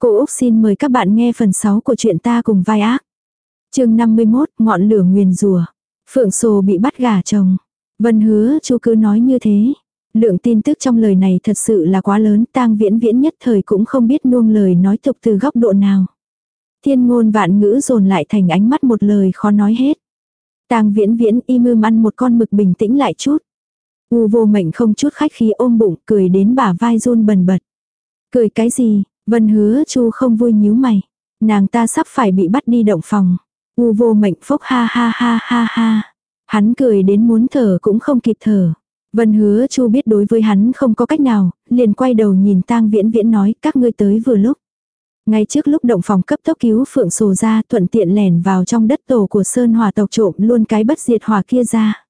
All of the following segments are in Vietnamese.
Cô Úc xin mời các bạn nghe phần 6 của chuyện ta cùng vai ác. chương 51, ngọn lửa nguyền rùa. Phượng Sồ bị bắt gả chồng. Vân hứa chú cứ nói như thế. Lượng tin tức trong lời này thật sự là quá lớn, tang viễn viễn nhất thời cũng không biết nuông lời nói tục từ góc độ nào. Thiên ngôn vạn ngữ dồn lại thành ánh mắt một lời khó nói hết. tang viễn viễn y mưm ăn một con mực bình tĩnh lại chút. U vô mệnh không chút khách khí ôm bụng cười đến bả vai run bần bật. Cười cái gì, Vân hứa chu không vui nhíu mày. Nàng ta sắp phải bị bắt đi động phòng. U vô mệnh phốc ha ha ha ha ha. Hắn cười đến muốn thở cũng không kịp thở. Vân hứa chu biết đối với hắn không có cách nào, liền quay đầu nhìn tang viễn viễn nói các ngươi tới vừa lúc. Ngay trước lúc động phòng cấp tốc cứu phượng sồ ra thuận tiện lẻn vào trong đất tổ của sơn hòa tộc trộm luôn cái bất diệt hòa kia ra.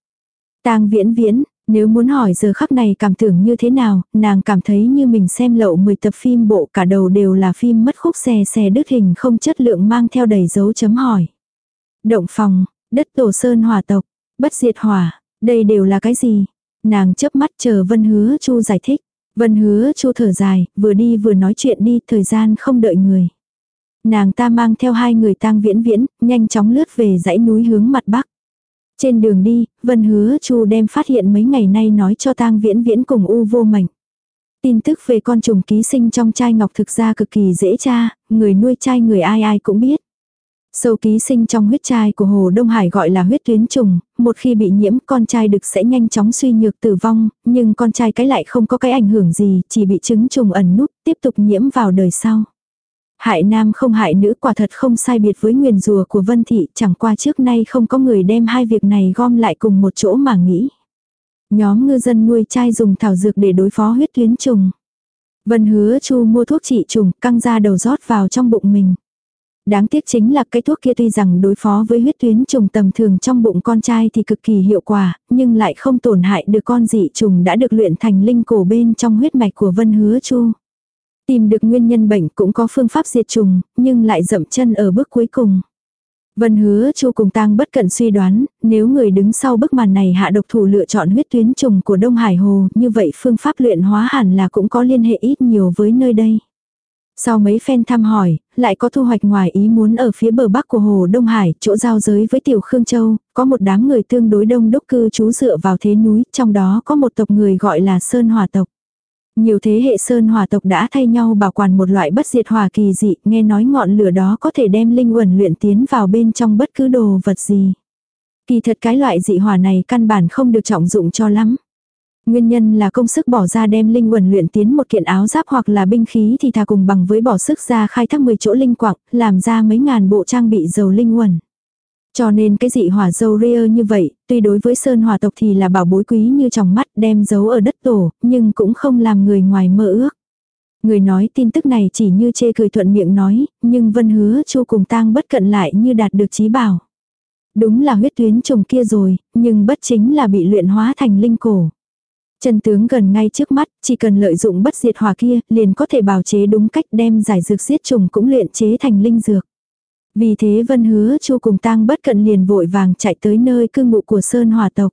tang viễn viễn, nếu muốn hỏi giờ khắc này cảm tưởng như thế nào, nàng cảm thấy như mình xem lậu 10 tập phim bộ cả đầu đều là phim mất khúc xè xè đứt hình không chất lượng mang theo đầy dấu chấm hỏi. Động phòng, đất tổ sơn hòa tộc, bất diệt hỏa, đây đều là cái gì? Nàng chớp mắt chờ Vân Hứa Chu giải thích. Vân Hứa Chu thở dài, vừa đi vừa nói chuyện đi, thời gian không đợi người. Nàng ta mang theo hai người tang viễn viễn, nhanh chóng lướt về dãy núi hướng mặt bắc. Trên đường đi, Vân Hứa Chu đem phát hiện mấy ngày nay nói cho tang viễn viễn cùng u vô mảnh Tin tức về con trùng ký sinh trong chai ngọc thực ra cực kỳ dễ tra, người nuôi chai người ai ai cũng biết. Sâu ký sinh trong huyết chai của Hồ Đông Hải gọi là huyết tuyến trùng, một khi bị nhiễm con trai đực sẽ nhanh chóng suy nhược tử vong, nhưng con trai cái lại không có cái ảnh hưởng gì, chỉ bị chứng trùng ẩn nút tiếp tục nhiễm vào đời sau. Hại nam không hại nữ quả thật không sai biệt với nguyền rùa của Vân Thị, chẳng qua trước nay không có người đem hai việc này gom lại cùng một chỗ mà nghĩ. Nhóm ngư dân nuôi chai dùng thảo dược để đối phó huyết tuyến trùng. Vân hứa chu mua thuốc trị trùng, căng ra đầu rót vào trong bụng mình. Đáng tiếc chính là cái thuốc kia tuy rằng đối phó với huyết tuyến trùng tầm thường trong bụng con trai thì cực kỳ hiệu quả, nhưng lại không tổn hại được con dị trùng đã được luyện thành linh cổ bên trong huyết mạch của Vân Hứa Chu. Tìm được nguyên nhân bệnh cũng có phương pháp diệt trùng, nhưng lại dậm chân ở bước cuối cùng. Vân hứa chu cùng tang bất cận suy đoán, nếu người đứng sau bức màn này hạ độc thủ lựa chọn huyết tuyến trùng của Đông Hải Hồ, như vậy phương pháp luyện hóa hẳn là cũng có liên hệ ít nhiều với nơi đây. Sau mấy phen thăm hỏi, lại có thu hoạch ngoài ý muốn ở phía bờ bắc của hồ Đông Hải, chỗ giao giới với tiểu Khương Châu, có một đám người tương đối đông đúc cư trú dựa vào thế núi, trong đó có một tộc người gọi là Sơn Hòa tộc. Nhiều thế hệ Sơn Hòa tộc đã thay nhau bảo quản một loại bất diệt hòa kỳ dị, nghe nói ngọn lửa đó có thể đem linh uẩn luyện tiến vào bên trong bất cứ đồ vật gì. Kỳ thật cái loại dị hỏa này căn bản không được trọng dụng cho lắm. Nguyên nhân là công sức bỏ ra đem linh quần luyện tiến một kiện áo giáp hoặc là binh khí thì thà cùng bằng với bỏ sức ra khai thác 10 chỗ linh quạng, làm ra mấy ngàn bộ trang bị dầu linh quần. Cho nên cái dị hỏa dâu ria như vậy, tuy đối với sơn hỏa tộc thì là bảo bối quý như trong mắt đem giấu ở đất tổ, nhưng cũng không làm người ngoài mơ ước. Người nói tin tức này chỉ như chê cười thuận miệng nói, nhưng vân hứa chu cùng tang bất cận lại như đạt được trí bảo. Đúng là huyết tuyến trùng kia rồi, nhưng bất chính là bị luyện hóa thành linh cổ. Chân tướng gần ngay trước mắt, chỉ cần lợi dụng bất diệt hỏa kia, liền có thể bào chế đúng cách đem giải dược giết trùng cũng luyện chế thành linh dược. Vì thế Vân Hứa Chu cùng Tang Bất Cận liền vội vàng chạy tới nơi cư ngụ của Sơn Hòa tộc.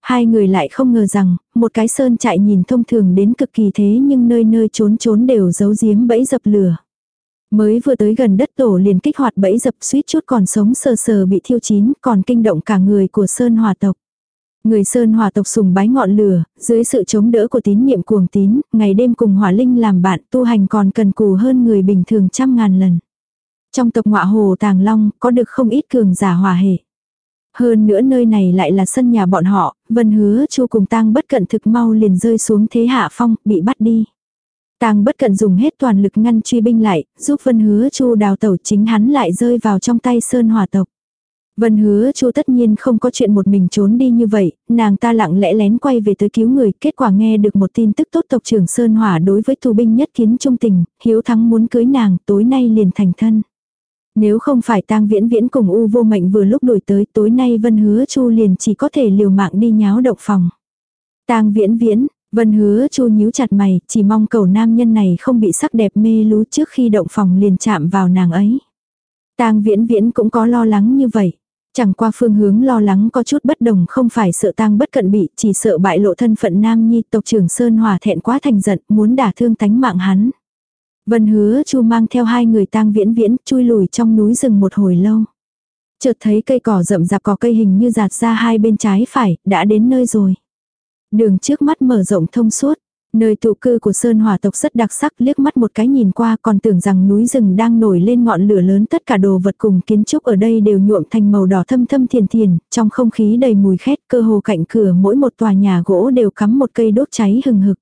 Hai người lại không ngờ rằng, một cái sơn chạy nhìn thông thường đến cực kỳ thế nhưng nơi nơi trốn trốn đều giấu giếm bẫy dập lửa. Mới vừa tới gần đất tổ liền kích hoạt bẫy dập suýt chút còn sống sờ sờ bị thiêu chín còn kinh động cả người của Sơn Hòa tộc. Người Sơn Hòa tộc sùng bái ngọn lửa, dưới sự chống đỡ của tín niệm cuồng tín, ngày đêm cùng hỏa linh làm bạn tu hành còn cần cù hơn người bình thường trăm ngàn lần. Trong tộc ngọa hồ Tàng Long có được không ít cường giả hòa hệ. Hơn nữa nơi này lại là sân nhà bọn họ, vân hứa chu cùng tang bất cận thực mau liền rơi xuống thế hạ phong, bị bắt đi. Tang bất cận dùng hết toàn lực ngăn truy binh lại, giúp vân hứa chu đào tẩu chính hắn lại rơi vào trong tay sơn hòa tộc. Vân hứa chu tất nhiên không có chuyện một mình trốn đi như vậy, nàng ta lặng lẽ lén quay về tới cứu người, kết quả nghe được một tin tức tốt tộc trưởng Sơn Hỏa đối với tù binh nhất kiến trung tình, hiếu thắng muốn cưới nàng, tối nay liền thành thân. Nếu không phải tang viễn viễn cùng u vô mệnh vừa lúc đổi tới tối nay Vân hứa chu liền chỉ có thể liều mạng đi nháo động phòng. tang viễn viễn, Vân hứa chu nhíu chặt mày, chỉ mong cầu nam nhân này không bị sắc đẹp mê lú trước khi động phòng liền chạm vào nàng ấy. tang viễn viễn cũng có lo lắng như vậy. Chẳng qua phương hướng lo lắng có chút bất đồng không phải sợ tang bất cận bị, chỉ sợ bại lộ thân phận nam nhi tộc trưởng Sơn Hòa thẹn quá thành giận muốn đả thương tánh mạng hắn. Vân hứa chu mang theo hai người tang viễn viễn chui lùi trong núi rừng một hồi lâu. Chợt thấy cây cỏ rậm rạp có cây hình như giạt ra hai bên trái phải, đã đến nơi rồi. Đường trước mắt mở rộng thông suốt. Nơi tụ cư của Sơn Hỏa tộc rất đặc sắc liếc mắt một cái nhìn qua còn tưởng rằng núi rừng đang nổi lên ngọn lửa lớn tất cả đồ vật cùng kiến trúc ở đây đều nhuộm thành màu đỏ thâm thâm thiền thiền, trong không khí đầy mùi khét cơ hồ cạnh cửa mỗi một tòa nhà gỗ đều cắm một cây đốt cháy hừng hực.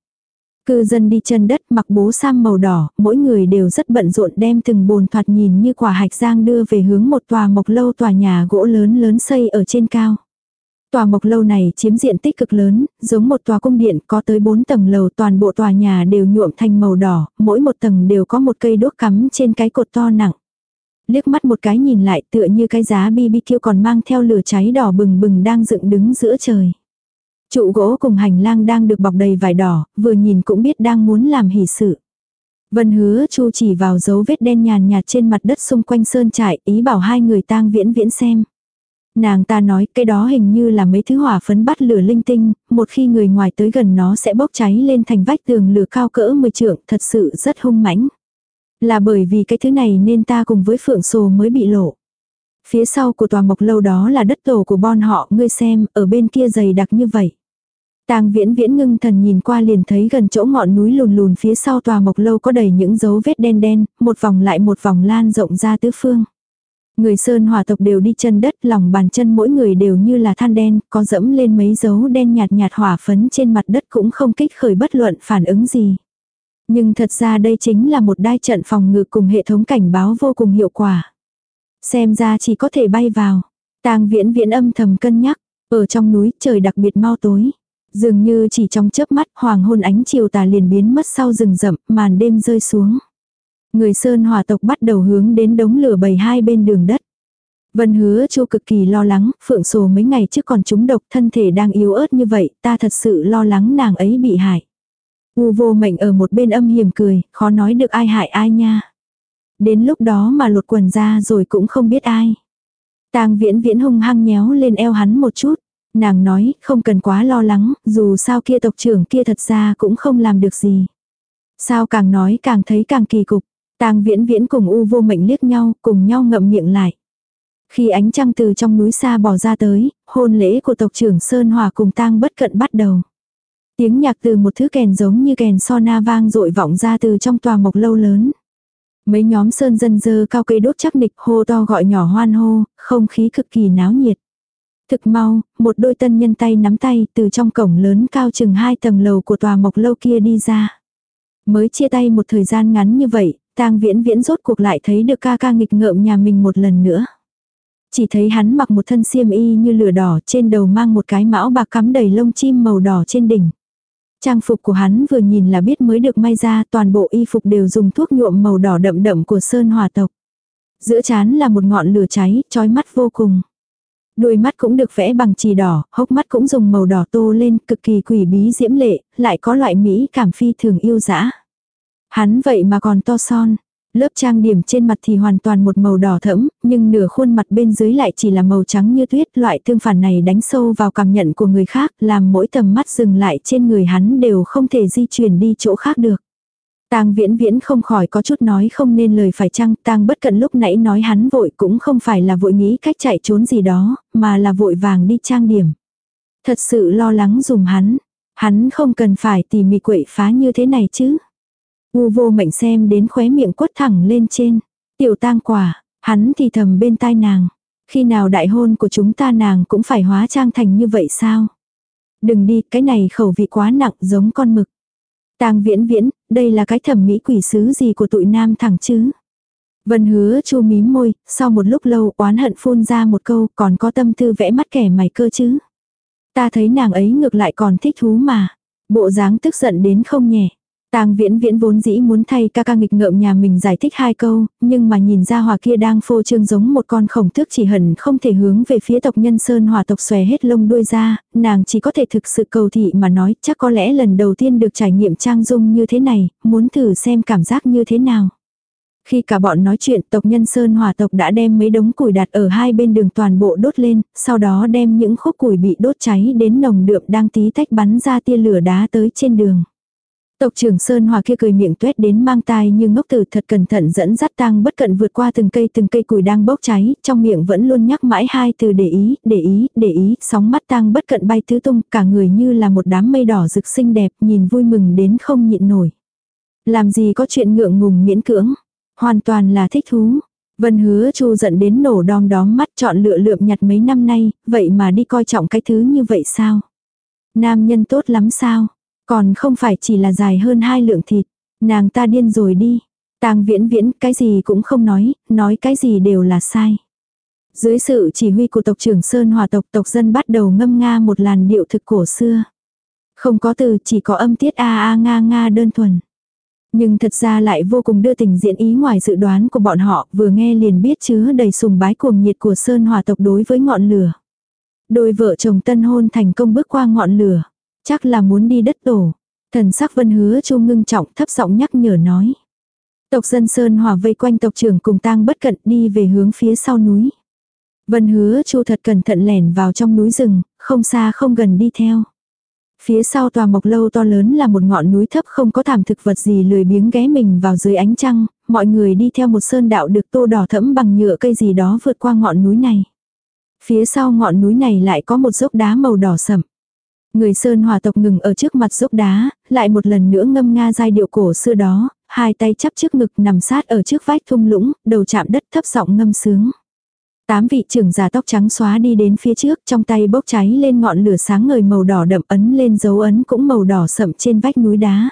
Cư dân đi chân đất mặc bố sam màu đỏ, mỗi người đều rất bận rộn đem từng bồn thoạt nhìn như quả hạch giang đưa về hướng một tòa mộc lâu tòa nhà gỗ lớn lớn xây ở trên cao. Tòa mộc lâu này chiếm diện tích cực lớn, giống một tòa cung điện có tới 4 tầng lầu toàn bộ tòa nhà đều nhuộm thành màu đỏ, mỗi một tầng đều có một cây đốt cắm trên cái cột to nặng. Liếc mắt một cái nhìn lại tựa như cái giá BBQ còn mang theo lửa cháy đỏ bừng bừng đang dựng đứng giữa trời. Trụ gỗ cùng hành lang đang được bọc đầy vải đỏ, vừa nhìn cũng biết đang muốn làm hỷ sự. Vân hứa chu chỉ vào dấu vết đen nhàn nhạt trên mặt đất xung quanh sơn trại, ý bảo hai người tang viễn viễn xem. Nàng ta nói cái đó hình như là mấy thứ hỏa phấn bắt lửa linh tinh, một khi người ngoài tới gần nó sẽ bốc cháy lên thành vách tường lửa cao cỡ 10 trượng, thật sự rất hung mãnh. Là bởi vì cái thứ này nên ta cùng với phượng sồ mới bị lộ. Phía sau của tòa mộc lâu đó là đất tổ của bon họ, ngươi xem, ở bên kia dày đặc như vậy. Tang viễn viễn ngưng thần nhìn qua liền thấy gần chỗ ngọn núi lùn lùn phía sau tòa mộc lâu có đầy những dấu vết đen đen, một vòng lại một vòng lan rộng ra tứ phương. Người Sơn hỏa tộc đều đi chân đất, lòng bàn chân mỗi người đều như là than đen, có dẫm lên mấy dấu đen nhạt nhạt hỏa phấn trên mặt đất cũng không kích khởi bất luận phản ứng gì. Nhưng thật ra đây chính là một đai trận phòng ngự cùng hệ thống cảnh báo vô cùng hiệu quả. Xem ra chỉ có thể bay vào. Tang viễn viễn âm thầm cân nhắc, ở trong núi trời đặc biệt mau tối. Dường như chỉ trong chớp mắt hoàng hôn ánh chiều tà liền biến mất sau rừng rậm, màn đêm rơi xuống. Người Sơn hỏa tộc bắt đầu hướng đến đống lửa bầy hai bên đường đất. Vân hứa chu cực kỳ lo lắng, phượng sồ mấy ngày trước còn trúng độc thân thể đang yếu ớt như vậy, ta thật sự lo lắng nàng ấy bị hại. U vô mệnh ở một bên âm hiểm cười, khó nói được ai hại ai nha. Đến lúc đó mà lột quần ra rồi cũng không biết ai. tang viễn viễn hung hăng nhéo lên eo hắn một chút. Nàng nói, không cần quá lo lắng, dù sao kia tộc trưởng kia thật ra cũng không làm được gì. Sao càng nói càng thấy càng kỳ cục. Tang viễn viễn cùng u vô mệnh liếc nhau, cùng nhau ngậm miệng lại. Khi ánh trăng từ trong núi xa bò ra tới, hôn lễ của tộc trưởng Sơn Hòa cùng tang bất cận bắt đầu. Tiếng nhạc từ một thứ kèn giống như kèn so na vang dội vọng ra từ trong tòa mộc lâu lớn. Mấy nhóm sơn dân dơ cao cây đốt chắc nịch hô to gọi nhỏ hoan hô, không khí cực kỳ náo nhiệt. Thực mau, một đôi tân nhân tay nắm tay từ trong cổng lớn cao chừng hai tầng lầu của tòa mộc lâu kia đi ra. Mới chia tay một thời gian ngắn như vậy, tang viễn viễn rốt cuộc lại thấy được ca ca nghịch ngợm nhà mình một lần nữa. Chỉ thấy hắn mặc một thân xiêm y như lửa đỏ trên đầu mang một cái mão bạc cắm đầy lông chim màu đỏ trên đỉnh. Trang phục của hắn vừa nhìn là biết mới được may ra toàn bộ y phục đều dùng thuốc nhuộm màu đỏ đậm đậm của sơn hòa tộc. Giữa chán là một ngọn lửa cháy, trói mắt vô cùng. Đuôi mắt cũng được vẽ bằng chì đỏ, hốc mắt cũng dùng màu đỏ tô lên, cực kỳ quỷ bí diễm lệ, lại có loại mỹ cảm phi thường yêu dã. Hắn vậy mà còn to son. Lớp trang điểm trên mặt thì hoàn toàn một màu đỏ thẫm, nhưng nửa khuôn mặt bên dưới lại chỉ là màu trắng như tuyết. Loại thương phản này đánh sâu vào cảm nhận của người khác, làm mỗi tầm mắt dừng lại trên người hắn đều không thể di chuyển đi chỗ khác được. Tang Viễn Viễn không khỏi có chút nói không nên lời phải chăng, Tang Bất Cận lúc nãy nói hắn vội cũng không phải là vội nghĩ cách chạy trốn gì đó, mà là vội vàng đi trang điểm. Thật sự lo lắng dùm hắn, hắn không cần phải tỉ mỉ quậy phá như thế này chứ. U vô mệnh xem đến khóe miệng quất thẳng lên trên. Tiểu tang quả, hắn thì thầm bên tai nàng. Khi nào đại hôn của chúng ta nàng cũng phải hóa trang thành như vậy sao? Đừng đi, cái này khẩu vị quá nặng giống con mực. Tang viễn viễn, đây là cái thẩm mỹ quỷ sứ gì của tụi nam thẳng chứ? Vân hứa chu mím môi, sau một lúc lâu oán hận phun ra một câu còn có tâm tư vẽ mắt kẻ mày cơ chứ. Ta thấy nàng ấy ngược lại còn thích thú mà. Bộ dáng tức giận đến không nhẹ. Tang viễn viễn vốn dĩ muốn thay ca ca nghịch ngợm nhà mình giải thích hai câu, nhưng mà nhìn ra hòa kia đang phô trương giống một con khổng tước chỉ hẳn không thể hướng về phía tộc nhân sơn hòa tộc xòe hết lông đuôi ra, nàng chỉ có thể thực sự cầu thị mà nói chắc có lẽ lần đầu tiên được trải nghiệm trang dung như thế này, muốn thử xem cảm giác như thế nào. Khi cả bọn nói chuyện tộc nhân Sơn Hòa tộc đã đem mấy đống củi đặt ở hai bên đường toàn bộ đốt lên, sau đó đem những khúc củi bị đốt cháy đến nồng đượm đang tí tách bắn ra tia lửa đá tới trên đường. Tộc trưởng Sơn Hòa kia cười miệng tuét đến mang tai như ngốc tử thật cẩn thận dẫn dắt tang bất cận vượt qua từng cây từng cây củi đang bốc cháy, trong miệng vẫn luôn nhắc mãi hai từ để ý, để ý, để ý, sóng mắt tang bất cận bay tứ tung, cả người như là một đám mây đỏ rực xinh đẹp, nhìn vui mừng đến không nhịn nổi. Làm gì có chuyện ngượng ngùng miễn cưỡng, hoàn toàn là thích thú. Vân hứa chu giận đến nổ đom đóm mắt chọn lựa lượm nhặt mấy năm nay, vậy mà đi coi trọng cái thứ như vậy sao? Nam nhân tốt lắm sao? Còn không phải chỉ là dài hơn hai lượng thịt. Nàng ta điên rồi đi. Tang viễn viễn cái gì cũng không nói, nói cái gì đều là sai. Dưới sự chỉ huy của tộc trưởng Sơn Hòa tộc tộc dân bắt đầu ngâm nga một làn điệu thực cổ xưa. Không có từ chỉ có âm tiết a a nga nga đơn thuần. Nhưng thật ra lại vô cùng đưa tình diễn ý ngoài dự đoán của bọn họ vừa nghe liền biết chứa đầy sùng bái cuồng nhiệt của Sơn Hòa tộc đối với ngọn lửa. Đôi vợ chồng tân hôn thành công bước qua ngọn lửa. Chắc là muốn đi đất tổ. Thần sắc vân hứa chu ngưng trọng thấp giọng nhắc nhở nói. Tộc dân Sơn Hòa vây quanh tộc trưởng cùng tang bất cận đi về hướng phía sau núi. Vân hứa chu thật cẩn thận lẻn vào trong núi rừng, không xa không gần đi theo. Phía sau tòa mộc lâu to lớn là một ngọn núi thấp không có thảm thực vật gì lười biếng ghé mình vào dưới ánh trăng, mọi người đi theo một sơn đạo được tô đỏ thẫm bằng nhựa cây gì đó vượt qua ngọn núi này. Phía sau ngọn núi này lại có một dốc đá màu đỏ sậm. Người Sơn Hòa tộc ngừng ở trước mặt dốc đá, lại một lần nữa ngâm nga giai điệu cổ xưa đó, hai tay chắp trước ngực nằm sát ở trước vách thung lũng, đầu chạm đất thấp giọng ngâm sướng. Tám vị trưởng già tóc trắng xóa đi đến phía trước, trong tay bốc cháy lên ngọn lửa sáng ngời màu đỏ đậm ấn lên dấu ấn cũng màu đỏ sậm trên vách núi đá.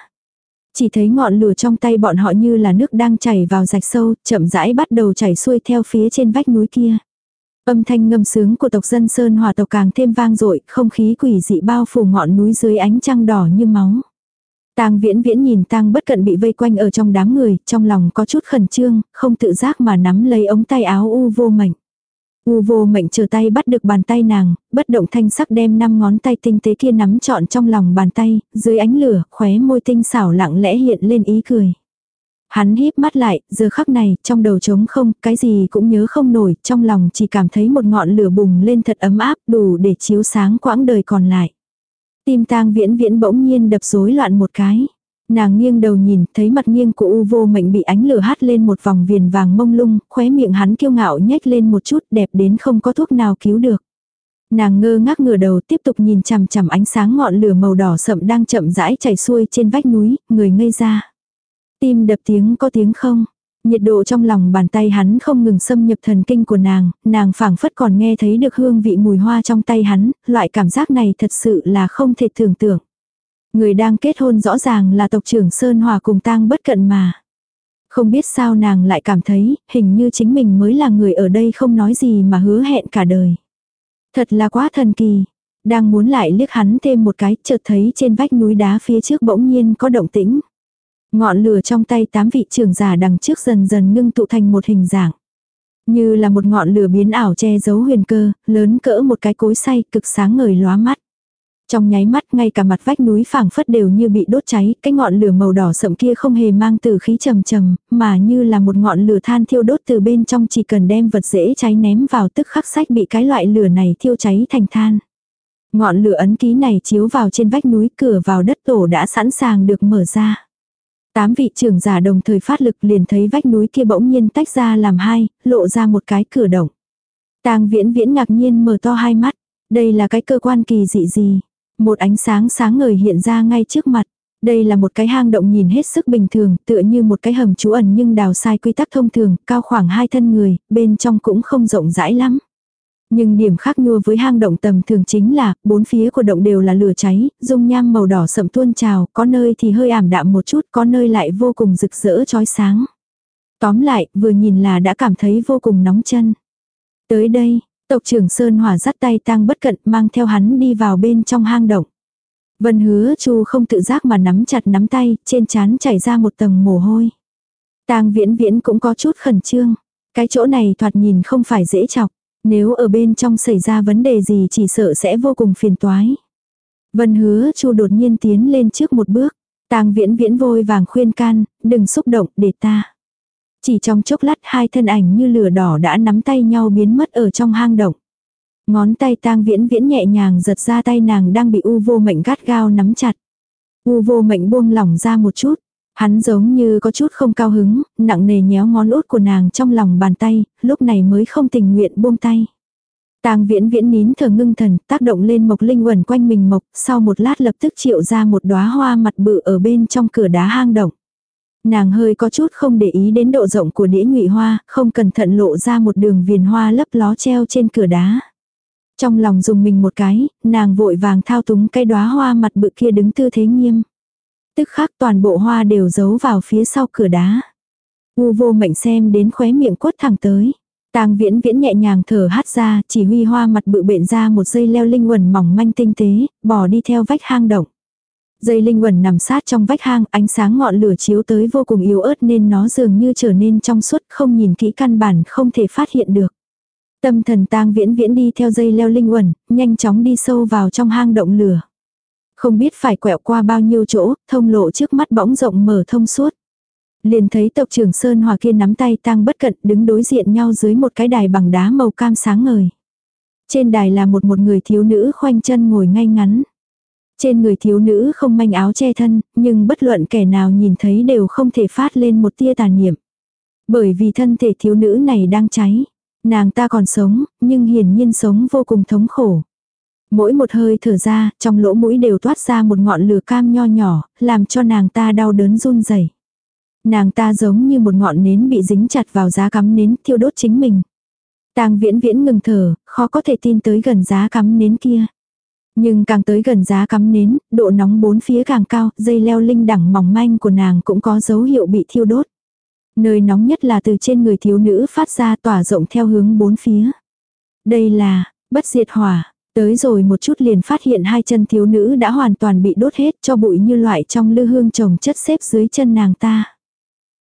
Chỉ thấy ngọn lửa trong tay bọn họ như là nước đang chảy vào rạch sâu, chậm rãi bắt đầu chảy xuôi theo phía trên vách núi kia. Âm thanh ngâm sướng của tộc dân Sơn Hòa tộc càng thêm vang dội, không khí quỷ dị bao phủ ngọn núi dưới ánh trăng đỏ như máu. Tang Viễn Viễn nhìn Tang Bất Cận bị vây quanh ở trong đám người, trong lòng có chút khẩn trương, không tự giác mà nắm lấy ống tay áo u vô mệnh. U vô mệnh chờ tay bắt được bàn tay nàng, bất động thanh sắc đem năm ngón tay tinh tế kia nắm trọn trong lòng bàn tay, dưới ánh lửa, khóe môi tinh xảo lặng lẽ hiện lên ý cười. Hắn híp mắt lại, giờ khắc này, trong đầu trống không, cái gì cũng nhớ không nổi, trong lòng chỉ cảm thấy một ngọn lửa bùng lên thật ấm áp, đủ để chiếu sáng quãng đời còn lại. Tim tang viễn viễn bỗng nhiên đập rối loạn một cái. Nàng nghiêng đầu nhìn, thấy mặt nghiêng của U vô mệnh bị ánh lửa hắt lên một vòng viền vàng mông lung, khóe miệng hắn kiêu ngạo nhếch lên một chút đẹp đến không có thuốc nào cứu được. Nàng ngơ ngác ngửa đầu tiếp tục nhìn chằm chằm ánh sáng ngọn lửa màu đỏ sậm đang chậm rãi chảy xuôi trên vách núi, người ngây ra. Tim đập tiếng có tiếng không? Nhiệt độ trong lòng bàn tay hắn không ngừng xâm nhập thần kinh của nàng, nàng phảng phất còn nghe thấy được hương vị mùi hoa trong tay hắn, loại cảm giác này thật sự là không thể tưởng tượng. Người đang kết hôn rõ ràng là tộc trưởng Sơn Hòa cùng tang bất cận mà. Không biết sao nàng lại cảm thấy, hình như chính mình mới là người ở đây không nói gì mà hứa hẹn cả đời. Thật là quá thần kỳ. Đang muốn lại liếc hắn thêm một cái, chợt thấy trên vách núi đá phía trước bỗng nhiên có động tĩnh. Ngọn lửa trong tay tám vị trưởng giả đằng trước dần dần ngưng tụ thành một hình dạng. Như là một ngọn lửa biến ảo che giấu huyền cơ, lớn cỡ một cái cối xay cực sáng ngời lóa mắt. Trong nháy mắt ngay cả mặt vách núi phảng phất đều như bị đốt cháy, cái ngọn lửa màu đỏ sậm kia không hề mang từ khí trầm trầm, mà như là một ngọn lửa than thiêu đốt từ bên trong chỉ cần đem vật dễ cháy ném vào tức khắc sách bị cái loại lửa này thiêu cháy thành than. Ngọn lửa ấn ký này chiếu vào trên vách núi cửa vào đất tổ đã sẵn sàng được mở ra. Tám vị trưởng giả đồng thời phát lực liền thấy vách núi kia bỗng nhiên tách ra làm hai, lộ ra một cái cửa động. Tang viễn viễn ngạc nhiên mở to hai mắt. Đây là cái cơ quan kỳ dị gì? Một ánh sáng sáng ngời hiện ra ngay trước mặt. Đây là một cái hang động nhìn hết sức bình thường, tựa như một cái hầm trú ẩn nhưng đào sai quy tắc thông thường, cao khoảng hai thân người, bên trong cũng không rộng rãi lắm. Nhưng điểm khác nhua với hang động tầm thường chính là, bốn phía của động đều là lửa cháy, dung nham màu đỏ sậm tuôn trào, có nơi thì hơi ảm đạm một chút, có nơi lại vô cùng rực rỡ chói sáng. Tóm lại, vừa nhìn là đã cảm thấy vô cùng nóng chân. Tới đây, tộc trưởng Sơn Hỏa dắt tay tang bất cận mang theo hắn đi vào bên trong hang động. Vân hứa chu không tự giác mà nắm chặt nắm tay, trên chán chảy ra một tầng mồ hôi. Tang viễn viễn cũng có chút khẩn trương. Cái chỗ này thoạt nhìn không phải dễ chọc. Nếu ở bên trong xảy ra vấn đề gì chỉ sợ sẽ vô cùng phiền toái. Vân hứa chu đột nhiên tiến lên trước một bước. tang viễn viễn vôi vàng khuyên can, đừng xúc động để ta. Chỉ trong chốc lát hai thân ảnh như lửa đỏ đã nắm tay nhau biến mất ở trong hang động. Ngón tay tang viễn viễn nhẹ nhàng giật ra tay nàng đang bị u vô mệnh gắt gao nắm chặt. U vô mệnh buông lỏng ra một chút. Hắn giống như có chút không cao hứng, nặng nề nhéo ngón út của nàng trong lòng bàn tay, lúc này mới không tình nguyện buông tay. Tang viễn viễn nín thở ngưng thần, tác động lên mộc linh quẩn quanh mình mộc, sau một lát lập tức triệu ra một đóa hoa mặt bự ở bên trong cửa đá hang động. Nàng hơi có chút không để ý đến độ rộng của đĩa nhụy hoa, không cẩn thận lộ ra một đường viền hoa lấp ló treo trên cửa đá. Trong lòng dùng mình một cái, nàng vội vàng thao túng cái đóa hoa mặt bự kia đứng tư thế nghiêm. Tức khác toàn bộ hoa đều giấu vào phía sau cửa đá. U vô mệnh xem đến khóe miệng quất thẳng tới. Tang viễn viễn nhẹ nhàng thở hát ra, chỉ huy hoa mặt bự bện ra một dây leo linh quần mỏng manh tinh tế, bỏ đi theo vách hang động. Dây linh quần nằm sát trong vách hang, ánh sáng ngọn lửa chiếu tới vô cùng yếu ớt nên nó dường như trở nên trong suốt, không nhìn kỹ căn bản không thể phát hiện được. Tâm thần tang viễn viễn đi theo dây leo linh quần, nhanh chóng đi sâu vào trong hang động lửa. Không biết phải quẹo qua bao nhiêu chỗ, thông lộ trước mắt bỗng rộng mở thông suốt. Liền thấy tộc trưởng Sơn Hòa kia nắm tay tang bất cận đứng đối diện nhau dưới một cái đài bằng đá màu cam sáng ngời. Trên đài là một một người thiếu nữ khoanh chân ngồi ngay ngắn. Trên người thiếu nữ không manh áo che thân, nhưng bất luận kẻ nào nhìn thấy đều không thể phát lên một tia tàn niệm. Bởi vì thân thể thiếu nữ này đang cháy. Nàng ta còn sống, nhưng hiển nhiên sống vô cùng thống khổ. Mỗi một hơi thở ra, trong lỗ mũi đều toát ra một ngọn lửa cam nho nhỏ, làm cho nàng ta đau đớn run rẩy. Nàng ta giống như một ngọn nến bị dính chặt vào giá cắm nến thiêu đốt chính mình. Tang viễn viễn ngừng thở, khó có thể tin tới gần giá cắm nến kia. Nhưng càng tới gần giá cắm nến, độ nóng bốn phía càng cao, dây leo linh đẳng mỏng manh của nàng cũng có dấu hiệu bị thiêu đốt. Nơi nóng nhất là từ trên người thiếu nữ phát ra tỏa rộng theo hướng bốn phía. Đây là, bất diệt hỏa. Tới rồi một chút liền phát hiện hai chân thiếu nữ đã hoàn toàn bị đốt hết cho bụi như loại trong lư hương trồng chất xếp dưới chân nàng ta.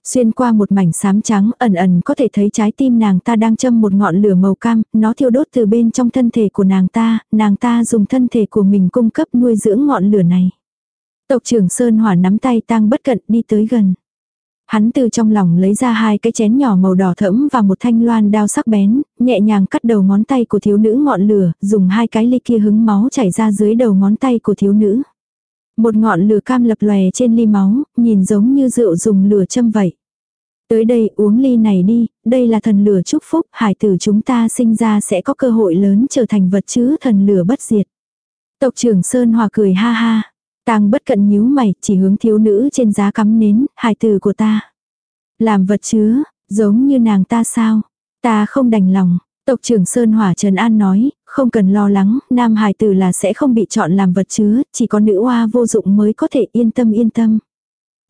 Xuyên qua một mảnh xám trắng ẩn ẩn có thể thấy trái tim nàng ta đang châm một ngọn lửa màu cam, nó thiêu đốt từ bên trong thân thể của nàng ta, nàng ta dùng thân thể của mình cung cấp nuôi dưỡng ngọn lửa này. Tộc trưởng Sơn Hỏa nắm tay tang bất cận đi tới gần. Hắn từ trong lòng lấy ra hai cái chén nhỏ màu đỏ thẫm và một thanh loan đao sắc bén, nhẹ nhàng cắt đầu ngón tay của thiếu nữ ngọn lửa, dùng hai cái ly kia hứng máu chảy ra dưới đầu ngón tay của thiếu nữ. Một ngọn lửa cam lập lòe trên ly máu, nhìn giống như rượu dùng lửa châm vậy. Tới đây uống ly này đi, đây là thần lửa chúc phúc, hải tử chúng ta sinh ra sẽ có cơ hội lớn trở thành vật chứ thần lửa bất diệt. Tộc trưởng Sơn Hòa cười ha ha. Tang bất cận nhíu mày, chỉ hướng thiếu nữ trên giá cắm nến, hài tử của ta. Làm vật chứa, giống như nàng ta sao? Ta không đành lòng. Tộc trưởng Sơn Hỏa Trần An nói, không cần lo lắng, nam hài tử là sẽ không bị chọn làm vật chứa, chỉ có nữ oa vô dụng mới có thể yên tâm yên tâm.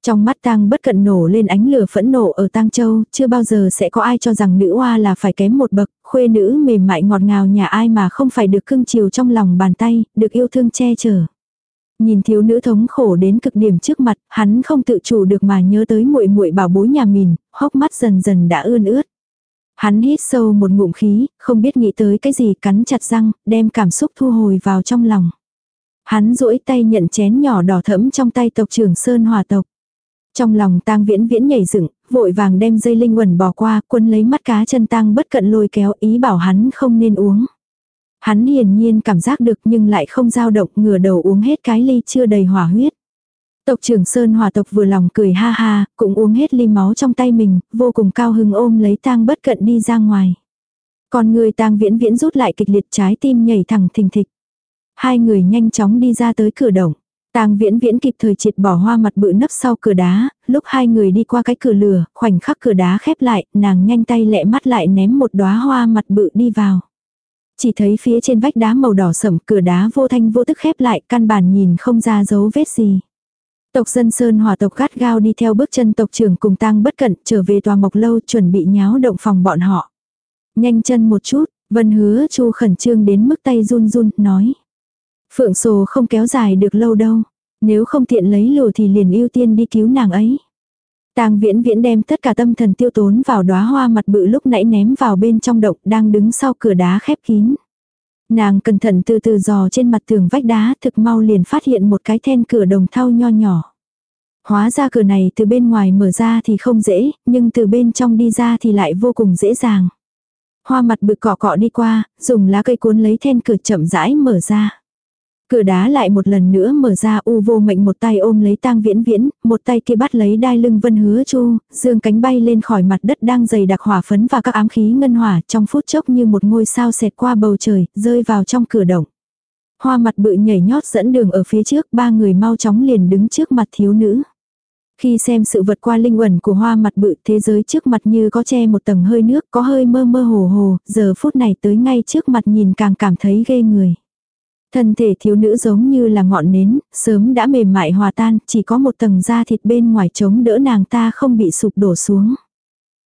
Trong mắt tang bất cận nổ lên ánh lửa phẫn nộ ở tang châu, chưa bao giờ sẽ có ai cho rằng nữ oa là phải kém một bậc, khuê nữ mềm mại ngọt ngào nhà ai mà không phải được cưng chiều trong lòng bàn tay, được yêu thương che chở. Nhìn thiếu nữ thống khổ đến cực điểm trước mặt, hắn không tự chủ được mà nhớ tới muội muội bảo bối nhà mình, hốc mắt dần dần đã ươn ướt. Hắn hít sâu một ngụm khí, không biết nghĩ tới cái gì cắn chặt răng, đem cảm xúc thu hồi vào trong lòng. Hắn duỗi tay nhận chén nhỏ đỏ thẫm trong tay tộc trưởng Sơn Hòa tộc. Trong lòng tang viễn viễn nhảy dựng, vội vàng đem dây linh quần bỏ qua, quân lấy mắt cá chân tang bất cận lôi kéo ý bảo hắn không nên uống. Hắn hiển nhiên cảm giác được nhưng lại không dao động ngửa đầu uống hết cái ly chưa đầy hỏa huyết. Tộc trưởng Sơn Hòa tộc vừa lòng cười ha ha, cũng uống hết ly máu trong tay mình, vô cùng cao hưng ôm lấy tang bất cận đi ra ngoài. Còn người tang viễn viễn rút lại kịch liệt trái tim nhảy thẳng thình thịch. Hai người nhanh chóng đi ra tới cửa động. Tang Viễn Viễn kịp thời triệt bỏ hoa mặt bự nấp sau cửa đá, lúc hai người đi qua cái cửa lửa, khoảnh khắc cửa đá khép lại, nàng nhanh tay lẹ mắt lại ném một đóa hoa mặt bự đi vào. Chỉ thấy phía trên vách đá màu đỏ sẫm cửa đá vô thanh vô tức khép lại, căn bản nhìn không ra dấu vết gì. Tộc dân Sơn Hòa tộc gắt gao đi theo bước chân tộc trưởng cùng tang bất cận trở về tòa mộc lâu chuẩn bị nháo động phòng bọn họ. Nhanh chân một chút, Vân hứa chu khẩn trương đến mức tay run run, nói. Phượng sồ không kéo dài được lâu đâu. Nếu không tiện lấy lùa thì liền ưu tiên đi cứu nàng ấy. Tang viễn viễn đem tất cả tâm thần tiêu tốn vào đóa hoa mặt bự lúc nãy ném vào bên trong động đang đứng sau cửa đá khép kín. Nàng cẩn thận từ từ dò trên mặt tường vách đá thực mau liền phát hiện một cái then cửa đồng thau nho nhỏ. Hóa ra cửa này từ bên ngoài mở ra thì không dễ, nhưng từ bên trong đi ra thì lại vô cùng dễ dàng. Hoa mặt bự cọ cọ đi qua, dùng lá cây cuốn lấy then cửa chậm rãi mở ra. Cửa đá lại một lần nữa mở ra u vô mệnh một tay ôm lấy tang viễn viễn, một tay kia bắt lấy đai lưng vân hứa chu, dương cánh bay lên khỏi mặt đất đang dày đặc hỏa phấn và các ám khí ngân hỏa trong phút chốc như một ngôi sao xẹt qua bầu trời, rơi vào trong cửa động. Hoa mặt bự nhảy nhót dẫn đường ở phía trước, ba người mau chóng liền đứng trước mặt thiếu nữ. Khi xem sự vật qua linh uẩn của hoa mặt bự thế giới trước mặt như có che một tầng hơi nước có hơi mơ mơ hồ hồ, giờ phút này tới ngay trước mặt nhìn càng cảm thấy ghê người. Thân thể thiếu nữ giống như là ngọn nến, sớm đã mềm mại hòa tan, chỉ có một tầng da thịt bên ngoài chống đỡ nàng ta không bị sụp đổ xuống.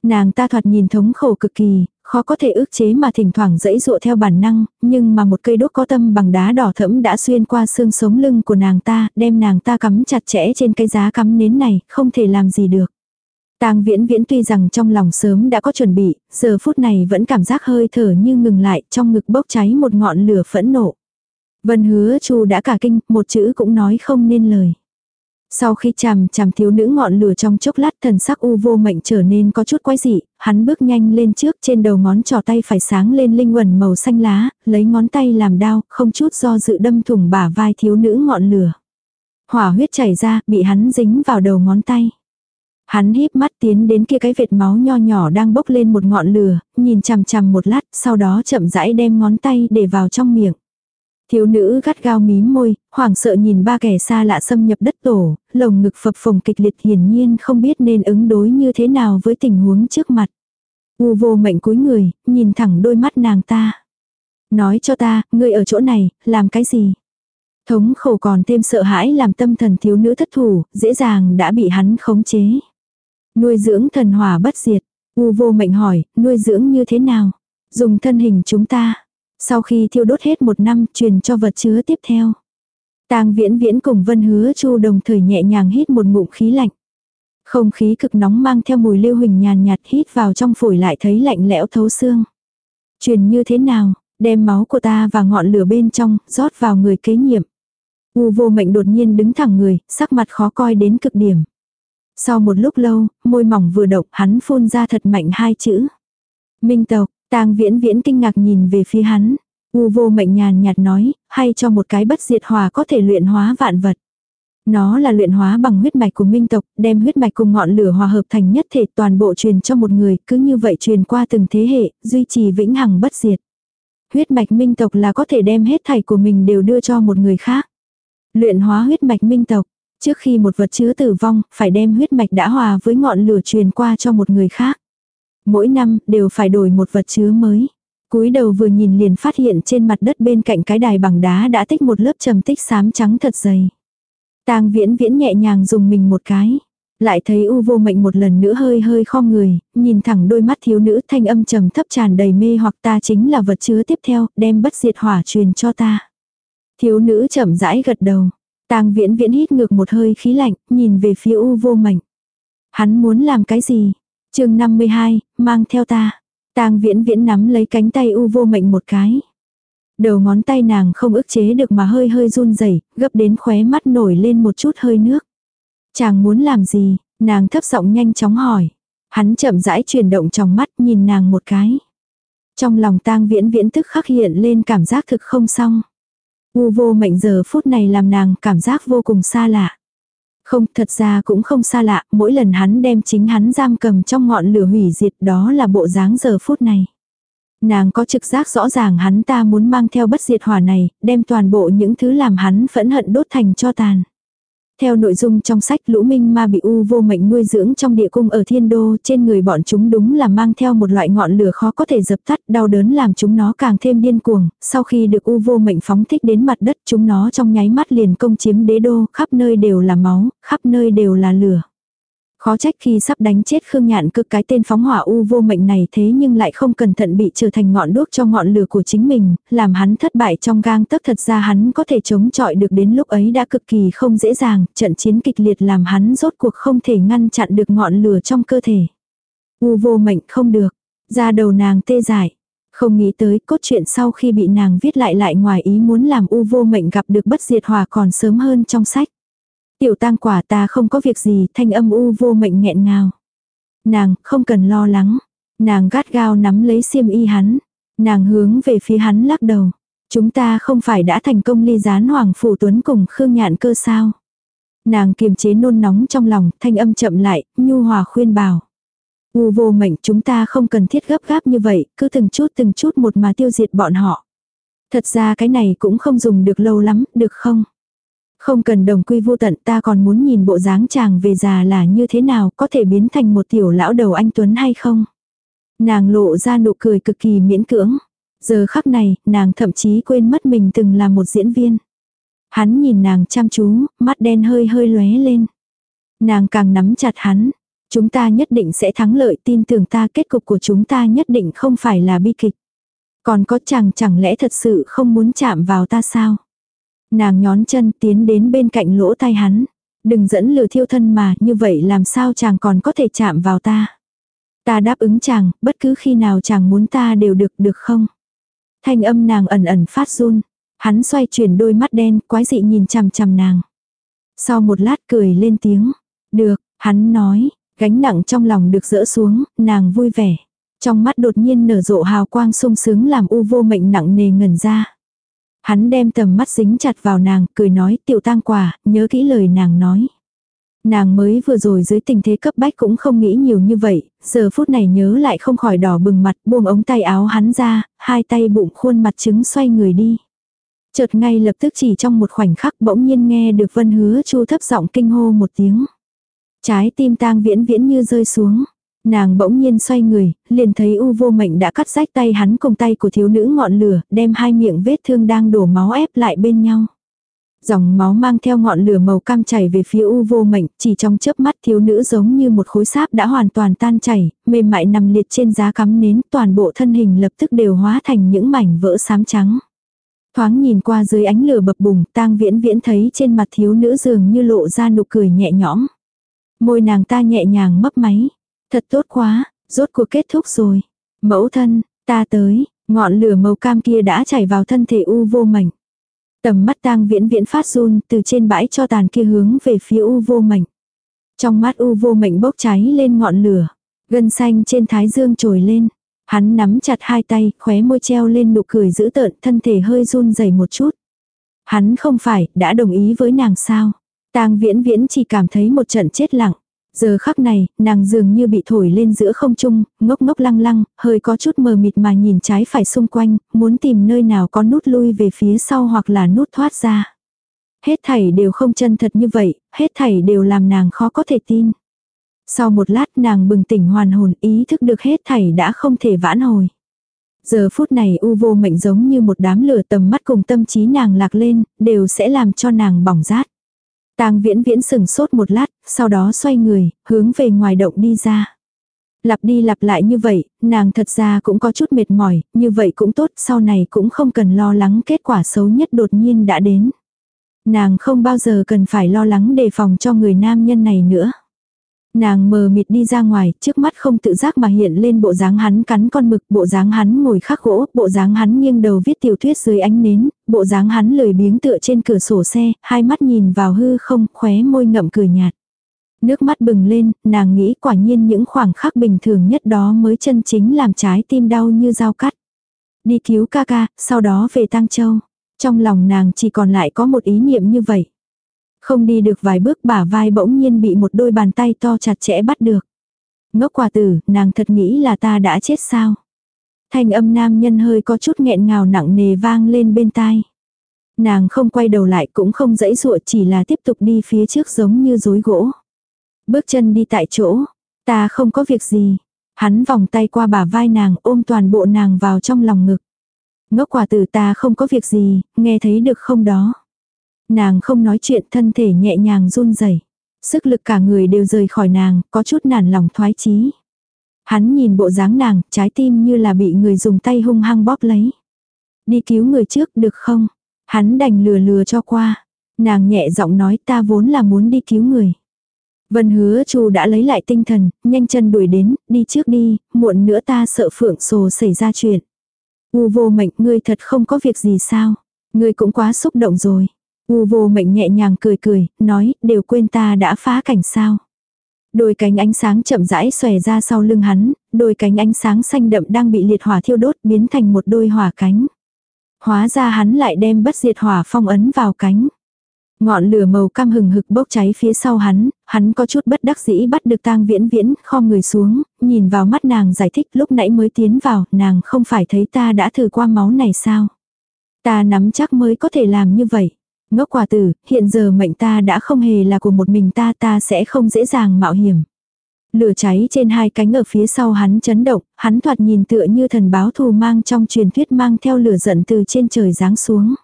Nàng ta thoạt nhìn thống khổ cực kỳ, khó có thể ước chế mà thỉnh thoảng dẫy dụa theo bản năng, nhưng mà một cây đốt có tâm bằng đá đỏ thẫm đã xuyên qua xương sống lưng của nàng ta, đem nàng ta cắm chặt chẽ trên cây giá cắm nến này, không thể làm gì được. Tang viễn viễn tuy rằng trong lòng sớm đã có chuẩn bị, giờ phút này vẫn cảm giác hơi thở như ngừng lại, trong ngực bốc cháy một ngọn lửa phẫn nộ. Vân hứa chu đã cả kinh, một chữ cũng nói không nên lời. Sau khi chằm chằm thiếu nữ ngọn lửa trong chốc lát thần sắc u vô mệnh trở nên có chút quái dị, hắn bước nhanh lên trước trên đầu ngón trò tay phải sáng lên linh quẩn màu xanh lá, lấy ngón tay làm đao, không chút do dự đâm thủng bả vai thiếu nữ ngọn lửa. Hỏa huyết chảy ra, bị hắn dính vào đầu ngón tay. Hắn híp mắt tiến đến kia cái vệt máu nho nhỏ đang bốc lên một ngọn lửa, nhìn chằm chằm một lát, sau đó chậm rãi đem ngón tay để vào trong miệng. Thiếu nữ gắt gao mím môi, hoảng sợ nhìn ba kẻ xa lạ xâm nhập đất tổ, lồng ngực phập phồng kịch liệt hiển nhiên không biết nên ứng đối như thế nào với tình huống trước mặt. U vô mệnh cúi người, nhìn thẳng đôi mắt nàng ta. Nói cho ta, ngươi ở chỗ này, làm cái gì? Thống khổ còn thêm sợ hãi làm tâm thần thiếu nữ thất thủ, dễ dàng đã bị hắn khống chế. Nuôi dưỡng thần hỏa bất diệt. U vô mệnh hỏi, nuôi dưỡng như thế nào? Dùng thân hình chúng ta. Sau khi thiêu đốt hết một năm, truyền cho vật chứa tiếp theo. Tang viễn viễn cùng vân hứa chu đồng thời nhẹ nhàng hít một ngụm khí lạnh. Không khí cực nóng mang theo mùi lưu huỳnh nhàn nhạt hít vào trong phổi lại thấy lạnh lẽo thấu xương. Truyền như thế nào, đem máu của ta và ngọn lửa bên trong, rót vào người kế nhiệm. U vô mệnh đột nhiên đứng thẳng người, sắc mặt khó coi đến cực điểm. Sau một lúc lâu, môi mỏng vừa độc hắn phun ra thật mạnh hai chữ. Minh tộc, tang viễn viễn kinh ngạc nhìn về phía hắn. U vô mệnh nhàn nhạt nói, hay cho một cái bất diệt hòa có thể luyện hóa vạn vật. Nó là luyện hóa bằng huyết mạch của minh tộc, đem huyết mạch cùng ngọn lửa hòa hợp thành nhất thể toàn bộ truyền cho một người, cứ như vậy truyền qua từng thế hệ, duy trì vĩnh hằng bất diệt. Huyết mạch minh tộc là có thể đem hết thảy của mình đều đưa cho một người khác. Luyện hóa huyết mạch minh tộc, trước khi một vật chứa tử vong, phải đem huyết mạch đã hòa với ngọn lửa truyền qua cho một người khác. Mỗi năm đều phải đổi một vật chứa mới cúi đầu vừa nhìn liền phát hiện trên mặt đất bên cạnh cái đài bằng đá đã tích một lớp trầm tích xám trắng thật dày. Tang viễn viễn nhẹ nhàng dùng mình một cái. Lại thấy u vô mệnh một lần nữa hơi hơi khom người, nhìn thẳng đôi mắt thiếu nữ thanh âm trầm thấp tràn đầy mê hoặc ta chính là vật chứa tiếp theo, đem bất diệt hỏa truyền cho ta. Thiếu nữ chậm rãi gật đầu. Tang viễn viễn hít ngược một hơi khí lạnh, nhìn về phía u vô mệnh. Hắn muốn làm cái gì? Chương 52, mang theo ta. Tang viễn viễn nắm lấy cánh tay u vô mệnh một cái. Đầu ngón tay nàng không ức chế được mà hơi hơi run rẩy gấp đến khóe mắt nổi lên một chút hơi nước. Chàng muốn làm gì? Nàng thấp giọng nhanh chóng hỏi. Hắn chậm rãi chuyển động trong mắt nhìn nàng một cái. Trong lòng tang viễn viễn tức khắc hiện lên cảm giác thực không xong. U vô mệnh giờ phút này làm nàng cảm giác vô cùng xa lạ. Không, thật ra cũng không xa lạ, mỗi lần hắn đem chính hắn giam cầm trong ngọn lửa hủy diệt đó là bộ dáng giờ phút này. Nàng có trực giác rõ ràng hắn ta muốn mang theo bất diệt hỏa này, đem toàn bộ những thứ làm hắn phẫn hận đốt thành cho tàn. Theo nội dung trong sách lũ minh ma bị u vô mệnh nuôi dưỡng trong địa cung ở thiên đô trên người bọn chúng đúng là mang theo một loại ngọn lửa khó có thể dập tắt đau đớn làm chúng nó càng thêm điên cuồng, sau khi được u vô mệnh phóng thích đến mặt đất chúng nó trong nháy mắt liền công chiếm đế đô, khắp nơi đều là máu, khắp nơi đều là lửa. Khó trách khi sắp đánh chết Khương Nhạn cực cái tên phóng hỏa u vô mệnh này thế nhưng lại không cẩn thận bị trở thành ngọn đuốc cho ngọn lửa của chính mình, làm hắn thất bại trong gang tấc thật ra hắn có thể chống chọi được đến lúc ấy đã cực kỳ không dễ dàng, trận chiến kịch liệt làm hắn rốt cuộc không thể ngăn chặn được ngọn lửa trong cơ thể. U vô mệnh không được, ra đầu nàng tê dại. Không nghĩ tới cốt truyện sau khi bị nàng viết lại lại ngoài ý muốn làm u vô mệnh gặp được bất diệt hòa còn sớm hơn trong sách. Tiểu tang quả ta không có việc gì, thanh âm u vô mệnh nghẹn ngào. Nàng, không cần lo lắng. Nàng gắt gao nắm lấy xiêm y hắn. Nàng hướng về phía hắn lắc đầu. Chúng ta không phải đã thành công ly gián Hoàng Phủ Tuấn cùng Khương Nhạn cơ sao? Nàng kiềm chế nôn nóng trong lòng, thanh âm chậm lại, nhu hòa khuyên bảo. U vô mệnh chúng ta không cần thiết gấp gáp như vậy, cứ từng chút từng chút một mà tiêu diệt bọn họ. Thật ra cái này cũng không dùng được lâu lắm, được không? Không cần đồng quy vô tận ta còn muốn nhìn bộ dáng chàng về già là như thế nào, có thể biến thành một tiểu lão đầu anh Tuấn hay không? Nàng lộ ra nụ cười cực kỳ miễn cưỡng. Giờ khắc này, nàng thậm chí quên mất mình từng là một diễn viên. Hắn nhìn nàng chăm chú, mắt đen hơi hơi lóe lên. Nàng càng nắm chặt hắn. Chúng ta nhất định sẽ thắng lợi tin tưởng ta kết cục của chúng ta nhất định không phải là bi kịch. Còn có chàng chẳng lẽ thật sự không muốn chạm vào ta sao? Nàng nhón chân tiến đến bên cạnh lỗ tai hắn. Đừng dẫn lừa thiêu thân mà như vậy làm sao chàng còn có thể chạm vào ta. Ta đáp ứng chàng, bất cứ khi nào chàng muốn ta đều được được không? Thanh âm nàng ẩn ẩn phát run. Hắn xoay chuyển đôi mắt đen quái dị nhìn chằm chằm nàng. Sau một lát cười lên tiếng. Được, hắn nói, gánh nặng trong lòng được dỡ xuống, nàng vui vẻ. Trong mắt đột nhiên nở rộ hào quang sung sướng làm u vô mệnh nặng nề ngẩn ra. Hắn đem tầm mắt dính chặt vào nàng, cười nói tiểu tang quả, nhớ kỹ lời nàng nói. Nàng mới vừa rồi dưới tình thế cấp bách cũng không nghĩ nhiều như vậy, giờ phút này nhớ lại không khỏi đỏ bừng mặt buông ống tay áo hắn ra, hai tay bụng khuôn mặt trứng xoay người đi. Chợt ngay lập tức chỉ trong một khoảnh khắc bỗng nhiên nghe được vân hứa chu thấp giọng kinh hô một tiếng. Trái tim tang viễn viễn như rơi xuống. Nàng bỗng nhiên xoay người, liền thấy u vô mệnh đã cắt rách tay hắn cùng tay của thiếu nữ ngọn lửa, đem hai miệng vết thương đang đổ máu ép lại bên nhau. Dòng máu mang theo ngọn lửa màu cam chảy về phía u vô mệnh, chỉ trong chớp mắt thiếu nữ giống như một khối sáp đã hoàn toàn tan chảy, mềm mại nằm liệt trên giá cắm nến, toàn bộ thân hình lập tức đều hóa thành những mảnh vỡ xám trắng. Thoáng nhìn qua dưới ánh lửa bập bùng, tang viễn viễn thấy trên mặt thiếu nữ dường như lộ ra nụ cười nhẹ nhõm. Môi nàng ta nhẹ nhàng mấp máy. Thật tốt quá, rốt cuộc kết thúc rồi. Mẫu thân, ta tới, ngọn lửa màu cam kia đã chảy vào thân thể u vô mảnh. Tầm mắt tang viễn viễn phát run từ trên bãi cho tàn kia hướng về phía u vô mảnh. Trong mắt u vô mảnh bốc cháy lên ngọn lửa. Gân xanh trên thái dương trồi lên. Hắn nắm chặt hai tay, khóe môi treo lên nụ cười dữ tợn, thân thể hơi run rẩy một chút. Hắn không phải, đã đồng ý với nàng sao. Tang viễn viễn chỉ cảm thấy một trận chết lặng. Giờ khắc này, nàng dường như bị thổi lên giữa không trung, ngốc ngốc lăng lăng, hơi có chút mờ mịt mà nhìn trái phải xung quanh, muốn tìm nơi nào có nút lui về phía sau hoặc là nút thoát ra. Hết thảy đều không chân thật như vậy, hết thảy đều làm nàng khó có thể tin. Sau một lát nàng bừng tỉnh hoàn hồn ý thức được hết thảy đã không thể vãn hồi. Giờ phút này u vô mệnh giống như một đám lửa tầm mắt cùng tâm trí nàng lạc lên, đều sẽ làm cho nàng bỏng rát. Tang viễn viễn sừng sốt một lát, sau đó xoay người, hướng về ngoài động đi ra. Lặp đi lặp lại như vậy, nàng thật ra cũng có chút mệt mỏi, như vậy cũng tốt, sau này cũng không cần lo lắng kết quả xấu nhất đột nhiên đã đến. Nàng không bao giờ cần phải lo lắng đề phòng cho người nam nhân này nữa. Nàng mờ mịt đi ra ngoài, trước mắt không tự giác mà hiện lên bộ dáng hắn cắn con mực, bộ dáng hắn ngồi khắc gỗ, bộ dáng hắn nghiêng đầu viết tiểu thuyết dưới ánh nến, bộ dáng hắn lười biếng tựa trên cửa sổ xe, hai mắt nhìn vào hư không, khóe môi ngậm cười nhạt. Nước mắt bừng lên, nàng nghĩ quả nhiên những khoảng khắc bình thường nhất đó mới chân chính làm trái tim đau như dao cắt. Đi cứu ca ca, sau đó về Tăng Châu. Trong lòng nàng chỉ còn lại có một ý niệm như vậy. Không đi được vài bước bả vai bỗng nhiên bị một đôi bàn tay to chặt chẽ bắt được. Ngốc quả tử, nàng thật nghĩ là ta đã chết sao. Thanh âm nam nhân hơi có chút nghẹn ngào nặng nề vang lên bên tai. Nàng không quay đầu lại cũng không dãy dụa chỉ là tiếp tục đi phía trước giống như rối gỗ. Bước chân đi tại chỗ, ta không có việc gì. Hắn vòng tay qua bả vai nàng ôm toàn bộ nàng vào trong lòng ngực. Ngốc quả tử ta không có việc gì, nghe thấy được không đó. Nàng không nói chuyện thân thể nhẹ nhàng run rẩy Sức lực cả người đều rời khỏi nàng, có chút nản lòng thoái chí. Hắn nhìn bộ dáng nàng, trái tim như là bị người dùng tay hung hăng bóp lấy. Đi cứu người trước được không? Hắn đành lừa lừa cho qua. Nàng nhẹ giọng nói ta vốn là muốn đi cứu người. Vân hứa chu đã lấy lại tinh thần, nhanh chân đuổi đến, đi trước đi, muộn nữa ta sợ phượng sồ xảy ra chuyện. U vô mệnh, ngươi thật không có việc gì sao? Ngươi cũng quá xúc động rồi. U vô mệnh nhẹ nhàng cười cười, nói, đều quên ta đã phá cảnh sao. Đôi cánh ánh sáng chậm rãi xòe ra sau lưng hắn, đôi cánh ánh sáng xanh đậm đang bị liệt hỏa thiêu đốt biến thành một đôi hỏa cánh. Hóa ra hắn lại đem bất diệt hỏa phong ấn vào cánh. Ngọn lửa màu cam hừng hực bốc cháy phía sau hắn, hắn có chút bất đắc dĩ bắt được tang viễn viễn, kho người xuống, nhìn vào mắt nàng giải thích lúc nãy mới tiến vào, nàng không phải thấy ta đã thử qua máu này sao. Ta nắm chắc mới có thể làm như vậy. Ngốc quả tử, hiện giờ mệnh ta đã không hề là của một mình ta ta sẽ không dễ dàng mạo hiểm. Lửa cháy trên hai cánh ở phía sau hắn chấn động, hắn thoạt nhìn tựa như thần báo thù mang trong truyền thuyết mang theo lửa giận từ trên trời giáng xuống.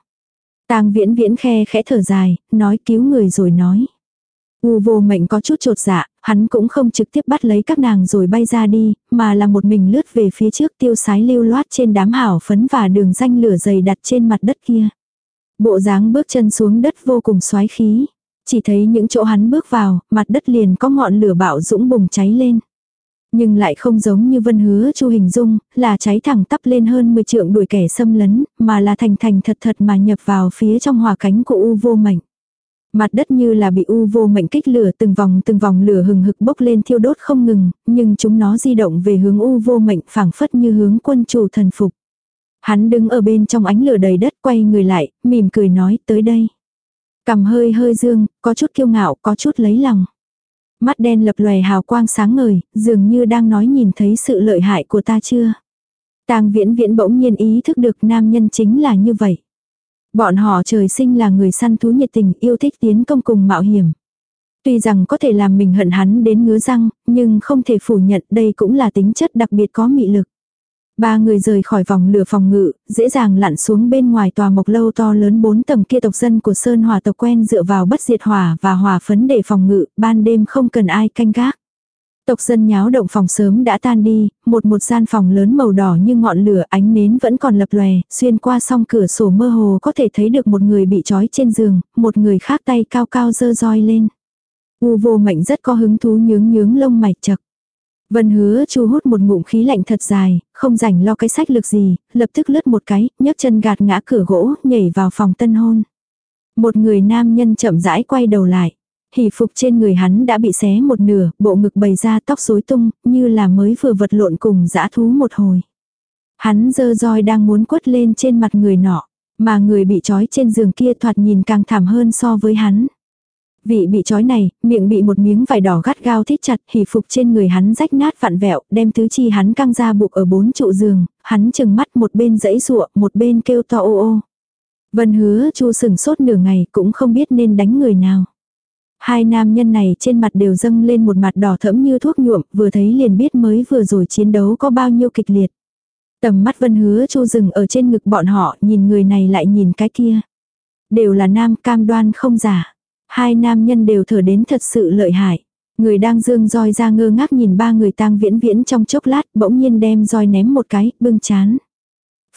Tang viễn viễn khe khẽ thở dài, nói cứu người rồi nói. U vô mệnh có chút trột dạ, hắn cũng không trực tiếp bắt lấy các nàng rồi bay ra đi, mà là một mình lướt về phía trước tiêu sái lưu loát trên đám hảo phấn và đường danh lửa dày đặt trên mặt đất kia. Bộ dáng bước chân xuống đất vô cùng xoái khí. Chỉ thấy những chỗ hắn bước vào, mặt đất liền có ngọn lửa bạo dũng bùng cháy lên. Nhưng lại không giống như vân hứa chu hình dung, là cháy thẳng tắp lên hơn 10 trượng đuổi kẻ xâm lấn, mà là thành thành thật thật mà nhập vào phía trong hòa cánh của u vô mệnh. Mặt đất như là bị u vô mệnh kích lửa từng vòng từng vòng lửa hừng hực bốc lên thiêu đốt không ngừng, nhưng chúng nó di động về hướng u vô mệnh phảng phất như hướng quân chủ thần phục. Hắn đứng ở bên trong ánh lửa đầy đất quay người lại, mỉm cười nói tới đây. Cầm hơi hơi dương, có chút kiêu ngạo, có chút lấy lòng. Mắt đen lập lòe hào quang sáng ngời, dường như đang nói nhìn thấy sự lợi hại của ta chưa. Tang viễn viễn bỗng nhiên ý thức được nam nhân chính là như vậy. Bọn họ trời sinh là người săn thú nhiệt tình yêu thích tiến công cùng mạo hiểm. Tuy rằng có thể làm mình hận hắn đến ngứa răng, nhưng không thể phủ nhận đây cũng là tính chất đặc biệt có mị lực. Ba người rời khỏi vòng lửa phòng ngự, dễ dàng lặn xuống bên ngoài tòa mộc lâu to lớn bốn tầng kia tộc dân của Sơn Hòa tộc quen dựa vào bất diệt hỏa và hỏa phấn để phòng ngự, ban đêm không cần ai canh gác. Tộc dân nháo động phòng sớm đã tan đi, một một gian phòng lớn màu đỏ như ngọn lửa ánh nến vẫn còn lập lòe, xuyên qua song cửa sổ mơ hồ có thể thấy được một người bị trói trên giường, một người khác tay cao cao dơ roi lên. U vô mệnh rất có hứng thú nhướng nhướng lông mạch chật. Vân hứa chu hút một ngụm khí lạnh thật dài, không rảnh lo cái sách lực gì, lập tức lướt một cái, nhấc chân gạt ngã cửa gỗ, nhảy vào phòng tân hôn. Một người nam nhân chậm rãi quay đầu lại. Hỷ phục trên người hắn đã bị xé một nửa, bộ ngực bày ra tóc rối tung, như là mới vừa vật lộn cùng dã thú một hồi. Hắn dơ roi đang muốn quất lên trên mặt người nọ, mà người bị trói trên giường kia thoạt nhìn càng thảm hơn so với hắn. Vị bị trói này, miệng bị một miếng vải đỏ gắt gao thít chặt, hỉ phục trên người hắn rách nát vặn vẹo, đem tứ chi hắn căng ra buộc ở bốn trụ giường, hắn chừng mắt một bên dãy rụa, một bên kêu to ô ô. Vân hứa chu sừng sốt nửa ngày cũng không biết nên đánh người nào. Hai nam nhân này trên mặt đều dâng lên một mặt đỏ thẫm như thuốc nhuộm, vừa thấy liền biết mới vừa rồi chiến đấu có bao nhiêu kịch liệt. Tầm mắt vân hứa chu rừng ở trên ngực bọn họ, nhìn người này lại nhìn cái kia. Đều là nam cam đoan không giả. Hai nam nhân đều thở đến thật sự lợi hại. Người đang dương roi ra ngơ ngác nhìn ba người tang viễn viễn trong chốc lát bỗng nhiên đem roi ném một cái, bưng chán.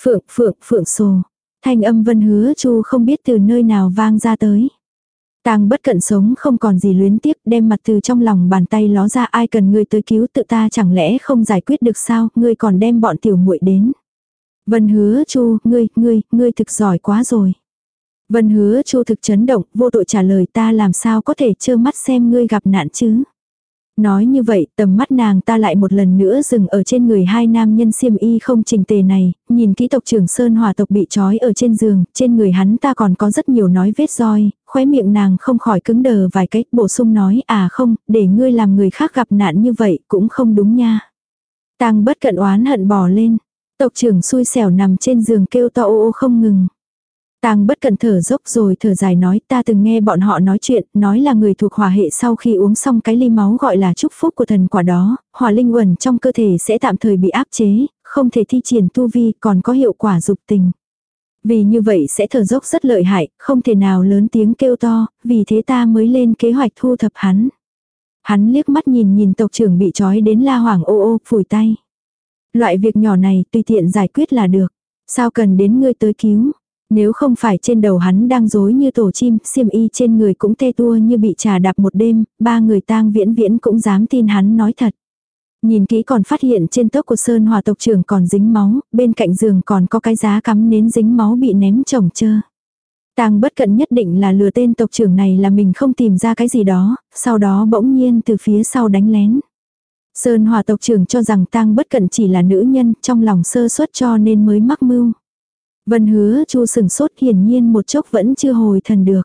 Phượng, phượng, phượng sồ. Thanh âm vân hứa chu không biết từ nơi nào vang ra tới. Tang bất cận sống không còn gì luyến tiếc đem mặt từ trong lòng bàn tay ló ra ai cần ngươi tới cứu tự ta chẳng lẽ không giải quyết được sao, ngươi còn đem bọn tiểu muội đến. Vân hứa chu, ngươi, ngươi, ngươi thực giỏi quá rồi. Vân hứa chu thực chấn động, vô tội trả lời ta làm sao có thể trơ mắt xem ngươi gặp nạn chứ. Nói như vậy, tầm mắt nàng ta lại một lần nữa dừng ở trên người hai nam nhân xiêm y không trình tề này, nhìn kỹ tộc trưởng Sơn Hòa tộc bị trói ở trên giường, trên người hắn ta còn có rất nhiều nói vết roi, khóe miệng nàng không khỏi cứng đờ vài cách, bổ sung nói à không, để ngươi làm người khác gặp nạn như vậy cũng không đúng nha. Tang bất cận oán hận bỏ lên, tộc trưởng xui xẻo nằm trên giường kêu to ô ô không ngừng. Tang bất cẩn thở dốc rồi thở dài nói ta từng nghe bọn họ nói chuyện, nói là người thuộc hỏa hệ sau khi uống xong cái ly máu gọi là chúc phúc của thần quả đó, hỏa linh quẩn trong cơ thể sẽ tạm thời bị áp chế, không thể thi triển tu vi còn có hiệu quả dục tình. Vì như vậy sẽ thở dốc rất lợi hại, không thể nào lớn tiếng kêu to, vì thế ta mới lên kế hoạch thu thập hắn. Hắn liếc mắt nhìn nhìn tộc trưởng bị trói đến la hoàng ô ô, phủi tay. Loại việc nhỏ này tùy tiện giải quyết là được. Sao cần đến ngươi tới cứu? Nếu không phải trên đầu hắn đang rối như tổ chim, xiêm y trên người cũng tê tua như bị trà đạp một đêm, ba người tang viễn viễn cũng dám tin hắn nói thật. Nhìn kỹ còn phát hiện trên tóc của Sơn Hòa tộc trưởng còn dính máu, bên cạnh giường còn có cái giá cắm nến dính máu bị ném chồng chơ. Tang bất cận nhất định là lừa tên tộc trưởng này là mình không tìm ra cái gì đó, sau đó bỗng nhiên từ phía sau đánh lén. Sơn Hòa tộc trưởng cho rằng Tang bất cận chỉ là nữ nhân, trong lòng sơ suất cho nên mới mắc mưu. Vân hứa chu sừng sốt hiển nhiên một chốc vẫn chưa hồi thần được.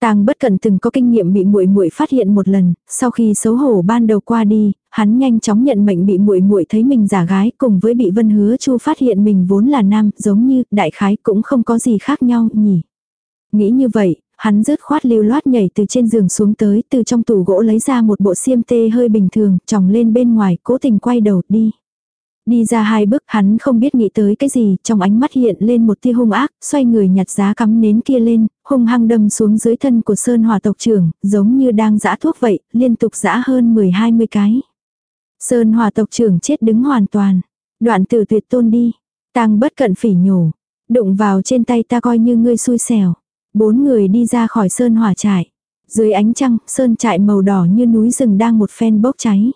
Tang bất cẩn từng có kinh nghiệm bị muội muội phát hiện một lần, sau khi xấu hổ ban đầu qua đi, hắn nhanh chóng nhận mệnh bị muội muội thấy mình giả gái, cùng với bị Vân Hứa Chu phát hiện mình vốn là nam, giống như đại khái cũng không có gì khác nhau nhỉ. Nghĩ như vậy, hắn rứt khoát lưu loát nhảy từ trên giường xuống tới, từ trong tủ gỗ lấy ra một bộ xiêm tê hơi bình thường, tròng lên bên ngoài, cố tình quay đầu đi. Đi ra hai bước hắn không biết nghĩ tới cái gì, trong ánh mắt hiện lên một tia hung ác, xoay người nhặt giá cắm nến kia lên, hung hăng đâm xuống dưới thân của Sơn Hòa tộc trưởng, giống như đang giã thuốc vậy, liên tục giã hơn 10-20 cái. Sơn Hòa tộc trưởng chết đứng hoàn toàn. Đoạn tử tuyệt tôn đi. tang bất cận phỉ nhổ. Đụng vào trên tay ta coi như ngươi xui xẻo. Bốn người đi ra khỏi Sơn Hòa trại. Dưới ánh trăng, Sơn trại màu đỏ như núi rừng đang một phen bốc cháy.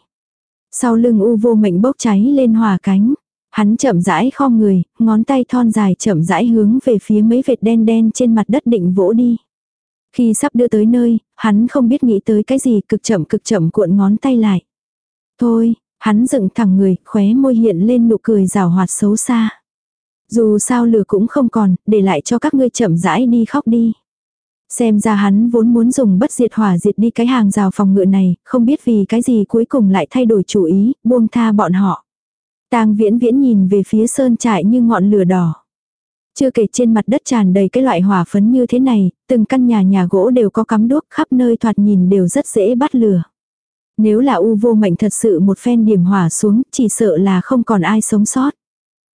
Sau lưng u vô mệnh bốc cháy lên hòa cánh. Hắn chậm rãi kho người, ngón tay thon dài chậm rãi hướng về phía mấy vệt đen đen trên mặt đất định vỗ đi. Khi sắp đưa tới nơi, hắn không biết nghĩ tới cái gì cực chậm cực chậm cuộn ngón tay lại. Thôi, hắn dựng thẳng người, khóe môi hiện lên nụ cười rào hoạt xấu xa. Dù sao lửa cũng không còn, để lại cho các ngươi chậm rãi đi khóc đi. Xem ra hắn vốn muốn dùng bất diệt hỏa diệt đi cái hàng rào phòng ngựa này, không biết vì cái gì cuối cùng lại thay đổi chủ ý, buông tha bọn họ. Tang viễn viễn nhìn về phía sơn trại như ngọn lửa đỏ. Chưa kể trên mặt đất tràn đầy cái loại hỏa phấn như thế này, từng căn nhà nhà gỗ đều có cắm đuốc khắp nơi thoạt nhìn đều rất dễ bắt lửa. Nếu là u vô mệnh thật sự một phen điểm hỏa xuống, chỉ sợ là không còn ai sống sót.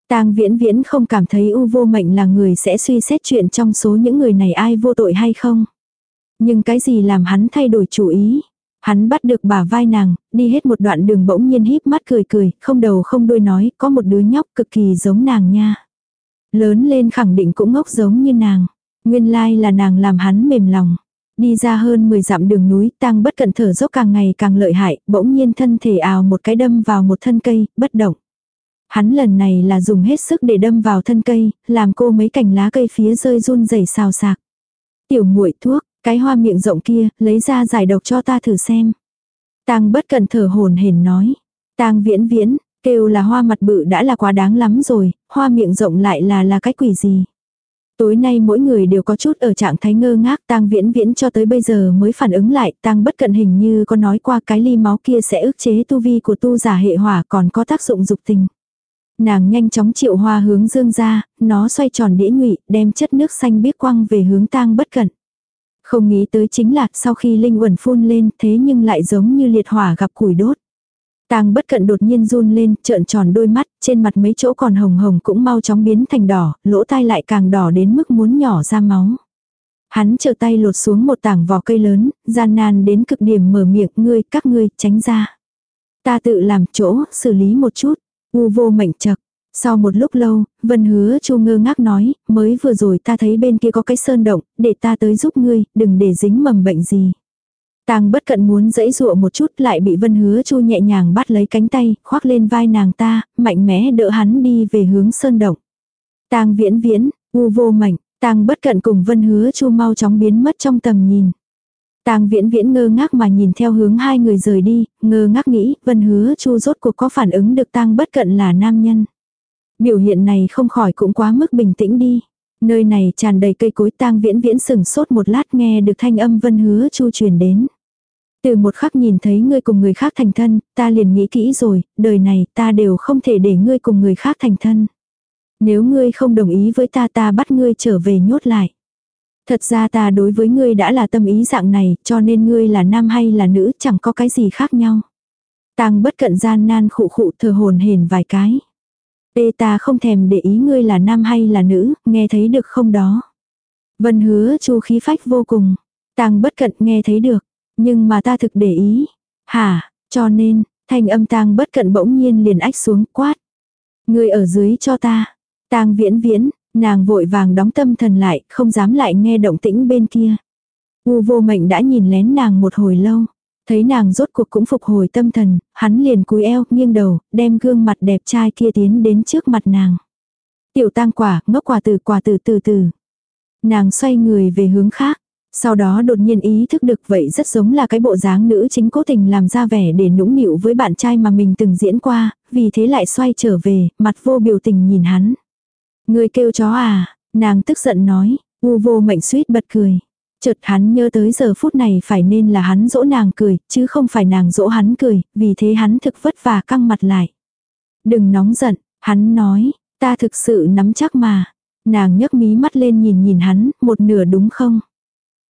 Tang viễn viễn không cảm thấy u vô mệnh là người sẽ suy xét chuyện trong số những người này ai vô tội hay không. Nhưng cái gì làm hắn thay đổi chủ ý. Hắn bắt được bà vai nàng, đi hết một đoạn đường bỗng nhiên híp mắt cười cười, không đầu không đuôi nói, có một đứa nhóc cực kỳ giống nàng nha. Lớn lên khẳng định cũng ngốc giống như nàng. Nguyên lai là nàng làm hắn mềm lòng. Đi ra hơn 10 dặm đường núi, Tang bất cẩn thở dốc càng ngày càng lợi hại, bỗng nhiên thân thể ào một cái đâm vào một thân cây, bất động. Hắn lần này là dùng hết sức để đâm vào thân cây, làm cô mấy cành lá cây phía rơi run rẩy xào sạc. Tiểu muội thuốc, cái hoa miệng rộng kia, lấy ra giải độc cho ta thử xem. Tang bất cần thở hồn hển nói. Tang viễn viễn, kêu là hoa mặt bự đã là quá đáng lắm rồi, hoa miệng rộng lại là là cái quỷ gì. Tối nay mỗi người đều có chút ở trạng thái ngơ ngác tang viễn viễn cho tới bây giờ mới phản ứng lại tang bất cận hình như có nói qua cái ly máu kia sẽ ức chế tu vi của tu giả hệ hỏa còn có tác dụng dục tình. Nàng nhanh chóng triệu hoa hướng dương ra, nó xoay tròn đĩa nhụy, đem chất nước xanh biếc quăng về hướng tang bất cận. Không nghĩ tới chính là sau khi linh uẩn phun lên thế nhưng lại giống như liệt hỏa gặp củi đốt. Tang bất cận đột nhiên run lên, trợn tròn đôi mắt, trên mặt mấy chỗ còn hồng hồng cũng mau chóng biến thành đỏ, lỗ tai lại càng đỏ đến mức muốn nhỏ ra máu. Hắn trợ tay lột xuống một tảng vỏ cây lớn, gian nan đến cực điểm mở miệng ngươi, các ngươi, tránh ra. Ta tự làm chỗ, xử lý một chút. U vô mệnh chật. Sau một lúc lâu, Vân hứa chu ngơ ngác nói, mới vừa rồi ta thấy bên kia có cái sơn động, để ta tới giúp ngươi, đừng để dính mầm bệnh gì. Tàng bất cận muốn dẫy dụa một chút lại bị Vân Hứa Chu nhẹ nhàng bắt lấy cánh tay, khoác lên vai nàng ta, mạnh mẽ đỡ hắn đi về hướng sơn động. Tàng viễn viễn, u vô mạnh, Tàng bất cận cùng Vân Hứa Chu mau chóng biến mất trong tầm nhìn. Tang viễn viễn ngơ ngác mà nhìn theo hướng hai người rời đi, ngơ ngác nghĩ Vân Hứa Chu rốt cuộc có phản ứng được Tang bất cận là nam nhân. Biểu hiện này không khỏi cũng quá mức bình tĩnh đi. Nơi này tràn đầy cây cối tang viễn viễn sừng sốt một lát nghe được thanh âm Vân Hứa Chu truyền đến. Từ một khắc nhìn thấy ngươi cùng người khác thành thân, ta liền nghĩ kỹ rồi, đời này ta đều không thể để ngươi cùng người khác thành thân. Nếu ngươi không đồng ý với ta ta bắt ngươi trở về nhốt lại. Thật ra ta đối với ngươi đã là tâm ý dạng này, cho nên ngươi là nam hay là nữ chẳng có cái gì khác nhau. Tang bất cận gian nan khụ khụ thờ hồn hển vài cái. Ê ta không thèm để ý ngươi là nam hay là nữ, nghe thấy được không đó. Vân hứa chu khí phách vô cùng. Tang bất cận nghe thấy được. Nhưng mà ta thực để ý. Hả, cho nên, thanh âm tang bất cận bỗng nhiên liền ách xuống quát. Ngươi ở dưới cho ta. Tang viễn viễn, nàng vội vàng đóng tâm thần lại, không dám lại nghe động tĩnh bên kia. U vô mệnh đã nhìn lén nàng một hồi lâu. Thấy nàng rốt cuộc cũng phục hồi tâm thần, hắn liền cúi eo, nghiêng đầu, đem gương mặt đẹp trai kia tiến đến trước mặt nàng. Tiểu tang quả, ngốc quả từ quả từ từ từ. Nàng xoay người về hướng khác. Sau đó đột nhiên ý thức được vậy rất giống là cái bộ dáng nữ chính cố tình làm ra vẻ để nũng nịu với bạn trai mà mình từng diễn qua, vì thế lại xoay trở về, mặt vô biểu tình nhìn hắn. Người kêu chó à, nàng tức giận nói, u vô mệnh suýt bật cười. Chợt hắn nhớ tới giờ phút này phải nên là hắn dỗ nàng cười, chứ không phải nàng dỗ hắn cười, vì thế hắn thực vất vả căng mặt lại. Đừng nóng giận, hắn nói, ta thực sự nắm chắc mà. Nàng nhấc mí mắt lên nhìn nhìn hắn, một nửa đúng không?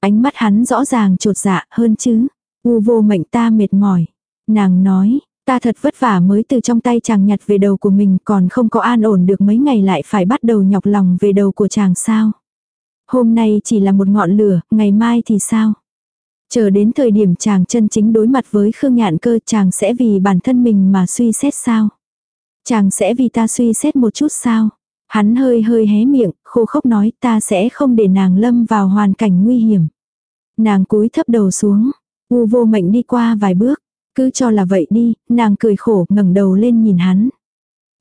Ánh mắt hắn rõ ràng trột dạ hơn chứ. U vô mệnh ta mệt mỏi. Nàng nói, ta thật vất vả mới từ trong tay chàng nhặt về đầu của mình còn không có an ổn được mấy ngày lại phải bắt đầu nhọc lòng về đầu của chàng sao. Hôm nay chỉ là một ngọn lửa, ngày mai thì sao? Chờ đến thời điểm chàng chân chính đối mặt với Khương Nhạn cơ chàng sẽ vì bản thân mình mà suy xét sao? Chàng sẽ vì ta suy xét một chút sao? Hắn hơi hơi hé miệng, khô khốc nói ta sẽ không để nàng lâm vào hoàn cảnh nguy hiểm. Nàng cúi thấp đầu xuống, u vô mệnh đi qua vài bước, cứ cho là vậy đi, nàng cười khổ ngẩng đầu lên nhìn hắn.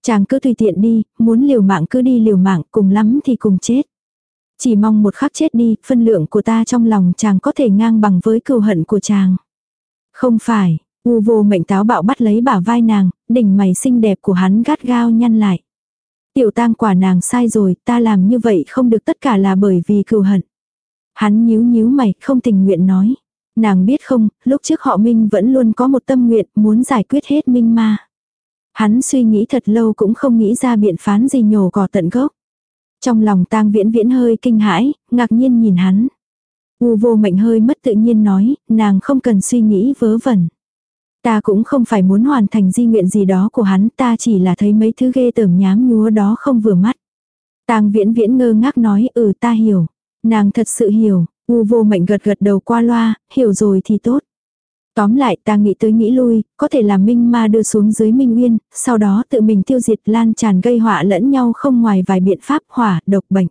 Chàng cứ tùy tiện đi, muốn liều mạng cứ đi liều mạng, cùng lắm thì cùng chết. Chỉ mong một khắc chết đi, phân lượng của ta trong lòng chàng có thể ngang bằng với cừu hận của chàng. Không phải, u vô mệnh táo bạo bắt lấy bả vai nàng, đỉnh mày xinh đẹp của hắn gắt gao nhăn lại. Tiểu tang quả nàng sai rồi, ta làm như vậy không được tất cả là bởi vì cừu hận. Hắn nhíu nhíu mày, không tình nguyện nói. Nàng biết không, lúc trước họ Minh vẫn luôn có một tâm nguyện muốn giải quyết hết Minh ma. Hắn suy nghĩ thật lâu cũng không nghĩ ra biện phán gì nhổ cỏ tận gốc. Trong lòng tang viễn viễn hơi kinh hãi, ngạc nhiên nhìn hắn. U vô mệnh hơi mất tự nhiên nói, nàng không cần suy nghĩ vớ vẩn. Ta cũng không phải muốn hoàn thành di nguyện gì đó của hắn, ta chỉ là thấy mấy thứ ghê tởm nhám nhúa đó không vừa mắt. Tang viễn viễn ngơ ngác nói, ừ ta hiểu. Nàng thật sự hiểu, u vô mệnh gật gật đầu qua loa, hiểu rồi thì tốt. Tóm lại ta nghĩ tới nghĩ lui, có thể làm minh ma đưa xuống dưới minh nguyên, sau đó tự mình tiêu diệt lan tràn gây họa lẫn nhau không ngoài vài biện pháp hỏa, độc bệnh.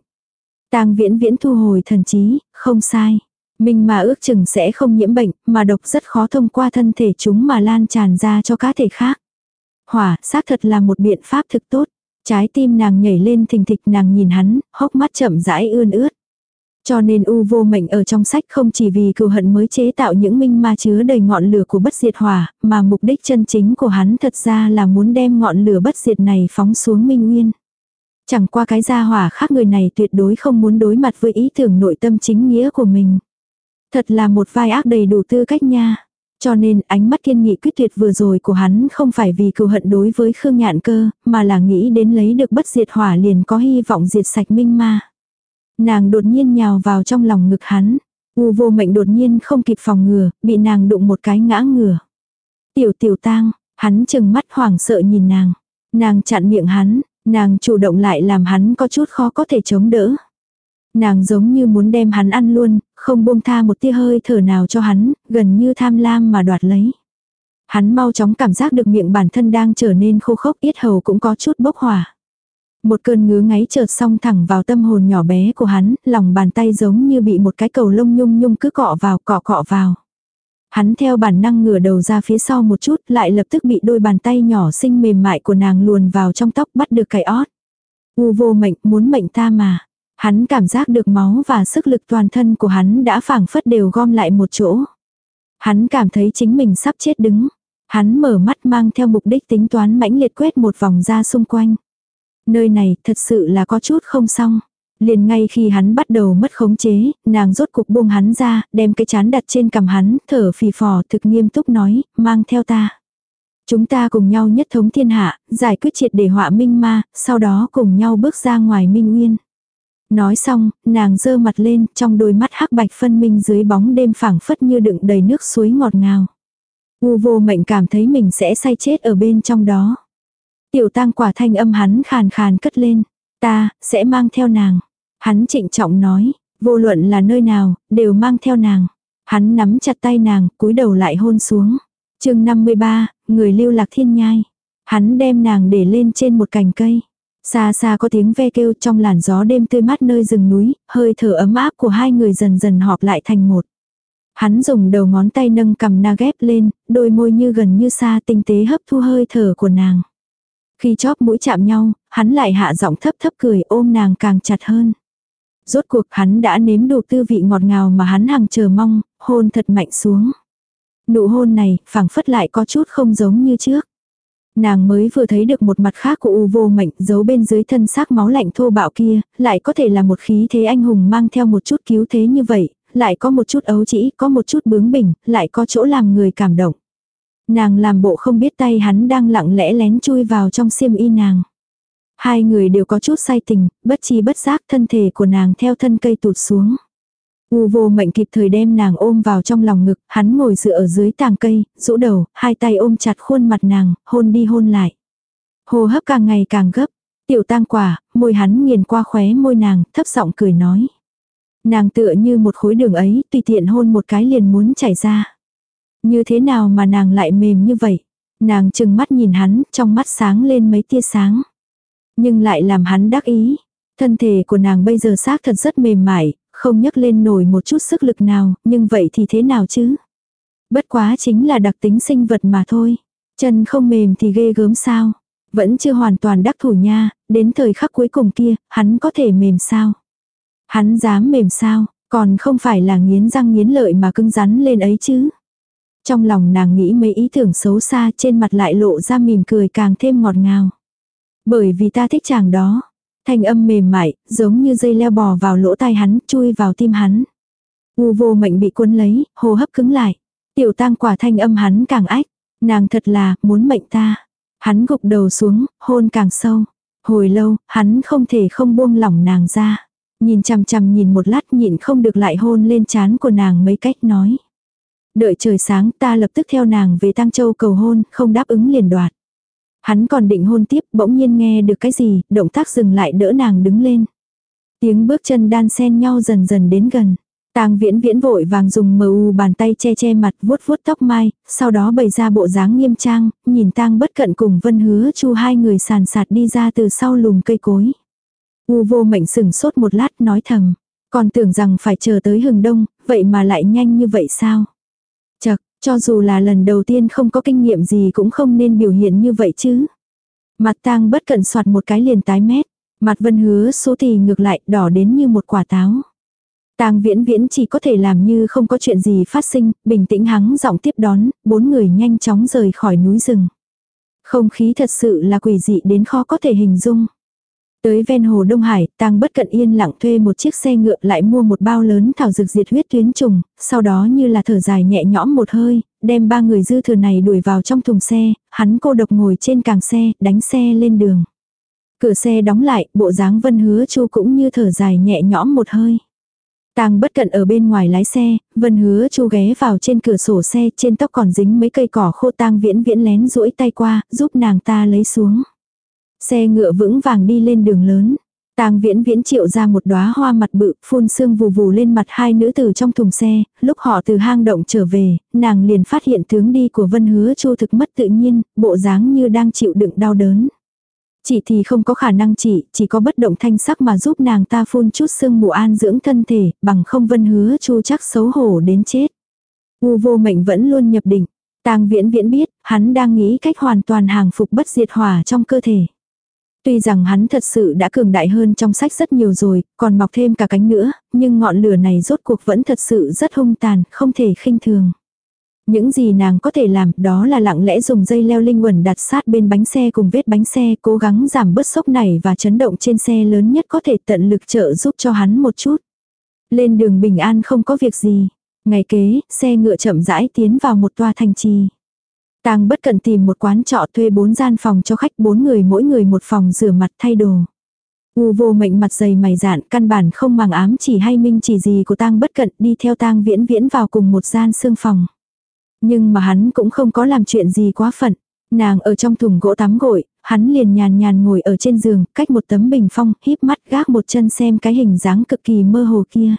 tang viễn viễn thu hồi thần trí, không sai. Minh ma ước chừng sẽ không nhiễm bệnh, mà độc rất khó thông qua thân thể chúng mà lan tràn ra cho cá thể khác. Hỏa, xác thật là một biện pháp thực tốt. Trái tim nàng nhảy lên thình thịch nàng nhìn hắn, hốc mắt chậm rãi ươn ướt. Cho nên u vô mệnh ở trong sách không chỉ vì cừu hận mới chế tạo những minh ma chứa đầy ngọn lửa của bất diệt hỏa, mà mục đích chân chính của hắn thật ra là muốn đem ngọn lửa bất diệt này phóng xuống minh nguyên. Chẳng qua cái gia hỏa khác người này tuyệt đối không muốn đối mặt với ý tưởng nội tâm chính nghĩa của mình. Thật là một vai ác đầy đủ tư cách nha. Cho nên ánh mắt kiên nghị quyết tuyệt vừa rồi của hắn không phải vì cừu hận đối với Khương Nhạn Cơ, mà là nghĩ đến lấy được bất diệt hỏa liền có hy vọng diệt sạch minh ma. Nàng đột nhiên nhào vào trong lòng ngực hắn. U vô mệnh đột nhiên không kịp phòng ngừa, bị nàng đụng một cái ngã ngửa. Tiểu tiểu tang, hắn chừng mắt hoảng sợ nhìn nàng. Nàng chặn miệng hắn, nàng chủ động lại làm hắn có chút khó có thể chống đỡ. Nàng giống như muốn đem hắn ăn luôn, không buông tha một tia hơi thở nào cho hắn, gần như tham lam mà đoạt lấy. Hắn mau chóng cảm giác được miệng bản thân đang trở nên khô khốc yết hầu cũng có chút bốc hỏa. Một cơn ngứa ngáy chợt xong thẳng vào tâm hồn nhỏ bé của hắn, lòng bàn tay giống như bị một cái cầu lông nhung nhung cứ cọ vào cọ cọ vào. Hắn theo bản năng ngửa đầu ra phía sau một chút lại lập tức bị đôi bàn tay nhỏ xinh mềm mại của nàng luồn vào trong tóc bắt được cái ót. U vô mệnh muốn mệnh ta mà. Hắn cảm giác được máu và sức lực toàn thân của hắn đã phảng phất đều gom lại một chỗ. Hắn cảm thấy chính mình sắp chết đứng. Hắn mở mắt mang theo mục đích tính toán mãnh liệt quét một vòng ra xung quanh. Nơi này thật sự là có chút không xong. Liền ngay khi hắn bắt đầu mất khống chế, nàng rốt cục buông hắn ra, đem cái chán đặt trên cằm hắn, thở phì phò thực nghiêm túc nói, mang theo ta. Chúng ta cùng nhau nhất thống thiên hạ, giải quyết triệt để họa minh ma, sau đó cùng nhau bước ra ngoài minh nguyên. Nói xong, nàng dơ mặt lên, trong đôi mắt hắc bạch phân minh dưới bóng đêm phảng phất như đựng đầy nước suối ngọt ngào. U vô mệnh cảm thấy mình sẽ say chết ở bên trong đó. Tiểu tang quả thanh âm hắn khàn khàn cất lên. Ta, sẽ mang theo nàng. Hắn trịnh trọng nói, vô luận là nơi nào, đều mang theo nàng. Hắn nắm chặt tay nàng, cúi đầu lại hôn xuống. chương 53, người lưu lạc thiên nhai. Hắn đem nàng để lên trên một cành cây. Xa xa có tiếng ve kêu trong làn gió đêm tươi mát nơi rừng núi, hơi thở ấm áp của hai người dần dần họp lại thành một. Hắn dùng đầu ngón tay nâng cầm na ghép lên, đôi môi như gần như xa tinh tế hấp thu hơi thở của nàng. Khi chóp mũi chạm nhau, hắn lại hạ giọng thấp thấp cười ôm nàng càng chặt hơn. Rốt cuộc hắn đã nếm đủ tư vị ngọt ngào mà hắn hằng chờ mong, hôn thật mạnh xuống. Nụ hôn này, phảng phất lại có chút không giống như trước. Nàng mới vừa thấy được một mặt khác của U vô mệnh giấu bên dưới thân xác máu lạnh thô bạo kia, lại có thể là một khí thế anh hùng mang theo một chút cứu thế như vậy, lại có một chút ấu trĩ, có một chút bướng bỉnh, lại có chỗ làm người cảm động. Nàng làm bộ không biết tay hắn đang lặng lẽ lén chui vào trong xiêm y nàng. Hai người đều có chút say tình, bất chi bất giác thân thể của nàng theo thân cây tụt xuống. U vô mệnh kịp thời đem nàng ôm vào trong lòng ngực, hắn ngồi dựa ở dưới tàng cây, rũ đầu, hai tay ôm chặt khuôn mặt nàng, hôn đi hôn lại. hô hấp càng ngày càng gấp, tiểu tang quả, môi hắn nghiền qua khóe môi nàng, thấp giọng cười nói. Nàng tựa như một khối đường ấy, tùy tiện hôn một cái liền muốn chảy ra. Như thế nào mà nàng lại mềm như vậy? Nàng chừng mắt nhìn hắn, trong mắt sáng lên mấy tia sáng. Nhưng lại làm hắn đắc ý. Thân thể của nàng bây giờ xác thật rất mềm mại, không nhấc lên nổi một chút sức lực nào, nhưng vậy thì thế nào chứ? Bất quá chính là đặc tính sinh vật mà thôi. Chân không mềm thì ghê gớm sao? Vẫn chưa hoàn toàn đắc thủ nha, đến thời khắc cuối cùng kia, hắn có thể mềm sao? Hắn dám mềm sao, còn không phải là nghiến răng nghiến lợi mà cứng rắn lên ấy chứ? Trong lòng nàng nghĩ mấy ý tưởng xấu xa trên mặt lại lộ ra mỉm cười càng thêm ngọt ngào. Bởi vì ta thích chàng đó. Thanh âm mềm mại, giống như dây leo bò vào lỗ tai hắn, chui vào tim hắn. U vô mệnh bị cuốn lấy, hô hấp cứng lại. Tiểu tang quả thanh âm hắn càng ách. Nàng thật là, muốn mệnh ta. Hắn gục đầu xuống, hôn càng sâu. Hồi lâu, hắn không thể không buông lỏng nàng ra. Nhìn chằm chằm nhìn một lát nhịn không được lại hôn lên chán của nàng mấy cách nói. Đợi trời sáng ta lập tức theo nàng về Tăng Châu cầu hôn, không đáp ứng liền đoạt. Hắn còn định hôn tiếp, bỗng nhiên nghe được cái gì, động tác dừng lại đỡ nàng đứng lên. Tiếng bước chân đan xen nhau dần dần đến gần. Tang viễn viễn vội vàng dùng mờ u bàn tay che che mặt vuốt vuốt tóc mai, sau đó bày ra bộ dáng nghiêm trang, nhìn tang bất cận cùng vân hứa chu hai người sàn sạt đi ra từ sau lùm cây cối. U vô mệnh sừng sốt một lát nói thầm, còn tưởng rằng phải chờ tới hừng đông, vậy mà lại nhanh như vậy sao? Cho dù là lần đầu tiên không có kinh nghiệm gì cũng không nên biểu hiện như vậy chứ. Mặt tang bất cận soạt một cái liền tái mét. Mặt vân hứa số thì ngược lại đỏ đến như một quả táo. Tang viễn viễn chỉ có thể làm như không có chuyện gì phát sinh, bình tĩnh hắng giọng tiếp đón, bốn người nhanh chóng rời khỏi núi rừng. Không khí thật sự là quỷ dị đến khó có thể hình dung. Tới ven hồ Đông Hải, tang bất cận yên lặng thuê một chiếc xe ngựa lại mua một bao lớn thảo dược diệt huyết tuyến trùng, sau đó như là thở dài nhẹ nhõm một hơi, đem ba người dư thừa này đuổi vào trong thùng xe, hắn cô độc ngồi trên càng xe, đánh xe lên đường. Cửa xe đóng lại, bộ dáng vân hứa chu cũng như thở dài nhẹ nhõm một hơi. Tang bất cận ở bên ngoài lái xe, vân hứa chu ghé vào trên cửa sổ xe, trên tóc còn dính mấy cây cỏ khô tang viễn viễn lén duỗi tay qua, giúp nàng ta lấy xuống. Xe ngựa vững vàng đi lên đường lớn. Tang viễn viễn triệu ra một đóa hoa mặt bự, phun sương vù vù lên mặt hai nữ tử trong thùng xe, lúc họ từ hang động trở về, nàng liền phát hiện tướng đi của vân hứa chu thực mất tự nhiên, bộ dáng như đang chịu đựng đau đớn. Chỉ thì không có khả năng chỉ, chỉ có bất động thanh sắc mà giúp nàng ta phun chút sương mù an dưỡng thân thể, bằng không vân hứa chu chắc xấu hổ đến chết. U vô mệnh vẫn luôn nhập định. Tang viễn viễn biết, hắn đang nghĩ cách hoàn toàn hàng phục bất diệt hỏa trong cơ thể. Tuy rằng hắn thật sự đã cường đại hơn trong sách rất nhiều rồi, còn mọc thêm cả cánh nữa, nhưng ngọn lửa này rốt cuộc vẫn thật sự rất hung tàn, không thể khinh thường. Những gì nàng có thể làm đó là lặng lẽ dùng dây leo linh quẩn đặt sát bên bánh xe cùng vết bánh xe cố gắng giảm bớt sốc này và chấn động trên xe lớn nhất có thể tận lực trợ giúp cho hắn một chút. Lên đường bình an không có việc gì. Ngày kế, xe ngựa chậm rãi tiến vào một toa thành trì. Tang bất cẩn tìm một quán trọ thuê bốn gian phòng cho khách bốn người mỗi người một phòng rửa mặt thay đồ. U vô mệnh mặt dày mày dạn căn bản không màng ám chỉ hay minh chỉ gì của tang bất cận đi theo tang viễn viễn vào cùng một gian xương phòng. Nhưng mà hắn cũng không có làm chuyện gì quá phận. Nàng ở trong thùng gỗ tắm gội, hắn liền nhàn nhàn ngồi ở trên giường, cách một tấm bình phong, híp mắt gác một chân xem cái hình dáng cực kỳ mơ hồ kia.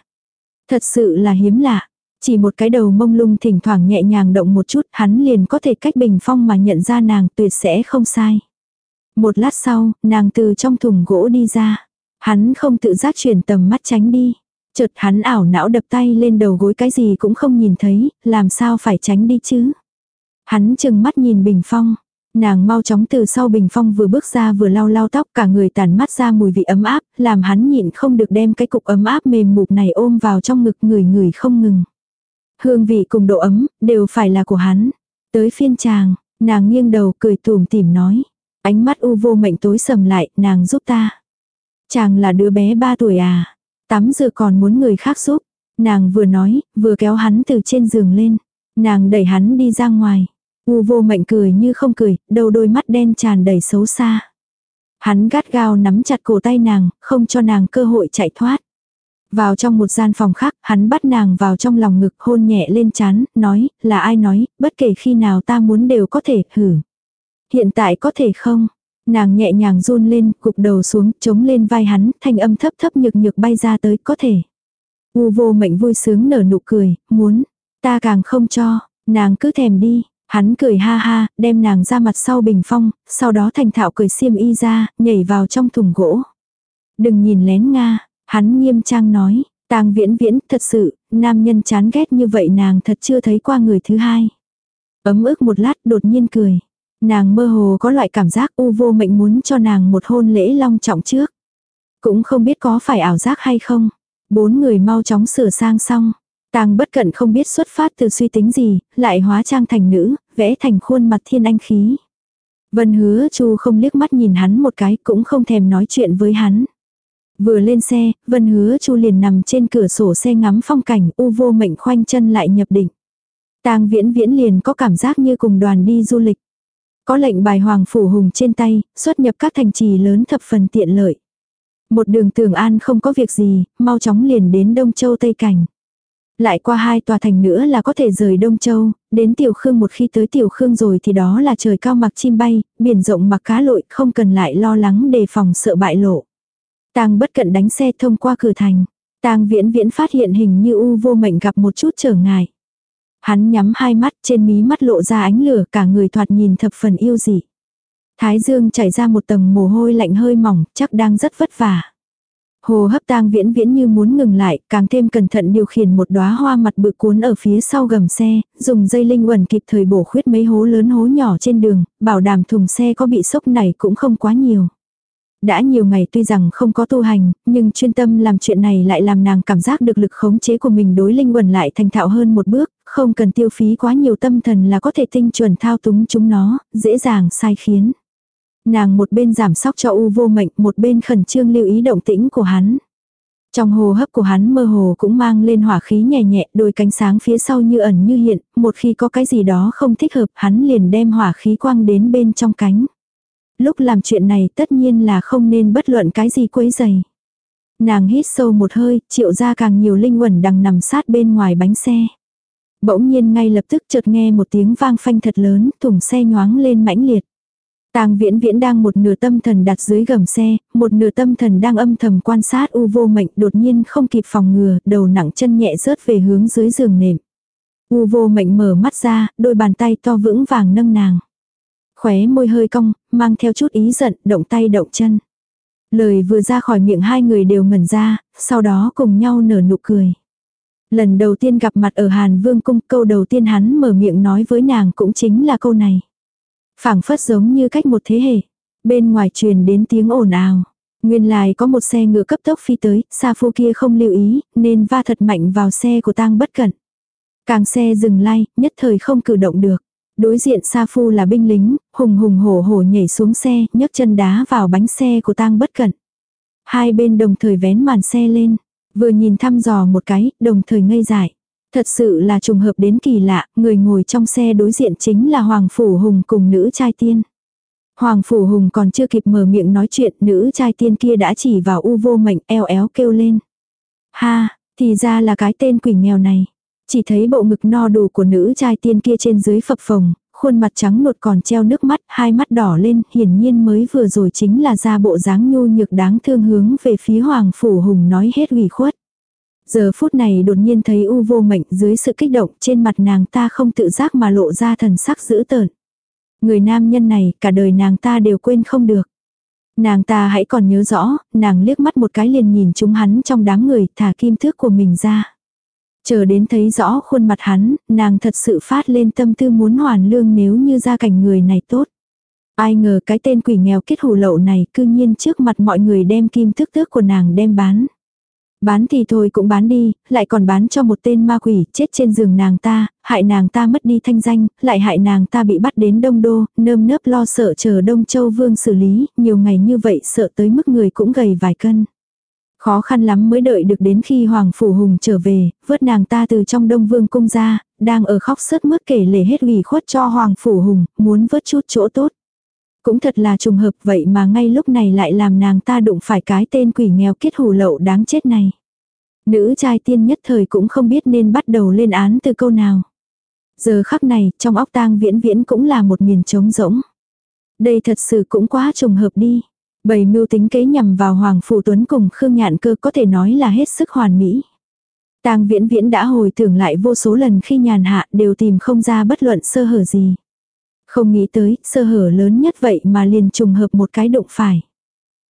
Thật sự là hiếm lạ. Chỉ một cái đầu mông lung thỉnh thoảng nhẹ nhàng động một chút, hắn liền có thể cách bình phong mà nhận ra nàng tuyệt sẽ không sai. Một lát sau, nàng từ trong thùng gỗ đi ra. Hắn không tự giác chuyển tầm mắt tránh đi. Chợt hắn ảo não đập tay lên đầu gối cái gì cũng không nhìn thấy, làm sao phải tránh đi chứ. Hắn chừng mắt nhìn bình phong. Nàng mau chóng từ sau bình phong vừa bước ra vừa lau lau tóc cả người tàn mắt ra mùi vị ấm áp, làm hắn nhịn không được đem cái cục ấm áp mềm mục này ôm vào trong ngực người người không ngừng. Hương vị cùng độ ấm, đều phải là của hắn. Tới phiên chàng, Nàng nghiêng đầu cười tùm tìm nói. Ánh mắt u vô mệnh tối sầm lại, nàng giúp ta. Chàng là đứa bé 3 tuổi à. Tắm giờ còn muốn người khác giúp. Nàng vừa nói, vừa kéo hắn từ trên giường lên. Nàng đẩy hắn đi ra ngoài. U vô mệnh cười như không cười, đầu đôi mắt đen tràn đầy xấu xa. Hắn gắt gao nắm chặt cổ tay nàng, không cho nàng cơ hội chạy thoát. Vào trong một gian phòng khác, hắn bắt nàng vào trong lòng ngực hôn nhẹ lên chán, nói, là ai nói, bất kể khi nào ta muốn đều có thể, hử. Hiện tại có thể không? Nàng nhẹ nhàng run lên, cục đầu xuống, chống lên vai hắn, thanh âm thấp thấp nhược nhược bay ra tới, có thể. U vô mệnh vui sướng nở nụ cười, muốn, ta càng không cho, nàng cứ thèm đi. Hắn cười ha ha, đem nàng ra mặt sau bình phong, sau đó thành thạo cười xiêm y ra, nhảy vào trong thùng gỗ. Đừng nhìn lén Nga, hắn nghiêm trang nói, tang viễn viễn, thật sự, nam nhân chán ghét như vậy nàng thật chưa thấy qua người thứ hai. Ấm ức một lát đột nhiên cười. Nàng mơ hồ có loại cảm giác u vô mệnh muốn cho nàng một hôn lễ long trọng trước. Cũng không biết có phải ảo giác hay không. Bốn người mau chóng sửa sang xong. Tang bất cận không biết xuất phát từ suy tính gì, lại hóa trang thành nữ, vẽ thành khuôn mặt thiên anh khí. Vân hứa chu không liếc mắt nhìn hắn một cái cũng không thèm nói chuyện với hắn. Vừa lên xe, Vân hứa chu liền nằm trên cửa sổ xe ngắm phong cảnh u vô mệnh khoanh chân lại nhập định. Tang viễn viễn liền có cảm giác như cùng đoàn đi du lịch. Có lệnh bài hoàng phủ hùng trên tay, xuất nhập các thành trì lớn thập phần tiện lợi. Một đường tường an không có việc gì, mau chóng liền đến Đông Châu Tây Cảnh. Lại qua hai tòa thành nữa là có thể rời Đông Châu, đến Tiểu Khương một khi tới Tiểu Khương rồi thì đó là trời cao mặc chim bay, biển rộng mặc cá lội, không cần lại lo lắng đề phòng sợ bại lộ. Tang bất cận đánh xe thông qua cửa thành. Tang viễn viễn phát hiện hình như u vô mệnh gặp một chút trở ngại. Hắn nhắm hai mắt trên mí mắt lộ ra ánh lửa cả người thoạt nhìn thập phần yêu dị. Thái dương chảy ra một tầng mồ hôi lạnh hơi mỏng chắc đang rất vất vả. Hồ hấp tang viễn viễn như muốn ngừng lại, càng thêm cẩn thận điều khiển một đóa hoa mặt bự cuốn ở phía sau gầm xe, dùng dây linh quẩn kịp thời bổ khuyết mấy hố lớn hố nhỏ trên đường, bảo đảm thùng xe có bị sốc này cũng không quá nhiều. Đã nhiều ngày tuy rằng không có tu hành, nhưng chuyên tâm làm chuyện này lại làm nàng cảm giác được lực khống chế của mình đối linh quần lại thành thạo hơn một bước, không cần tiêu phí quá nhiều tâm thần là có thể tinh chuẩn thao túng chúng nó, dễ dàng sai khiến. Nàng một bên giảm sóc cho u vô mệnh, một bên khẩn trương lưu ý động tĩnh của hắn. Trong hồ hấp của hắn mơ hồ cũng mang lên hỏa khí nhẹ nhẹ, đôi cánh sáng phía sau như ẩn như hiện, một khi có cái gì đó không thích hợp hắn liền đem hỏa khí quang đến bên trong cánh. Lúc làm chuyện này tất nhiên là không nên bất luận cái gì quấy dày. Nàng hít sâu một hơi, triệu ra càng nhiều linh quẩn đằng nằm sát bên ngoài bánh xe. Bỗng nhiên ngay lập tức chợt nghe một tiếng vang phanh thật lớn, thùng xe nhoáng lên mãnh liệt. Tang Viễn Viễn đang một nửa tâm thần đặt dưới gầm xe, một nửa tâm thần đang âm thầm quan sát U Vô Mệnh, đột nhiên không kịp phòng ngừa, đầu nặng chân nhẹ rớt về hướng dưới giường nệm. U Vô Mệnh mở mắt ra, đôi bàn tay to vững vàng nâng nàng. Khóe môi hơi cong, mang theo chút ý giận, động tay động chân. Lời vừa ra khỏi miệng hai người đều ngẩn ra, sau đó cùng nhau nở nụ cười. Lần đầu tiên gặp mặt ở Hàn Vương cung, câu đầu tiên hắn mở miệng nói với nàng cũng chính là câu này phảng phất giống như cách một thế hệ. Bên ngoài truyền đến tiếng ồn ào. Nguyên lai có một xe ngựa cấp tốc phi tới, Sa Phu kia không lưu ý, nên va thật mạnh vào xe của tang bất cẩn. Càng xe dừng lay, nhất thời không cử động được. Đối diện Sa Phu là binh lính, hùng hùng hổ hổ nhảy xuống xe, nhấc chân đá vào bánh xe của tang bất cẩn. Hai bên đồng thời vén màn xe lên, vừa nhìn thăm dò một cái, đồng thời ngây dại. Thật sự là trùng hợp đến kỳ lạ, người ngồi trong xe đối diện chính là Hoàng Phủ Hùng cùng nữ trai tiên. Hoàng Phủ Hùng còn chưa kịp mở miệng nói chuyện, nữ trai tiên kia đã chỉ vào u vô mệnh eo éo kêu lên. Ha, thì ra là cái tên quỷ nghèo này. Chỉ thấy bộ ngực no đủ của nữ trai tiên kia trên dưới phập phồng, khuôn mặt trắng nột còn treo nước mắt, hai mắt đỏ lên, hiển nhiên mới vừa rồi chính là ra bộ dáng nhu nhược đáng thương hướng về phía Hoàng Phủ Hùng nói hết ủy khuất. Giờ phút này đột nhiên thấy u vô mệnh dưới sự kích động trên mặt nàng ta không tự giác mà lộ ra thần sắc dữ tợn. Người nam nhân này cả đời nàng ta đều quên không được. Nàng ta hãy còn nhớ rõ, nàng liếc mắt một cái liền nhìn chúng hắn trong đám người thả kim thước của mình ra. Chờ đến thấy rõ khuôn mặt hắn, nàng thật sự phát lên tâm tư muốn hoàn lương nếu như ra cảnh người này tốt. Ai ngờ cái tên quỷ nghèo kết hủ lậu này cư nhiên trước mặt mọi người đem kim thước tước của nàng đem bán. Bán thì thôi cũng bán đi, lại còn bán cho một tên ma quỷ chết trên giường nàng ta, hại nàng ta mất đi thanh danh, lại hại nàng ta bị bắt đến Đông Đô, nơm nớp lo sợ chờ Đông Châu Vương xử lý, nhiều ngày như vậy sợ tới mức người cũng gầy vài cân. Khó khăn lắm mới đợi được đến khi Hoàng Phủ Hùng trở về, vớt nàng ta từ trong Đông Vương cung ra, đang ở khóc sớt mướt kể lể hết ủy khuất cho Hoàng Phủ Hùng, muốn vớt chút chỗ tốt. Cũng thật là trùng hợp vậy mà ngay lúc này lại làm nàng ta đụng phải cái tên quỷ nghèo kết hù lậu đáng chết này. Nữ trai tiên nhất thời cũng không biết nên bắt đầu lên án từ câu nào. Giờ khắc này, trong óc tang viễn viễn cũng là một miền trống rỗng. Đây thật sự cũng quá trùng hợp đi. Bầy mưu tính kế nhằm vào Hoàng Phủ Tuấn cùng Khương Nhạn cơ có thể nói là hết sức hoàn mỹ. Tang viễn viễn đã hồi tưởng lại vô số lần khi nhàn hạ đều tìm không ra bất luận sơ hở gì. Không nghĩ tới, sơ hở lớn nhất vậy mà liền trùng hợp một cái đụng phải.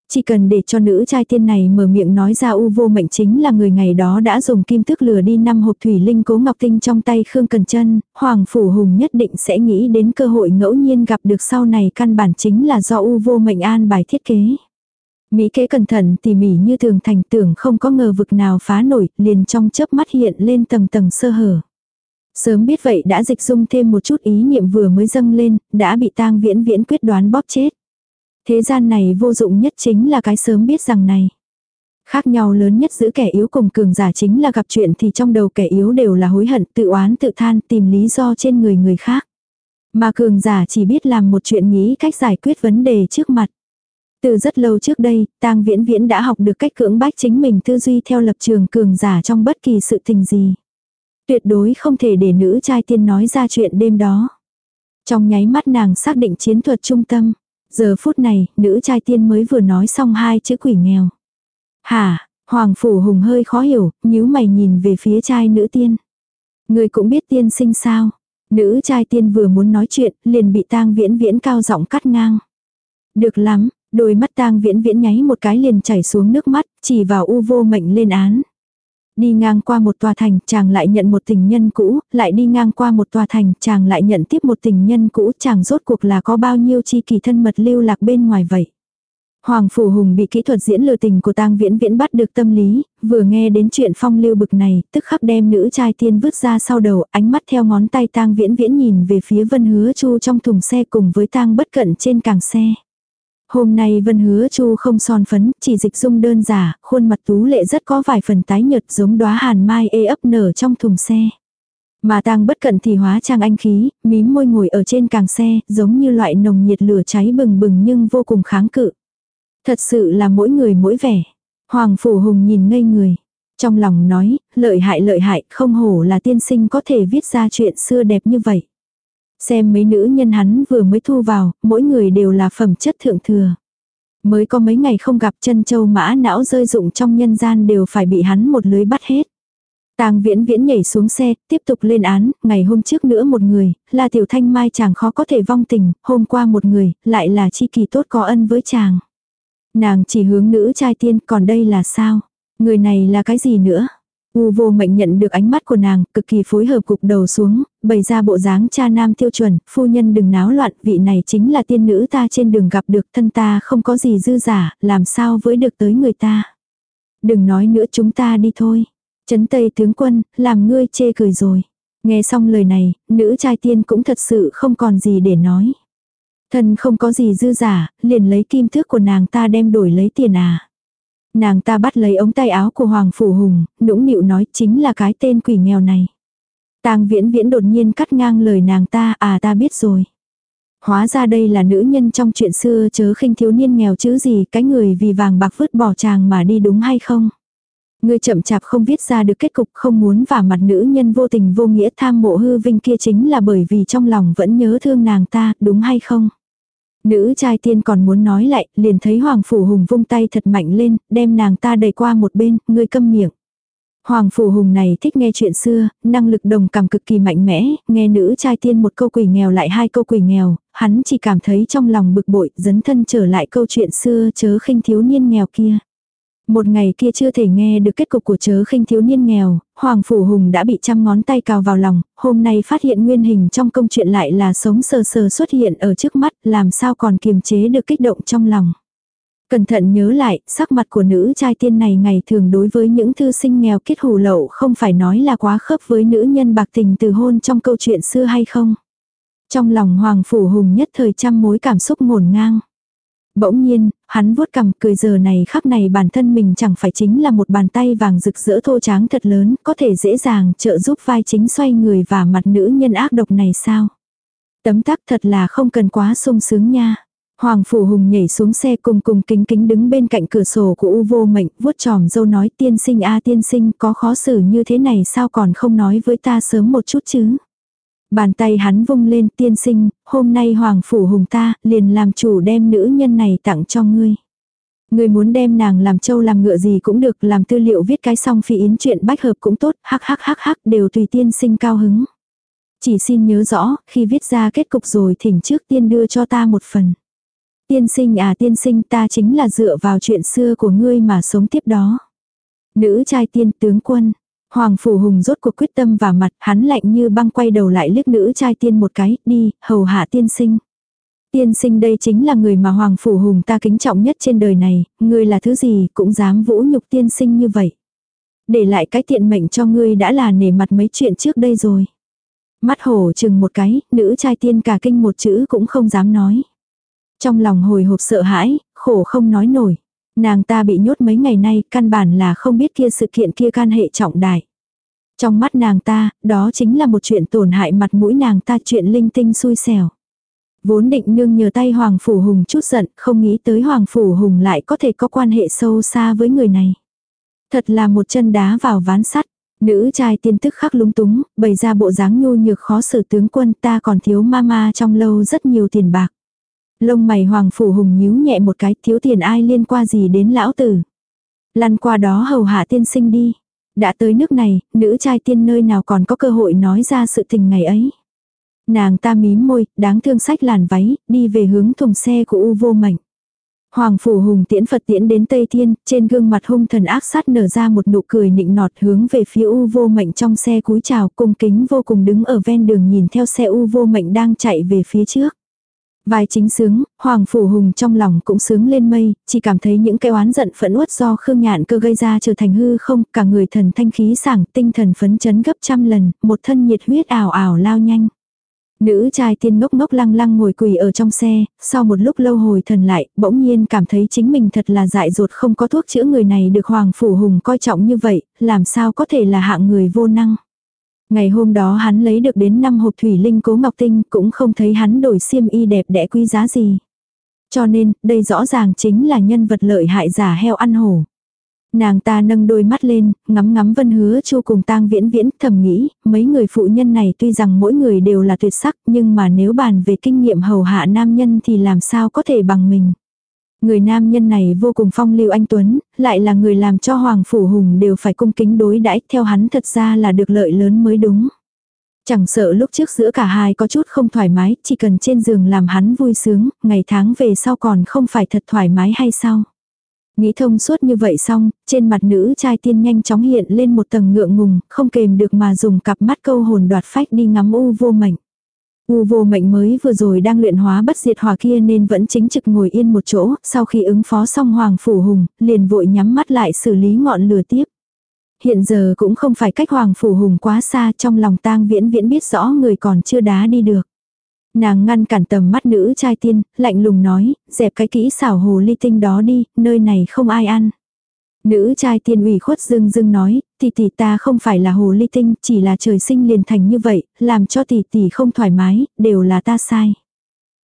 Chỉ cần để cho nữ trai tiên này mở miệng nói ra u vô mệnh chính là người ngày đó đã dùng kim tước lừa đi năm hộp thủy linh cố ngọc tinh trong tay Khương Cần chân Hoàng Phủ Hùng nhất định sẽ nghĩ đến cơ hội ngẫu nhiên gặp được sau này căn bản chính là do u vô mệnh an bài thiết kế. Mỹ kế cẩn thận tỉ mỉ như thường thành tưởng không có ngờ vực nào phá nổi, liền trong chớp mắt hiện lên tầng tầng sơ hở. Sớm biết vậy đã dịch dung thêm một chút ý niệm vừa mới dâng lên, đã bị tang viễn viễn quyết đoán bóp chết. Thế gian này vô dụng nhất chính là cái sớm biết rằng này. Khác nhau lớn nhất giữa kẻ yếu cùng cường giả chính là gặp chuyện thì trong đầu kẻ yếu đều là hối hận, tự oán tự than, tìm lý do trên người người khác. Mà cường giả chỉ biết làm một chuyện nghĩ cách giải quyết vấn đề trước mặt. Từ rất lâu trước đây, tang viễn viễn đã học được cách cưỡng bách chính mình tư duy theo lập trường cường giả trong bất kỳ sự tình gì. Tuyệt đối không thể để nữ trai tiên nói ra chuyện đêm đó. Trong nháy mắt nàng xác định chiến thuật trung tâm. Giờ phút này, nữ trai tiên mới vừa nói xong hai chữ quỷ nghèo. Hả, Hoàng Phủ Hùng hơi khó hiểu, nhíu mày nhìn về phía trai nữ tiên. Người cũng biết tiên sinh sao. Nữ trai tiên vừa muốn nói chuyện, liền bị tang viễn viễn cao giọng cắt ngang. Được lắm, đôi mắt tang viễn viễn nháy một cái liền chảy xuống nước mắt, chỉ vào u vô mệnh lên án. Đi ngang qua một tòa thành, chàng lại nhận một tình nhân cũ, lại đi ngang qua một tòa thành, chàng lại nhận tiếp một tình nhân cũ, chàng rốt cuộc là có bao nhiêu chi kỳ thân mật lưu lạc bên ngoài vậy. Hoàng Phủ Hùng bị kỹ thuật diễn lừa tình của tang viễn viễn bắt được tâm lý, vừa nghe đến chuyện phong lưu bực này, tức khắc đem nữ trai tiên vứt ra sau đầu, ánh mắt theo ngón tay tang viễn viễn nhìn về phía vân hứa chu trong thùng xe cùng với tang bất cận trên càng xe. Hôm nay Vân Hứa Chu không son phấn, chỉ dịch dung đơn giản, khuôn mặt tú lệ rất có vài phần tái nhợt giống đóa hàn mai ê ấp nở trong thùng xe. Mà tang bất cận thì hóa trang anh khí, mím môi ngồi ở trên càng xe, giống như loại nồng nhiệt lửa cháy bừng bừng nhưng vô cùng kháng cự. Thật sự là mỗi người mỗi vẻ. Hoàng Phủ Hùng nhìn ngây người. Trong lòng nói, lợi hại lợi hại, không hổ là tiên sinh có thể viết ra chuyện xưa đẹp như vậy. Xem mấy nữ nhân hắn vừa mới thu vào, mỗi người đều là phẩm chất thượng thừa. Mới có mấy ngày không gặp chân châu mã não rơi dụng trong nhân gian đều phải bị hắn một lưới bắt hết. Tàng viễn viễn nhảy xuống xe, tiếp tục lên án, ngày hôm trước nữa một người, là tiểu thanh mai chàng khó có thể vong tình, hôm qua một người, lại là chi kỳ tốt có ân với chàng. Nàng chỉ hướng nữ trai tiên, còn đây là sao? Người này là cái gì nữa? U vô mệnh nhận được ánh mắt của nàng, cực kỳ phối hợp cục đầu xuống, bày ra bộ dáng cha nam tiêu chuẩn, phu nhân đừng náo loạn, vị này chính là tiên nữ ta trên đường gặp được thân ta không có gì dư giả, làm sao với được tới người ta. Đừng nói nữa chúng ta đi thôi. Chấn Tây tướng quân, làm ngươi chê cười rồi. Nghe xong lời này, nữ trai tiên cũng thật sự không còn gì để nói. Thân không có gì dư giả, liền lấy kim thước của nàng ta đem đổi lấy tiền à. Nàng ta bắt lấy ống tay áo của Hoàng Phủ Hùng, nũng nịu nói chính là cái tên quỷ nghèo này. Tang viễn viễn đột nhiên cắt ngang lời nàng ta, à ta biết rồi. Hóa ra đây là nữ nhân trong chuyện xưa chớ khinh thiếu niên nghèo chứ gì, cái người vì vàng bạc vứt bỏ chàng mà đi đúng hay không. Người chậm chạp không viết ra được kết cục không muốn vả mặt nữ nhân vô tình vô nghĩa tham mộ hư vinh kia chính là bởi vì trong lòng vẫn nhớ thương nàng ta, đúng hay không? Nữ trai tiên còn muốn nói lại, liền thấy Hoàng Phủ Hùng vung tay thật mạnh lên, đem nàng ta đẩy qua một bên, ngươi câm miệng. Hoàng Phủ Hùng này thích nghe chuyện xưa, năng lực đồng cảm cực kỳ mạnh mẽ, nghe nữ trai tiên một câu quỷ nghèo lại hai câu quỷ nghèo, hắn chỉ cảm thấy trong lòng bực bội, dấn thân trở lại câu chuyện xưa chớ khinh thiếu niên nghèo kia. Một ngày kia chưa thể nghe được kết cục của chớ khinh thiếu niên nghèo, Hoàng Phủ Hùng đã bị trăm ngón tay cào vào lòng, hôm nay phát hiện nguyên hình trong công chuyện lại là sống sờ sờ xuất hiện ở trước mắt, làm sao còn kiềm chế được kích động trong lòng. Cẩn thận nhớ lại, sắc mặt của nữ trai tiên này ngày thường đối với những thư sinh nghèo kết hủ lậu không phải nói là quá khớp với nữ nhân bạc tình từ hôn trong câu chuyện xưa hay không. Trong lòng Hoàng Phủ Hùng nhất thời trăm mối cảm xúc ngổn ngang. Bỗng nhiên, hắn vuốt cằm cười giờ này khắc này bản thân mình chẳng phải chính là một bàn tay vàng rực rỡ thô tráng thật lớn, có thể dễ dàng trợ giúp vai chính xoay người và mặt nữ nhân ác độc này sao. Tấm tắc thật là không cần quá sung sướng nha. Hoàng Phủ Hùng nhảy xuống xe cùng cùng kính kính đứng bên cạnh cửa sổ của U vô mệnh, vuốt tròm dâu nói tiên sinh a tiên sinh có khó xử như thế này sao còn không nói với ta sớm một chút chứ. Bàn tay hắn vung lên tiên sinh, hôm nay Hoàng Phủ Hùng ta liền làm chủ đem nữ nhân này tặng cho ngươi. Ngươi muốn đem nàng làm trâu làm ngựa gì cũng được, làm tư liệu viết cái xong phi yến chuyện bách hợp cũng tốt, hắc hắc hắc hắc đều tùy tiên sinh cao hứng. Chỉ xin nhớ rõ, khi viết ra kết cục rồi thỉnh trước tiên đưa cho ta một phần. Tiên sinh à tiên sinh ta chính là dựa vào chuyện xưa của ngươi mà sống tiếp đó. Nữ trai tiên tướng quân. Hoàng Phủ Hùng rốt cuộc quyết tâm vào mặt, hắn lạnh như băng quay đầu lại liếc nữ trai tiên một cái, đi, hầu hạ tiên sinh. Tiên sinh đây chính là người mà Hoàng Phủ Hùng ta kính trọng nhất trên đời này, ngươi là thứ gì cũng dám vũ nhục tiên sinh như vậy. Để lại cái tiện mệnh cho ngươi đã là nể mặt mấy chuyện trước đây rồi. Mắt hổ chừng một cái, nữ trai tiên cả kinh một chữ cũng không dám nói. Trong lòng hồi hộp sợ hãi, khổ không nói nổi. Nàng ta bị nhốt mấy ngày nay, căn bản là không biết kia sự kiện kia can hệ trọng đại. Trong mắt nàng ta, đó chính là một chuyện tổn hại mặt mũi nàng ta chuyện linh tinh xui xẻo. Vốn định nương nhờ tay Hoàng Phủ Hùng chút giận, không nghĩ tới Hoàng Phủ Hùng lại có thể có quan hệ sâu xa với người này. Thật là một chân đá vào ván sắt. Nữ trai tiên tức khắc lúng túng, bày ra bộ dáng nhu nhược khó xử tướng quân ta còn thiếu mama trong lâu rất nhiều tiền bạc. Lông mày hoàng phủ hùng nhíu nhẹ một cái thiếu tiền ai liên qua gì đến lão tử. Lăn qua đó hầu hạ tiên sinh đi. Đã tới nước này, nữ trai tiên nơi nào còn có cơ hội nói ra sự tình ngày ấy. Nàng ta mím môi, đáng thương sách làn váy, đi về hướng thùng xe của U vô mệnh. Hoàng phủ hùng tiễn Phật tiễn đến Tây Thiên, trên gương mặt hung thần ác sát nở ra một nụ cười nịnh nọt hướng về phía U vô mệnh trong xe cúi chào cung kính vô cùng đứng ở ven đường nhìn theo xe U vô mệnh đang chạy về phía trước. Vai chính sướng, Hoàng Phủ Hùng trong lòng cũng sướng lên mây, chỉ cảm thấy những cái oán giận phẫn uất do Khương Nhạn cơ gây ra trở thành hư không, cả người thần thanh khí sảng, tinh thần phấn chấn gấp trăm lần, một thân nhiệt huyết ảo ảo lao nhanh. Nữ trai tiên ngốc ngốc lăng lăng ngồi quỳ ở trong xe, sau một lúc lâu hồi thần lại, bỗng nhiên cảm thấy chính mình thật là dại dột không có thuốc chữa người này được Hoàng Phủ Hùng coi trọng như vậy, làm sao có thể là hạng người vô năng. Ngày hôm đó hắn lấy được đến năm hộp thủy linh cố ngọc tinh cũng không thấy hắn đổi xiêm y đẹp đẽ quý giá gì. Cho nên, đây rõ ràng chính là nhân vật lợi hại giả heo ăn hổ. Nàng ta nâng đôi mắt lên, ngắm ngắm vân hứa chu cùng tang viễn viễn, thầm nghĩ, mấy người phụ nhân này tuy rằng mỗi người đều là tuyệt sắc, nhưng mà nếu bàn về kinh nghiệm hầu hạ nam nhân thì làm sao có thể bằng mình. Người nam nhân này vô cùng phong lưu anh Tuấn, lại là người làm cho Hoàng Phủ Hùng đều phải cung kính đối đãi theo hắn thật ra là được lợi lớn mới đúng. Chẳng sợ lúc trước giữa cả hai có chút không thoải mái, chỉ cần trên giường làm hắn vui sướng, ngày tháng về sau còn không phải thật thoải mái hay sao. Nghĩ thông suốt như vậy xong, trên mặt nữ trai tiên nhanh chóng hiện lên một tầng ngượng ngùng, không kềm được mà dùng cặp mắt câu hồn đoạt phách đi ngắm u vô mảnh. U vô mệnh mới vừa rồi đang luyện hóa bất diệt hòa kia nên vẫn chính trực ngồi yên một chỗ, sau khi ứng phó xong Hoàng Phủ Hùng, liền vội nhắm mắt lại xử lý ngọn lửa tiếp. Hiện giờ cũng không phải cách Hoàng Phủ Hùng quá xa trong lòng tang viễn viễn biết rõ người còn chưa đá đi được. Nàng ngăn cản tầm mắt nữ trai tiên, lạnh lùng nói, dẹp cái kỹ xảo hồ ly tinh đó đi, nơi này không ai ăn. Nữ trai tiên ủy khuất dưng dưng nói, tỷ tỷ ta không phải là hồ ly tinh, chỉ là trời sinh liền thành như vậy, làm cho tỷ tỷ không thoải mái, đều là ta sai.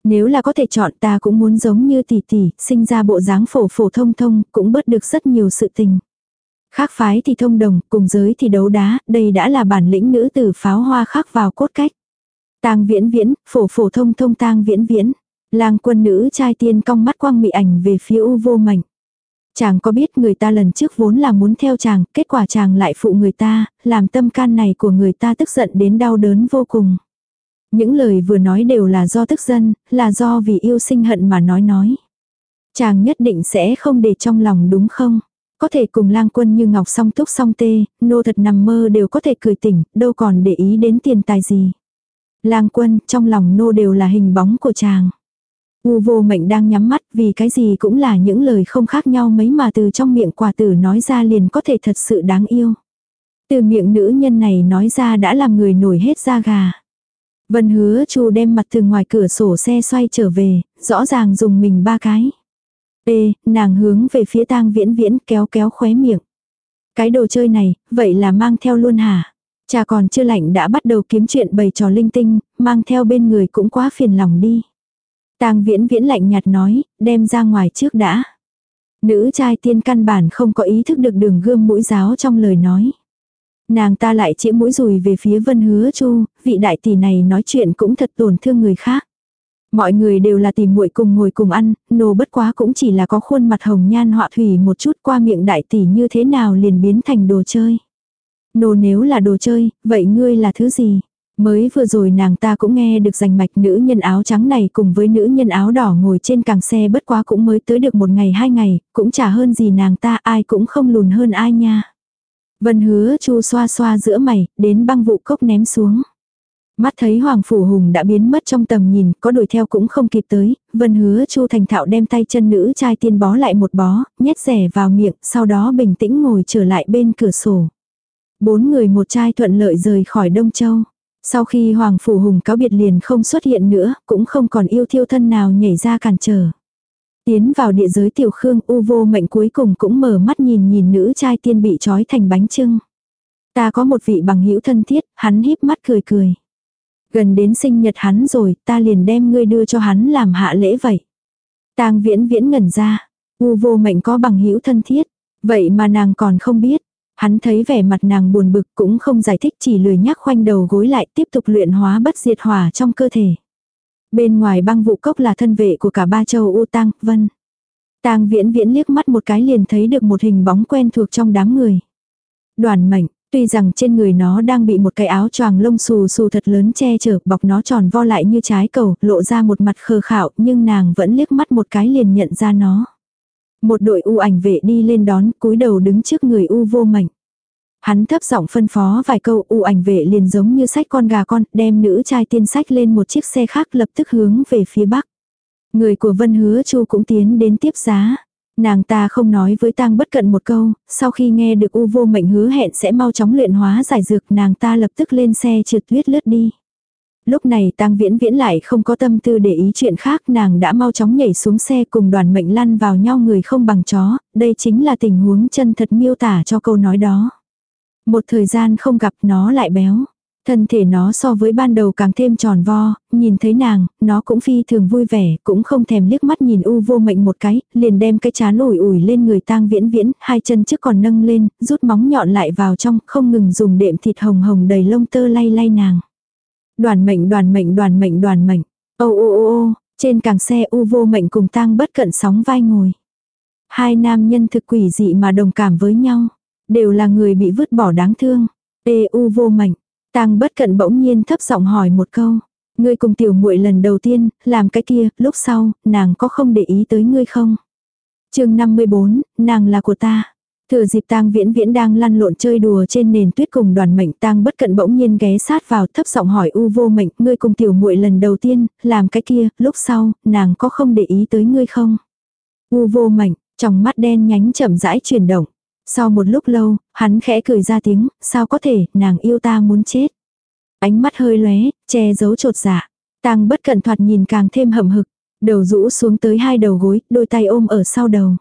Nếu là có thể chọn ta cũng muốn giống như tỷ tỷ, sinh ra bộ dáng phổ phổ thông thông, cũng bớt được rất nhiều sự tình. Khác phái thì thông đồng, cùng giới thì đấu đá, đây đã là bản lĩnh nữ tử pháo hoa khắc vào cốt cách. Tang viễn viễn, phổ phổ thông thông tang viễn viễn. Lang quân nữ trai tiên cong mắt quang mị ảnh về phía u vô mảnh. Chàng có biết người ta lần trước vốn là muốn theo chàng, kết quả chàng lại phụ người ta, làm tâm can này của người ta tức giận đến đau đớn vô cùng. Những lời vừa nói đều là do tức dân, là do vì yêu sinh hận mà nói nói. Chàng nhất định sẽ không để trong lòng đúng không? Có thể cùng lang quân như ngọc song túc song tê, nô thật nằm mơ đều có thể cười tỉnh, đâu còn để ý đến tiền tài gì. Lang quân, trong lòng nô đều là hình bóng của chàng. U vô mệnh đang nhắm mắt vì cái gì cũng là những lời không khác nhau mấy mà từ trong miệng quả tử nói ra liền có thể thật sự đáng yêu. Từ miệng nữ nhân này nói ra đã làm người nổi hết da gà. Vân hứa chu đem mặt từ ngoài cửa sổ xe xoay trở về, rõ ràng dùng mình ba cái. Ê, nàng hướng về phía tang viễn viễn kéo kéo khóe miệng. Cái đồ chơi này, vậy là mang theo luôn hả? Cha còn chưa lạnh đã bắt đầu kiếm chuyện bày trò linh tinh, mang theo bên người cũng quá phiền lòng đi. Tang viễn viễn lạnh nhạt nói, đem ra ngoài trước đã. Nữ trai tiên căn bản không có ý thức được đường gươm mũi giáo trong lời nói. Nàng ta lại chĩa mũi rùi về phía vân hứa chu, vị đại tỷ này nói chuyện cũng thật tổn thương người khác. Mọi người đều là tìm muội cùng ngồi cùng ăn, nô bất quá cũng chỉ là có khuôn mặt hồng nhan họa thủy một chút qua miệng đại tỷ như thế nào liền biến thành đồ chơi. Nô nếu là đồ chơi, vậy ngươi là thứ gì? Mới vừa rồi nàng ta cũng nghe được rành mạch nữ nhân áo trắng này cùng với nữ nhân áo đỏ ngồi trên càng xe bất quá cũng mới tới được một ngày hai ngày, cũng chả hơn gì nàng ta ai cũng không lùn hơn ai nha. Vân hứa chu xoa xoa giữa mày, đến băng vụ cốc ném xuống. Mắt thấy Hoàng Phủ Hùng đã biến mất trong tầm nhìn, có đuổi theo cũng không kịp tới, vân hứa chu thành thạo đem tay chân nữ trai tiên bó lại một bó, nhét rẻ vào miệng, sau đó bình tĩnh ngồi trở lại bên cửa sổ. Bốn người một trai thuận lợi rời khỏi Đông Châu. Sau khi Hoàng Phủ Hùng cáo biệt liền không xuất hiện nữa, cũng không còn yêu thiêu thân nào nhảy ra cản trở. Tiến vào địa giới tiểu khương u vô mệnh cuối cùng cũng mở mắt nhìn nhìn nữ trai tiên bị trói thành bánh trưng. Ta có một vị bằng hữu thân thiết, hắn híp mắt cười cười. Gần đến sinh nhật hắn rồi, ta liền đem ngươi đưa cho hắn làm hạ lễ vậy. Tang viễn viễn ngẩn ra, u vô mệnh có bằng hữu thân thiết, vậy mà nàng còn không biết. Hắn thấy vẻ mặt nàng buồn bực cũng không giải thích chỉ lười nhắc khoanh đầu gối lại tiếp tục luyện hóa bất diệt hỏa trong cơ thể. Bên ngoài băng vụ cốc là thân vệ của cả ba châu U Tăng, Vân. Tang viễn viễn liếc mắt một cái liền thấy được một hình bóng quen thuộc trong đám người. Đoàn mệnh, tuy rằng trên người nó đang bị một cái áo choàng lông xù xù thật lớn che chở bọc nó tròn vo lại như trái cầu, lộ ra một mặt khờ khạo nhưng nàng vẫn liếc mắt một cái liền nhận ra nó. Một đội u ảnh vệ đi lên đón cúi đầu đứng trước người u vô mệnh. Hắn thấp giọng phân phó vài câu u ảnh vệ liền giống như sách con gà con, đem nữ trai tiên sách lên một chiếc xe khác lập tức hướng về phía bắc. Người của Vân Hứa Chu cũng tiến đến tiếp giá. Nàng ta không nói với tang bất cận một câu, sau khi nghe được u vô mệnh hứa hẹn sẽ mau chóng luyện hóa giải dược nàng ta lập tức lên xe trượt tuyết lướt đi. Lúc này tang viễn viễn lại không có tâm tư để ý chuyện khác nàng đã mau chóng nhảy xuống xe cùng đoàn mệnh lăn vào nhau người không bằng chó, đây chính là tình huống chân thật miêu tả cho câu nói đó. Một thời gian không gặp nó lại béo. Thân thể nó so với ban đầu càng thêm tròn vo, nhìn thấy nàng, nó cũng phi thường vui vẻ, cũng không thèm liếc mắt nhìn u vô mệnh một cái, liền đem cái chán ủi ủi lên người tang viễn viễn, hai chân trước còn nâng lên, rút móng nhọn lại vào trong, không ngừng dùng đệm thịt hồng hồng đầy lông tơ lay lay nàng. Đoàn mệnh đoàn mệnh đoàn mệnh đoàn mệnh, ô ô ô ô, trên càng xe u vô mệnh cùng tang bất cận sóng vai ngồi. Hai nam nhân thực quỷ dị mà đồng cảm với nhau. Đều là người bị vứt bỏ đáng thương. Ê u vô mệnh. Tang bất cận bỗng nhiên thấp giọng hỏi một câu. Ngươi cùng tiểu muội lần đầu tiên, làm cái kia, lúc sau, nàng có không để ý tới ngươi không? chương 54, nàng là của ta. Thừa dịp tang viễn viễn đang lăn lộn chơi đùa trên nền tuyết cùng đoàn mệnh tang bất cận bỗng nhiên ghé sát vào thấp giọng hỏi u vô mệnh ngươi cùng tiểu muội lần đầu tiên làm cái kia lúc sau nàng có không để ý tới ngươi không u vô mệnh trong mắt đen nhánh chậm rãi chuyển động sau một lúc lâu, hắn khẽ cười ra tiếng, sao có thể, nàng yêu ta muốn chết. Ánh mắt hơi lóe, che giấu trột dạ. Tang bất cận thoạt nhìn càng thêm hậm hực, đầu rũ xuống tới hai đầu gối, đôi tay ôm ở sau đầu.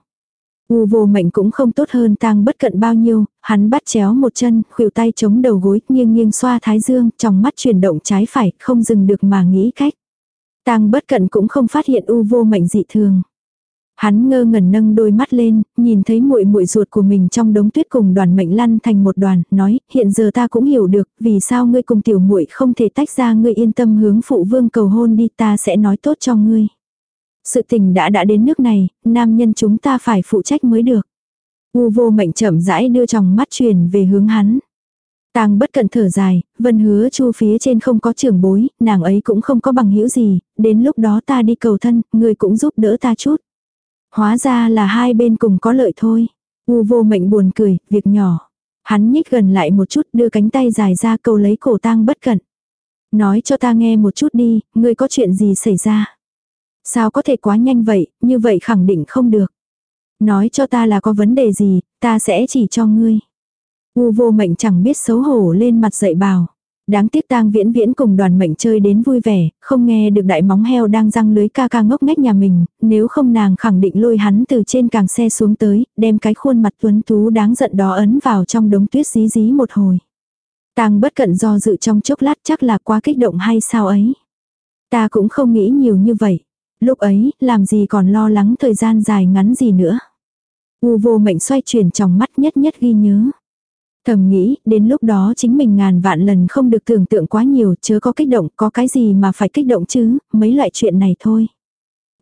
U vô mệnh cũng không tốt hơn tang bất cận bao nhiêu, hắn bắt chéo một chân, khuỷu tay chống đầu gối, nghiêng nghiêng xoa thái dương, trong mắt chuyển động trái phải, không dừng được mà nghĩ cách. Tang bất cận cũng không phát hiện u vô mệnh dị thường. Hắn ngơ ngẩn nâng đôi mắt lên, nhìn thấy muội muội ruột của mình trong đống tuyết cùng đoàn mệnh lăn thành một đoàn, nói, hiện giờ ta cũng hiểu được, vì sao ngươi cùng tiểu muội không thể tách ra ngươi yên tâm hướng phụ vương cầu hôn đi ta sẽ nói tốt cho ngươi. Sự tình đã đã đến nước này, nam nhân chúng ta phải phụ trách mới được. U vô mệnh chậm rãi đưa tròng mắt truyền về hướng hắn. Tang bất cẩn thở dài, vân hứa chu phía trên không có trưởng bối, nàng ấy cũng không có bằng hữu gì, đến lúc đó ta đi cầu thân, ngươi cũng giúp đỡ ta chút. Hóa ra là hai bên cùng có lợi thôi. U vô mệnh buồn cười, việc nhỏ. Hắn nhích gần lại một chút đưa cánh tay dài ra cầu lấy cổ tang bất cẩn. Nói cho ta nghe một chút đi, ngươi có chuyện gì xảy ra. Sao có thể quá nhanh vậy, như vậy khẳng định không được. Nói cho ta là có vấn đề gì, ta sẽ chỉ cho ngươi. U vô mệnh chẳng biết xấu hổ lên mặt dậy bào. Đáng tiếc tang viễn viễn cùng đoàn mệnh chơi đến vui vẻ, không nghe được đại móng heo đang răng lưới ca ca ngốc nghếch nhà mình, nếu không nàng khẳng định lôi hắn từ trên càng xe xuống tới, đem cái khuôn mặt tuấn tú đáng giận đó ấn vào trong đống tuyết dí dí một hồi. Tang bất cận do dự trong chốc lát chắc là quá kích động hay sao ấy. Ta cũng không nghĩ nhiều như vậy. Lúc ấy, làm gì còn lo lắng thời gian dài ngắn gì nữa. U vô mệnh xoay chuyển trong mắt nhất nhất ghi nhớ. Thầm nghĩ, đến lúc đó chính mình ngàn vạn lần không được tưởng tượng quá nhiều, chớ có kích động, có cái gì mà phải kích động chứ, mấy loại chuyện này thôi.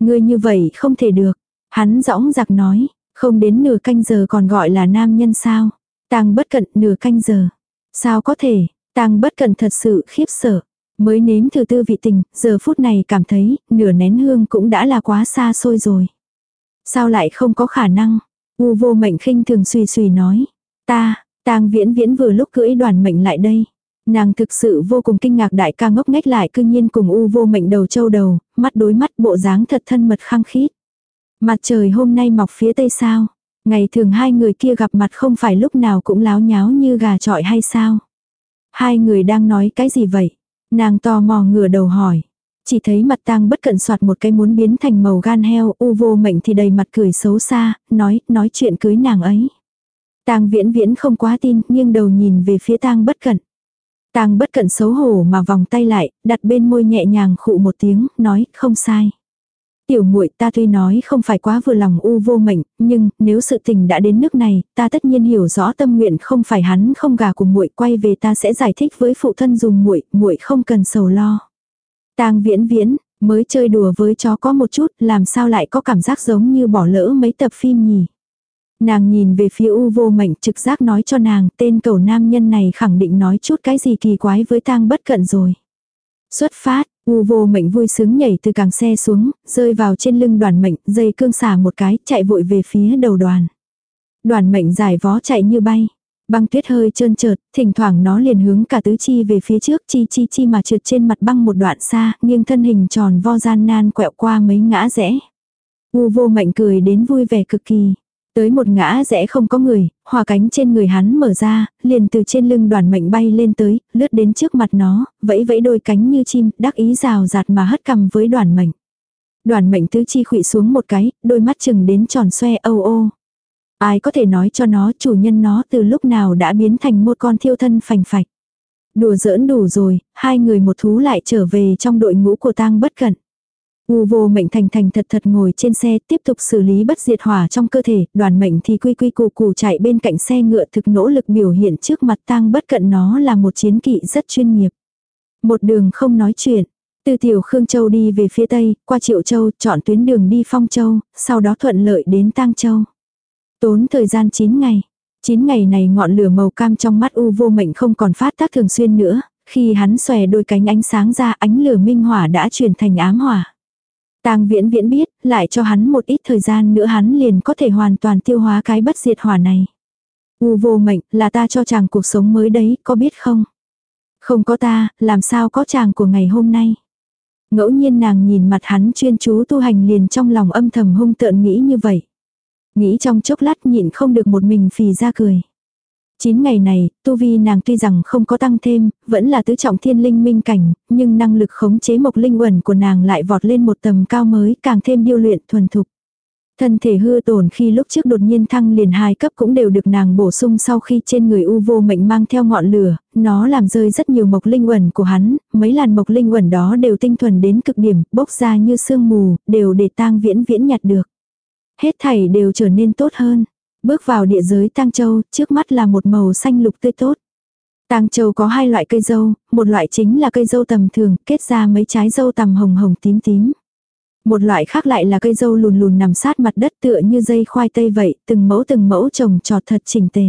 Ngươi như vậy không thể được. Hắn dõng giặc nói, không đến nửa canh giờ còn gọi là nam nhân sao. Tang bất cận nửa canh giờ. Sao có thể, Tang bất cận thật sự khiếp sợ. Mới nếm thử tư vị tình, giờ phút này cảm thấy, nửa nén hương cũng đã là quá xa xôi rồi. Sao lại không có khả năng? U vô mệnh khinh thường suy suy nói. Ta, tang viễn viễn vừa lúc cưỡi đoàn mệnh lại đây. Nàng thực sự vô cùng kinh ngạc đại ca ngốc nghếch lại cư nhiên cùng u vô mệnh đầu châu đầu, mắt đối mắt bộ dáng thật thân mật khăng khít. Mặt trời hôm nay mọc phía tây sao? Ngày thường hai người kia gặp mặt không phải lúc nào cũng láo nháo như gà trọi hay sao? Hai người đang nói cái gì vậy? Nàng tò mò ngửa đầu hỏi. Chỉ thấy mặt tang bất cận soạt một cái muốn biến thành màu gan heo, u vô mệnh thì đầy mặt cười xấu xa, nói, nói chuyện cưới nàng ấy. Tang viễn viễn không quá tin, nghiêng đầu nhìn về phía tang bất cận. Tang bất cận xấu hổ mà vòng tay lại, đặt bên môi nhẹ nhàng khụ một tiếng, nói, không sai. Tiểu muội ta tuy nói không phải quá vừa lòng u vô mệnh, nhưng nếu sự tình đã đến nước này, ta tất nhiên hiểu rõ tâm nguyện không phải hắn không gà của muội quay về ta sẽ giải thích với phụ thân dùng muội, muội không cần sầu lo. Tang Viễn Viễn, mới chơi đùa với chó có một chút, làm sao lại có cảm giác giống như bỏ lỡ mấy tập phim nhỉ? Nàng nhìn về phía U vô mệnh trực giác nói cho nàng tên cầu nam nhân này khẳng định nói chút cái gì kỳ quái với tang bất cận rồi. Xuất phát, U vô mệnh vui sướng nhảy từ càng xe xuống, rơi vào trên lưng đoàn mệnh, dây cương xả một cái, chạy vội về phía đầu đoàn. Đoàn mệnh dài vó chạy như bay. Băng tuyết hơi trơn trượt, thỉnh thoảng nó liền hướng cả tứ chi về phía trước chi chi chi mà trượt trên mặt băng một đoạn xa, nghiêng thân hình tròn vo gian nan quẹo qua mấy ngã rẽ. U vô mệnh cười đến vui vẻ cực kỳ. Tới một ngã rẽ không có người, hòa cánh trên người hắn mở ra, liền từ trên lưng đoàn mệnh bay lên tới, lướt đến trước mặt nó, vẫy vẫy đôi cánh như chim, đắc ý rào rạt mà hất cầm với đoàn mệnh. Đoàn mệnh tứ chi khụy xuống một cái, đôi mắt chừng đến tròn xoe âu ô. Ai có thể nói cho nó chủ nhân nó từ lúc nào đã biến thành một con thiêu thân phành phạch. Đùa giỡn đủ rồi, hai người một thú lại trở về trong đội ngũ của tang bất cẩn. U vô mệnh thành thành thật thật ngồi trên xe tiếp tục xử lý bất diệt hỏa trong cơ thể, đoàn mệnh thì quy quy củ củ chạy bên cạnh xe ngựa thực nỗ lực biểu hiện trước mặt tang bất cận nó là một chiến kỵ rất chuyên nghiệp. Một đường không nói chuyện, từ tiểu Khương Châu đi về phía tây, qua Triệu Châu, chọn tuyến đường đi Phong Châu, sau đó thuận lợi đến Tang Châu. Tốn thời gian 9 ngày. 9 ngày này ngọn lửa màu cam trong mắt U vô mệnh không còn phát tác thường xuyên nữa, khi hắn xòe đôi cánh ánh sáng ra ánh lửa minh hỏa đã chuyển thành ám hỏa. Tang viễn viễn biết, lại cho hắn một ít thời gian nữa hắn liền có thể hoàn toàn tiêu hóa cái bất diệt hỏa này. U vô mệnh, là ta cho chàng cuộc sống mới đấy, có biết không? Không có ta, làm sao có chàng của ngày hôm nay? Ngẫu nhiên nàng nhìn mặt hắn chuyên chú tu hành liền trong lòng âm thầm hung tợn nghĩ như vậy. Nghĩ trong chốc lát nhịn không được một mình phì ra cười. 9 ngày này, tu vi nàng tuy rằng không có tăng thêm, vẫn là tứ trọng thiên linh minh cảnh, nhưng năng lực khống chế mộc linh uẩn của nàng lại vọt lên một tầm cao mới, càng thêm điêu luyện thuần thục. Thân thể hư tổn khi lúc trước đột nhiên thăng liền hai cấp cũng đều được nàng bổ sung sau khi trên người u vô mệnh mang theo ngọn lửa, nó làm rơi rất nhiều mộc linh uẩn của hắn, mấy làn mộc linh uẩn đó đều tinh thuần đến cực điểm, bốc ra như sương mù, đều để tang viễn viễn nhặt được. Hết thảy đều trở nên tốt hơn. Bước vào địa giới Tang Châu, trước mắt là một màu xanh lục tươi tốt. Tang Châu có hai loại cây dâu, một loại chính là cây dâu tầm thường, kết ra mấy trái dâu tầm hồng hồng tím tím. Một loại khác lại là cây dâu lùn lùn nằm sát mặt đất tựa như dây khoai tây vậy, từng mẫu từng mẫu trồng trọt thật chỉnh tề.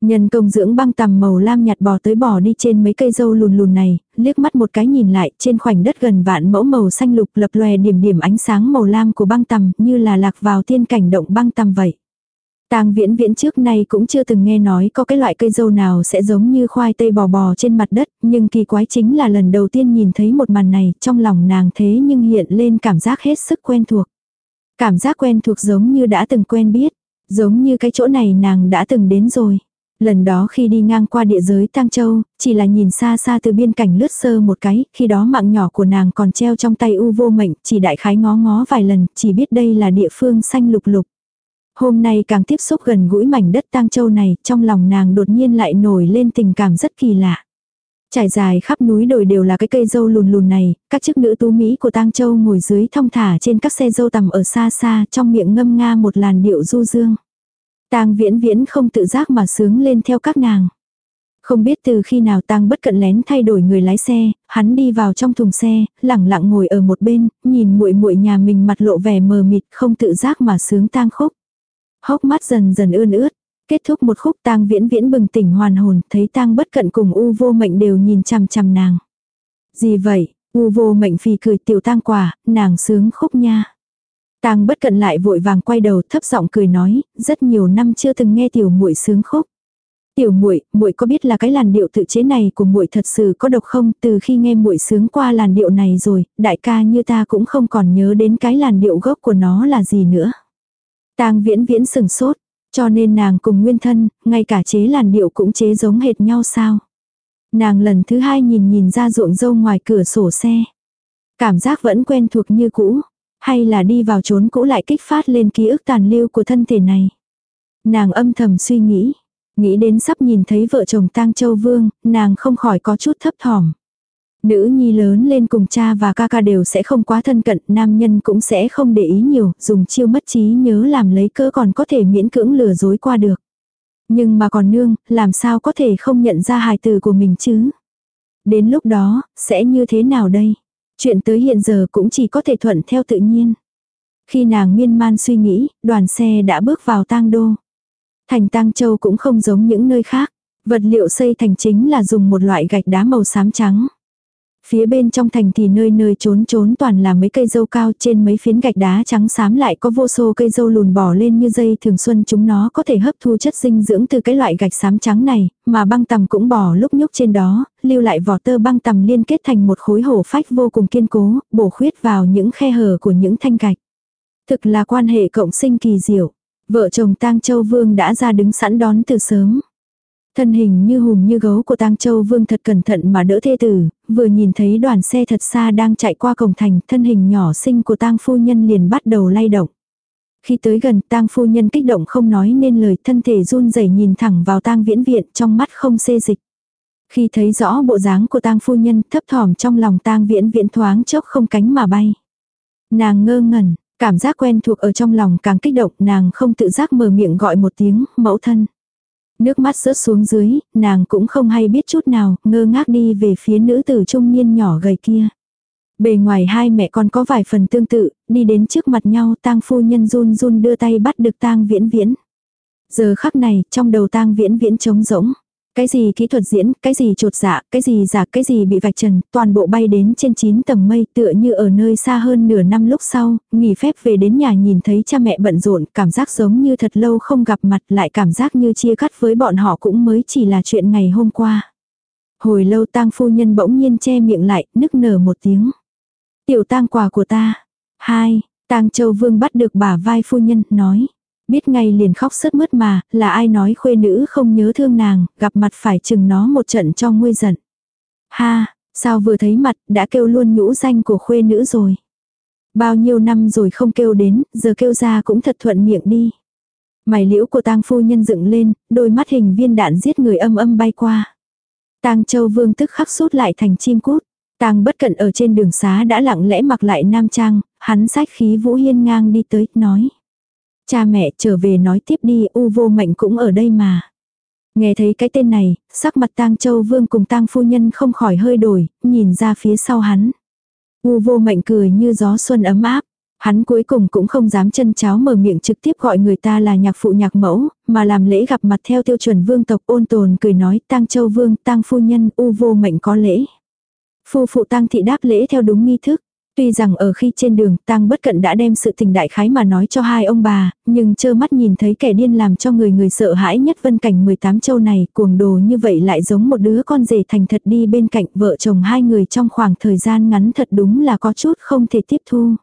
Nhân công dưỡng băng tầm màu lam nhạt bò tới bò đi trên mấy cây dâu lùn lùn này, liếc mắt một cái nhìn lại trên khoảnh đất gần vạn mẫu màu xanh lục lập lòe điểm điểm ánh sáng màu lam của băng tầm như là lạc vào tiên cảnh động băng tầm vậy. Tang viễn viễn trước nay cũng chưa từng nghe nói có cái loại cây dâu nào sẽ giống như khoai tây bò bò trên mặt đất, nhưng kỳ quái chính là lần đầu tiên nhìn thấy một màn này, trong lòng nàng thế nhưng hiện lên cảm giác hết sức quen thuộc. Cảm giác quen thuộc giống như đã từng quen biết, giống như cái chỗ này nàng đã từng đến rồi. Lần đó khi đi ngang qua địa giới Tang Châu, chỉ là nhìn xa xa từ biên cảnh lướt sơ một cái, khi đó mạng nhỏ của nàng còn treo trong tay u vô mệnh, chỉ đại khái ngó ngó vài lần, chỉ biết đây là địa phương xanh lục lục. Hôm nay càng tiếp xúc gần gũi mảnh đất Tang Châu này, trong lòng nàng đột nhiên lại nổi lên tình cảm rất kỳ lạ. Trải dài khắp núi đồi đều là cái cây dâu lùn lùn này, các chức nữ tú Mỹ của Tang Châu ngồi dưới thong thả trên các xe dâu tầm ở xa xa, trong miệng ngâm nga một làn điệu du dương. Tang viễn viễn không tự giác mà sướng lên theo các nàng. Không biết từ khi nào Tang bất cận lén thay đổi người lái xe, hắn đi vào trong thùng xe, lẳng lặng ngồi ở một bên, nhìn muội muội nhà mình mặt lộ vẻ mờ mịt, không tự giác mà sướng tang khúc. Hốc mắt dần dần ươn ướt, kết thúc một khúc Tang viễn viễn bừng tỉnh hoàn hồn, thấy Tang bất cận cùng U vô mệnh đều nhìn chằm chằm nàng. Gì vậy? U vô mệnh phì cười tiểu tang quả, nàng sướng khúc nha. Tang bất cận lại vội vàng quay đầu thấp giọng cười nói, rất nhiều năm chưa từng nghe tiểu muội sướng khúc. Tiểu muội, muội có biết là cái làn điệu tự chế này của muội thật sự có độc không? Từ khi nghe muội sướng qua làn điệu này rồi, đại ca như ta cũng không còn nhớ đến cái làn điệu gốc của nó là gì nữa. Tang Viễn Viễn sừng sốt, cho nên nàng cùng nguyên thân, ngay cả chế làn điệu cũng chế giống hệt nhau sao? Nàng lần thứ hai nhìn nhìn ra ruộng dâu ngoài cửa sổ xe. Cảm giác vẫn quen thuộc như cũ. Hay là đi vào trốn cũ lại kích phát lên ký ức tàn lưu của thân thể này. Nàng âm thầm suy nghĩ. Nghĩ đến sắp nhìn thấy vợ chồng tang châu vương, nàng không khỏi có chút thấp thỏm. Nữ nhi lớn lên cùng cha và ca ca đều sẽ không quá thân cận, nam nhân cũng sẽ không để ý nhiều, dùng chiêu mất trí nhớ làm lấy cớ còn có thể miễn cưỡng lừa dối qua được. Nhưng mà còn nương, làm sao có thể không nhận ra hài từ của mình chứ? Đến lúc đó, sẽ như thế nào đây? Chuyện tới hiện giờ cũng chỉ có thể thuận theo tự nhiên. Khi nàng miên man suy nghĩ, đoàn xe đã bước vào tang đô. Thành tang châu cũng không giống những nơi khác. Vật liệu xây thành chính là dùng một loại gạch đá màu xám trắng. Phía bên trong thành thì nơi nơi trốn trốn toàn là mấy cây dâu cao trên mấy phiến gạch đá trắng xám lại có vô số cây dâu lùn bỏ lên như dây thường xuân chúng nó có thể hấp thu chất dinh dưỡng từ cái loại gạch xám trắng này, mà băng tầm cũng bỏ lúc nhúc trên đó, lưu lại vỏ tơ băng tầm liên kết thành một khối hổ phách vô cùng kiên cố, bổ khuyết vào những khe hở của những thanh gạch. Thực là quan hệ cộng sinh kỳ diệu. Vợ chồng tang Châu Vương đã ra đứng sẵn đón từ sớm. Thân hình như hùm như gấu của Tang Châu Vương thật cẩn thận mà đỡ thê tử, vừa nhìn thấy đoàn xe thật xa đang chạy qua cổng thành, thân hình nhỏ xinh của Tang phu nhân liền bắt đầu lay động. Khi tới gần, Tang phu nhân kích động không nói nên lời, thân thể run rẩy nhìn thẳng vào Tang Viễn Viện, trong mắt không xê dịch. Khi thấy rõ bộ dáng của Tang phu nhân, thấp thỏm trong lòng Tang Viễn Viễn thoáng chốc không cánh mà bay. Nàng ngơ ngẩn, cảm giác quen thuộc ở trong lòng càng kích động, nàng không tự giác mở miệng gọi một tiếng, mẫu thân. Nước mắt rớt xuống dưới, nàng cũng không hay biết chút nào, ngơ ngác đi về phía nữ tử trung niên nhỏ gầy kia. Bề ngoài hai mẹ con có vài phần tương tự, đi đến trước mặt nhau tang phu nhân run run đưa tay bắt được tang viễn viễn. Giờ khắc này, trong đầu tang viễn viễn trống rỗng. Cái gì kỹ thuật diễn, cái gì trột dạ, cái gì giả, cái gì bị vạch trần, toàn bộ bay đến trên 9 tầng mây tựa như ở nơi xa hơn nửa năm lúc sau, nghỉ phép về đến nhà nhìn thấy cha mẹ bận rộn, cảm giác giống như thật lâu không gặp mặt lại cảm giác như chia cắt với bọn họ cũng mới chỉ là chuyện ngày hôm qua. Hồi lâu tang phu nhân bỗng nhiên che miệng lại, nức nở một tiếng. Tiểu tang quà của ta. Hai, tang châu vương bắt được bà vai phu nhân, nói. Biết ngay liền khóc sướt mướt mà, là ai nói khuê nữ không nhớ thương nàng, gặp mặt phải chừng nó một trận cho nguôi giận. Ha, sao vừa thấy mặt, đã kêu luôn nhũ danh của khuê nữ rồi. Bao nhiêu năm rồi không kêu đến, giờ kêu ra cũng thật thuận miệng đi. Mày liễu của tang phu nhân dựng lên, đôi mắt hình viên đạn giết người âm âm bay qua. Tang châu vương tức khắc sút lại thành chim cút. Tang bất cận ở trên đường xá đã lặng lẽ mặc lại nam trang, hắn sách khí vũ hiên ngang đi tới, nói. Cha mẹ trở về nói tiếp đi, u vô mệnh cũng ở đây mà. Nghe thấy cái tên này, sắc mặt tang châu vương cùng tang phu nhân không khỏi hơi đổi, nhìn ra phía sau hắn. U vô mệnh cười như gió xuân ấm áp. Hắn cuối cùng cũng không dám chân cháo mở miệng trực tiếp gọi người ta là nhạc phụ nhạc mẫu, mà làm lễ gặp mặt theo tiêu chuẩn vương tộc ôn tồn cười nói tang châu vương tang phu nhân u vô mệnh có lễ. Phu phụ tang thị đáp lễ theo đúng nghi thức. Tuy rằng ở khi trên đường tang bất cận đã đem sự tình đại khái mà nói cho hai ông bà, nhưng trơ mắt nhìn thấy kẻ điên làm cho người người sợ hãi nhất vân cảnh 18 châu này cuồng đồ như vậy lại giống một đứa con rể thành thật đi bên cạnh vợ chồng hai người trong khoảng thời gian ngắn thật đúng là có chút không thể tiếp thu.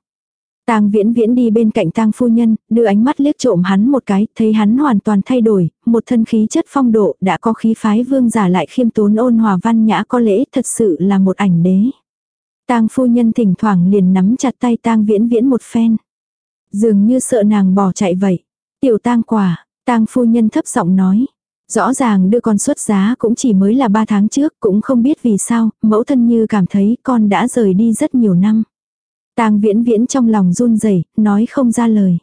Tang Viễn Viễn đi bên cạnh Tang phu nhân, đưa ánh mắt liếc trộm hắn một cái, thấy hắn hoàn toàn thay đổi, một thân khí chất phong độ, đã có khí phái vương giả lại khiêm tốn ôn hòa văn nhã có lễ, thật sự là một ảnh đế. Tang phu nhân thỉnh thoảng liền nắm chặt tay Tang Viễn Viễn một phen. Dường như sợ nàng bỏ chạy vậy. Tiểu Tang quả, Tang phu nhân thấp giọng nói, Rõ ràng đưa con xuất giá cũng chỉ mới là ba tháng trước, cũng không biết vì sao, mẫu thân như cảm thấy con đã rời đi rất nhiều năm. Tang viễn viễn trong lòng run rẩy nói không ra lời.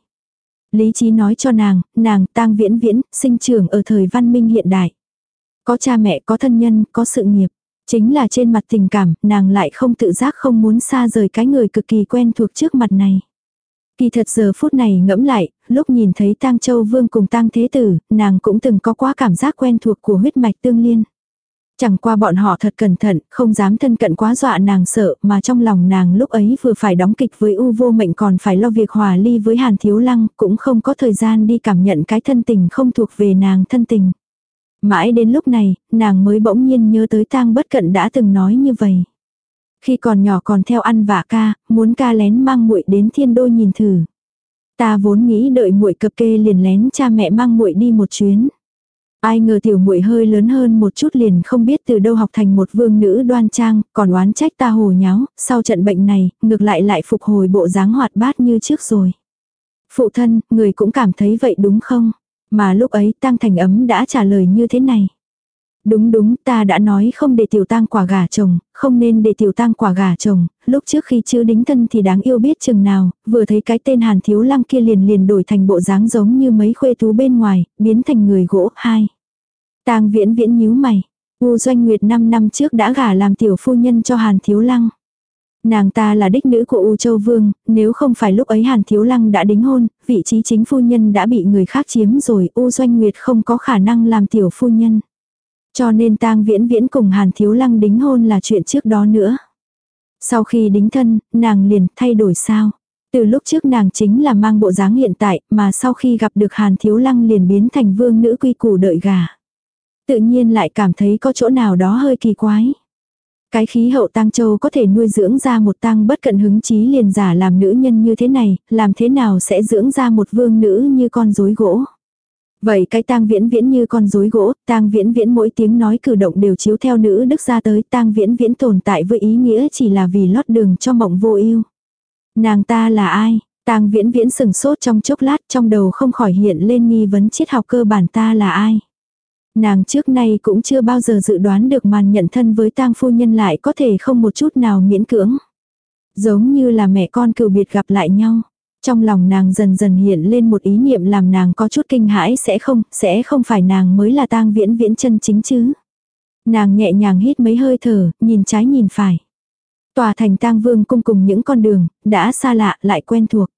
Lý trí nói cho nàng, nàng tang viễn viễn, sinh trưởng ở thời văn minh hiện đại. Có cha mẹ, có thân nhân, có sự nghiệp. Chính là trên mặt tình cảm, nàng lại không tự giác không muốn xa rời cái người cực kỳ quen thuộc trước mặt này. Kỳ thật giờ phút này ngẫm lại, lúc nhìn thấy tang châu vương cùng tang thế tử, nàng cũng từng có quá cảm giác quen thuộc của huyết mạch tương liên. Chẳng qua bọn họ thật cẩn thận, không dám thân cận quá dọa nàng sợ, mà trong lòng nàng lúc ấy vừa phải đóng kịch với U vô mệnh còn phải lo việc hòa ly với Hàn Thiếu Lăng, cũng không có thời gian đi cảm nhận cái thân tình không thuộc về nàng thân tình. Mãi đến lúc này, nàng mới bỗng nhiên nhớ tới tang bất cận đã từng nói như vậy. Khi còn nhỏ còn theo ăn vả ca, muốn ca lén mang muội đến thiên đô nhìn thử. Ta vốn nghĩ đợi muội cập kê liền lén cha mẹ mang muội đi một chuyến. Ai ngờ tiểu muội hơi lớn hơn một chút liền không biết từ đâu học thành một vương nữ đoan trang, còn oán trách ta hồ nháo, sau trận bệnh này, ngược lại lại phục hồi bộ dáng hoạt bát như trước rồi. Phụ thân, người cũng cảm thấy vậy đúng không? Mà lúc ấy Tăng Thành ấm đã trả lời như thế này. Đúng đúng, ta đã nói không để tiểu tang quả gà chồng, không nên để tiểu tang quả gà chồng, lúc trước khi chưa đính thân thì đáng yêu biết chừng nào, vừa thấy cái tên hàn thiếu lăng kia liền liền đổi thành bộ dáng giống như mấy khuê thú bên ngoài, biến thành người gỗ, hai. tang viễn viễn nhíu mày, U Doanh Nguyệt 5 năm trước đã gả làm tiểu phu nhân cho hàn thiếu lăng. Nàng ta là đích nữ của U Châu Vương, nếu không phải lúc ấy Hàn Thiếu Lăng đã đính hôn, vị trí chính phu nhân đã bị người khác chiếm rồi, U Doanh Nguyệt không có khả năng làm tiểu phu nhân. Cho nên tang viễn viễn cùng Hàn Thiếu Lăng đính hôn là chuyện trước đó nữa. Sau khi đính thân, nàng liền thay đổi sao. Từ lúc trước nàng chính là mang bộ dáng hiện tại, mà sau khi gặp được Hàn Thiếu Lăng liền biến thành vương nữ quy củ đợi gà. Tự nhiên lại cảm thấy có chỗ nào đó hơi kỳ quái. Cái khí hậu tang châu có thể nuôi dưỡng ra một tang bất cận hứng chí liền giả làm nữ nhân như thế này, làm thế nào sẽ dưỡng ra một vương nữ như con rối gỗ. Vậy cái tang viễn viễn như con rối gỗ, tang viễn viễn mỗi tiếng nói cử động đều chiếu theo nữ đức ra tới tang viễn viễn tồn tại với ý nghĩa chỉ là vì lót đường cho mộng vô ưu Nàng ta là ai? tang viễn viễn sừng sốt trong chốc lát trong đầu không khỏi hiện lên nghi vấn triết học cơ bản ta là ai. Nàng trước nay cũng chưa bao giờ dự đoán được màn nhận thân với tang phu nhân lại có thể không một chút nào miễn cưỡng. Giống như là mẹ con cựu biệt gặp lại nhau. Trong lòng nàng dần dần hiện lên một ý niệm làm nàng có chút kinh hãi sẽ không, sẽ không phải nàng mới là tang viễn viễn chân chính chứ. Nàng nhẹ nhàng hít mấy hơi thở, nhìn trái nhìn phải. Tòa thành tang vương cung cùng những con đường, đã xa lạ lại quen thuộc.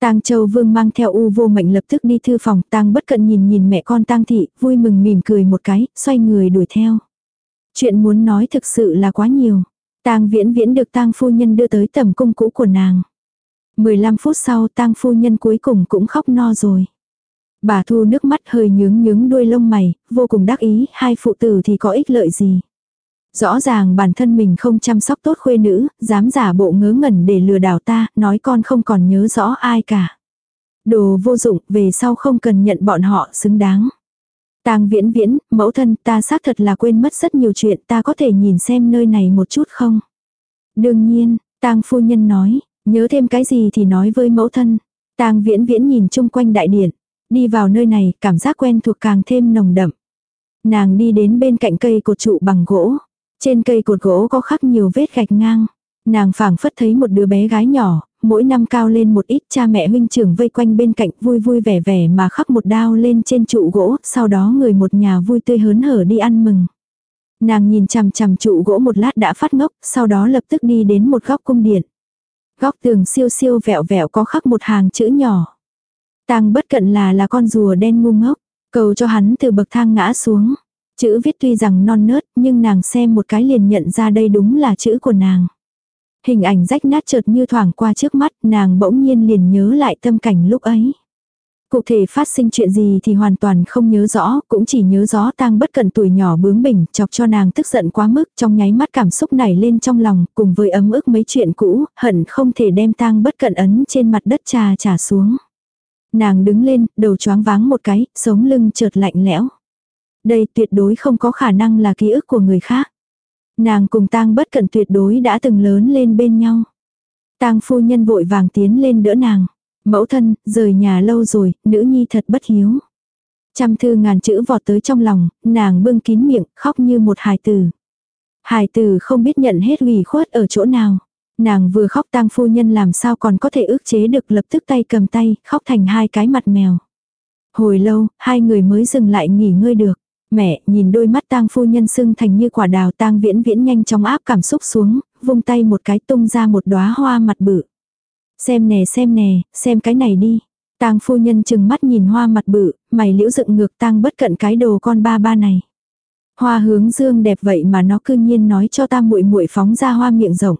Tang Châu Vương mang theo U Vô Mệnh lập tức đi thư phòng, Tang Bất Cận nhìn nhìn mẹ con Tang thị, vui mừng mỉm cười một cái, xoay người đuổi theo. Chuyện muốn nói thực sự là quá nhiều. Tang Viễn Viễn được Tang phu nhân đưa tới tầm cung cũ của nàng. 15 phút sau tang phu nhân cuối cùng cũng khóc no rồi. Bà thu nước mắt hơi nhướng nhướng đuôi lông mày, vô cùng đắc ý, hai phụ tử thì có ích lợi gì. Rõ ràng bản thân mình không chăm sóc tốt khuê nữ, dám giả bộ ngớ ngẩn để lừa đảo ta, nói con không còn nhớ rõ ai cả. Đồ vô dụng, về sau không cần nhận bọn họ xứng đáng. Tang viễn viễn, mẫu thân ta xác thật là quên mất rất nhiều chuyện ta có thể nhìn xem nơi này một chút không? Đương nhiên, tang phu nhân nói, Nhớ thêm cái gì thì nói với mẫu thân. Tang viễn viễn nhìn chung quanh đại điện. Đi vào nơi này, cảm giác quen thuộc càng thêm nồng đậm. Nàng đi đến bên cạnh cây cột trụ bằng gỗ. Trên cây cột gỗ có khắc nhiều vết gạch ngang. Nàng phảng phất thấy một đứa bé gái nhỏ, mỗi năm cao lên một ít cha mẹ huynh trưởng vây quanh bên cạnh vui vui vẻ vẻ mà khắc một đao lên trên trụ gỗ, sau đó người một nhà vui tươi hớn hở đi ăn mừng. Nàng nhìn chằm chằm trụ gỗ một lát đã phát ngốc, sau đó lập tức đi đến một góc cung điện. Góc tường siêu siêu vẹo vẹo có khắc một hàng chữ nhỏ. Tang bất cận là là con rùa đen ngu ngốc, cầu cho hắn từ bậc thang ngã xuống. Chữ viết tuy rằng non nớt nhưng nàng xem một cái liền nhận ra đây đúng là chữ của nàng. Hình ảnh rách nát chợt như thoảng qua trước mắt, nàng bỗng nhiên liền nhớ lại tâm cảnh lúc ấy. Cụ thể phát sinh chuyện gì thì hoàn toàn không nhớ rõ, cũng chỉ nhớ rõ tang bất cận tuổi nhỏ bướng bỉnh, chọc cho nàng tức giận quá mức, trong nháy mắt cảm xúc nảy lên trong lòng, cùng với ấm ức mấy chuyện cũ, hận không thể đem tang bất cận ấn trên mặt đất trà trả xuống. Nàng đứng lên, đầu choáng váng một cái, sống lưng chợt lạnh lẽo. Đây tuyệt đối không có khả năng là ký ức của người khác. Nàng cùng tang bất cận tuyệt đối đã từng lớn lên bên nhau. Tang phu nhân vội vàng tiến lên đỡ nàng. Mẫu thân, rời nhà lâu rồi, nữ nhi thật bất hiếu. Trăm thư ngàn chữ vọt tới trong lòng, nàng bưng kín miệng, khóc như một hài tử. Hài tử không biết nhận hết ủy khuất ở chỗ nào. Nàng vừa khóc tang phu nhân làm sao còn có thể ước chế được lập tức tay cầm tay, khóc thành hai cái mặt mèo. Hồi lâu, hai người mới dừng lại nghỉ ngơi được. Mẹ, nhìn đôi mắt tang phu nhân sưng thành như quả đào tang viễn viễn nhanh chóng áp cảm xúc xuống, vung tay một cái tung ra một đóa hoa mặt bự. Xem nè xem nè, xem cái này đi. Tang phu nhân chừng mắt nhìn hoa mặt bự, mày liễu dựng ngược tang bất cận cái đồ con ba ba này. Hoa hướng dương đẹp vậy mà nó cư nhiên nói cho ta muội muội phóng ra hoa miệng rộng.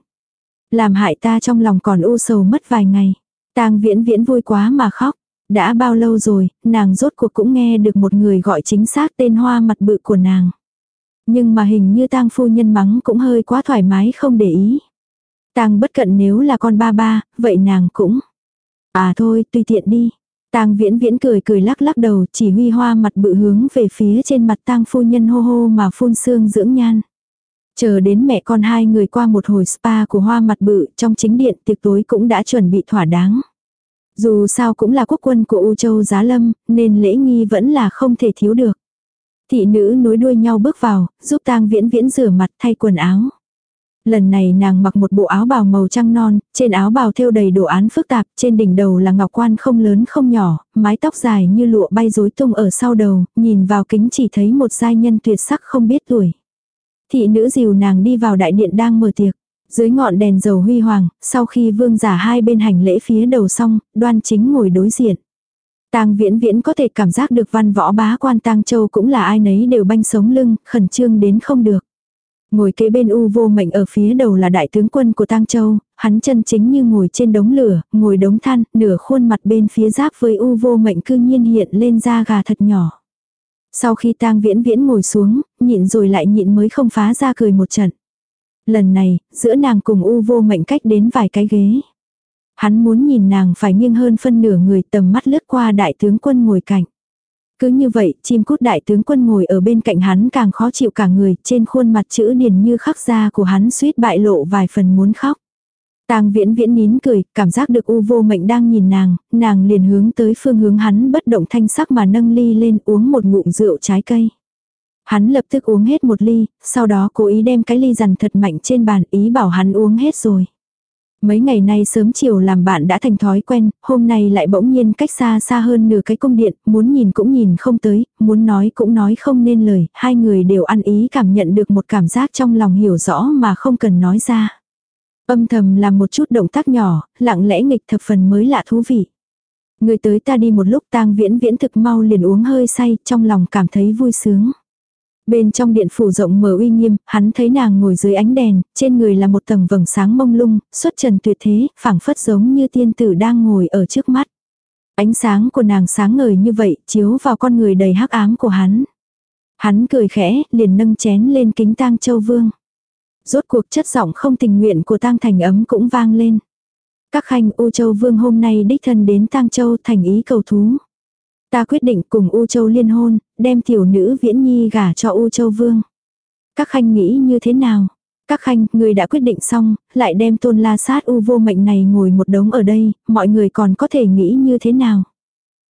Làm hại ta trong lòng còn u sầu mất vài ngày. Tang viễn viễn vui quá mà khóc. Đã bao lâu rồi, nàng rốt cuộc cũng nghe được một người gọi chính xác tên hoa mặt bự của nàng. Nhưng mà hình như tang phu nhân mắng cũng hơi quá thoải mái không để ý. Tang bất cận nếu là con ba ba, vậy nàng cũng. À thôi, tùy tiện đi. Tang viễn viễn cười cười lắc lắc đầu chỉ huy hoa mặt bự hướng về phía trên mặt tang phu nhân hô hô mà phun sương dưỡng nhan. Chờ đến mẹ con hai người qua một hồi spa của hoa mặt bự trong chính điện tiệc tối cũng đã chuẩn bị thỏa đáng. Dù sao cũng là quốc quân của U Châu Giá Lâm, nên lễ nghi vẫn là không thể thiếu được. Thị nữ nối đuôi nhau bước vào, giúp tang viễn viễn rửa mặt thay quần áo. Lần này nàng mặc một bộ áo bào màu trăng non, trên áo bào thêu đầy đồ án phức tạp, trên đỉnh đầu là ngọc quan không lớn không nhỏ, mái tóc dài như lụa bay rối tung ở sau đầu, nhìn vào kính chỉ thấy một giai nhân tuyệt sắc không biết tuổi. Thị nữ dìu nàng đi vào đại điện đang mở tiệc. Dưới ngọn đèn dầu huy hoàng, sau khi vương giả hai bên hành lễ phía đầu xong, đoan chính ngồi đối diện. Tang Viễn Viễn có thể cảm giác được văn võ bá quan Tang Châu cũng là ai nấy đều banh sống lưng, khẩn trương đến không được. Ngồi kế bên U vô mệnh ở phía đầu là đại tướng quân của Tang Châu, hắn chân chính như ngồi trên đống lửa, ngồi đống than, nửa khuôn mặt bên phía giáp với U vô mệnh cư nhiên hiện lên da gà thật nhỏ. Sau khi tang viễn viễn ngồi xuống, nhịn rồi lại nhịn mới không phá ra cười một trận. Lần này, giữa nàng cùng U vô mệnh cách đến vài cái ghế. Hắn muốn nhìn nàng phải nghiêng hơn phân nửa người tầm mắt lướt qua đại tướng quân ngồi cạnh. Cứ như vậy, chim cút đại tướng quân ngồi ở bên cạnh hắn càng khó chịu cả người, trên khuôn mặt chữ điền như khắc da của hắn suýt bại lộ vài phần muốn khóc. Tang viễn viễn nín cười, cảm giác được u vô mệnh đang nhìn nàng, nàng liền hướng tới phương hướng hắn bất động thanh sắc mà nâng ly lên uống một ngụm rượu trái cây. Hắn lập tức uống hết một ly, sau đó cố ý đem cái ly dằn thật mạnh trên bàn ý bảo hắn uống hết rồi. Mấy ngày nay sớm chiều làm bạn đã thành thói quen, hôm nay lại bỗng nhiên cách xa xa hơn nửa cái cung điện, muốn nhìn cũng nhìn không tới, muốn nói cũng nói không nên lời, hai người đều ăn ý cảm nhận được một cảm giác trong lòng hiểu rõ mà không cần nói ra. Âm thầm làm một chút động tác nhỏ, lặng lẽ nghịch thập phần mới lạ thú vị. Người tới ta đi một lúc tang viễn viễn thực mau liền uống hơi say, trong lòng cảm thấy vui sướng. Bên trong điện phủ rộng mở uy nghiêm, hắn thấy nàng ngồi dưới ánh đèn, trên người là một tầng vầng sáng mông lung, xuất trần tuyệt thế, phảng phất giống như tiên tử đang ngồi ở trước mắt. Ánh sáng của nàng sáng ngời như vậy, chiếu vào con người đầy hắc ám của hắn. Hắn cười khẽ, liền nâng chén lên kính tang châu vương. Rốt cuộc chất giọng không tình nguyện của tang thành ấm cũng vang lên. Các khanh U Châu Vương hôm nay đích thân đến tang châu thành ý cầu thú. Ta quyết định cùng U Châu liên hôn, đem tiểu nữ viễn nhi gả cho U Châu Vương. Các khanh nghĩ như thế nào? Các khanh, người đã quyết định xong, lại đem tôn la sát U vô mệnh này ngồi một đống ở đây, mọi người còn có thể nghĩ như thế nào?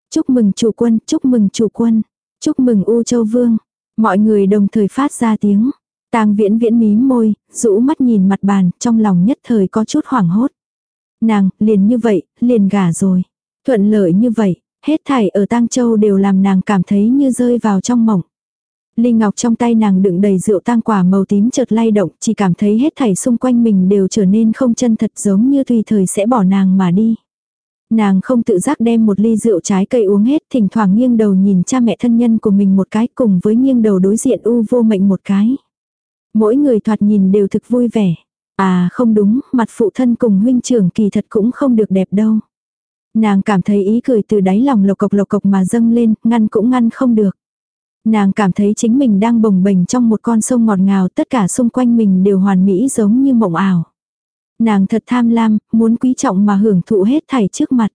Chúc mừng chủ quân, chúc mừng chủ quân, chúc mừng U Châu Vương. Mọi người đồng thời phát ra tiếng. Tang viễn viễn mím môi, rũ mắt nhìn mặt bàn, trong lòng nhất thời có chút hoảng hốt. Nàng, liền như vậy, liền gả rồi. Thuận lợi như vậy, Hết thảy ở Tang Châu đều làm nàng cảm thấy như rơi vào trong mộng. Linh ngọc trong tay nàng đựng đầy rượu tang quả màu tím chợt lay động, chỉ cảm thấy hết thảy xung quanh mình đều trở nên không chân thật giống như tùy thời sẽ bỏ nàng mà đi. Nàng không tự giác đem một ly rượu trái cây uống hết, thỉnh thoảng nghiêng đầu nhìn cha mẹ thân nhân của mình một cái cùng với nghiêng đầu đối diện u vô mệnh một cái. Mỗi người thoạt nhìn đều thực vui vẻ. À không đúng, mặt phụ thân cùng huynh trưởng kỳ thật cũng không được đẹp đâu. Nàng cảm thấy ý cười từ đáy lòng lộc cộc lộc cộc mà dâng lên, ngăn cũng ngăn không được. Nàng cảm thấy chính mình đang bồng bềnh trong một con sông ngọt ngào tất cả xung quanh mình đều hoàn mỹ giống như mộng ảo. Nàng thật tham lam, muốn quý trọng mà hưởng thụ hết thảy trước mặt.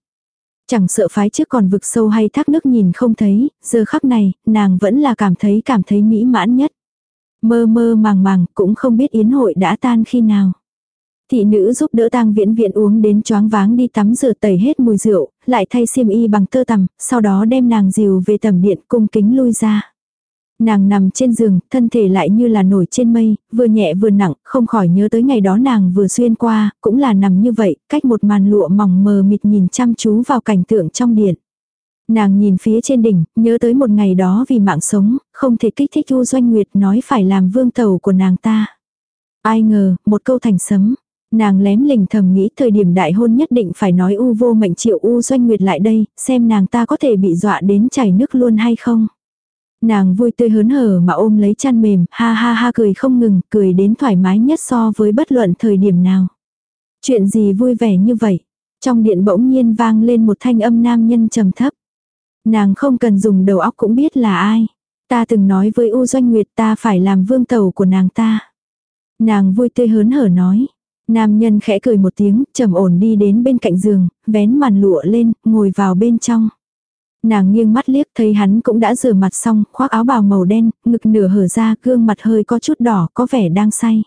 Chẳng sợ phái trước còn vực sâu hay thác nước nhìn không thấy, giờ khắc này, nàng vẫn là cảm thấy cảm thấy mỹ mãn nhất. Mơ mơ màng màng, cũng không biết yến hội đã tan khi nào. Thị nữ giúp đỡ tang viễn viễn uống đến choáng váng đi tắm rửa tẩy hết mùi rượu, lại thay xiêm y bằng tơ tằm, sau đó đem nàng dìu về tầm điện cung kính lui ra. Nàng nằm trên giường, thân thể lại như là nổi trên mây, vừa nhẹ vừa nặng, không khỏi nhớ tới ngày đó nàng vừa xuyên qua, cũng là nằm như vậy, cách một màn lụa mỏng mờ mịt nhìn chăm chú vào cảnh tượng trong điện. Nàng nhìn phía trên đỉnh, nhớ tới một ngày đó vì mạng sống, không thể kích thích U Doanh Nguyệt nói phải làm vương tàu của nàng ta. Ai ngờ, một câu thành sấm. Nàng lém lình thầm nghĩ thời điểm đại hôn nhất định phải nói U vô mệnh triệu U Doanh Nguyệt lại đây, xem nàng ta có thể bị dọa đến chảy nước luôn hay không. Nàng vui tươi hớn hở mà ôm lấy chăn mềm, ha ha ha cười không ngừng, cười đến thoải mái nhất so với bất luận thời điểm nào. Chuyện gì vui vẻ như vậy? Trong điện bỗng nhiên vang lên một thanh âm nam nhân trầm thấp. Nàng không cần dùng đầu óc cũng biết là ai. Ta từng nói với U Doanh Nguyệt ta phải làm vương tàu của nàng ta. Nàng vui tươi hớn hở nói. Nam nhân khẽ cười một tiếng, trầm ổn đi đến bên cạnh giường, vén màn lụa lên, ngồi vào bên trong. Nàng nghiêng mắt liếc thấy hắn cũng đã rửa mặt xong, khoác áo bào màu đen, ngực nửa hở ra, gương mặt hơi có chút đỏ, có vẻ đang say.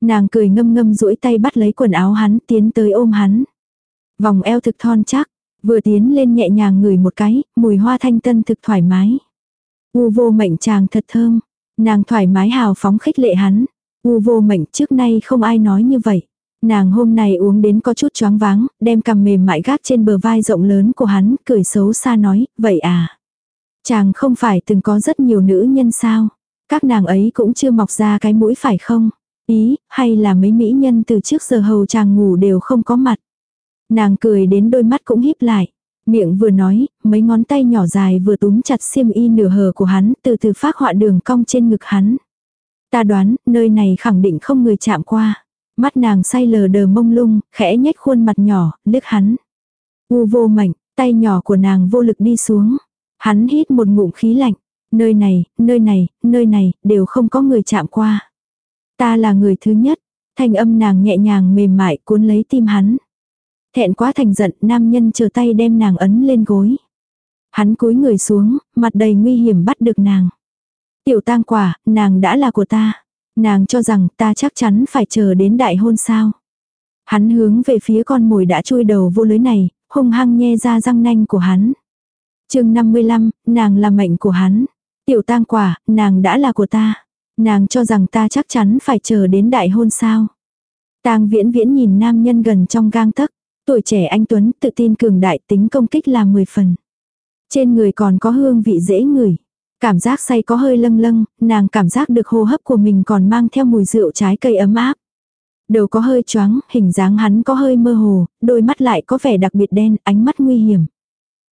Nàng cười ngâm ngâm duỗi tay bắt lấy quần áo hắn, tiến tới ôm hắn. Vòng eo thực thon chắc, vừa tiến lên nhẹ nhàng ngửi một cái, mùi hoa thanh tân thực thoải mái. U vô mệnh chàng thật thơm, nàng thoải mái hào phóng khích lệ hắn. U vô mệnh trước nay không ai nói như vậy. Nàng hôm nay uống đến có chút choáng váng, đem cằm mềm mại gác trên bờ vai rộng lớn của hắn, cười xấu xa nói, vậy à. Chàng không phải từng có rất nhiều nữ nhân sao. Các nàng ấy cũng chưa mọc ra cái mũi phải không? Ý, hay là mấy mỹ nhân từ trước giờ hầu chàng ngủ đều không có mặt. Nàng cười đến đôi mắt cũng híp lại. Miệng vừa nói, mấy ngón tay nhỏ dài vừa túm chặt xiêm y nửa hờ của hắn, từ từ phát họa đường cong trên ngực hắn. Ta đoán, nơi này khẳng định không người chạm qua. Mắt nàng say lờ đờ mông lung, khẽ nhếch khuôn mặt nhỏ, liếc hắn. U vô mảnh, tay nhỏ của nàng vô lực đi xuống. Hắn hít một ngụm khí lạnh. Nơi này, nơi này, nơi này, đều không có người chạm qua. Ta là người thứ nhất. Thanh âm nàng nhẹ nhàng mềm mại cuốn lấy tim hắn. Thẹn quá thành giận, nam nhân chờ tay đem nàng ấn lên gối. Hắn cúi người xuống, mặt đầy nguy hiểm bắt được nàng. Tiểu tang quả, nàng đã là của ta. Nàng cho rằng ta chắc chắn phải chờ đến đại hôn sao. Hắn hướng về phía con mồi đã chui đầu vô lưới này, hung hăng nhe ra răng nanh của hắn. chương 55, nàng là mệnh của hắn. Tiểu tang quả, nàng đã là của ta. Nàng cho rằng ta chắc chắn phải chờ đến đại hôn sao. Tang viễn viễn nhìn nam nhân gần trong gang tấc. Tuổi trẻ anh Tuấn tự tin cường đại tính công kích là 10 phần. Trên người còn có hương vị dễ ngửi. Cảm giác say có hơi lâng lâng, nàng cảm giác được hô hấp của mình còn mang theo mùi rượu trái cây ấm áp. Đầu có hơi choáng, hình dáng hắn có hơi mơ hồ, đôi mắt lại có vẻ đặc biệt đen, ánh mắt nguy hiểm.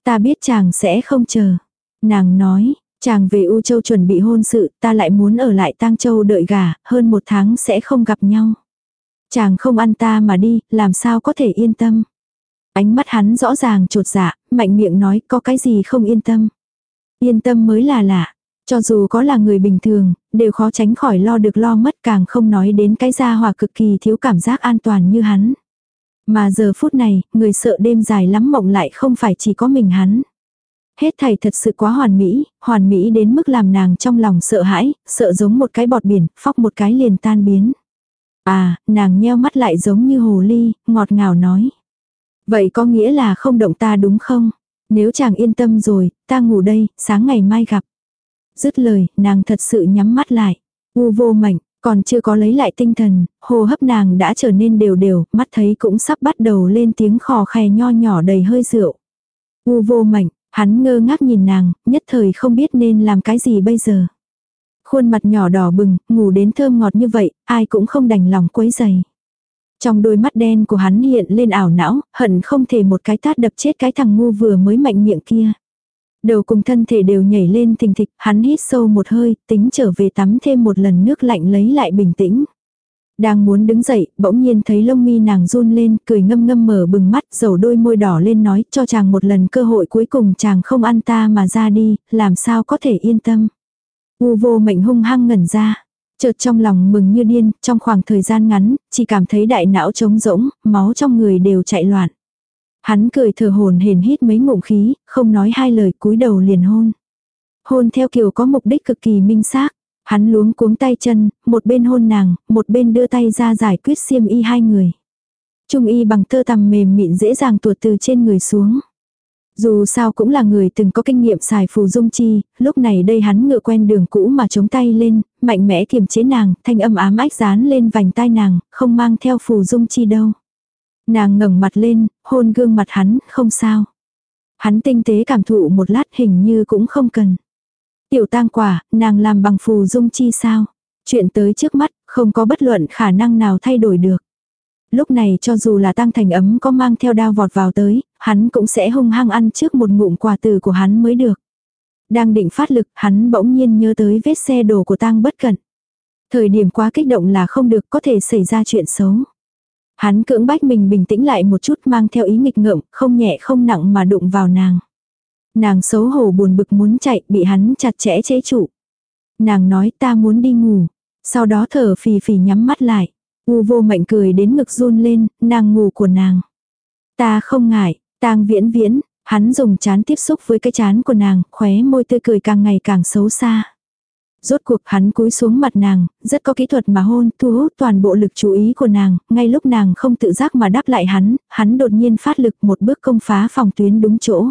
Ta biết chàng sẽ không chờ. Nàng nói, chàng về U Châu chuẩn bị hôn sự, ta lại muốn ở lại Tang Châu đợi gà hơn một tháng sẽ không gặp nhau. Chàng không ăn ta mà đi, làm sao có thể yên tâm. Ánh mắt hắn rõ ràng trột dạ, mạnh miệng nói có cái gì không yên tâm. Yên tâm mới là lạ. Cho dù có là người bình thường, đều khó tránh khỏi lo được lo mất càng không nói đến cái gia hòa cực kỳ thiếu cảm giác an toàn như hắn. Mà giờ phút này, người sợ đêm dài lắm mộng lại không phải chỉ có mình hắn. Hết thảy thật sự quá hoàn mỹ, hoàn mỹ đến mức làm nàng trong lòng sợ hãi, sợ giống một cái bọt biển, phóc một cái liền tan biến. À, nàng nheo mắt lại giống như hồ ly, ngọt ngào nói. Vậy có nghĩa là không động ta đúng không? Nếu chàng yên tâm rồi, ta ngủ đây, sáng ngày mai gặp. Dứt lời, nàng thật sự nhắm mắt lại. U vô mảnh, còn chưa có lấy lại tinh thần, hô hấp nàng đã trở nên đều đều, mắt thấy cũng sắp bắt đầu lên tiếng khò khè nho nhỏ đầy hơi rượu. U vô mảnh, hắn ngơ ngác nhìn nàng, nhất thời không biết nên làm cái gì bây giờ. Khuôn mặt nhỏ đỏ bừng, ngủ đến thơm ngọt như vậy, ai cũng không đành lòng quấy dày. Trong đôi mắt đen của hắn hiện lên ảo não, hận không thể một cái tát đập chết cái thằng ngu vừa mới mạnh miệng kia. Đầu cùng thân thể đều nhảy lên thình thịch, hắn hít sâu một hơi, tính trở về tắm thêm một lần nước lạnh lấy lại bình tĩnh. Đang muốn đứng dậy, bỗng nhiên thấy lông mi nàng run lên, cười ngâm ngâm mở bừng mắt, dầu đôi môi đỏ lên nói cho chàng một lần cơ hội cuối cùng chàng không ăn ta mà ra đi, làm sao có thể yên tâm. U vô mệnh hung hăng ngẩn ra. Chợt trong lòng mừng như điên, trong khoảng thời gian ngắn, chỉ cảm thấy đại não trống rỗng, máu trong người đều chạy loạn. Hắn cười thở hồn hển hít mấy ngụm khí, không nói hai lời cúi đầu liền hôn. Hôn theo kiểu có mục đích cực kỳ minh xác. Hắn luống cuống tay chân, một bên hôn nàng, một bên đưa tay ra giải quyết xiêm y hai người. Trung y bằng tơ tằm mềm mịn dễ dàng tuột từ trên người xuống. Dù sao cũng là người từng có kinh nghiệm xài phù dung chi, lúc này đây hắn ngựa quen đường cũ mà chống tay lên, mạnh mẽ kiềm chế nàng, thanh âm ám ách dán lên vành tai nàng, không mang theo phù dung chi đâu. Nàng ngẩng mặt lên, hôn gương mặt hắn, không sao. Hắn tinh tế cảm thụ một lát hình như cũng không cần. Tiểu tang quả, nàng làm bằng phù dung chi sao? Chuyện tới trước mắt, không có bất luận khả năng nào thay đổi được. Lúc này cho dù là tăng thành ấm có mang theo đao vọt vào tới, hắn cũng sẽ hung hăng ăn trước một ngụm quà từ của hắn mới được. Đang định phát lực, hắn bỗng nhiên nhớ tới vết xe đổ của tang bất cẩn. Thời điểm quá kích động là không được có thể xảy ra chuyện xấu. Hắn cưỡng bách mình bình tĩnh lại một chút mang theo ý nghịch ngợm, không nhẹ không nặng mà đụng vào nàng. Nàng xấu hổ buồn bực muốn chạy, bị hắn chặt chẽ chế trụ. Nàng nói ta muốn đi ngủ. Sau đó thở phì phì nhắm mắt lại. U vô mệnh cười đến ngực run lên, nàng ngủ của nàng. Ta không ngại, tang viễn viễn, hắn dùng chán tiếp xúc với cái chán của nàng, khóe môi tươi cười càng ngày càng xấu xa. Rốt cuộc hắn cúi xuống mặt nàng, rất có kỹ thuật mà hôn, thu hút toàn bộ lực chú ý của nàng, ngay lúc nàng không tự giác mà đáp lại hắn, hắn đột nhiên phát lực một bước công phá phòng tuyến đúng chỗ.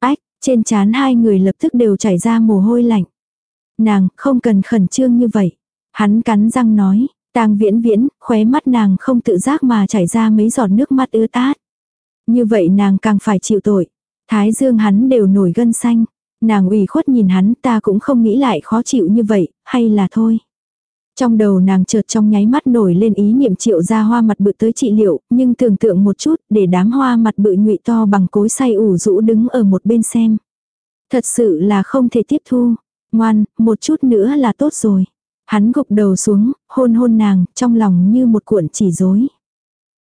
Ách, trên chán hai người lập tức đều chảy ra mồ hôi lạnh. Nàng, không cần khẩn trương như vậy. Hắn cắn răng nói, tang viễn viễn, khóe mắt nàng không tự giác mà chảy ra mấy giọt nước mắt ứa tát. Như vậy nàng càng phải chịu tội. Thái dương hắn đều nổi gân xanh. Nàng ủy khuất nhìn hắn ta cũng không nghĩ lại khó chịu như vậy, hay là thôi. Trong đầu nàng chợt trong nháy mắt nổi lên ý niệm triệu ra hoa mặt bự tới trị liệu, nhưng tưởng tượng một chút để đám hoa mặt bự nhụy to bằng cối say ủ rũ đứng ở một bên xem. Thật sự là không thể tiếp thu. Ngoan, một chút nữa là tốt rồi. Hắn gục đầu xuống, hôn hôn nàng, trong lòng như một cuộn chỉ rối.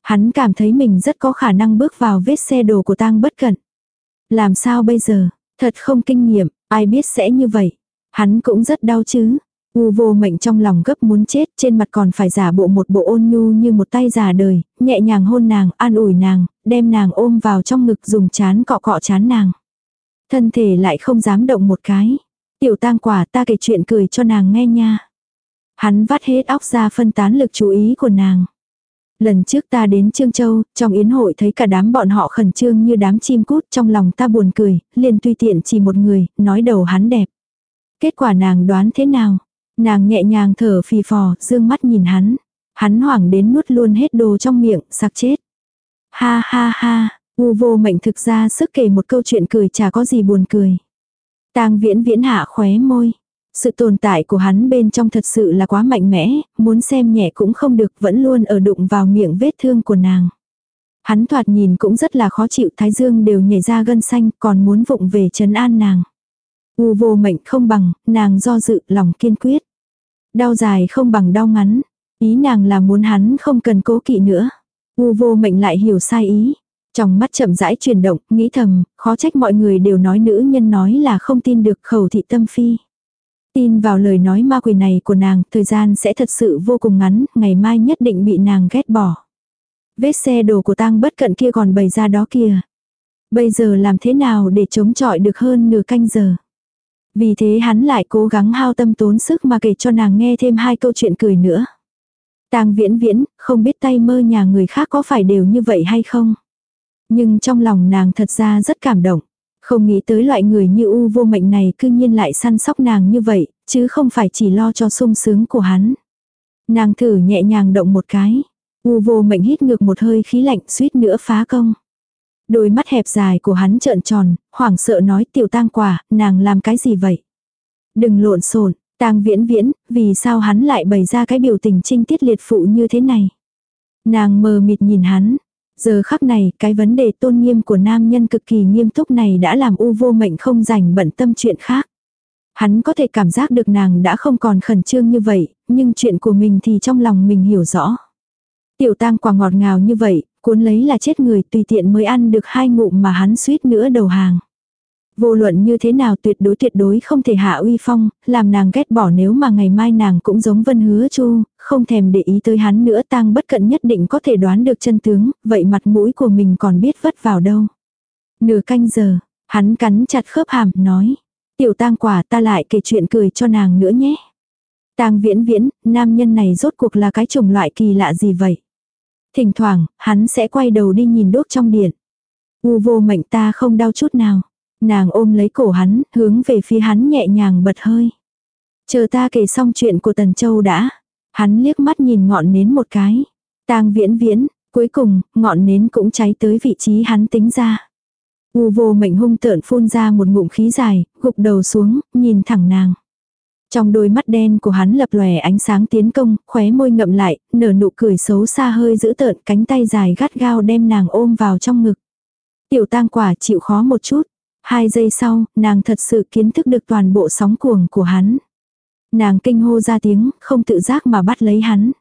Hắn cảm thấy mình rất có khả năng bước vào vết xe đồ của tang bất cẩn. Làm sao bây giờ? Thật không kinh nghiệm, ai biết sẽ như vậy. Hắn cũng rất đau chứ. U vô mệnh trong lòng gấp muốn chết, trên mặt còn phải giả bộ một bộ ôn nhu như một tay già đời, nhẹ nhàng hôn nàng, an ủi nàng, đem nàng ôm vào trong ngực dùng chán cọ cọ chán nàng. Thân thể lại không dám động một cái. Tiểu tang quả ta kể chuyện cười cho nàng nghe nha. Hắn vắt hết óc ra phân tán lực chú ý của nàng. Lần trước ta đến Trương Châu, trong yến hội thấy cả đám bọn họ khẩn trương như đám chim cút trong lòng ta buồn cười, liền tùy tiện chỉ một người, nói đầu hắn đẹp. Kết quả nàng đoán thế nào? Nàng nhẹ nhàng thở phì phò, dương mắt nhìn hắn. Hắn hoảng đến nuốt luôn hết đồ trong miệng, sặc chết. Ha ha ha, u vô mệnh thực ra sức kể một câu chuyện cười chả có gì buồn cười. tang viễn viễn hạ khóe môi. Sự tồn tại của hắn bên trong thật sự là quá mạnh mẽ, muốn xem nhẹ cũng không được vẫn luôn ở đụng vào miệng vết thương của nàng. Hắn thoạt nhìn cũng rất là khó chịu thái dương đều nhảy ra gân xanh còn muốn vụng về trấn an nàng. U vô mệnh không bằng, nàng do dự lòng kiên quyết. Đau dài không bằng đau ngắn. Ý nàng là muốn hắn không cần cố kỵ nữa. U vô mệnh lại hiểu sai ý. Trong mắt chậm rãi chuyển động, nghĩ thầm, khó trách mọi người đều nói nữ nhân nói là không tin được khẩu thị tâm phi. Tin vào lời nói ma quỷ này của nàng, thời gian sẽ thật sự vô cùng ngắn, ngày mai nhất định bị nàng ghét bỏ. Vết xe đồ của tang bất cận kia còn bày ra đó kìa. Bây giờ làm thế nào để chống chọi được hơn nửa canh giờ. Vì thế hắn lại cố gắng hao tâm tốn sức mà kể cho nàng nghe thêm hai câu chuyện cười nữa. Tang viễn viễn, không biết tay mơ nhà người khác có phải đều như vậy hay không. Nhưng trong lòng nàng thật ra rất cảm động. Không nghĩ tới loại người như u vô mệnh này cư nhiên lại săn sóc nàng như vậy, chứ không phải chỉ lo cho sung sướng của hắn. Nàng thử nhẹ nhàng động một cái. U vô mệnh hít ngược một hơi khí lạnh suýt nữa phá công. Đôi mắt hẹp dài của hắn trợn tròn, hoảng sợ nói tiểu tang quả, nàng làm cái gì vậy? Đừng lộn xộn tang viễn viễn, vì sao hắn lại bày ra cái biểu tình trinh tiết liệt phụ như thế này? Nàng mờ mịt nhìn hắn, Giờ khắc này, cái vấn đề tôn nghiêm của nam nhân cực kỳ nghiêm túc này đã làm u vô mệnh không rảnh bận tâm chuyện khác. Hắn có thể cảm giác được nàng đã không còn khẩn trương như vậy, nhưng chuyện của mình thì trong lòng mình hiểu rõ. Tiểu tang quả ngọt ngào như vậy, cuốn lấy là chết người tùy tiện mới ăn được hai ngụm mà hắn suýt nữa đầu hàng. Vô luận như thế nào tuyệt đối tuyệt đối không thể hạ uy phong, làm nàng ghét bỏ nếu mà ngày mai nàng cũng giống vân hứa chu, không thèm để ý tới hắn nữa tang bất cận nhất định có thể đoán được chân tướng, vậy mặt mũi của mình còn biết vất vào đâu. Nửa canh giờ, hắn cắn chặt khớp hàm, nói. Tiểu tang quả ta lại kể chuyện cười cho nàng nữa nhé. Tang viễn viễn, nam nhân này rốt cuộc là cái chủng loại kỳ lạ gì vậy? Thỉnh thoảng, hắn sẽ quay đầu đi nhìn đốt trong điện. U vô mệnh ta không đau chút nào. Nàng ôm lấy cổ hắn, hướng về phía hắn nhẹ nhàng bật hơi. Chờ ta kể xong chuyện của Tần Châu đã. Hắn liếc mắt nhìn ngọn nến một cái. Tang viễn viễn, cuối cùng, ngọn nến cũng cháy tới vị trí hắn tính ra. U vô mệnh hung tợn phun ra một ngụm khí dài, gục đầu xuống, nhìn thẳng nàng. Trong đôi mắt đen của hắn lập lòe ánh sáng tiến công, khóe môi ngậm lại, nở nụ cười xấu xa hơi giữ tợn, cánh tay dài gắt gao đem nàng ôm vào trong ngực. Tiểu tang quả chịu khó một chút. Hai giây sau, nàng thật sự kiến thức được toàn bộ sóng cuồng của hắn. Nàng kinh hô ra tiếng, không tự giác mà bắt lấy hắn.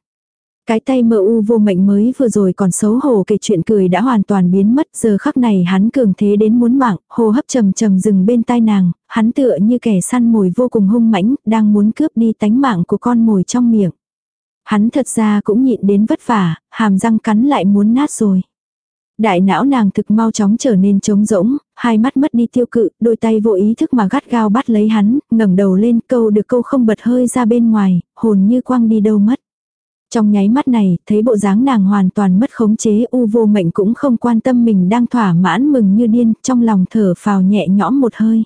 Cái tay mơ u vô mệnh mới vừa rồi còn xấu hổ kể chuyện cười đã hoàn toàn biến mất, giờ khắc này hắn cường thế đến muốn mạng, hô hấp trầm trầm dừng bên tai nàng, hắn tựa như kẻ săn mồi vô cùng hung mãnh, đang muốn cướp đi tánh mạng của con mồi trong miệng. Hắn thật ra cũng nhịn đến vất vả, hàm răng cắn lại muốn nát rồi. Đại não nàng thực mau chóng trở nên trống rỗng, hai mắt mất đi tiêu cự, đôi tay vô ý thức mà gắt gao bắt lấy hắn, ngẩng đầu lên câu được câu không bật hơi ra bên ngoài, hồn như quăng đi đâu mất. Trong nháy mắt này, thấy bộ dáng nàng hoàn toàn mất khống chế u vô mệnh cũng không quan tâm mình đang thỏa mãn mừng như điên, trong lòng thở phào nhẹ nhõm một hơi.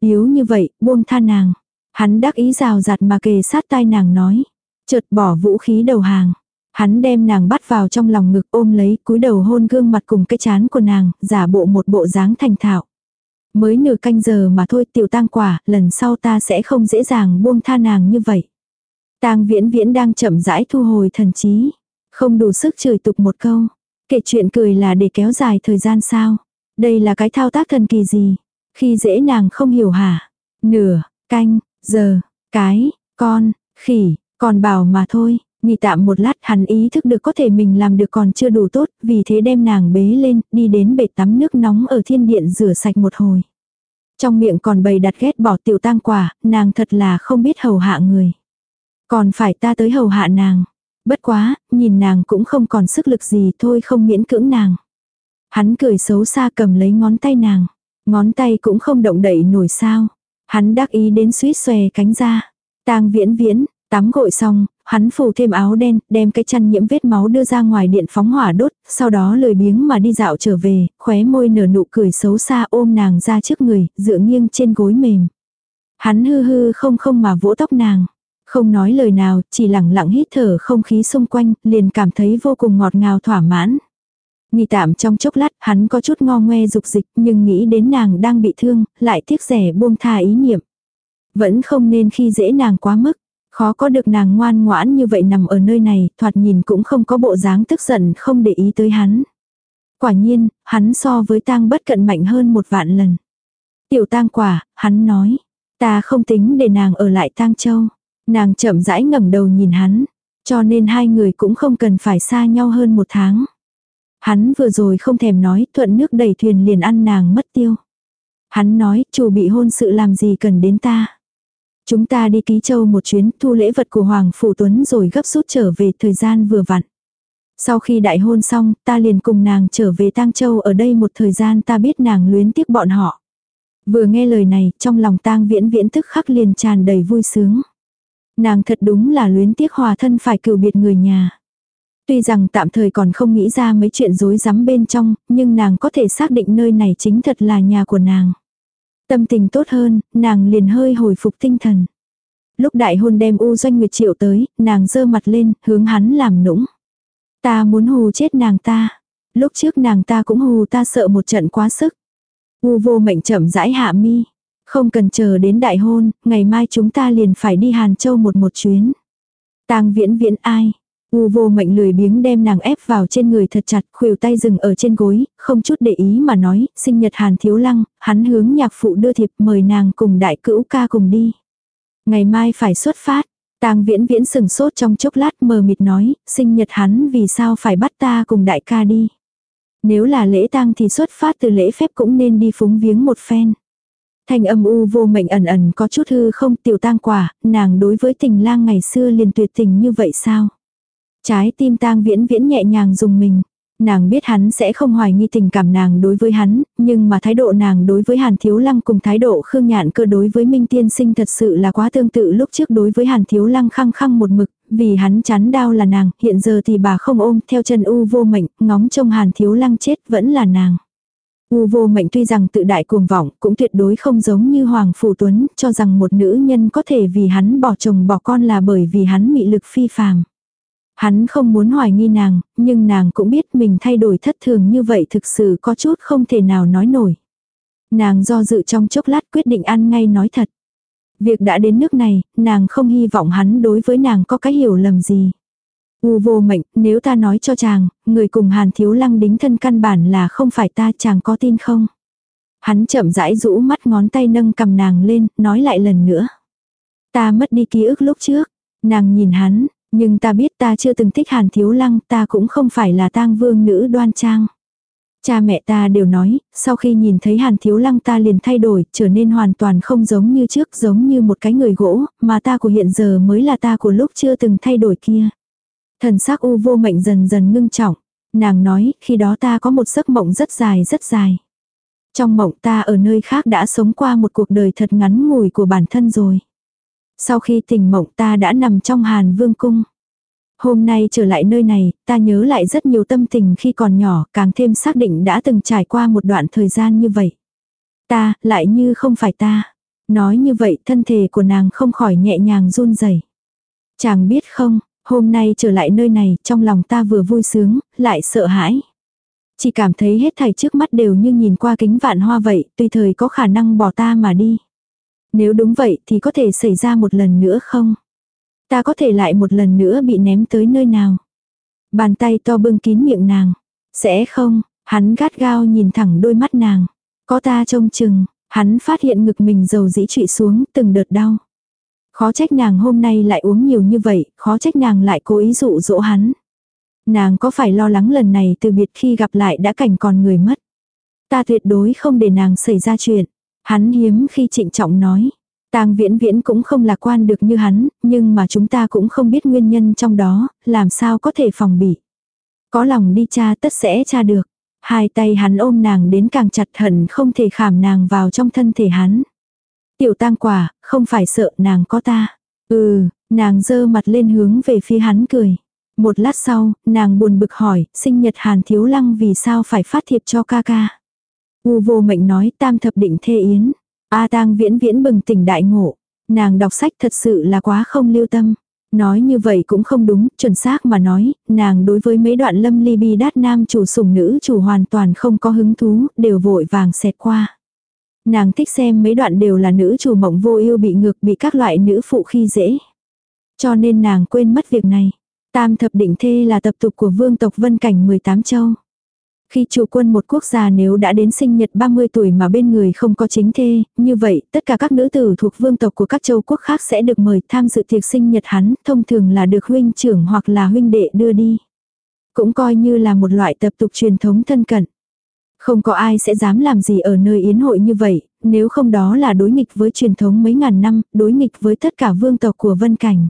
Yếu như vậy, buông tha nàng. Hắn đắc ý rào rạt mà kề sát tai nàng nói. Chợt bỏ vũ khí đầu hàng. Hắn đem nàng bắt vào trong lòng ngực ôm lấy cúi đầu hôn gương mặt cùng cái chán của nàng, giả bộ một bộ dáng thành thạo. Mới nửa canh giờ mà thôi tiểu tang quả, lần sau ta sẽ không dễ dàng buông tha nàng như vậy. Tang viễn viễn đang chậm rãi thu hồi thần trí. Không đủ sức chửi tục một câu. Kể chuyện cười là để kéo dài thời gian sao. Đây là cái thao tác thần kỳ gì. Khi dễ nàng không hiểu hả. Nửa, canh, giờ, cái, con, khỉ, còn bảo mà thôi. Nghỉ tạm một lát hắn ý thức được có thể mình làm được còn chưa đủ tốt, vì thế đem nàng bế lên, đi đến bể tắm nước nóng ở thiên điện rửa sạch một hồi. Trong miệng còn bày đặt ghét bỏ tiểu tang quả, nàng thật là không biết hầu hạ người. Còn phải ta tới hầu hạ nàng. Bất quá, nhìn nàng cũng không còn sức lực gì thôi không miễn cưỡng nàng. Hắn cười xấu xa cầm lấy ngón tay nàng. Ngón tay cũng không động đậy nổi sao. Hắn đắc ý đến suýt xòe cánh ra. tang viễn viễn, tắm gội xong, hắn phủ thêm áo đen, đem cái chăn nhiễm vết máu đưa ra ngoài điện phóng hỏa đốt, sau đó lười biếng mà đi dạo trở về, khóe môi nở nụ cười xấu xa ôm nàng ra trước người, dựa nghiêng trên gối mềm. Hắn hư hư không không mà vỗ tóc nàng. Không nói lời nào, chỉ lặng lặng hít thở không khí xung quanh, liền cảm thấy vô cùng ngọt ngào thỏa mãn. Nghỉ tạm trong chốc lát, hắn có chút ngo ngoe dục dịch, nhưng nghĩ đến nàng đang bị thương, lại tiếc rẻ buông tha ý niệm. Vẫn không nên khi dễ nàng quá mức. Khó có được nàng ngoan ngoãn như vậy nằm ở nơi này, thoạt nhìn cũng không có bộ dáng tức giận không để ý tới hắn. Quả nhiên, hắn so với tang bất cận mạnh hơn một vạn lần. Tiểu tang quả, hắn nói, ta không tính để nàng ở lại tang châu. Nàng chậm rãi ngẩng đầu nhìn hắn, cho nên hai người cũng không cần phải xa nhau hơn một tháng. Hắn vừa rồi không thèm nói, thuận nước đẩy thuyền liền ăn nàng mất tiêu. Hắn nói, chủ bị hôn sự làm gì cần đến ta. Chúng ta đi ký châu một chuyến, thu lễ vật của Hoàng Phủ Tuấn rồi gấp rút trở về thời gian vừa vặn. Sau khi đại hôn xong, ta liền cùng nàng trở về Tang Châu ở đây một thời gian ta biết nàng luyến tiếc bọn họ. Vừa nghe lời này, trong lòng tang viễn viễn tức khắc liền tràn đầy vui sướng. Nàng thật đúng là luyến tiếc hòa thân phải cửu biệt người nhà. Tuy rằng tạm thời còn không nghĩ ra mấy chuyện rối rắm bên trong, nhưng nàng có thể xác định nơi này chính thật là nhà của nàng. Tâm tình tốt hơn, nàng liền hơi hồi phục tinh thần. Lúc đại hôn đem U Doanh Nguyệt triệu tới, nàng dơ mặt lên, hướng hắn làm nũng. Ta muốn hù chết nàng ta. Lúc trước nàng ta cũng hù ta sợ một trận quá sức. U vô mệnh chậm rãi hạ mi. Không cần chờ đến đại hôn, ngày mai chúng ta liền phải đi Hàn Châu một một chuyến. Tang viễn viễn ai? U vô mệnh lười biếng đem nàng ép vào trên người thật chặt, khuỷu tay dừng ở trên gối, không chút để ý mà nói, sinh nhật hàn thiếu lăng, hắn hướng nhạc phụ đưa thiệp mời nàng cùng đại cữu ca cùng đi. Ngày mai phải xuất phát, tang viễn viễn sừng sốt trong chốc lát mờ mịt nói, sinh nhật hắn vì sao phải bắt ta cùng đại ca đi. Nếu là lễ tang thì xuất phát từ lễ phép cũng nên đi phúng viếng một phen. Thanh âm u vô mệnh ẩn ẩn có chút hư không tiểu tang quả, nàng đối với tình lang ngày xưa liền tuyệt tình như vậy sao? Trái tim tang viễn viễn nhẹ nhàng dùng mình. Nàng biết hắn sẽ không hoài nghi tình cảm nàng đối với hắn, nhưng mà thái độ nàng đối với Hàn Thiếu Lăng cùng thái độ Khương Nhạn cơ đối với Minh Tiên Sinh thật sự là quá tương tự lúc trước đối với Hàn Thiếu Lăng khăng khăng một mực, vì hắn chán đau là nàng, hiện giờ thì bà không ôm theo chân U vô mệnh, ngóng trông Hàn Thiếu Lăng chết vẫn là nàng. U vô mệnh tuy rằng tự đại cuồng vọng, cũng tuyệt đối không giống như Hoàng Phủ Tuấn, cho rằng một nữ nhân có thể vì hắn bỏ chồng bỏ con là bởi vì hắn mị lực phi phàm. Hắn không muốn hoài nghi nàng, nhưng nàng cũng biết mình thay đổi thất thường như vậy thực sự có chút không thể nào nói nổi. Nàng do dự trong chốc lát quyết định ăn ngay nói thật. Việc đã đến nước này, nàng không hy vọng hắn đối với nàng có cái hiểu lầm gì. U vô mệnh, nếu ta nói cho chàng, người cùng hàn thiếu lăng đính thân căn bản là không phải ta chàng có tin không? Hắn chậm rãi rũ mắt ngón tay nâng cầm nàng lên, nói lại lần nữa. Ta mất đi ký ức lúc trước. Nàng nhìn hắn, nhưng ta biết ta chưa từng thích hàn thiếu lăng, ta cũng không phải là tang vương nữ đoan trang. Cha mẹ ta đều nói, sau khi nhìn thấy hàn thiếu lăng ta liền thay đổi, trở nên hoàn toàn không giống như trước, giống như một cái người gỗ, mà ta của hiện giờ mới là ta của lúc chưa từng thay đổi kia. Thần sắc u vô mệnh dần dần ngưng trọng. Nàng nói, khi đó ta có một giấc mộng rất dài rất dài. Trong mộng ta ở nơi khác đã sống qua một cuộc đời thật ngắn ngủi của bản thân rồi. Sau khi tỉnh mộng ta đã nằm trong hàn vương cung. Hôm nay trở lại nơi này, ta nhớ lại rất nhiều tâm tình khi còn nhỏ, càng thêm xác định đã từng trải qua một đoạn thời gian như vậy. Ta, lại như không phải ta. Nói như vậy thân thể của nàng không khỏi nhẹ nhàng run rẩy. Chàng biết không, hôm nay trở lại nơi này, trong lòng ta vừa vui sướng, lại sợ hãi. Chỉ cảm thấy hết thảy trước mắt đều như nhìn qua kính vạn hoa vậy, tùy thời có khả năng bỏ ta mà đi. Nếu đúng vậy thì có thể xảy ra một lần nữa không? Ta có thể lại một lần nữa bị ném tới nơi nào? Bàn tay to bưng kín miệng nàng. Sẽ không, hắn gắt gao nhìn thẳng đôi mắt nàng. Có ta trông chừng, hắn phát hiện ngực mình dầu dĩ trụy xuống từng đợt đau. Khó trách nàng hôm nay lại uống nhiều như vậy, khó trách nàng lại cố ý dụ dỗ hắn. Nàng có phải lo lắng lần này từ biệt khi gặp lại đã cảnh còn người mất. Ta tuyệt đối không để nàng xảy ra chuyện. Hắn hiếm khi trịnh trọng nói. Tang viễn viễn cũng không lạc quan được như hắn, nhưng mà chúng ta cũng không biết nguyên nhân trong đó, làm sao có thể phòng bị. Có lòng đi cha tất sẽ cha được. Hai tay hắn ôm nàng đến càng chặt hận không thể khảm nàng vào trong thân thể hắn. Tiểu tang quả, không phải sợ nàng có ta. Ừ, nàng dơ mặt lên hướng về phía hắn cười. Một lát sau, nàng buồn bực hỏi, sinh nhật hàn thiếu lăng vì sao phải phát thiệp cho ca ca. U vô mệnh nói tam thập định thê yến. A tang viễn viễn bừng tỉnh đại ngộ. Nàng đọc sách thật sự là quá không lưu tâm. Nói như vậy cũng không đúng, chuẩn xác mà nói, nàng đối với mấy đoạn lâm ly bi đát nam chủ sủng nữ chủ hoàn toàn không có hứng thú, đều vội vàng xẹt qua. Nàng thích xem mấy đoạn đều là nữ chủ mộng vô yêu bị ngược bị các loại nữ phụ khi dễ. Cho nên nàng quên mất việc này. Tam thập định thê là tập tục của vương tộc vân cảnh 18 châu. Khi chủ quân một quốc gia nếu đã đến sinh nhật 30 tuổi mà bên người không có chính thê, như vậy tất cả các nữ tử thuộc vương tộc của các châu quốc khác sẽ được mời tham dự tiệc sinh nhật hắn, thông thường là được huynh trưởng hoặc là huynh đệ đưa đi. Cũng coi như là một loại tập tục truyền thống thân cận. Không có ai sẽ dám làm gì ở nơi yến hội như vậy, nếu không đó là đối nghịch với truyền thống mấy ngàn năm, đối nghịch với tất cả vương tộc của vân cảnh.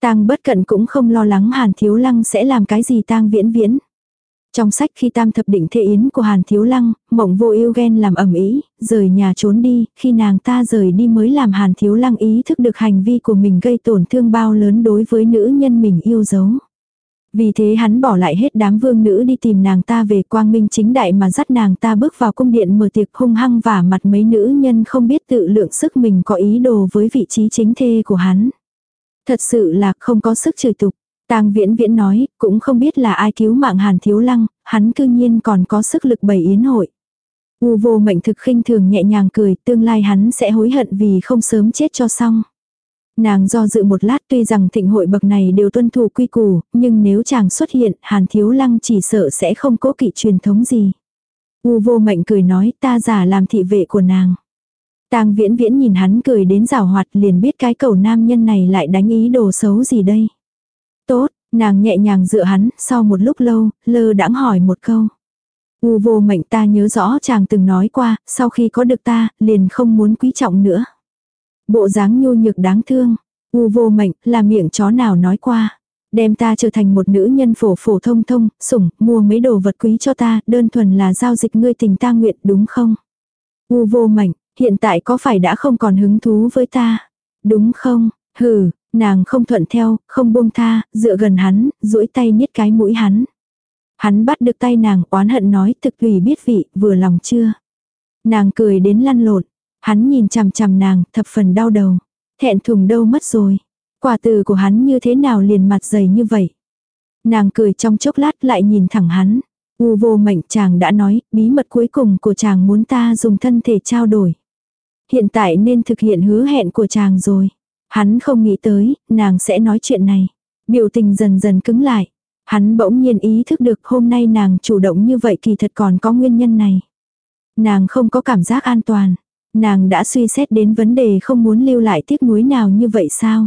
Tang bất cận cũng không lo lắng Hàn Thiếu Lăng sẽ làm cái gì tang viễn viễn. Trong sách khi tam thập định thệ yến của Hàn Thiếu Lăng, mộng vô yêu ghen làm ẩm ý, rời nhà trốn đi, khi nàng ta rời đi mới làm Hàn Thiếu Lăng ý thức được hành vi của mình gây tổn thương bao lớn đối với nữ nhân mình yêu dấu. Vì thế hắn bỏ lại hết đám vương nữ đi tìm nàng ta về quang minh chính đại mà dắt nàng ta bước vào cung điện mở tiệc hung hăng và mặt mấy nữ nhân không biết tự lượng sức mình có ý đồ với vị trí chính thê của hắn. Thật sự là không có sức trời tục. Tang viễn viễn nói, cũng không biết là ai cứu mạng hàn thiếu lăng, hắn cư nhiên còn có sức lực bày yến hội. U vô mệnh thực khinh thường nhẹ nhàng cười, tương lai hắn sẽ hối hận vì không sớm chết cho xong. Nàng do dự một lát tuy rằng thịnh hội bậc này đều tuân thủ quy củ, nhưng nếu chàng xuất hiện, Hàn Thiếu Lăng chỉ sợ sẽ không cố kỵ truyền thống gì. U vô mệnh cười nói ta giả làm thị vệ của nàng. Tang viễn viễn nhìn hắn cười đến rào hoạt liền biết cái cầu nam nhân này lại đánh ý đồ xấu gì đây. Tốt, nàng nhẹ nhàng dựa hắn, sau một lúc lâu, lơ đãng hỏi một câu. U vô mệnh ta nhớ rõ chàng từng nói qua, sau khi có được ta, liền không muốn quý trọng nữa. Bộ dáng nhu nhược đáng thương. U vô mệnh, là miệng chó nào nói qua. Đem ta trở thành một nữ nhân phổ phổ thông thông, sủng, mua mấy đồ vật quý cho ta, đơn thuần là giao dịch ngươi tình ta nguyện đúng không? U vô mệnh, hiện tại có phải đã không còn hứng thú với ta? Đúng không? Hừ, nàng không thuận theo, không buông tha, dựa gần hắn, duỗi tay niết cái mũi hắn. Hắn bắt được tay nàng oán hận nói thực tùy biết vị, vừa lòng chưa? Nàng cười đến lăn lộn. Hắn nhìn chằm chằm nàng, thập phần đau đầu. Thẹn thùng đâu mất rồi. Quả từ của hắn như thế nào liền mặt dày như vậy. Nàng cười trong chốc lát lại nhìn thẳng hắn. U vô mệnh chàng đã nói, bí mật cuối cùng của chàng muốn ta dùng thân thể trao đổi. Hiện tại nên thực hiện hứa hẹn của chàng rồi. Hắn không nghĩ tới, nàng sẽ nói chuyện này. Biểu tình dần dần cứng lại. Hắn bỗng nhiên ý thức được hôm nay nàng chủ động như vậy kỳ thật còn có nguyên nhân này. Nàng không có cảm giác an toàn. Nàng đã suy xét đến vấn đề không muốn lưu lại tiếc nuối nào như vậy sao?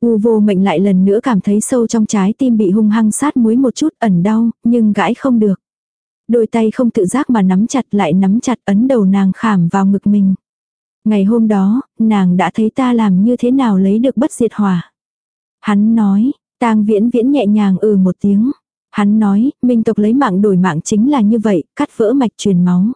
U vô mệnh lại lần nữa cảm thấy sâu trong trái tim bị hung hăng sát muối một chút ẩn đau, nhưng gãi không được. Đôi tay không tự giác mà nắm chặt lại nắm chặt ấn đầu nàng khảm vào ngực mình. Ngày hôm đó, nàng đã thấy ta làm như thế nào lấy được bất diệt hỏa. Hắn nói, tang viễn viễn nhẹ nhàng ừ một tiếng. Hắn nói, minh tộc lấy mạng đổi mạng chính là như vậy, cắt vỡ mạch truyền máu.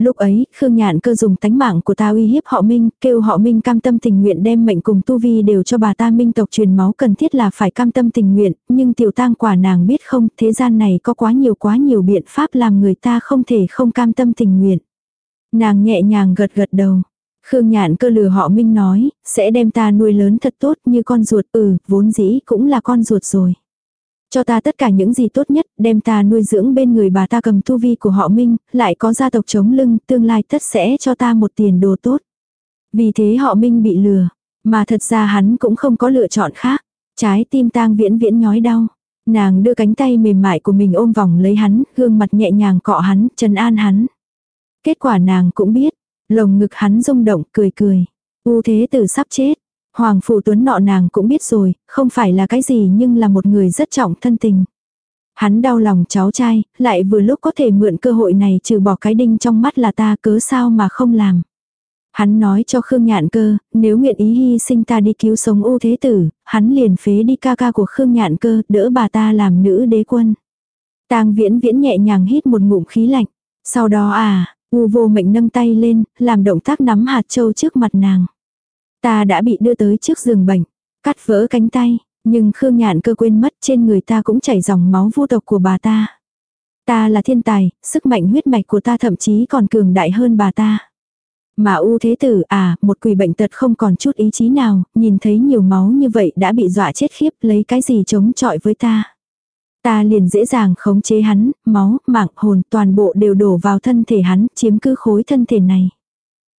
Lúc ấy, Khương Nhạn cơ dùng tánh mạng của ta uy hiếp họ Minh, kêu họ Minh cam tâm tình nguyện đem mệnh cùng tu vi đều cho bà ta Minh tộc truyền máu cần thiết là phải cam tâm tình nguyện, nhưng tiểu tang quả nàng biết không, thế gian này có quá nhiều quá nhiều biện pháp làm người ta không thể không cam tâm tình nguyện. Nàng nhẹ nhàng gật gật đầu. Khương Nhạn cơ lừa họ Minh nói, sẽ đem ta nuôi lớn thật tốt như con ruột, ừ, vốn dĩ cũng là con ruột rồi. Cho ta tất cả những gì tốt nhất, đem ta nuôi dưỡng bên người bà ta cầm tu vi của họ Minh, lại có gia tộc chống lưng, tương lai tất sẽ cho ta một tiền đồ tốt. Vì thế họ Minh bị lừa, mà thật ra hắn cũng không có lựa chọn khác. Trái tim tang viễn viễn nhói đau. Nàng đưa cánh tay mềm mại của mình ôm vòng lấy hắn, gương mặt nhẹ nhàng cọ hắn, trấn an hắn. Kết quả nàng cũng biết, lồng ngực hắn rung động, cười cười. U thế tử sắp chết, Hoàng Phủ Tuấn nọ nàng cũng biết rồi, không phải là cái gì nhưng là một người rất trọng thân tình. Hắn đau lòng cháu trai, lại vừa lúc có thể mượn cơ hội này trừ bỏ cái đinh trong mắt là ta cớ sao mà không làm. Hắn nói cho Khương Nhạn cơ, nếu nguyện ý hy sinh ta đi cứu sống u thế tử, hắn liền phế đi ca ca của Khương Nhạn cơ, đỡ bà ta làm nữ đế quân. Tang viễn viễn nhẹ nhàng hít một ngụm khí lạnh. Sau đó à, u vô mệnh nâng tay lên, làm động tác nắm hạt châu trước mặt nàng. Ta đã bị đưa tới trước giường bệnh, cắt vỡ cánh tay, nhưng Khương Nhạn cơ quên mất trên người ta cũng chảy dòng máu vô tộc của bà ta. Ta là thiên tài, sức mạnh huyết mạch của ta thậm chí còn cường đại hơn bà ta. Mà U Thế Tử à, một quỷ bệnh tật không còn chút ý chí nào, nhìn thấy nhiều máu như vậy đã bị dọa chết khiếp lấy cái gì chống chọi với ta. Ta liền dễ dàng khống chế hắn, máu, mạng, hồn toàn bộ đều đổ vào thân thể hắn, chiếm cứ khối thân thể này.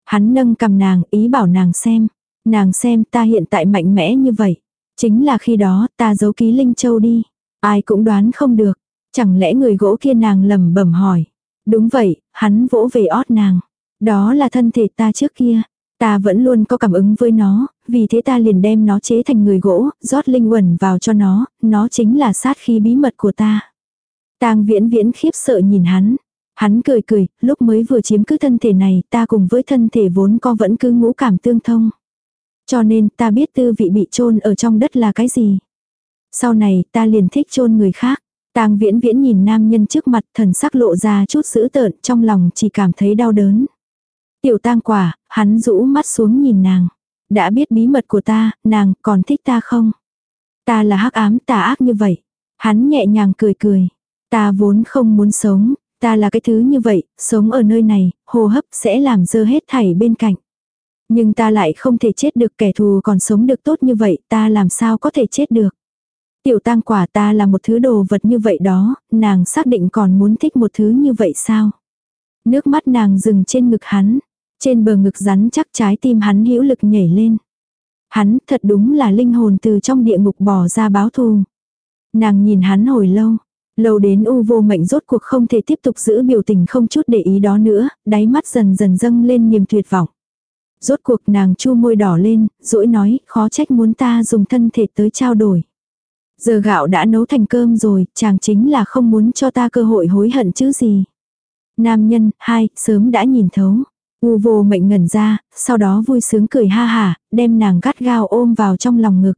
Hắn nâng cầm nàng, ý bảo nàng xem. Nàng xem ta hiện tại mạnh mẽ như vậy. Chính là khi đó ta giấu ký Linh Châu đi. Ai cũng đoán không được. Chẳng lẽ người gỗ kia nàng lầm bẩm hỏi. Đúng vậy, hắn vỗ về ót nàng. Đó là thân thể ta trước kia. Ta vẫn luôn có cảm ứng với nó, vì thế ta liền đem nó chế thành người gỗ, rót linh quẩn vào cho nó, nó chính là sát khí bí mật của ta. Tang viễn viễn khiếp sợ nhìn hắn. Hắn cười cười, lúc mới vừa chiếm cứ thân thể này, ta cùng với thân thể vốn có vẫn cứ ngũ cảm tương thông. Cho nên ta biết tư vị bị chôn ở trong đất là cái gì. Sau này ta liền thích chôn người khác. Tang viễn viễn nhìn nam nhân trước mặt thần sắc lộ ra chút dữ tợn trong lòng chỉ cảm thấy đau đớn. Tiểu tang quả, hắn rũ mắt xuống nhìn nàng. Đã biết bí mật của ta, nàng còn thích ta không? Ta là hắc ám tà ác như vậy. Hắn nhẹ nhàng cười cười. Ta vốn không muốn sống, ta là cái thứ như vậy, sống ở nơi này, hô hấp sẽ làm dơ hết thảy bên cạnh. Nhưng ta lại không thể chết được kẻ thù còn sống được tốt như vậy, ta làm sao có thể chết được. Tiểu tang quả ta là một thứ đồ vật như vậy đó, nàng xác định còn muốn thích một thứ như vậy sao. Nước mắt nàng dừng trên ngực hắn, trên bờ ngực rắn chắc trái tim hắn hữu lực nhảy lên. Hắn thật đúng là linh hồn từ trong địa ngục bò ra báo thù. Nàng nhìn hắn hồi lâu. Lâu đến u vô mệnh rốt cuộc không thể tiếp tục giữ biểu tình không chút để ý đó nữa, đáy mắt dần dần dâng lên niềm tuyệt vọng. Rốt cuộc nàng chu môi đỏ lên, dỗi nói, khó trách muốn ta dùng thân thể tới trao đổi. Giờ gạo đã nấu thành cơm rồi, chàng chính là không muốn cho ta cơ hội hối hận chứ gì. Nam nhân, hai, sớm đã nhìn thấu. U vô mệnh ngẩn ra, sau đó vui sướng cười ha hả, đem nàng gắt gao ôm vào trong lòng ngực.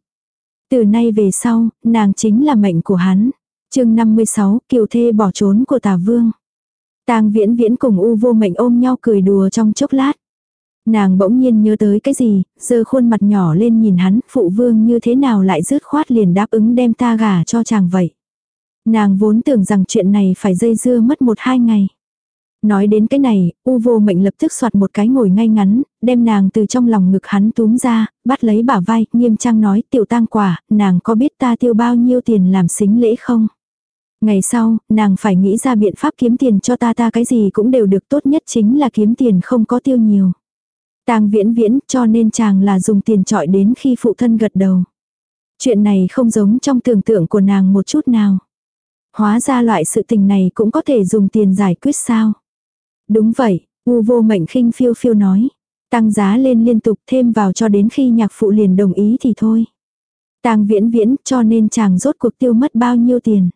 Từ nay về sau, nàng chính là mệnh của hắn. chương 56, kiều thê bỏ trốn của tà vương. tang viễn viễn cùng u vô mệnh ôm nhau cười đùa trong chốc lát. Nàng bỗng nhiên nhớ tới cái gì, giờ khuôn mặt nhỏ lên nhìn hắn, phụ vương như thế nào lại rứt khoát liền đáp ứng đem ta gả cho chàng vậy. Nàng vốn tưởng rằng chuyện này phải dây dưa mất một hai ngày. Nói đến cái này, u vô mệnh lập tức soạt một cái ngồi ngay ngắn, đem nàng từ trong lòng ngực hắn túm ra, bắt lấy bả vai, nghiêm trang nói tiểu tang quả, nàng có biết ta tiêu bao nhiêu tiền làm xính lễ không? Ngày sau, nàng phải nghĩ ra biện pháp kiếm tiền cho ta ta cái gì cũng đều được tốt nhất chính là kiếm tiền không có tiêu nhiều. Tang viễn viễn cho nên chàng là dùng tiền trọi đến khi phụ thân gật đầu. Chuyện này không giống trong tưởng tượng của nàng một chút nào. Hóa ra loại sự tình này cũng có thể dùng tiền giải quyết sao. Đúng vậy, u vô mệnh khinh phiêu phiêu nói. Tăng giá lên liên tục thêm vào cho đến khi nhạc phụ liền đồng ý thì thôi. Tang viễn viễn cho nên chàng rốt cuộc tiêu mất bao nhiêu tiền.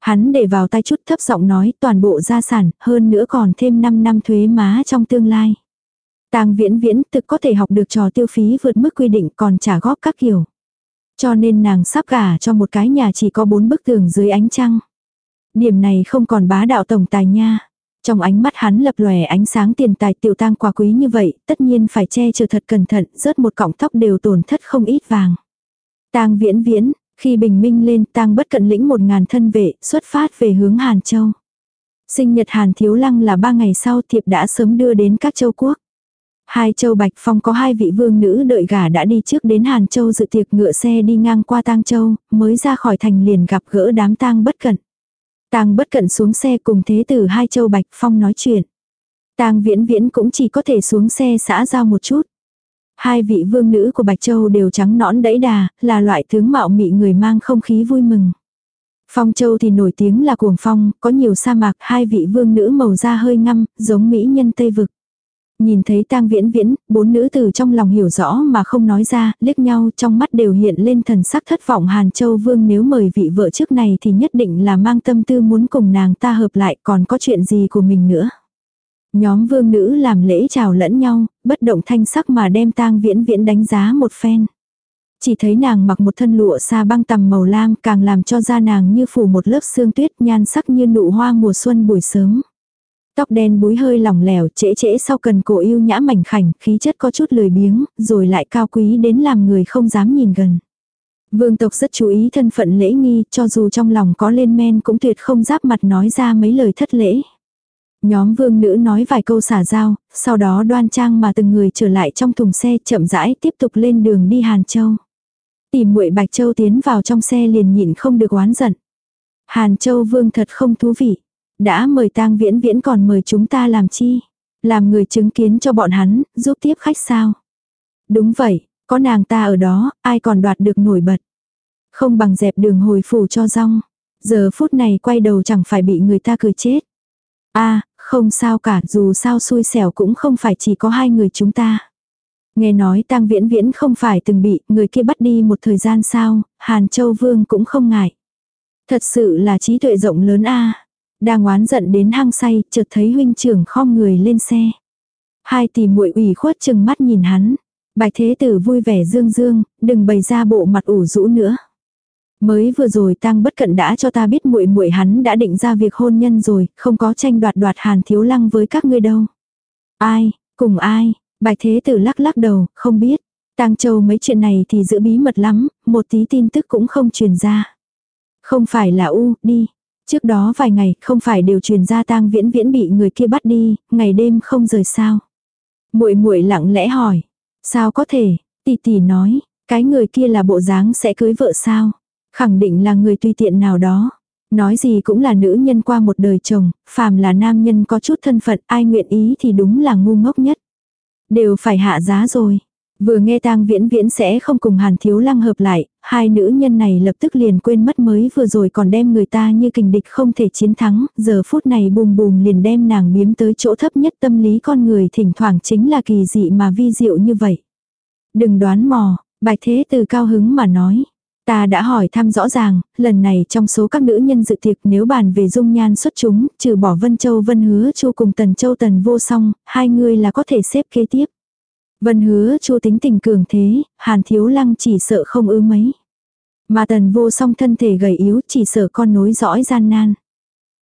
Hắn để vào tay chút thấp giọng nói toàn bộ gia sản, hơn nữa còn thêm 5 năm thuế má trong tương lai. Tang viễn viễn thực có thể học được trò tiêu phí vượt mức quy định còn trả góp các kiểu. Cho nên nàng sắp gả cho một cái nhà chỉ có bốn bức tường dưới ánh trăng. Điểm này không còn bá đạo tổng tài nha. Trong ánh mắt hắn lập lòe ánh sáng tiền tài tiểu tang quá quý như vậy, tất nhiên phải che chở thật cẩn thận, rớt một cọng tóc đều tổn thất không ít vàng. Tang viễn viễn, khi bình minh lên tang bất cận lĩnh một ngàn thân vệ, xuất phát về hướng Hàn Châu. Sinh nhật Hàn Thiếu Lăng là ba ngày sau thiệp đã sớm đưa đến các châu quốc. Hai châu Bạch Phong có hai vị vương nữ đợi gả đã đi trước đến Hàn Châu dự tiệc ngựa xe đi ngang qua Tang Châu, mới ra khỏi thành liền gặp gỡ đám tang bất cận. Tang bất cận xuống xe cùng thế tử hai châu Bạch Phong nói chuyện. Tang viễn viễn cũng chỉ có thể xuống xe xã giao một chút. Hai vị vương nữ của Bạch Châu đều trắng nõn đẫy đà, là loại tướng mạo mị người mang không khí vui mừng. Phong Châu thì nổi tiếng là cuồng phong, có nhiều sa mạc, hai vị vương nữ màu da hơi ngăm, giống mỹ nhân Tây Vực. Nhìn thấy tang viễn viễn, bốn nữ từ trong lòng hiểu rõ mà không nói ra, liếc nhau trong mắt đều hiện lên thần sắc thất vọng Hàn Châu Vương nếu mời vị vợ trước này thì nhất định là mang tâm tư muốn cùng nàng ta hợp lại còn có chuyện gì của mình nữa. Nhóm vương nữ làm lễ chào lẫn nhau, bất động thanh sắc mà đem tang viễn viễn đánh giá một phen. Chỉ thấy nàng mặc một thân lụa xa băng tầm màu lam càng làm cho da nàng như phủ một lớp sương tuyết nhan sắc như nụ hoa mùa xuân buổi sớm. Tóc đen búi hơi lỏng lẻo trễ trễ sau cần cổ yêu nhã mảnh khảnh, khí chất có chút lười biếng, rồi lại cao quý đến làm người không dám nhìn gần. Vương tộc rất chú ý thân phận lễ nghi, cho dù trong lòng có lên men cũng tuyệt không giáp mặt nói ra mấy lời thất lễ. Nhóm vương nữ nói vài câu xả giao, sau đó đoan trang mà từng người trở lại trong thùng xe chậm rãi tiếp tục lên đường đi Hàn Châu. Tìm muội Bạch Châu tiến vào trong xe liền nhịn không được oán giận. Hàn Châu vương thật không thú vị. Đã mời tang viễn viễn còn mời chúng ta làm chi? Làm người chứng kiến cho bọn hắn, giúp tiếp khách sao? Đúng vậy, có nàng ta ở đó, ai còn đoạt được nổi bật. Không bằng dẹp đường hồi phủ cho rong. Giờ phút này quay đầu chẳng phải bị người ta cười chết. a không sao cả, dù sao xui xẻo cũng không phải chỉ có hai người chúng ta. Nghe nói tang viễn viễn không phải từng bị người kia bắt đi một thời gian sao, Hàn Châu Vương cũng không ngại. Thật sự là trí tuệ rộng lớn a đang oán giận đến hang say, chợt thấy huynh trưởng khom người lên xe. Hai tỷ muội ủy khuất chừng mắt nhìn hắn. Bạch thế tử vui vẻ dương dương, đừng bày ra bộ mặt ủ rũ nữa. Mới vừa rồi tang bất cận đã cho ta biết muội muội hắn đã định ra việc hôn nhân rồi, không có tranh đoạt đoạt hàn thiếu lăng với các ngươi đâu. Ai, cùng ai, bạch thế tử lắc lắc đầu, không biết. Tang châu mấy chuyện này thì giữ bí mật lắm, một tí tin tức cũng không truyền ra. Không phải là u, đi, Trước đó vài ngày không phải đều truyền ra tang viễn viễn bị người kia bắt đi, ngày đêm không rời sao. muội muội lặng lẽ hỏi. Sao có thể, tỷ tỷ nói, cái người kia là bộ dáng sẽ cưới vợ sao. Khẳng định là người tùy tiện nào đó. Nói gì cũng là nữ nhân qua một đời chồng, phàm là nam nhân có chút thân phận ai nguyện ý thì đúng là ngu ngốc nhất. Đều phải hạ giá rồi. Vừa nghe tang viễn viễn sẽ không cùng hàn thiếu lăng hợp lại, hai nữ nhân này lập tức liền quên mất mới vừa rồi còn đem người ta như kình địch không thể chiến thắng, giờ phút này bùm bùm liền đem nàng biếm tới chỗ thấp nhất tâm lý con người thỉnh thoảng chính là kỳ dị mà vi diệu như vậy. Đừng đoán mò, bài thế từ cao hứng mà nói. Ta đã hỏi thăm rõ ràng, lần này trong số các nữ nhân dự tiệc nếu bàn về dung nhan xuất chúng, trừ bỏ Vân Châu Vân Hứa Chu cùng Tần Châu Tần vô song, hai người là có thể xếp kế tiếp. Vân Hứa Chu tính tình cường thế, Hàn Thiếu Lăng chỉ sợ không ư mấy. Mà Tần vô song thân thể gầy yếu chỉ sợ con nối dõi gian nan.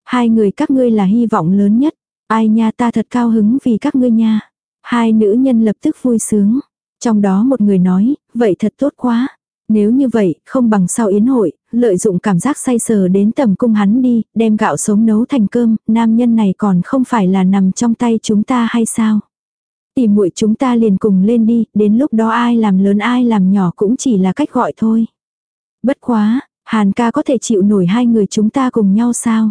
Hai người các ngươi là hy vọng lớn nhất, ai nha ta thật cao hứng vì các ngươi nha. Hai nữ nhân lập tức vui sướng. Trong đó một người nói, vậy thật tốt quá. Nếu như vậy, không bằng sau yến hội, lợi dụng cảm giác say sờ đến tầm cung hắn đi, đem gạo sống nấu thành cơm, nam nhân này còn không phải là nằm trong tay chúng ta hay sao? Tìm muội chúng ta liền cùng lên đi, đến lúc đó ai làm lớn ai làm nhỏ cũng chỉ là cách gọi thôi. Bất quá, Hàn ca có thể chịu nổi hai người chúng ta cùng nhau sao?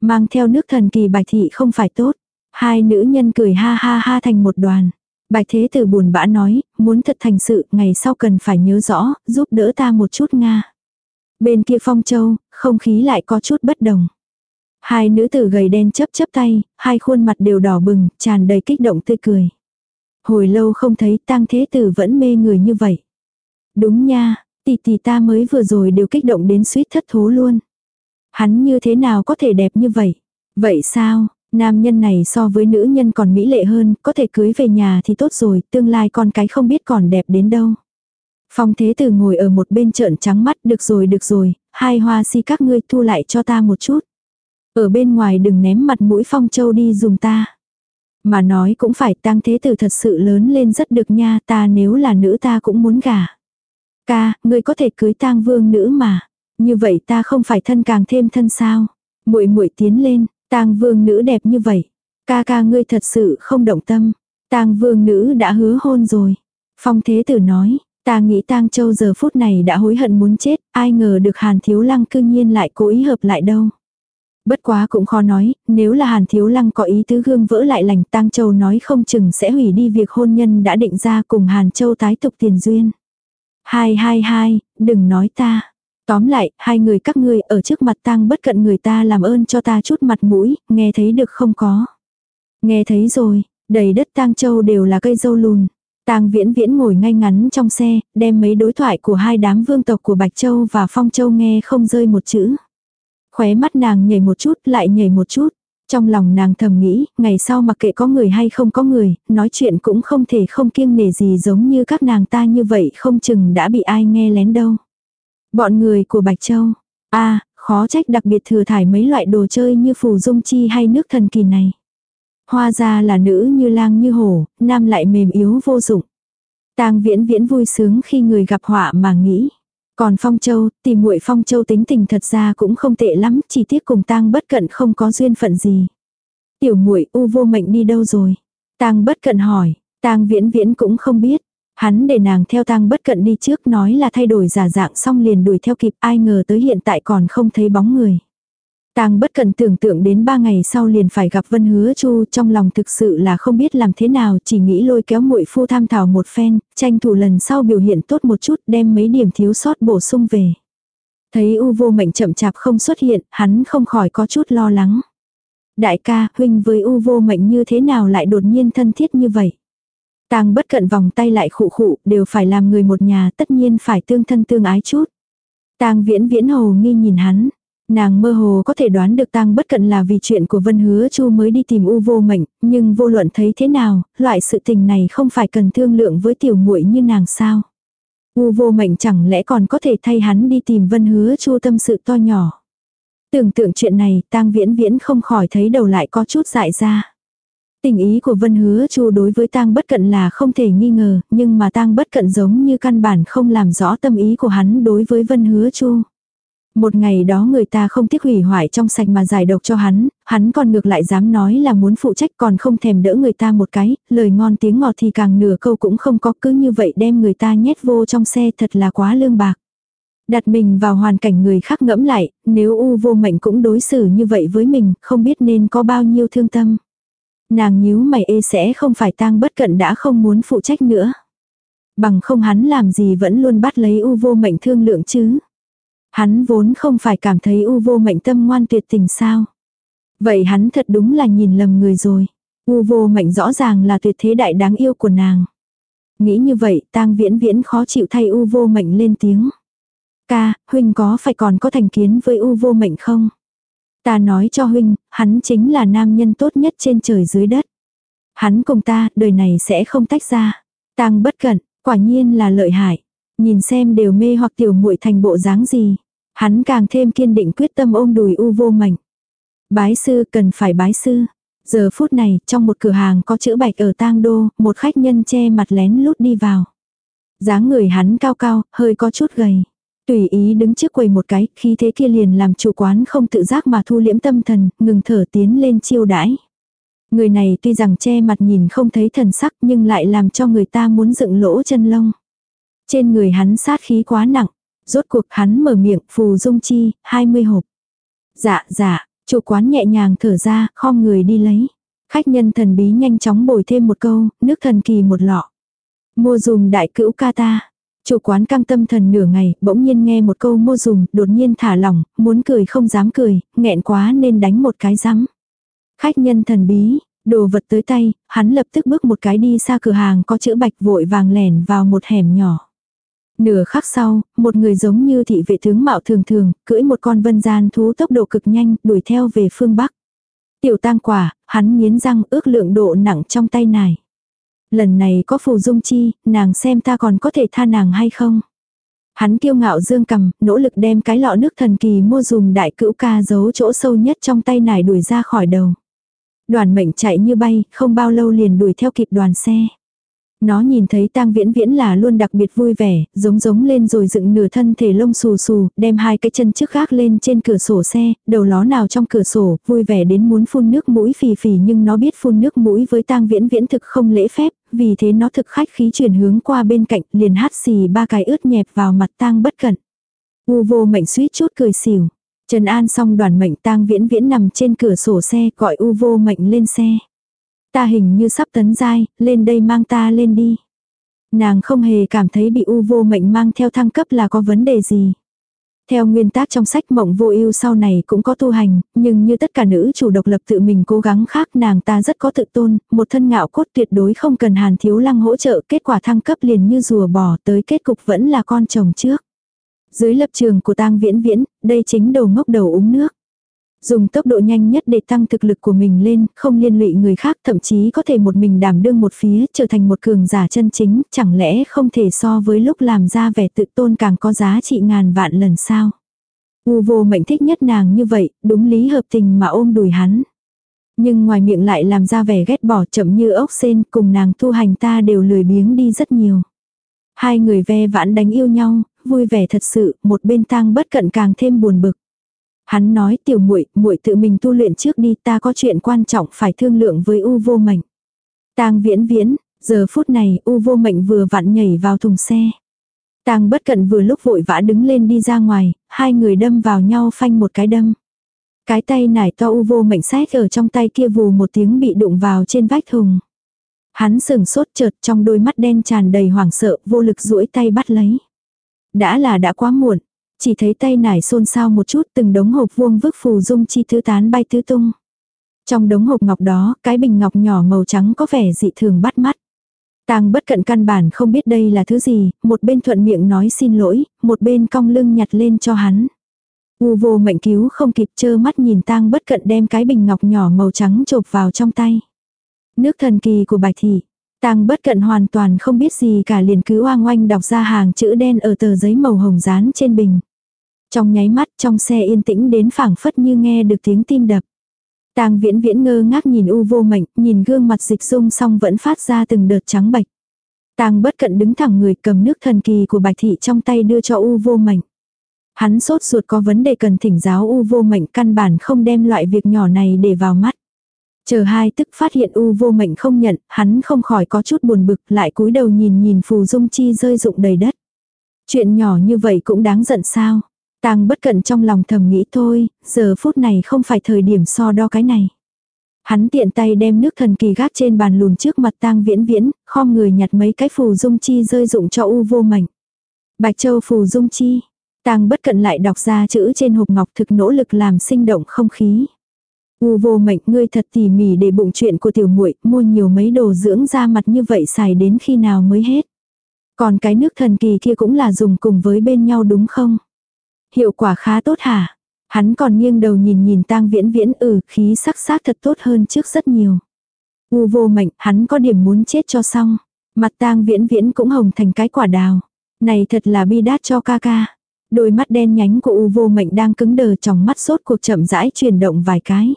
Mang theo nước thần kỳ bạch thị không phải tốt. Hai nữ nhân cười ha ha ha thành một đoàn. Bạch Thế Tử buồn bã nói, muốn thật thành sự, ngày sau cần phải nhớ rõ, giúp đỡ ta một chút Nga. Bên kia Phong Châu, không khí lại có chút bất đồng. Hai nữ tử gầy đen chấp chấp tay, hai khuôn mặt đều đỏ bừng, tràn đầy kích động tươi cười. Hồi lâu không thấy tang thế tử vẫn mê người như vậy. Đúng nha, tỷ tỷ ta mới vừa rồi đều kích động đến suýt thất thố luôn. Hắn như thế nào có thể đẹp như vậy? Vậy sao, Nam nhân này so với nữ nhân còn mỹ lệ hơn, có thể cưới về nhà thì tốt rồi, tương lai con cái không biết còn đẹp đến đâu. Phong thế tử ngồi ở một bên trợn trắng mắt, được rồi được rồi, hai hoa si các ngươi thu lại cho ta một chút. Ở bên ngoài đừng ném mặt mũi phong châu đi dùng ta. Mà nói cũng phải tang thế tử thật sự lớn lên rất được nha, ta nếu là nữ ta cũng muốn gả. Ca, ngươi có thể cưới tang vương nữ mà. Như vậy ta không phải thân càng thêm thân sao. muội muội tiến lên, Tang vương nữ đẹp như vậy. Ca ca ngươi thật sự không động tâm. Tang vương nữ đã hứa hôn rồi. Phong thế tử nói, ta nghĩ tang châu giờ phút này đã hối hận muốn chết, ai ngờ được hàn thiếu lăng cư nhiên lại cố ý hợp lại đâu. Bất quá cũng khó nói, nếu là hàn thiếu lăng có ý tứ gương vỡ lại lành tang châu nói không chừng sẽ hủy đi việc hôn nhân đã định ra cùng hàn châu tái tục tiền duyên. Hai hai hai, đừng nói ta. Tóm lại, hai người các ngươi ở trước mặt tang bất cận người ta làm ơn cho ta chút mặt mũi, nghe thấy được không có. Nghe thấy rồi, đầy đất tang châu đều là cây dâu lùn. Tang viễn viễn ngồi ngay ngắn trong xe, đem mấy đối thoại của hai đám vương tộc của Bạch Châu và Phong Châu nghe không rơi một chữ. Khóe mắt nàng nhảy một chút lại nhảy một chút. Trong lòng nàng thầm nghĩ, ngày sau mặc kệ có người hay không có người, nói chuyện cũng không thể không kiêng nể gì giống như các nàng ta như vậy không chừng đã bị ai nghe lén đâu. Bọn người của Bạch Châu. a khó trách đặc biệt thừa thải mấy loại đồ chơi như phù dung chi hay nước thần kỳ này. Hoa ra là nữ như lang như hổ, nam lại mềm yếu vô dụng. Tang viễn viễn vui sướng khi người gặp họa mà nghĩ. Còn Phong Châu, tìm muội Phong Châu tính tình thật ra cũng không tệ lắm, chỉ tiếc cùng Tang bất cận không có duyên phận gì. Tiểu muội u vô mệnh đi đâu rồi? Tang bất cận hỏi, Tang viễn viễn cũng không biết. Hắn để nàng theo tang bất cận đi trước nói là thay đổi giả dạng xong liền đuổi theo kịp ai ngờ tới hiện tại còn không thấy bóng người. Tang bất cần tưởng tượng đến ba ngày sau liền phải gặp Vân Hứa Chu trong lòng thực sự là không biết làm thế nào chỉ nghĩ lôi kéo muội phu tham thảo một phen, tranh thủ lần sau biểu hiện tốt một chút đem mấy điểm thiếu sót bổ sung về. Thấy u vô mệnh chậm chạp không xuất hiện, hắn không khỏi có chút lo lắng. Đại ca, huynh với u vô mệnh như thế nào lại đột nhiên thân thiết như vậy? Tang bất cận vòng tay lại khụ khụ, đều phải làm người một nhà, tất nhiên phải tương thân tương ái chút. Tang viễn viễn hồ nghi nhìn hắn. Nàng mơ hồ có thể đoán được tang bất cận là vì chuyện của Vân Hứa Chu mới đi tìm U vô mệnh, nhưng vô luận thấy thế nào, loại sự tình này không phải cần thương lượng với tiểu muội như nàng sao. U vô mệnh chẳng lẽ còn có thể thay hắn đi tìm Vân Hứa Chu tâm sự to nhỏ. Tưởng tượng chuyện này, tang viễn viễn không khỏi thấy đầu lại có chút dại ra. Tình ý của Vân Hứa Chu đối với Tang Bất Cận là không thể nghi ngờ, nhưng mà Tang Bất Cận giống như căn bản không làm rõ tâm ý của hắn đối với Vân Hứa Chu. Một ngày đó người ta không tiếc hủy hoại trong sạch mà giải độc cho hắn, hắn còn ngược lại dám nói là muốn phụ trách còn không thèm đỡ người ta một cái, lời ngon tiếng ngọt thì càng nửa câu cũng không có cứ như vậy đem người ta nhét vô trong xe thật là quá lương bạc. Đặt mình vào hoàn cảnh người khác ngẫm lại, nếu u vô mệnh cũng đối xử như vậy với mình, không biết nên có bao nhiêu thương tâm. Nàng nhíu mày ê sẽ không phải tang bất cận đã không muốn phụ trách nữa. Bằng không hắn làm gì vẫn luôn bắt lấy u vô mệnh thương lượng chứ. Hắn vốn không phải cảm thấy u vô mệnh tâm ngoan tuyệt tình sao. Vậy hắn thật đúng là nhìn lầm người rồi. U vô mệnh rõ ràng là tuyệt thế đại đáng yêu của nàng. Nghĩ như vậy tang viễn viễn khó chịu thay u vô mệnh lên tiếng. Ca, huynh có phải còn có thành kiến với u vô mệnh không? Ta nói cho huynh, hắn chính là nam nhân tốt nhất trên trời dưới đất. Hắn cùng ta, đời này sẽ không tách ra. Tang bất cẩn, quả nhiên là lợi hại. Nhìn xem đều mê hoặc tiểu muội thành bộ dáng gì. Hắn càng thêm kiên định quyết tâm ôm đùi u vô mảnh Bái sư cần phải bái sư. Giờ phút này, trong một cửa hàng có chữ bạch ở tang đô, một khách nhân che mặt lén lút đi vào. dáng người hắn cao cao, hơi có chút gầy. Tùy ý đứng trước quầy một cái, khi thế kia liền làm chủ quán không tự giác mà thu liễm tâm thần, ngừng thở tiến lên chiêu đãi. Người này tuy rằng che mặt nhìn không thấy thần sắc nhưng lại làm cho người ta muốn dựng lỗ chân lông. Trên người hắn sát khí quá nặng, rốt cuộc hắn mở miệng phù dung chi, 20 hộp. Dạ dạ, chủ quán nhẹ nhàng thở ra, khom người đi lấy. Khách nhân thần bí nhanh chóng bồi thêm một câu, nước thần kỳ một lọ. Mua dùm đại cữu ca ta. Chủ quán căng tâm thần nửa ngày, bỗng nhiên nghe một câu mua dùm, đột nhiên thả lỏng, muốn cười không dám cười, nghẹn quá nên đánh một cái rắm. Khách nhân thần bí, đồ vật tới tay, hắn lập tức bước một cái đi xa cửa hàng có chữ bạch vội vàng lẻn vào một hẻm nhỏ. Nửa khắc sau, một người giống như thị vệ tướng mạo thường thường, cưỡi một con vân gian thú tốc độ cực nhanh, đuổi theo về phương Bắc. Tiểu tang quả, hắn nghiến răng ước lượng độ nặng trong tay này. Lần này có phù dung chi, nàng xem ta còn có thể tha nàng hay không. Hắn kiêu ngạo dương cầm, nỗ lực đem cái lọ nước thần kỳ mua dùm đại cữu ca giấu chỗ sâu nhất trong tay nải đuổi ra khỏi đầu. Đoàn mệnh chạy như bay, không bao lâu liền đuổi theo kịp đoàn xe. Nó nhìn thấy tang viễn viễn là luôn đặc biệt vui vẻ, giống giống lên rồi dựng nửa thân thể lông xù xù, đem hai cái chân trước gác lên trên cửa sổ xe, đầu ló nào trong cửa sổ, vui vẻ đến muốn phun nước mũi phì phì nhưng nó biết phun nước mũi với tang viễn viễn thực không lễ phép, vì thế nó thực khách khí chuyển hướng qua bên cạnh, liền hát xì ba cái ướt nhẹp vào mặt tang bất cẩn. U vô mệnh suýt chút cười xỉu. Trần An xong đoàn mệnh tang viễn viễn nằm trên cửa sổ xe gọi u vô mệnh lên xe. Ta hình như sắp tấn giai, lên đây mang ta lên đi. Nàng không hề cảm thấy bị u vô mệnh mang theo thăng cấp là có vấn đề gì. Theo nguyên tác trong sách mộng vô ưu sau này cũng có tu hành, nhưng như tất cả nữ chủ độc lập tự mình cố gắng khác nàng ta rất có tự tôn, một thân ngạo cốt tuyệt đối không cần hàn thiếu lăng hỗ trợ kết quả thăng cấp liền như rùa bò tới kết cục vẫn là con chồng trước. Dưới lập trường của tang viễn viễn, đây chính đầu ngốc đầu uống nước. Dùng tốc độ nhanh nhất để tăng thực lực của mình lên, không liên lụy người khác thậm chí có thể một mình đảm đương một phía trở thành một cường giả chân chính, chẳng lẽ không thể so với lúc làm ra vẻ tự tôn càng có giá trị ngàn vạn lần sao. U vô mệnh thích nhất nàng như vậy, đúng lý hợp tình mà ôm đùi hắn. Nhưng ngoài miệng lại làm ra vẻ ghét bỏ chậm như ốc sen cùng nàng thu hành ta đều lười biếng đi rất nhiều. Hai người ve vãn đánh yêu nhau, vui vẻ thật sự, một bên tang bất cận càng thêm buồn bực. Hắn nói tiểu muội, muội tự mình tu luyện trước đi, ta có chuyện quan trọng phải thương lượng với U vô mệnh. Tang viễn viễn, giờ phút này U vô mệnh vừa vặn nhảy vào thùng xe. Tang bất cận vừa lúc vội vã đứng lên đi ra ngoài, hai người đâm vào nhau phanh một cái đâm. Cái tay nải to U vô mệnh xét ở trong tay kia vù một tiếng bị đụng vào trên vách thùng. Hắn sừng sốt chợt trong đôi mắt đen tràn đầy hoảng sợ vô lực duỗi tay bắt lấy. Đã là đã quá muộn, chỉ thấy tay nải xôn xao một chút từng đống hộp vuông vức phù dung chi thứ tán bay tứ tung. Trong đống hộp ngọc đó, cái bình ngọc nhỏ màu trắng có vẻ dị thường bắt mắt. Tang bất cận căn bản không biết đây là thứ gì, một bên thuận miệng nói xin lỗi, một bên cong lưng nhặt lên cho hắn. U vô mệnh cứu không kịp chơ mắt nhìn tang bất cận đem cái bình ngọc nhỏ màu trắng chộp vào trong tay. Nước thần kỳ của bạch thị. Tang bất cận hoàn toàn không biết gì cả liền cứ oang oanh đọc ra hàng chữ đen ở tờ giấy màu hồng dán trên bình. Trong nháy mắt trong xe yên tĩnh đến phảng phất như nghe được tiếng tim đập. Tang viễn viễn ngơ ngác nhìn u vô mệnh, nhìn gương mặt dịch dung xong vẫn phát ra từng đợt trắng bạch. Tang bất cận đứng thẳng người cầm nước thần kỳ của bạch thị trong tay đưa cho u vô mệnh. Hắn sốt ruột có vấn đề cần thỉnh giáo u vô mệnh căn bản không đem loại việc nhỏ này để vào mắt. Chờ hai tức phát hiện u vô mệnh không nhận, hắn không khỏi có chút buồn bực lại cúi đầu nhìn nhìn phù dung chi rơi rụng đầy đất. Chuyện nhỏ như vậy cũng đáng giận sao. Tang bất cận trong lòng thầm nghĩ thôi, giờ phút này không phải thời điểm so đo cái này. Hắn tiện tay đem nước thần kỳ gác trên bàn lùn trước mặt tang viễn viễn, khom người nhặt mấy cái phù dung chi rơi dụng cho u vô mệnh. Bạch châu phù dung chi. Tang bất cận lại đọc ra chữ trên hộp ngọc thực nỗ lực làm sinh động không khí. U vô mệnh ngươi thật tỉ mỉ để bụng chuyện của tiểu muội mua nhiều mấy đồ dưỡng da mặt như vậy xài đến khi nào mới hết. Còn cái nước thần kỳ kia cũng là dùng cùng với bên nhau đúng không? Hiệu quả khá tốt hả? Hắn còn nghiêng đầu nhìn nhìn tang viễn viễn ừ khí sắc sắc thật tốt hơn trước rất nhiều. U vô mệnh hắn có điểm muốn chết cho xong. Mặt tang viễn viễn cũng hồng thành cái quả đào. Này thật là bi đát cho ca ca. Đôi mắt đen nhánh của U vô mệnh đang cứng đờ trong mắt sốt cuộc chậm rãi chuyển động vài cái.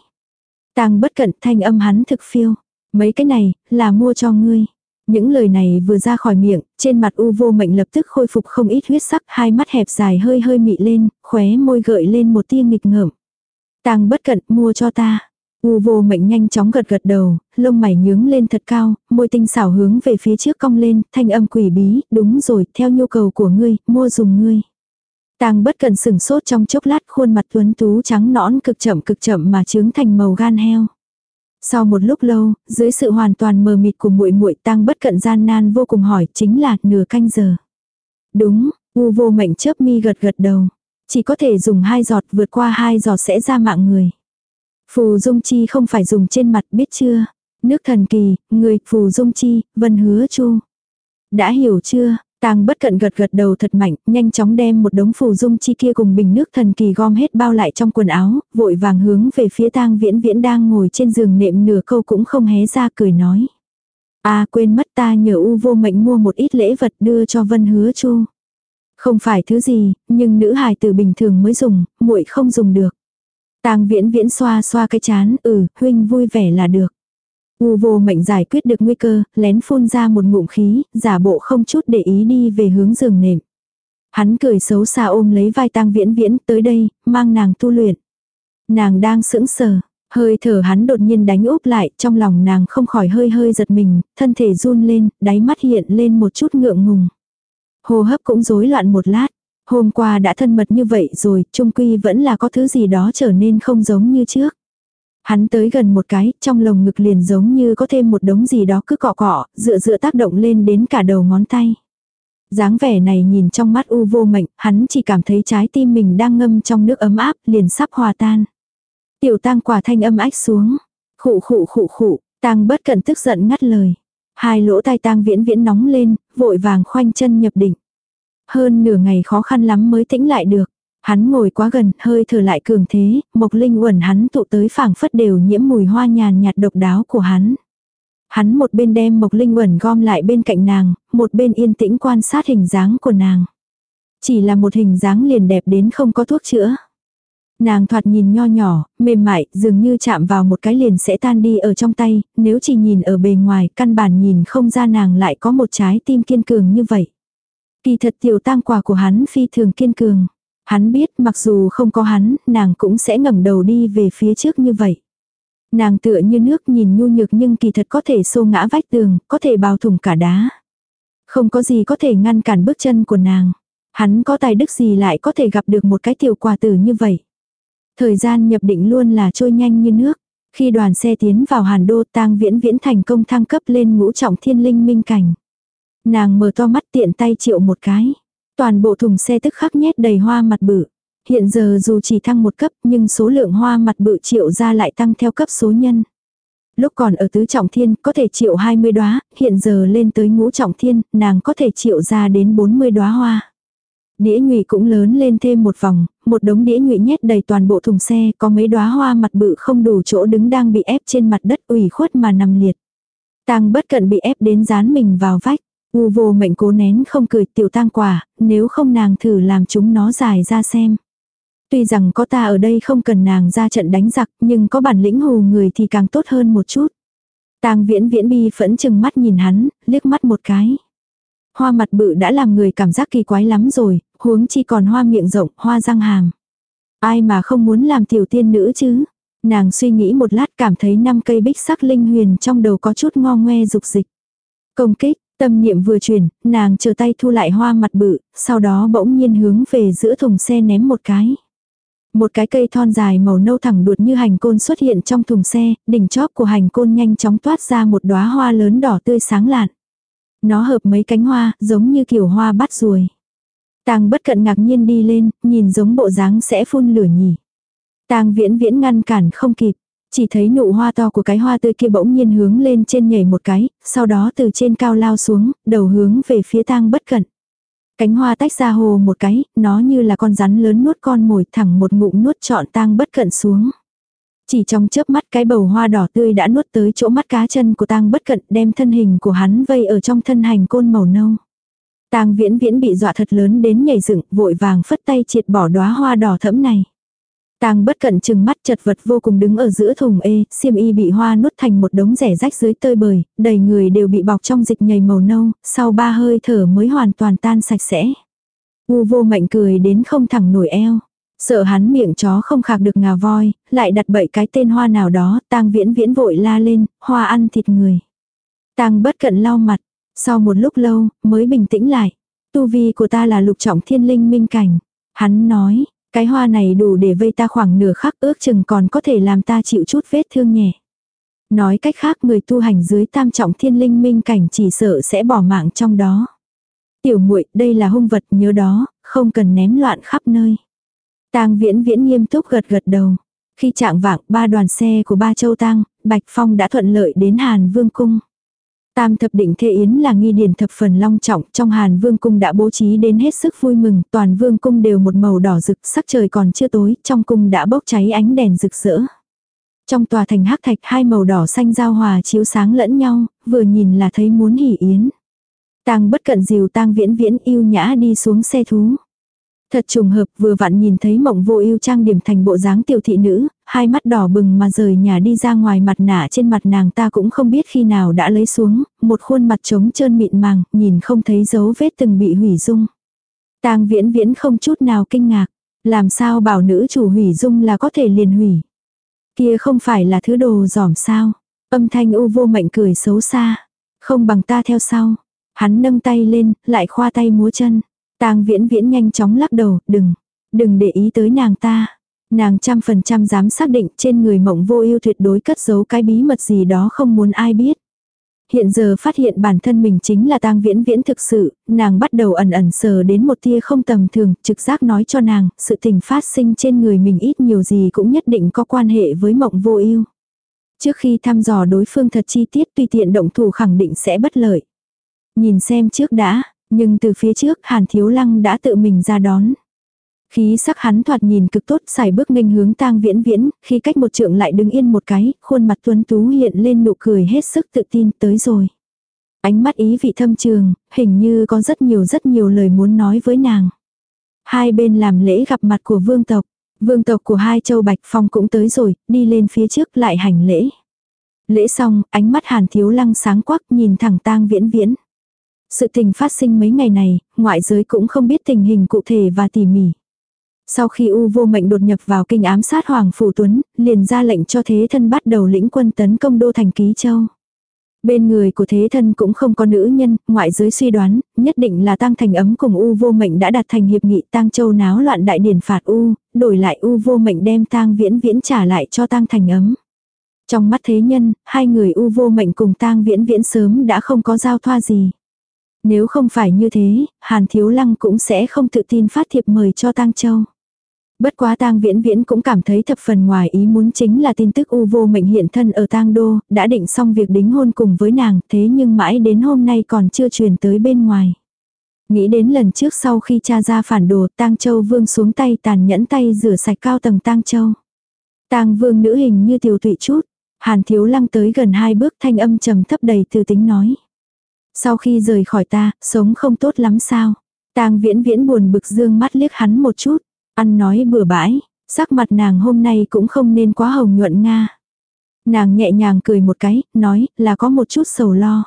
Tang bất cận thanh âm hắn thực phiêu. Mấy cái này, là mua cho ngươi. Những lời này vừa ra khỏi miệng, trên mặt u vô mệnh lập tức khôi phục không ít huyết sắc, hai mắt hẹp dài hơi hơi mị lên, khóe môi gợi lên một tia nghịch ngợm. Tang bất cận mua cho ta. U vô mệnh nhanh chóng gật gật đầu, lông mày nhướng lên thật cao, môi tinh xảo hướng về phía trước cong lên, thanh âm quỷ bí, đúng rồi, theo nhu cầu của ngươi, mua dùng ngươi. Tang bất cần sừng sốt trong chốc lát khuôn mặt tuấn tú trắng nõn cực chậm cực chậm mà trướng thành màu gan heo. Sau một lúc lâu, dưới sự hoàn toàn mờ mịt của muội muội tăng bất cận gian nan vô cùng hỏi chính là nửa canh giờ. Đúng, u vô mệnh chớp mi gật gật đầu. Chỉ có thể dùng hai giọt vượt qua hai giọt sẽ ra mạng người. Phù dung chi không phải dùng trên mặt biết chưa? Nước thần kỳ, người, phù dung chi, vân hứa chu. Đã hiểu chưa? Tang bất cận gật gật đầu thật mạnh, nhanh chóng đem một đống phù dung chi kia cùng bình nước thần kỳ gom hết bao lại trong quần áo, vội vàng hướng về phía tang viễn viễn đang ngồi trên giường nệm nửa câu cũng không hé ra cười nói. À quên mất ta nhờ u vô mệnh mua một ít lễ vật đưa cho vân hứa chu. Không phải thứ gì, nhưng nữ hài tử bình thường mới dùng, muội không dùng được. Tang viễn viễn xoa xoa cái chán, ừ, huynh vui vẻ là được. U vô mệnh giải quyết được nguy cơ, lén phun ra một ngụm khí, giả bộ không chút để ý đi về hướng giường nệm. Hắn cười xấu xa ôm lấy vai tang viễn viễn tới đây, mang nàng tu luyện. Nàng đang sững sờ, hơi thở hắn đột nhiên đánh úp lại, trong lòng nàng không khỏi hơi hơi giật mình, thân thể run lên, đáy mắt hiện lên một chút ngượng ngùng. Hô hấp cũng rối loạn một lát. Hôm qua đã thân mật như vậy rồi, trung quy vẫn là có thứ gì đó trở nên không giống như trước. Hắn tới gần một cái, trong lồng ngực liền giống như có thêm một đống gì đó cứ cọ cọ, dựa dựa tác động lên đến cả đầu ngón tay. dáng vẻ này nhìn trong mắt u vô mệnh, hắn chỉ cảm thấy trái tim mình đang ngâm trong nước ấm áp, liền sắp hòa tan. Tiểu tang quả thanh âm ách xuống. Khụ khụ khụ khụ, tang bất cẩn tức giận ngắt lời. Hai lỗ tai tang viễn viễn nóng lên, vội vàng khoanh chân nhập định. Hơn nửa ngày khó khăn lắm mới tĩnh lại được. Hắn ngồi quá gần, hơi thở lại cường thế, mộc linh uẩn hắn tụ tới phảng phất đều nhiễm mùi hoa nhàn nhạt độc đáo của hắn. Hắn một bên đem mộc linh uẩn gom lại bên cạnh nàng, một bên yên tĩnh quan sát hình dáng của nàng. Chỉ là một hình dáng liền đẹp đến không có thuốc chữa. Nàng thoạt nhìn nho nhỏ, mềm mại, dường như chạm vào một cái liền sẽ tan đi ở trong tay, nếu chỉ nhìn ở bề ngoài, căn bản nhìn không ra nàng lại có một trái tim kiên cường như vậy. Kỳ thật tiểu tang quả của hắn phi thường kiên cường. Hắn biết mặc dù không có hắn, nàng cũng sẽ ngẩng đầu đi về phía trước như vậy. Nàng tựa như nước nhìn nhu nhược nhưng kỳ thật có thể xô ngã vách tường, có thể bào thủng cả đá. Không có gì có thể ngăn cản bước chân của nàng. Hắn có tài đức gì lại có thể gặp được một cái tiểu quà tử như vậy. Thời gian nhập định luôn là trôi nhanh như nước. Khi đoàn xe tiến vào Hàn Đô tang viễn viễn thành công thăng cấp lên ngũ trọng thiên linh minh cảnh. Nàng mở to mắt tiện tay triệu một cái. Toàn bộ thùng xe tức khắc nhét đầy hoa mặt bự. Hiện giờ dù chỉ thăng một cấp nhưng số lượng hoa mặt bự triệu ra lại tăng theo cấp số nhân. Lúc còn ở tứ trọng thiên có thể triệu 20 đóa, hiện giờ lên tới ngũ trọng thiên, nàng có thể triệu ra đến 40 đóa hoa. Đĩa nhụy cũng lớn lên thêm một vòng, một đống đĩa nhụy nhét đầy toàn bộ thùng xe, có mấy đóa hoa mặt bự không đủ chỗ đứng đang bị ép trên mặt đất ủy khuất mà nằm liệt. Tang bất cận bị ép đến dán mình vào vách. U vô mệnh cố nén không cười tiểu tang quả, nếu không nàng thử làm chúng nó dài ra xem. Tuy rằng có ta ở đây không cần nàng ra trận đánh giặc, nhưng có bản lĩnh hù người thì càng tốt hơn một chút. Tang viễn viễn bi phẫn chừng mắt nhìn hắn, liếc mắt một cái. Hoa mặt bự đã làm người cảm giác kỳ quái lắm rồi, huống chi còn hoa miệng rộng, hoa răng hàm. Ai mà không muốn làm tiểu tiên nữ chứ? Nàng suy nghĩ một lát cảm thấy năm cây bích sắc linh huyền trong đầu có chút ngo ngoe dục dịch. Công kích, Tâm niệm vừa chuyển, nàng chờ tay thu lại hoa mặt bự, sau đó bỗng nhiên hướng về giữa thùng xe ném một cái. Một cái cây thon dài màu nâu thẳng đuột như hành côn xuất hiện trong thùng xe, đỉnh chóp của hành côn nhanh chóng toát ra một đóa hoa lớn đỏ tươi sáng lạn. Nó hợp mấy cánh hoa, giống như kiểu hoa bắt ruồi. Tang bất cận ngạc nhiên đi lên, nhìn giống bộ dáng sẽ phun lửa nhỉ. Tang viễn viễn ngăn cản không kịp. Chỉ thấy nụ hoa to của cái hoa tươi kia bỗng nhiên hướng lên trên nhảy một cái, sau đó từ trên cao lao xuống, đầu hướng về phía tang bất cận. Cánh hoa tách ra hồ một cái, nó như là con rắn lớn nuốt con mồi thẳng một ngụm nuốt trọn tang bất cận xuống. Chỉ trong chớp mắt cái bầu hoa đỏ tươi đã nuốt tới chỗ mắt cá chân của tang bất cận đem thân hình của hắn vây ở trong thân hành côn màu nâu. Tang viễn viễn bị dọa thật lớn đến nhảy dựng vội vàng phất tay triệt bỏ đóa hoa đỏ thẫm này. Tang bất cận chừng mắt chật vật vô cùng đứng ở giữa thùng ê, xiêm y bị hoa nuốt thành một đống rẻ rách dưới tơi bời, đầy người đều bị bọc trong dịch nhầy màu nâu, sau ba hơi thở mới hoàn toàn tan sạch sẽ. U vô mệnh cười đến không thẳng nổi eo. Sợ hắn miệng chó không khạc được ngà voi, lại đặt bậy cái tên hoa nào đó, tang viễn viễn vội la lên, hoa ăn thịt người. Tang bất cận lau mặt, sau một lúc lâu, mới bình tĩnh lại. Tu vi của ta là lục trọng thiên linh minh cảnh. Hắn nói, cái hoa này đủ để vây ta khoảng nửa khắc ước chừng còn có thể làm ta chịu chút vết thương nhẹ. Nói cách khác người tu hành dưới tam trọng thiên linh minh cảnh chỉ sợ sẽ bỏ mạng trong đó. Tiểu muội đây là hung vật nhớ đó, không cần ném loạn khắp nơi. Tang viễn viễn nghiêm túc gật gật đầu. Khi trạng vạng ba đoàn xe của ba châu tang, Bạch Phong đã thuận lợi đến Hàn Vương Cung. Tam thập định thê yến là nghi điển thập phần long trọng, trong Hàn Vương cung đã bố trí đến hết sức vui mừng, toàn vương cung đều một màu đỏ rực, sắc trời còn chưa tối, trong cung đã bốc cháy ánh đèn rực rỡ. Trong tòa thành hắc thạch hai màu đỏ xanh giao hòa chiếu sáng lẫn nhau, vừa nhìn là thấy muốn hỉ yến. Tang bất cận dìu tang viễn viễn yêu nhã đi xuống xe thú. Thật trùng hợp vừa vặn nhìn thấy mộng vô ưu trang điểm thành bộ dáng tiểu thị nữ, hai mắt đỏ bừng mà rời nhà đi ra ngoài mặt nạ trên mặt nàng ta cũng không biết khi nào đã lấy xuống, một khuôn mặt trống trơn mịn màng, nhìn không thấy dấu vết từng bị hủy dung. tang viễn viễn không chút nào kinh ngạc, làm sao bảo nữ chủ hủy dung là có thể liền hủy. Kia không phải là thứ đồ giỏm sao, âm thanh u vô mệnh cười xấu xa, không bằng ta theo sau. Hắn nâng tay lên, lại khoa tay múa chân. Tang viễn viễn nhanh chóng lắc đầu, đừng, đừng để ý tới nàng ta. Nàng trăm phần trăm dám xác định trên người mộng vô ưu tuyệt đối cất giấu cái bí mật gì đó không muốn ai biết. Hiện giờ phát hiện bản thân mình chính là tang viễn viễn thực sự, nàng bắt đầu ẩn ẩn sờ đến một tia không tầm thường, trực giác nói cho nàng, sự tình phát sinh trên người mình ít nhiều gì cũng nhất định có quan hệ với mộng vô ưu. Trước khi thăm dò đối phương thật chi tiết tùy tiện động thủ khẳng định sẽ bất lợi. Nhìn xem trước đã, nhưng từ phía trước Hàn Thiếu Lăng đã tự mình ra đón. Khí sắc hắn thoạt nhìn cực tốt xài bước nghênh hướng tang viễn viễn, khi cách một trượng lại đứng yên một cái, khuôn mặt tuấn tú hiện lên nụ cười hết sức tự tin tới rồi. Ánh mắt ý vị thâm trường, hình như có rất nhiều rất nhiều lời muốn nói với nàng. Hai bên làm lễ gặp mặt của vương tộc. Vương tộc của hai châu Bạch Phong cũng tới rồi, đi lên phía trước lại hành lễ. Lễ xong, ánh mắt hàn thiếu lăng sáng quắc nhìn thẳng tang viễn viễn. Sự tình phát sinh mấy ngày này, ngoại giới cũng không biết tình hình cụ thể và tỉ mỉ. Sau khi U vô mệnh đột nhập vào kinh ám sát Hoàng Phủ Tuấn, liền ra lệnh cho thế thân bắt đầu lĩnh quân tấn công đô thành Ký Châu. Bên người của thế thân cũng không có nữ nhân, ngoại giới suy đoán, nhất định là Tăng Thành Ấm cùng U vô mệnh đã đạt thành hiệp nghị Tăng Châu náo loạn đại điển phạt U, đổi lại U vô mệnh đem tang Viễn Viễn trả lại cho Tăng Thành Ấm. Trong mắt thế nhân, hai người U vô mệnh cùng Tăng Viễn Viễn sớm đã không có giao thoa gì. Nếu không phải như thế, Hàn Thiếu Lăng cũng sẽ không tự tin phát thiệp mời cho Tang Châu. Bất quá tang viễn viễn cũng cảm thấy thập phần ngoài ý muốn chính là tin tức u vô mệnh hiện thân ở tang đô, đã định xong việc đính hôn cùng với nàng, thế nhưng mãi đến hôm nay còn chưa truyền tới bên ngoài. Nghĩ đến lần trước sau khi cha ra phản đồ, tang châu vương xuống tay tàn nhẫn tay rửa sạch cao tầng tang châu. tang vương nữ hình như tiểu tụy chút, hàn thiếu lăng tới gần hai bước thanh âm trầm thấp đầy từ tính nói. Sau khi rời khỏi ta, sống không tốt lắm sao. Tang viễn viễn buồn bực dương mắt liếc hắn một chút. Ăn nói bừa bãi, sắc mặt nàng hôm nay cũng không nên quá hồng nhuận nga. Nàng nhẹ nhàng cười một cái, nói là có một chút sầu lo.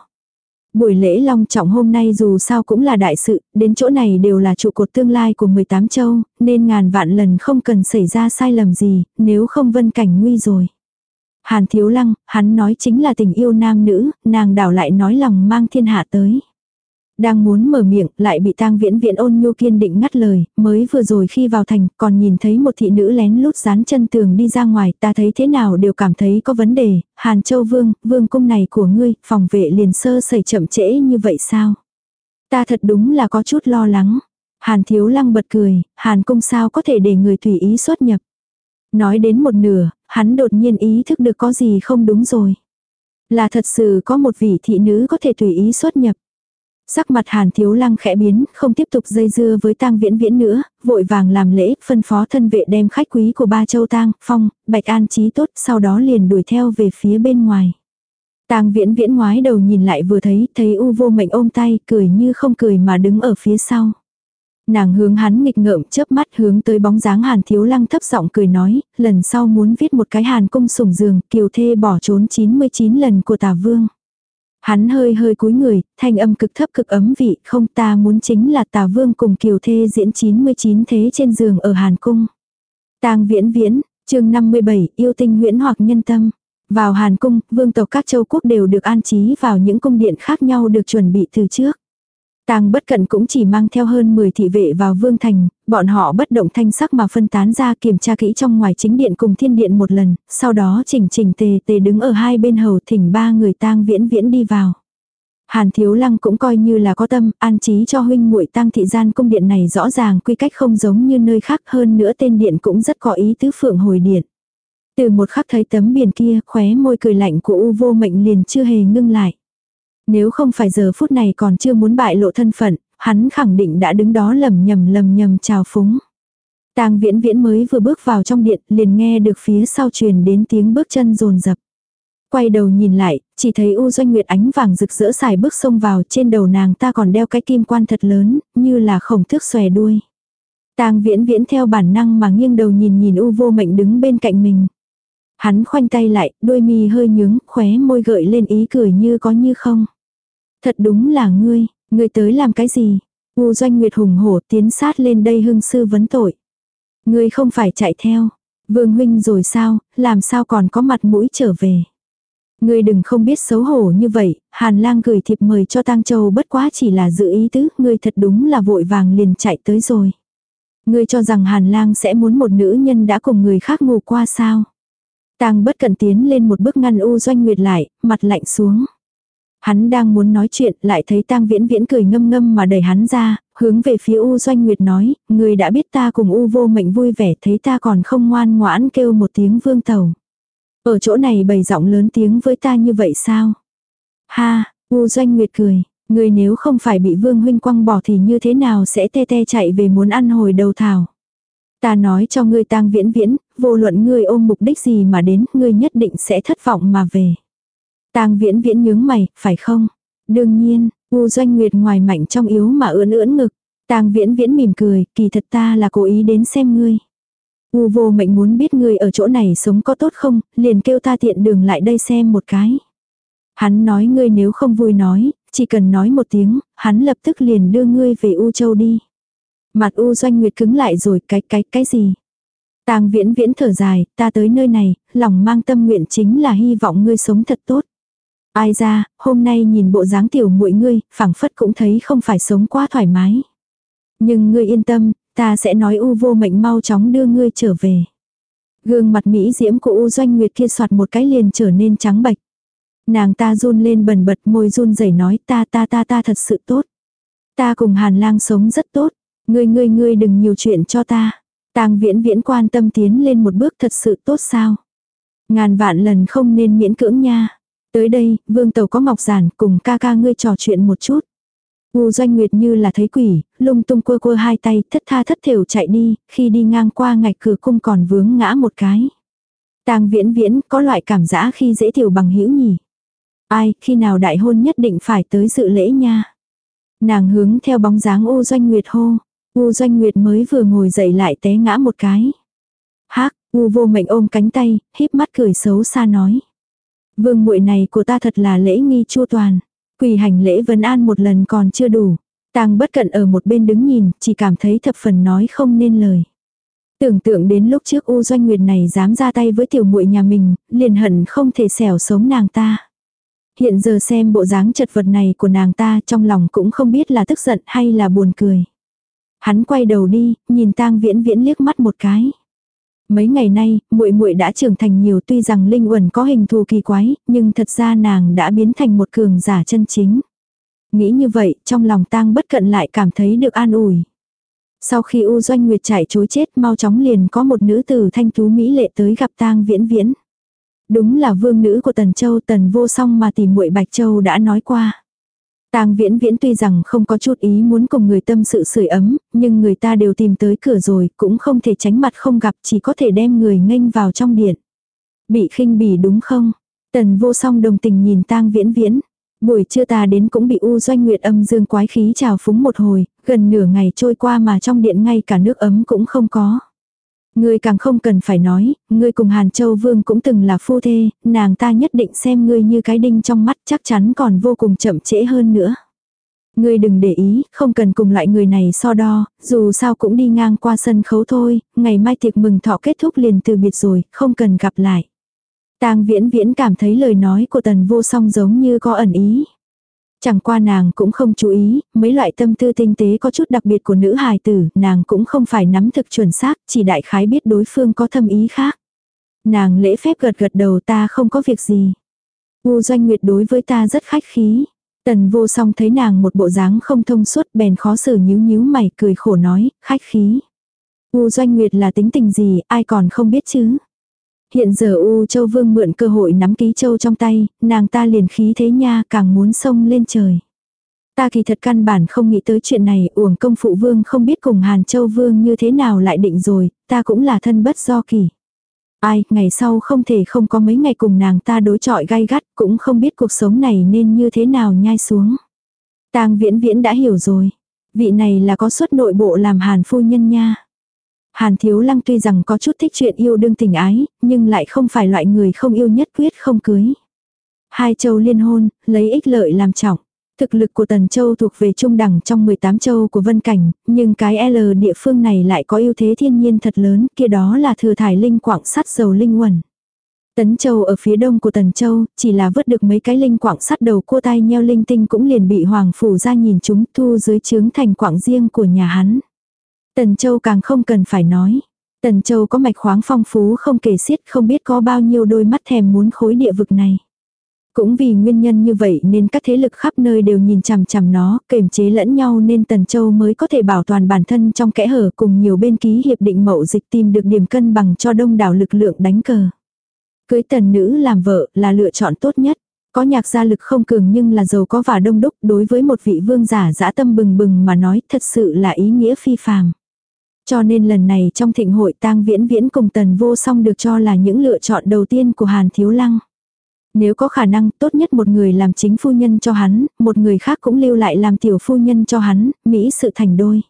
Buổi lễ long trọng hôm nay dù sao cũng là đại sự, đến chỗ này đều là trụ cột tương lai của 18 châu, nên ngàn vạn lần không cần xảy ra sai lầm gì, nếu không vân cảnh nguy rồi. Hàn thiếu lăng, hắn nói chính là tình yêu nam nữ, nàng đảo lại nói lòng mang thiên hạ tới. Đang muốn mở miệng, lại bị tang viễn viễn ôn nhu kiên định ngắt lời, mới vừa rồi khi vào thành, còn nhìn thấy một thị nữ lén lút dán chân tường đi ra ngoài, ta thấy thế nào đều cảm thấy có vấn đề, Hàn Châu Vương, vương cung này của ngươi, phòng vệ liền sơ sẩy chậm trễ như vậy sao? Ta thật đúng là có chút lo lắng. Hàn Thiếu Lăng bật cười, Hàn cung sao có thể để người tùy ý xuất nhập. Nói đến một nửa, hắn đột nhiên ý thức được có gì không đúng rồi. Là thật sự có một vị thị nữ có thể tùy ý xuất nhập. Sắc mặt hàn thiếu lăng khẽ biến, không tiếp tục dây dưa với tang viễn viễn nữa, vội vàng làm lễ, phân phó thân vệ đem khách quý của ba châu tang, phong, bạch an trí tốt, sau đó liền đuổi theo về phía bên ngoài. Tang viễn viễn ngoái đầu nhìn lại vừa thấy, thấy u vô mệnh ôm tay, cười như không cười mà đứng ở phía sau. Nàng hướng hắn nghịch ngợm chớp mắt hướng tới bóng dáng hàn thiếu lăng thấp giọng cười nói, lần sau muốn viết một cái hàn cung sủng giường, kiều thê bỏ trốn 99 lần của tà vương. Hắn hơi hơi cúi người, thanh âm cực thấp cực ấm vị, không ta muốn chính là tà vương cùng kiều thê diễn 99 thế trên giường ở Hàn Cung. tang viễn viễn, chương 57, yêu tinh huyễn hoặc nhân tâm. Vào Hàn Cung, vương tộc các châu quốc đều được an trí vào những cung điện khác nhau được chuẩn bị từ trước. Tang bất cận cũng chỉ mang theo hơn 10 thị vệ vào vương thành, bọn họ bất động thanh sắc mà phân tán ra kiểm tra kỹ trong ngoài chính điện cùng thiên điện một lần, sau đó chỉnh chỉnh tề tề đứng ở hai bên hầu thỉnh ba người tang viễn viễn đi vào. Hàn Thiếu Lăng cũng coi như là có tâm, an trí cho huynh muội tang thị gian cung điện này rõ ràng quy cách không giống như nơi khác hơn nữa tên điện cũng rất có ý tứ phượng hồi điện. Từ một khắc thấy tấm biển kia, khóe môi cười lạnh của U vô mệnh liền chưa hề ngưng lại. Nếu không phải giờ phút này còn chưa muốn bại lộ thân phận, hắn khẳng định đã đứng đó lầm nhầm lầm nhầm chào phúng. Tang viễn viễn mới vừa bước vào trong điện liền nghe được phía sau truyền đến tiếng bước chân rồn rập. Quay đầu nhìn lại, chỉ thấy U Doanh Nguyệt ánh vàng rực rỡ xài bước xông vào trên đầu nàng ta còn đeo cái kim quan thật lớn, như là khổng thước xòe đuôi. Tang viễn viễn theo bản năng mà nghiêng đầu nhìn nhìn U vô mệnh đứng bên cạnh mình. Hắn khoanh tay lại, đôi mi hơi nhướng, khóe môi gợi lên ý cười như có như không. Thật đúng là ngươi, ngươi tới làm cái gì? U doanh nguyệt hùng hổ tiến sát lên đây hưng sư vấn tội. Ngươi không phải chạy theo. Vương huynh rồi sao, làm sao còn có mặt mũi trở về. Ngươi đừng không biết xấu hổ như vậy, Hàn Lang gửi thiệp mời cho Tang Châu bất quá chỉ là dự ý tứ, ngươi thật đúng là vội vàng liền chạy tới rồi. Ngươi cho rằng Hàn Lang sẽ muốn một nữ nhân đã cùng người khác ngủ qua sao? Tang bất cần tiến lên một bước ngăn U Doanh Nguyệt lại, mặt lạnh xuống. Hắn đang muốn nói chuyện, lại thấy tang viễn viễn cười ngâm ngâm mà đẩy hắn ra, hướng về phía U Doanh Nguyệt nói, người đã biết ta cùng U vô mệnh vui vẻ thấy ta còn không ngoan ngoãn kêu một tiếng vương tàu. Ở chỗ này bày giọng lớn tiếng với ta như vậy sao? Ha, U Doanh Nguyệt cười, người nếu không phải bị vương huynh quăng bỏ thì như thế nào sẽ te te chạy về muốn ăn hồi đầu thảo. Ta nói cho ngươi tang viễn viễn, vô luận ngươi ôm mục đích gì mà đến, ngươi nhất định sẽ thất vọng mà về. Tang viễn viễn nhướng mày, phải không? Đương nhiên, U Doanh Nguyệt ngoài mạnh trong yếu mà ưỡn ưỡn ngực. Tang viễn viễn mỉm cười, kỳ thật ta là cố ý đến xem ngươi. U vô mệnh muốn biết ngươi ở chỗ này sống có tốt không, liền kêu ta tiện đường lại đây xem một cái. Hắn nói ngươi nếu không vui nói, chỉ cần nói một tiếng, hắn lập tức liền đưa ngươi về U Châu đi. Mặt U Doanh Nguyệt cứng lại rồi, cái cái cái gì? Tang viễn viễn thở dài, ta tới nơi này, lòng mang tâm nguyện chính là hy vọng ngươi sống thật tốt. Ai ra, hôm nay nhìn bộ dáng tiểu muội ngươi, phảng phất cũng thấy không phải sống quá thoải mái. Nhưng ngươi yên tâm, ta sẽ nói u vô mệnh mau chóng đưa ngươi trở về. Gương mặt mỹ diễm của u doanh nguyệt kia soạt một cái liền trở nên trắng bạch. Nàng ta run lên bần bật môi run rẩy nói ta ta ta ta thật sự tốt. Ta cùng hàn lang sống rất tốt. Ngươi ngươi ngươi đừng nhiều chuyện cho ta. Tang viễn viễn quan tâm tiến lên một bước thật sự tốt sao. Ngàn vạn lần không nên miễn cưỡng nha. Tới đây, vương tàu có ngọc giản cùng ca ca ngươi trò chuyện một chút. U doanh nguyệt như là thấy quỷ, lung tung quơ quơ hai tay, thất tha thất thểu chạy đi, khi đi ngang qua ngạch cửa cung còn vướng ngã một cái. tang viễn viễn có loại cảm giác khi dễ tiểu bằng hữu nhỉ. Ai, khi nào đại hôn nhất định phải tới dự lễ nha. Nàng hướng theo bóng dáng U doanh nguyệt hô. U doanh nguyệt mới vừa ngồi dậy lại té ngã một cái. Hác, U vô mệnh ôm cánh tay, híp mắt cười xấu xa nói. Vương muội này của ta thật là lễ nghi chua toàn. Quỳ hành lễ vấn an một lần còn chưa đủ. Tang bất cận ở một bên đứng nhìn, chỉ cảm thấy thập phần nói không nên lời. Tưởng tượng đến lúc trước U Doanh Nguyệt này dám ra tay với tiểu muội nhà mình, liền hận không thể xẻo sống nàng ta. Hiện giờ xem bộ dáng chật vật này của nàng ta trong lòng cũng không biết là tức giận hay là buồn cười. Hắn quay đầu đi, nhìn tang viễn viễn liếc mắt một cái. Mấy ngày nay, muội muội đã trưởng thành nhiều tuy rằng Linh Uẩn có hình thù kỳ quái, nhưng thật ra nàng đã biến thành một cường giả chân chính. Nghĩ như vậy, trong lòng tang bất cận lại cảm thấy được an ủi. Sau khi U Doanh Nguyệt chạy chối chết mau chóng liền có một nữ tử thanh tú Mỹ lệ tới gặp tang viễn viễn. Đúng là vương nữ của Tần Châu Tần vô song mà tìm muội Bạch Châu đã nói qua. Tang viễn viễn tuy rằng không có chút ý muốn cùng người tâm sự sưởi ấm, nhưng người ta đều tìm tới cửa rồi, cũng không thể tránh mặt không gặp, chỉ có thể đem người nghênh vào trong điện. Bị khinh bỉ đúng không? Tần vô song đồng tình nhìn tang viễn viễn. Buổi trưa ta đến cũng bị U Doanh Nguyệt âm dương quái khí trào phúng một hồi, gần nửa ngày trôi qua mà trong điện ngay cả nước ấm cũng không có. Ngươi càng không cần phải nói, ngươi cùng Hàn Châu Vương cũng từng là phu thê, nàng ta nhất định xem ngươi như cái đinh trong mắt chắc chắn còn vô cùng chậm trễ hơn nữa. Ngươi đừng để ý, không cần cùng loại người này so đo, dù sao cũng đi ngang qua sân khấu thôi, ngày mai tiệc mừng thọ kết thúc liền từ biệt rồi, không cần gặp lại. Tang viễn viễn cảm thấy lời nói của tần vô song giống như có ẩn ý. Chẳng qua nàng cũng không chú ý, mấy loại tâm tư tinh tế có chút đặc biệt của nữ hài tử, nàng cũng không phải nắm thực chuẩn xác, chỉ đại khái biết đối phương có thâm ý khác. Nàng lễ phép gật gật đầu ta không có việc gì. U doanh nguyệt đối với ta rất khách khí. Tần vô song thấy nàng một bộ dáng không thông suốt bèn khó xử nhíu nhíu mày cười khổ nói, khách khí. U doanh nguyệt là tính tình gì, ai còn không biết chứ. Hiện giờ U Châu Vương mượn cơ hội nắm ký châu trong tay, nàng ta liền khí thế nha càng muốn sông lên trời. Ta kỳ thật căn bản không nghĩ tới chuyện này, uổng công phụ vương không biết cùng Hàn Châu Vương như thế nào lại định rồi, ta cũng là thân bất do kỳ. Ai, ngày sau không thể không có mấy ngày cùng nàng ta đối chọi gai gắt, cũng không biết cuộc sống này nên như thế nào nhai xuống. Tang viễn viễn đã hiểu rồi. Vị này là có suất nội bộ làm hàn phu nhân nha. Hàn Thiếu Lăng tuy rằng có chút thích chuyện yêu đương tình ái, nhưng lại không phải loại người không yêu nhất quyết không cưới. Hai châu liên hôn, lấy ích lợi làm trọng. Thực lực của Tần Châu thuộc về trung đẳng trong 18 châu của Vân Cảnh, nhưng cái L địa phương này lại có ưu thế thiên nhiên thật lớn, kia đó là thừa thải linh quạng sắt dầu linh quẩn. Tấn Châu ở phía đông của Tần Châu, chỉ là vớt được mấy cái linh quạng sắt đầu cua tay nheo linh tinh cũng liền bị Hoàng Phủ ra nhìn chúng thu dưới chướng thành quạng riêng của nhà hắn. Tần Châu càng không cần phải nói. Tần Châu có mạch khoáng phong phú không kể xiết không biết có bao nhiêu đôi mắt thèm muốn khối địa vực này. Cũng vì nguyên nhân như vậy nên các thế lực khắp nơi đều nhìn chằm chằm nó, kềm chế lẫn nhau nên Tần Châu mới có thể bảo toàn bản thân trong kẽ hở cùng nhiều bên ký hiệp định mậu dịch tìm được điểm cân bằng cho đông đảo lực lượng đánh cờ. Cưới tần nữ làm vợ là lựa chọn tốt nhất. Có nhạc gia lực không cường nhưng là giàu có và đông đúc đối với một vị vương giả dã tâm bừng bừng mà nói thật sự là ý nghĩa phi phàm. Cho nên lần này trong thịnh hội tang viễn viễn cùng tần vô song được cho là những lựa chọn đầu tiên của Hàn Thiếu Lăng. Nếu có khả năng tốt nhất một người làm chính phu nhân cho hắn, một người khác cũng lưu lại làm tiểu phu nhân cho hắn, Mỹ sự thành đôi.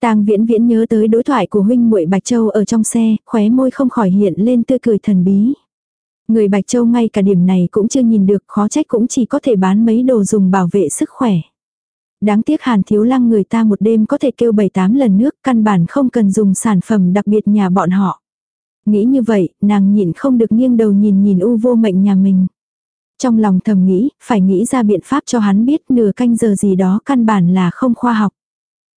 Tang Viễn Viễn nhớ tới đối thoại của huynh muội Bạch Châu ở trong xe, khóe môi không khỏi hiện lên tươi cười thần bí. Người Bạch Châu ngay cả điểm này cũng chưa nhìn được, khó trách cũng chỉ có thể bán mấy đồ dùng bảo vệ sức khỏe đáng tiếc hàn thiếu lăng người ta một đêm có thể kêu bảy tám lần nước, căn bản không cần dùng sản phẩm đặc biệt nhà bọn họ. Nghĩ như vậy, nàng nhịn không được nghiêng đầu nhìn nhìn u vô mệnh nhà mình. Trong lòng thầm nghĩ, phải nghĩ ra biện pháp cho hắn biết nửa canh giờ gì đó căn bản là không khoa học.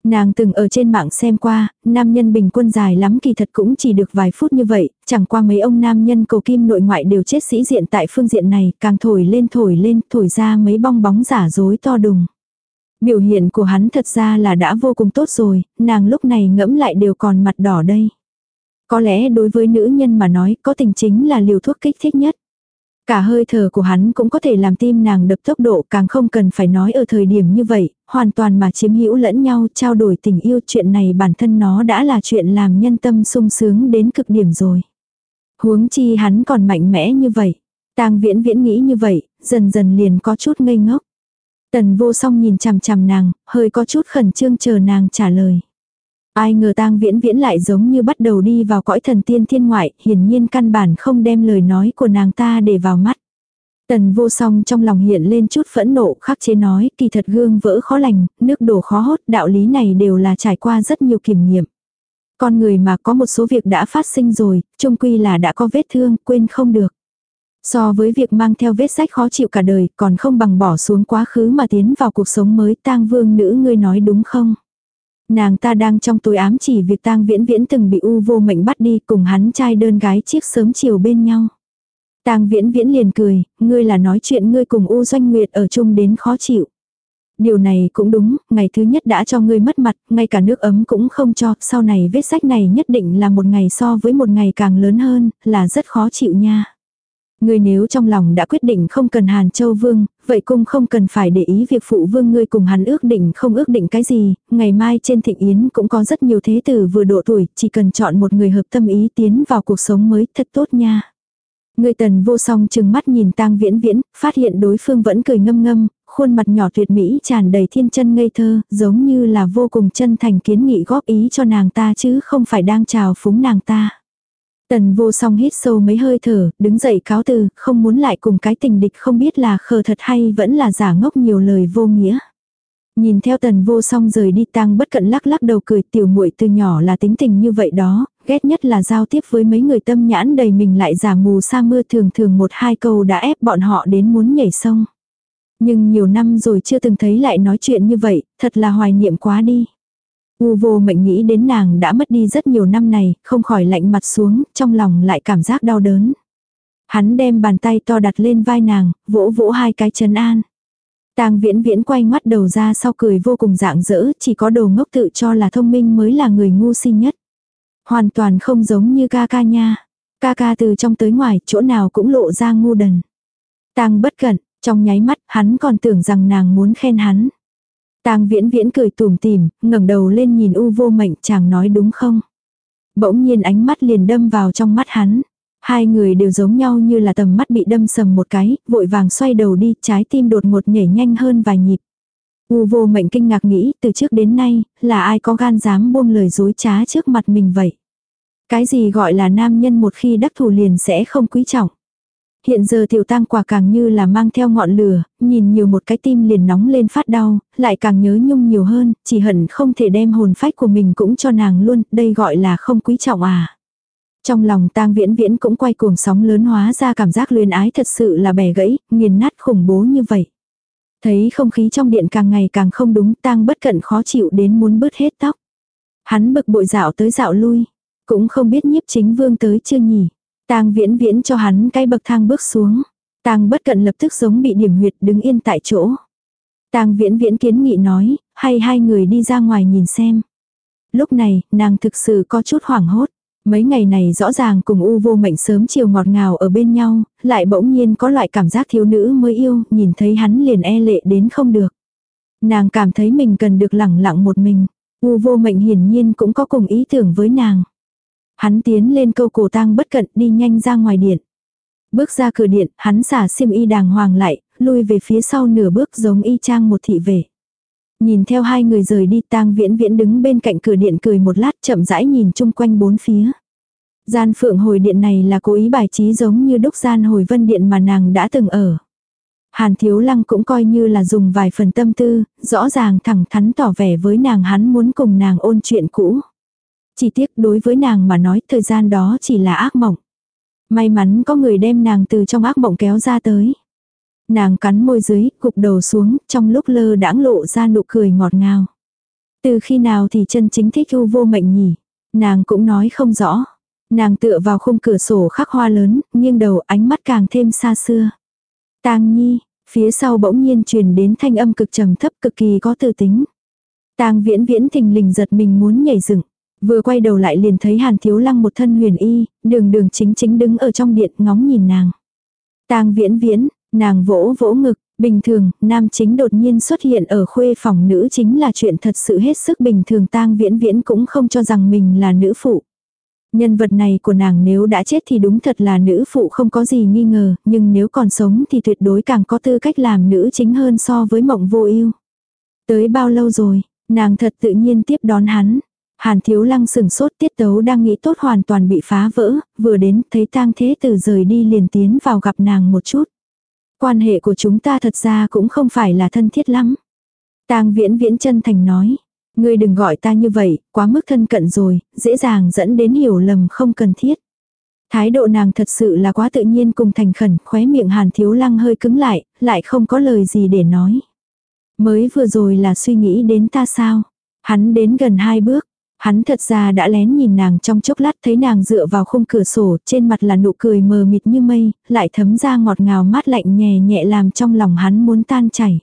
Nàng từng ở trên mạng xem qua, nam nhân bình quân dài lắm kỳ thật cũng chỉ được vài phút như vậy, chẳng qua mấy ông nam nhân cầu kim nội ngoại đều chết sĩ diện tại phương diện này, càng thổi lên thổi lên, thổi ra mấy bong bóng giả dối to đùng. Biểu hiện của hắn thật ra là đã vô cùng tốt rồi, nàng lúc này ngẫm lại đều còn mặt đỏ đây. Có lẽ đối với nữ nhân mà nói có tình chính là liều thuốc kích thích nhất. Cả hơi thở của hắn cũng có thể làm tim nàng đập tốc độ càng không cần phải nói ở thời điểm như vậy, hoàn toàn mà chiếm hữu lẫn nhau trao đổi tình yêu chuyện này bản thân nó đã là chuyện làm nhân tâm sung sướng đến cực điểm rồi. Huống chi hắn còn mạnh mẽ như vậy. tang viễn viễn nghĩ như vậy, dần dần liền có chút ngây ngốc. Tần vô song nhìn chằm chằm nàng, hơi có chút khẩn trương chờ nàng trả lời. Ai ngờ tang viễn viễn lại giống như bắt đầu đi vào cõi thần tiên thiên ngoại, hiển nhiên căn bản không đem lời nói của nàng ta để vào mắt. Tần vô song trong lòng hiện lên chút phẫn nộ khắc chế nói kỳ thật gương vỡ khó lành, nước đổ khó hốt, đạo lý này đều là trải qua rất nhiều kiểm nghiệm. Con người mà có một số việc đã phát sinh rồi, chung quy là đã có vết thương, quên không được. So với việc mang theo vết sách khó chịu cả đời, còn không bằng bỏ xuống quá khứ mà tiến vào cuộc sống mới tang vương nữ ngươi nói đúng không? Nàng ta đang trong tối ám chỉ việc tang viễn viễn từng bị u vô mệnh bắt đi cùng hắn trai đơn gái chiếc sớm chiều bên nhau. Tang viễn viễn liền cười, ngươi là nói chuyện ngươi cùng u doanh nguyệt ở chung đến khó chịu. Điều này cũng đúng, ngày thứ nhất đã cho ngươi mất mặt, ngay cả nước ấm cũng không cho, sau này vết sách này nhất định là một ngày so với một ngày càng lớn hơn, là rất khó chịu nha. Ngươi nếu trong lòng đã quyết định không cần Hàn Châu Vương, vậy cung không cần phải để ý việc phụ vương ngươi cùng hắn ước định không ước định cái gì, ngày mai trên thịnh yến cũng có rất nhiều thế tử vừa độ tuổi, chỉ cần chọn một người hợp tâm ý tiến vào cuộc sống mới thật tốt nha. Người tần vô song chừng mắt nhìn tang viễn viễn, phát hiện đối phương vẫn cười ngâm ngâm, khuôn mặt nhỏ tuyệt mỹ tràn đầy thiên chân ngây thơ, giống như là vô cùng chân thành kiến nghị góp ý cho nàng ta chứ không phải đang chào phúng nàng ta. Tần vô song hít sâu mấy hơi thở, đứng dậy cáo từ, không muốn lại cùng cái tình địch không biết là khờ thật hay vẫn là giả ngốc nhiều lời vô nghĩa. Nhìn theo tần vô song rời đi tang bất cận lắc lắc đầu cười tiểu muội từ nhỏ là tính tình như vậy đó, ghét nhất là giao tiếp với mấy người tâm nhãn đầy mình lại giả mù sa mưa thường thường một hai câu đã ép bọn họ đến muốn nhảy sông. Nhưng nhiều năm rồi chưa từng thấy lại nói chuyện như vậy, thật là hoài niệm quá đi. U vô mệnh nghĩ đến nàng đã mất đi rất nhiều năm này, không khỏi lạnh mặt xuống, trong lòng lại cảm giác đau đớn. Hắn đem bàn tay to đặt lên vai nàng, vỗ vỗ hai cái chân an. Tang viễn viễn quay mắt đầu ra sau cười vô cùng dạng dỡ, chỉ có đồ ngốc tự cho là thông minh mới là người ngu si nhất. Hoàn toàn không giống như ca ca nha. Ca ca từ trong tới ngoài, chỗ nào cũng lộ ra ngu đần. Tang bất cẩn, trong nháy mắt, hắn còn tưởng rằng nàng muốn khen hắn. Tang viễn viễn cười tủm tìm, ngẩng đầu lên nhìn u vô mệnh chàng nói đúng không. Bỗng nhiên ánh mắt liền đâm vào trong mắt hắn. Hai người đều giống nhau như là tầm mắt bị đâm sầm một cái, vội vàng xoay đầu đi, trái tim đột ngột nhảy nhanh hơn vài nhịp. U vô mệnh kinh ngạc nghĩ, từ trước đến nay, là ai có gan dám buông lời dối trá trước mặt mình vậy. Cái gì gọi là nam nhân một khi đắc thủ liền sẽ không quý trọng. Hiện giờ tiểu tang quả càng như là mang theo ngọn lửa, nhìn nhiều một cái tim liền nóng lên phát đau, lại càng nhớ nhung nhiều hơn, chỉ hận không thể đem hồn phách của mình cũng cho nàng luôn, đây gọi là không quý trọng à. Trong lòng tang viễn viễn cũng quay cuồng sóng lớn hóa ra cảm giác luyến ái thật sự là bẻ gãy, nghiền nát khủng bố như vậy. Thấy không khí trong điện càng ngày càng không đúng tang bất cận khó chịu đến muốn bứt hết tóc. Hắn bực bội dạo tới dạo lui. Cũng không biết nhiếp chính vương tới chưa nhỉ. Tang viễn viễn cho hắn cái bậc thang bước xuống. Tang bất cận lập tức giống bị điểm huyệt đứng yên tại chỗ. Tang viễn viễn kiến nghị nói, hay hai người đi ra ngoài nhìn xem. Lúc này, nàng thực sự có chút hoảng hốt. Mấy ngày này rõ ràng cùng u vô mệnh sớm chiều ngọt ngào ở bên nhau, lại bỗng nhiên có loại cảm giác thiếu nữ mới yêu, nhìn thấy hắn liền e lệ đến không được. Nàng cảm thấy mình cần được lẳng lặng một mình. U vô mệnh hiển nhiên cũng có cùng ý tưởng với nàng. Hắn tiến lên câu cổ tang bất cận đi nhanh ra ngoài điện. Bước ra cửa điện, hắn xả xiêm y đàng hoàng lại, lui về phía sau nửa bước giống y chang một thị vệ. Nhìn theo hai người rời đi tang viễn viễn đứng bên cạnh cửa điện cười một lát chậm rãi nhìn chung quanh bốn phía. Gian phượng hồi điện này là cố ý bài trí giống như đúc gian hồi vân điện mà nàng đã từng ở. Hàn thiếu lăng cũng coi như là dùng vài phần tâm tư, rõ ràng thẳng thắn tỏ vẻ với nàng hắn muốn cùng nàng ôn chuyện cũ. Chỉ tiếc đối với nàng mà nói thời gian đó chỉ là ác mộng. May mắn có người đem nàng từ trong ác mộng kéo ra tới. Nàng cắn môi dưới, cục đầu xuống, trong lúc lơ đãng lộ ra nụ cười ngọt ngào. Từ khi nào thì chân chính thích u vô mệnh nhỉ? Nàng cũng nói không rõ. Nàng tựa vào khung cửa sổ khắc hoa lớn, nghiêng đầu ánh mắt càng thêm xa xưa. Tang nhi, phía sau bỗng nhiên truyền đến thanh âm cực trầm thấp cực kỳ có tư tính. Tang viễn viễn thình lình giật mình muốn nhảy dựng. Vừa quay đầu lại liền thấy Hàn Thiếu Lăng một thân huyền y, đường đường chính chính đứng ở trong điện ngóng nhìn nàng. Tang viễn viễn, nàng vỗ vỗ ngực, bình thường, nam chính đột nhiên xuất hiện ở khuê phòng nữ chính là chuyện thật sự hết sức bình thường tang viễn viễn cũng không cho rằng mình là nữ phụ. Nhân vật này của nàng nếu đã chết thì đúng thật là nữ phụ không có gì nghi ngờ, nhưng nếu còn sống thì tuyệt đối càng có tư cách làm nữ chính hơn so với mộng vô ưu. Tới bao lâu rồi, nàng thật tự nhiên tiếp đón hắn. Hàn thiếu lăng sừng sốt tiết tấu đang nghĩ tốt hoàn toàn bị phá vỡ, vừa đến thấy tang thế tử rời đi liền tiến vào gặp nàng một chút. Quan hệ của chúng ta thật ra cũng không phải là thân thiết lắm. tang viễn viễn chân thành nói. Ngươi đừng gọi ta như vậy, quá mức thân cận rồi, dễ dàng dẫn đến hiểu lầm không cần thiết. Thái độ nàng thật sự là quá tự nhiên cùng thành khẩn, khóe miệng hàn thiếu lăng hơi cứng lại, lại không có lời gì để nói. Mới vừa rồi là suy nghĩ đến ta sao? Hắn đến gần hai bước, Hắn thật ra đã lén nhìn nàng trong chốc lát thấy nàng dựa vào khung cửa sổ, trên mặt là nụ cười mờ mịt như mây, lại thấm ra ngọt ngào mát lạnh nhẹ nhẹ làm trong lòng hắn muốn tan chảy.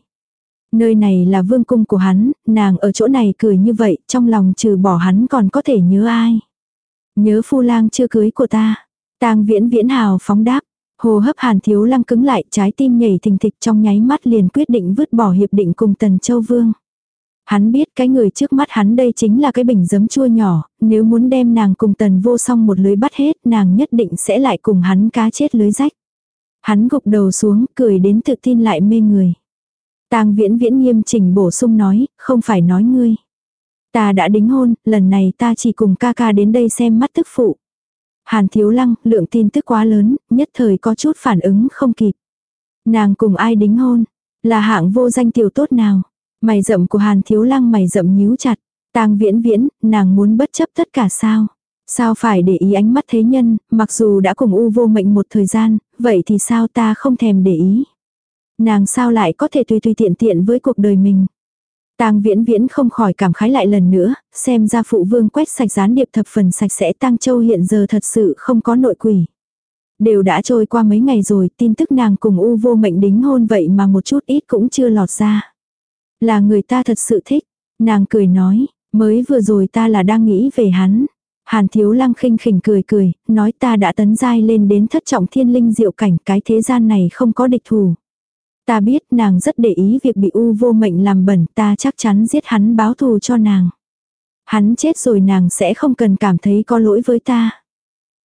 Nơi này là vương cung của hắn, nàng ở chỗ này cười như vậy, trong lòng trừ bỏ hắn còn có thể nhớ ai. Nhớ phu lang chưa cưới của ta. tang viễn viễn hào phóng đáp. Hồ hấp hàn thiếu lăng cứng lại, trái tim nhảy thình thịch trong nháy mắt liền quyết định vứt bỏ hiệp định cùng tần châu vương. Hắn biết cái người trước mắt hắn đây chính là cái bình giấm chua nhỏ, nếu muốn đem nàng cùng tần vô song một lưới bắt hết nàng nhất định sẽ lại cùng hắn cá chết lưới rách. Hắn gục đầu xuống, cười đến tự tin lại mê người. tang viễn viễn nghiêm chỉnh bổ sung nói, không phải nói ngươi. Ta đã đính hôn, lần này ta chỉ cùng ca ca đến đây xem mắt tức phụ. Hàn thiếu lăng, lượng tin tức quá lớn, nhất thời có chút phản ứng không kịp. Nàng cùng ai đính hôn? Là hạng vô danh tiểu tốt nào? Mày rậm của Hàn Thiếu Lăng mày rậm nhíu chặt. Tang viễn viễn, nàng muốn bất chấp tất cả sao? Sao phải để ý ánh mắt thế nhân, mặc dù đã cùng u vô mệnh một thời gian, vậy thì sao ta không thèm để ý? Nàng sao lại có thể tùy tùy tiện tiện với cuộc đời mình? Tang Viễn Viễn không khỏi cảm khái lại lần nữa, xem ra phụ vương quét sạch gián điệp thập phần sạch sẽ Tang Châu hiện giờ thật sự không có nội quỷ. Đều đã trôi qua mấy ngày rồi, tin tức nàng cùng U vô mệnh đính hôn vậy mà một chút ít cũng chưa lọt ra. Là người ta thật sự thích. Nàng cười nói, mới vừa rồi ta là đang nghĩ về hắn. Hàn thiếu lăng khinh khỉnh cười cười, nói ta đã tấn giai lên đến thất trọng thiên linh diệu cảnh cái thế gian này không có địch thủ. Ta biết nàng rất để ý việc bị u vô mệnh làm bẩn ta chắc chắn giết hắn báo thù cho nàng. Hắn chết rồi nàng sẽ không cần cảm thấy có lỗi với ta.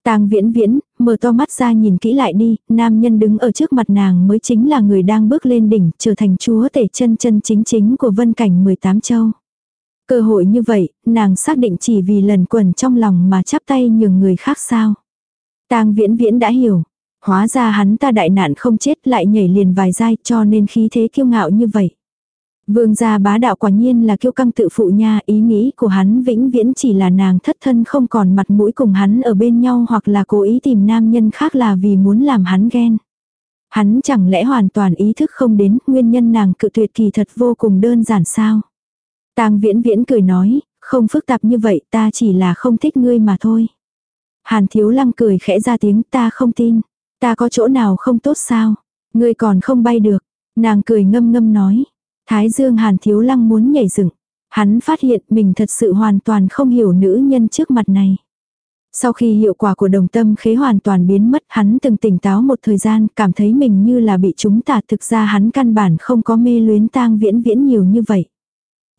Tang viễn viễn, mở to mắt ra nhìn kỹ lại đi, nam nhân đứng ở trước mặt nàng mới chính là người đang bước lên đỉnh, trở thành chúa tể chân chân chính chính của vân cảnh 18 châu. Cơ hội như vậy, nàng xác định chỉ vì lần quần trong lòng mà chắp tay nhường người khác sao. Tang viễn viễn đã hiểu. Hóa ra hắn ta đại nạn không chết lại nhảy liền vài giai cho nên khí thế kiêu ngạo như vậy. Vương gia bá đạo quả nhiên là kiêu căng tự phụ nha, ý nghĩ của hắn vĩnh viễn chỉ là nàng thất thân không còn mặt mũi cùng hắn ở bên nhau hoặc là cố ý tìm nam nhân khác là vì muốn làm hắn ghen. Hắn chẳng lẽ hoàn toàn ý thức không đến nguyên nhân nàng cự tuyệt kỳ thật vô cùng đơn giản sao. tang viễn viễn cười nói, không phức tạp như vậy ta chỉ là không thích ngươi mà thôi. Hàn thiếu lăng cười khẽ ra tiếng ta không tin. Ta có chỗ nào không tốt sao? Ngươi còn không bay được. Nàng cười ngâm ngâm nói. Thái dương hàn thiếu lăng muốn nhảy dựng. Hắn phát hiện mình thật sự hoàn toàn không hiểu nữ nhân trước mặt này. Sau khi hiệu quả của đồng tâm khế hoàn toàn biến mất hắn từng tỉnh táo một thời gian cảm thấy mình như là bị chúng ta thực ra hắn căn bản không có mê luyến tang viễn viễn nhiều như vậy.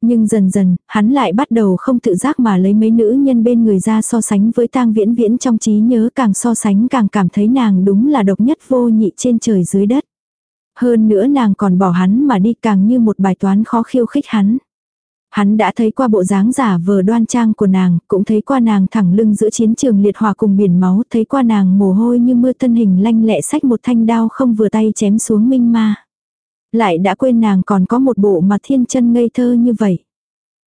Nhưng dần dần, hắn lại bắt đầu không tự giác mà lấy mấy nữ nhân bên người ra so sánh với tang viễn viễn trong trí nhớ càng so sánh càng cảm thấy nàng đúng là độc nhất vô nhị trên trời dưới đất. Hơn nữa nàng còn bỏ hắn mà đi càng như một bài toán khó khiêu khích hắn. Hắn đã thấy qua bộ dáng giả vờ đoan trang của nàng, cũng thấy qua nàng thẳng lưng giữa chiến trường liệt hỏa cùng biển máu, thấy qua nàng mồ hôi như mưa thân hình lanh lẹ sách một thanh đao không vừa tay chém xuống minh ma. Lại đã quên nàng còn có một bộ mặt thiên chân ngây thơ như vậy.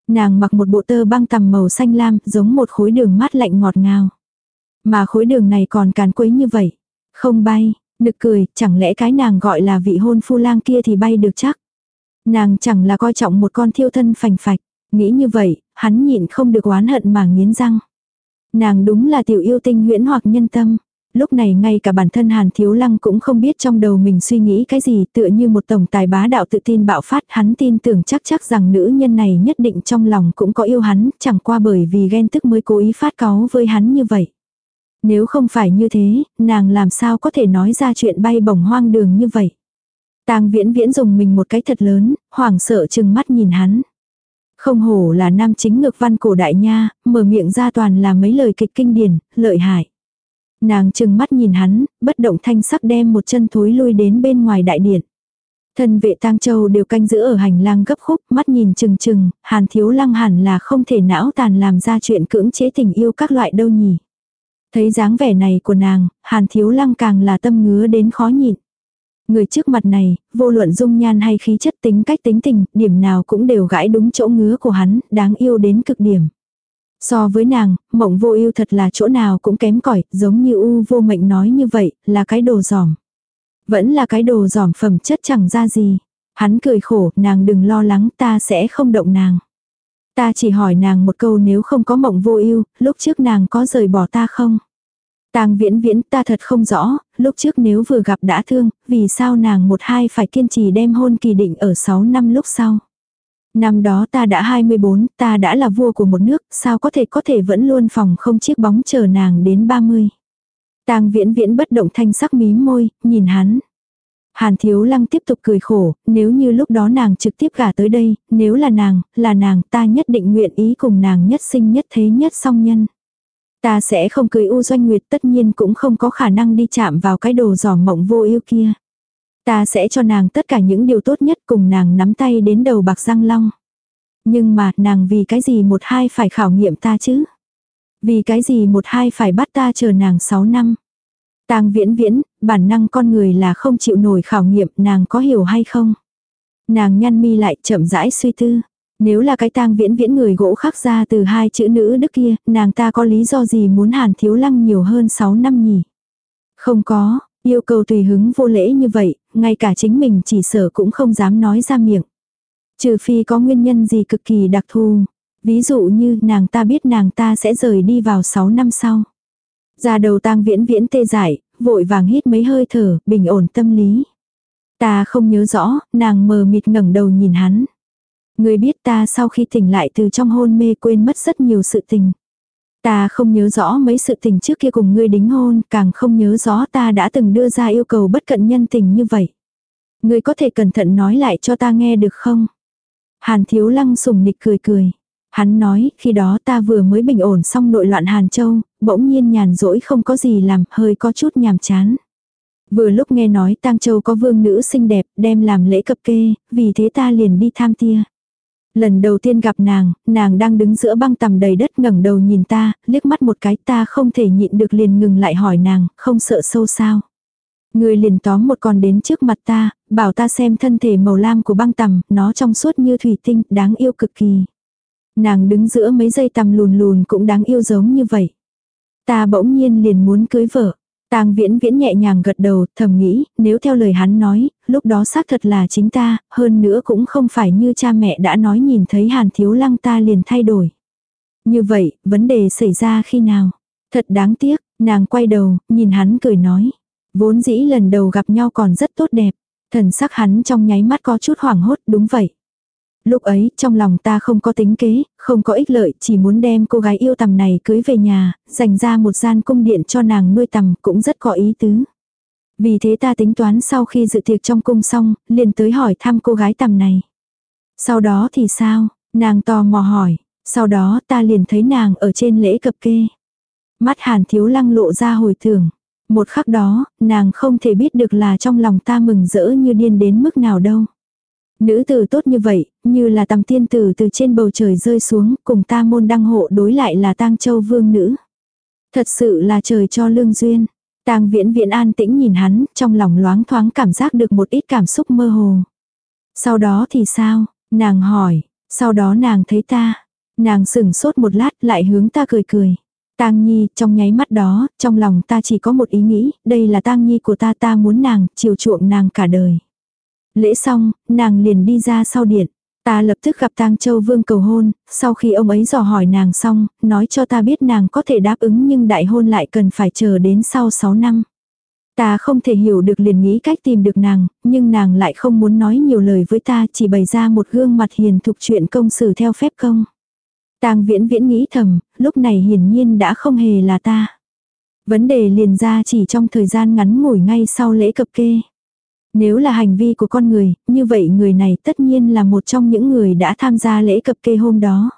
Nàng mặc một bộ tơ băng tầm màu xanh lam, giống một khối đường mát lạnh ngọt ngào. Mà khối đường này còn càn quấy như vậy. Không bay, Nực cười, chẳng lẽ cái nàng gọi là vị hôn phu lang kia thì bay được chắc. Nàng chẳng là coi trọng một con thiêu thân phành phạch. Nghĩ như vậy, hắn nhịn không được oán hận mà nghiến răng. Nàng đúng là tiểu yêu tinh huyễn hoặc nhân tâm. Lúc này ngay cả bản thân Hàn Thiếu Lăng cũng không biết trong đầu mình suy nghĩ cái gì tựa như một tổng tài bá đạo tự tin bạo phát hắn tin tưởng chắc chắc rằng nữ nhân này nhất định trong lòng cũng có yêu hắn chẳng qua bởi vì ghen tức mới cố ý phát cáu với hắn như vậy. Nếu không phải như thế, nàng làm sao có thể nói ra chuyện bay bổng hoang đường như vậy. Tang viễn viễn dùng mình một cái thật lớn, hoảng sợ chừng mắt nhìn hắn. Không hổ là nam chính ngược văn cổ đại nha, mở miệng ra toàn là mấy lời kịch kinh điển, lợi hại. Nàng chừng mắt nhìn hắn, bất động thanh sắc đem một chân thối lui đến bên ngoài đại điện. Thân vệ tang châu đều canh giữ ở hành lang gấp khúc, mắt nhìn chừng chừng, hàn thiếu lăng hẳn là không thể não tàn làm ra chuyện cưỡng chế tình yêu các loại đâu nhỉ. Thấy dáng vẻ này của nàng, hàn thiếu lăng càng là tâm ngứa đến khó nhịn. Người trước mặt này, vô luận dung nhan hay khí chất tính cách tính tình, điểm nào cũng đều gãi đúng chỗ ngứa của hắn, đáng yêu đến cực điểm. So với nàng, mộng vô yêu thật là chỗ nào cũng kém cỏi giống như u vô mệnh nói như vậy, là cái đồ giỏm. Vẫn là cái đồ giỏm phẩm chất chẳng ra gì. Hắn cười khổ, nàng đừng lo lắng ta sẽ không động nàng. Ta chỉ hỏi nàng một câu nếu không có mộng vô ưu lúc trước nàng có rời bỏ ta không? Tang viễn viễn ta thật không rõ, lúc trước nếu vừa gặp đã thương, vì sao nàng một hai phải kiên trì đem hôn kỳ định ở 6 năm lúc sau. Năm đó ta đã 24, ta đã là vua của một nước, sao có thể có thể vẫn luôn phòng không chiếc bóng chờ nàng đến 30. Tang viễn viễn bất động thanh sắc mím môi, nhìn hắn. Hàn thiếu lăng tiếp tục cười khổ, nếu như lúc đó nàng trực tiếp gả tới đây, nếu là nàng, là nàng ta nhất định nguyện ý cùng nàng nhất sinh nhất thế nhất song nhân. Ta sẽ không cưới U Doanh Nguyệt tất nhiên cũng không có khả năng đi chạm vào cái đồ giỏ mộng vô yêu kia. Ta sẽ cho nàng tất cả những điều tốt nhất cùng nàng nắm tay đến đầu bạc răng long. Nhưng mà nàng vì cái gì một hai phải khảo nghiệm ta chứ? Vì cái gì một hai phải bắt ta chờ nàng 6 năm? Tang viễn viễn, bản năng con người là không chịu nổi khảo nghiệm nàng có hiểu hay không? Nàng nhăn mi lại chậm rãi suy tư. Nếu là cái tang viễn viễn người gỗ khắc ra từ hai chữ nữ đức kia, nàng ta có lý do gì muốn hàn thiếu lăng nhiều hơn 6 năm nhỉ? Không có, yêu cầu tùy hứng vô lễ như vậy, ngay cả chính mình chỉ sợ cũng không dám nói ra miệng. Trừ phi có nguyên nhân gì cực kỳ đặc thù. Ví dụ như nàng ta biết nàng ta sẽ rời đi vào 6 năm sau. Ra đầu tang viễn viễn tê dại, vội vàng hít mấy hơi thở, bình ổn tâm lý. Ta không nhớ rõ, nàng mờ mịt ngẩng đầu nhìn hắn. Người biết ta sau khi tỉnh lại từ trong hôn mê quên mất rất nhiều sự tình. Ta không nhớ rõ mấy sự tình trước kia cùng ngươi đính hôn, càng không nhớ rõ ta đã từng đưa ra yêu cầu bất cận nhân tình như vậy. Ngươi có thể cẩn thận nói lại cho ta nghe được không? Hàn thiếu lăng sùng nịch cười cười. Hắn nói, khi đó ta vừa mới bình ổn xong nội loạn Hàn Châu, bỗng nhiên nhàn rỗi không có gì làm, hơi có chút nhàm chán. Vừa lúc nghe nói Tang Châu có vương nữ xinh đẹp, đem làm lễ cập kê, vì thế ta liền đi tham tia. Lần đầu tiên gặp nàng, nàng đang đứng giữa băng tầm đầy đất ngẩng đầu nhìn ta, liếc mắt một cái ta không thể nhịn được liền ngừng lại hỏi nàng, không sợ sâu sao. Người liền tóm một con đến trước mặt ta, bảo ta xem thân thể màu lam của băng tầm, nó trong suốt như thủy tinh, đáng yêu cực kỳ. Nàng đứng giữa mấy dây tầm lùn lùn cũng đáng yêu giống như vậy. Ta bỗng nhiên liền muốn cưới vợ. Tang viễn viễn nhẹ nhàng gật đầu, thầm nghĩ, nếu theo lời hắn nói, lúc đó xác thật là chính ta, hơn nữa cũng không phải như cha mẹ đã nói nhìn thấy hàn thiếu lăng ta liền thay đổi. Như vậy, vấn đề xảy ra khi nào? Thật đáng tiếc, nàng quay đầu, nhìn hắn cười nói. Vốn dĩ lần đầu gặp nhau còn rất tốt đẹp. Thần sắc hắn trong nháy mắt có chút hoảng hốt, đúng vậy. Lúc ấy, trong lòng ta không có tính kế, không có ích lợi, chỉ muốn đem cô gái yêu tầm này cưới về nhà, dành ra một gian cung điện cho nàng nuôi tầm, cũng rất có ý tứ. Vì thế ta tính toán sau khi dự tiệc trong cung xong, liền tới hỏi thăm cô gái tầm này. Sau đó thì sao? Nàng tò mò hỏi. Sau đó ta liền thấy nàng ở trên lễ cập kê. Mắt hàn thiếu lăng lộ ra hồi tưởng. Một khắc đó, nàng không thể biết được là trong lòng ta mừng rỡ như điên đến mức nào đâu. Nữ tử tốt như vậy, như là tầm tiên tử từ trên bầu trời rơi xuống, cùng ta môn đăng hộ đối lại là tang châu vương nữ. Thật sự là trời cho lương duyên. Tang viễn viễn an tĩnh nhìn hắn, trong lòng loáng thoáng cảm giác được một ít cảm xúc mơ hồ. Sau đó thì sao? Nàng hỏi, sau đó nàng thấy ta. Nàng sửng sốt một lát lại hướng ta cười cười. Tang Nhi, trong nháy mắt đó, trong lòng ta chỉ có một ý nghĩ, đây là Tang Nhi của ta ta muốn nàng, chiều chuộng nàng cả đời. Lễ xong, nàng liền đi ra sau điện. Ta lập tức gặp Tang Châu Vương cầu hôn, sau khi ông ấy dò hỏi nàng xong, nói cho ta biết nàng có thể đáp ứng nhưng đại hôn lại cần phải chờ đến sau 6 năm. Ta không thể hiểu được liền nghĩ cách tìm được nàng, nhưng nàng lại không muốn nói nhiều lời với ta chỉ bày ra một gương mặt hiền thục chuyện công xử theo phép công. Tang viễn viễn nghĩ thầm, lúc này hiển nhiên đã không hề là ta. Vấn đề liền ra chỉ trong thời gian ngắn ngủi ngay sau lễ cập kê. Nếu là hành vi của con người, như vậy người này tất nhiên là một trong những người đã tham gia lễ cập kê hôm đó.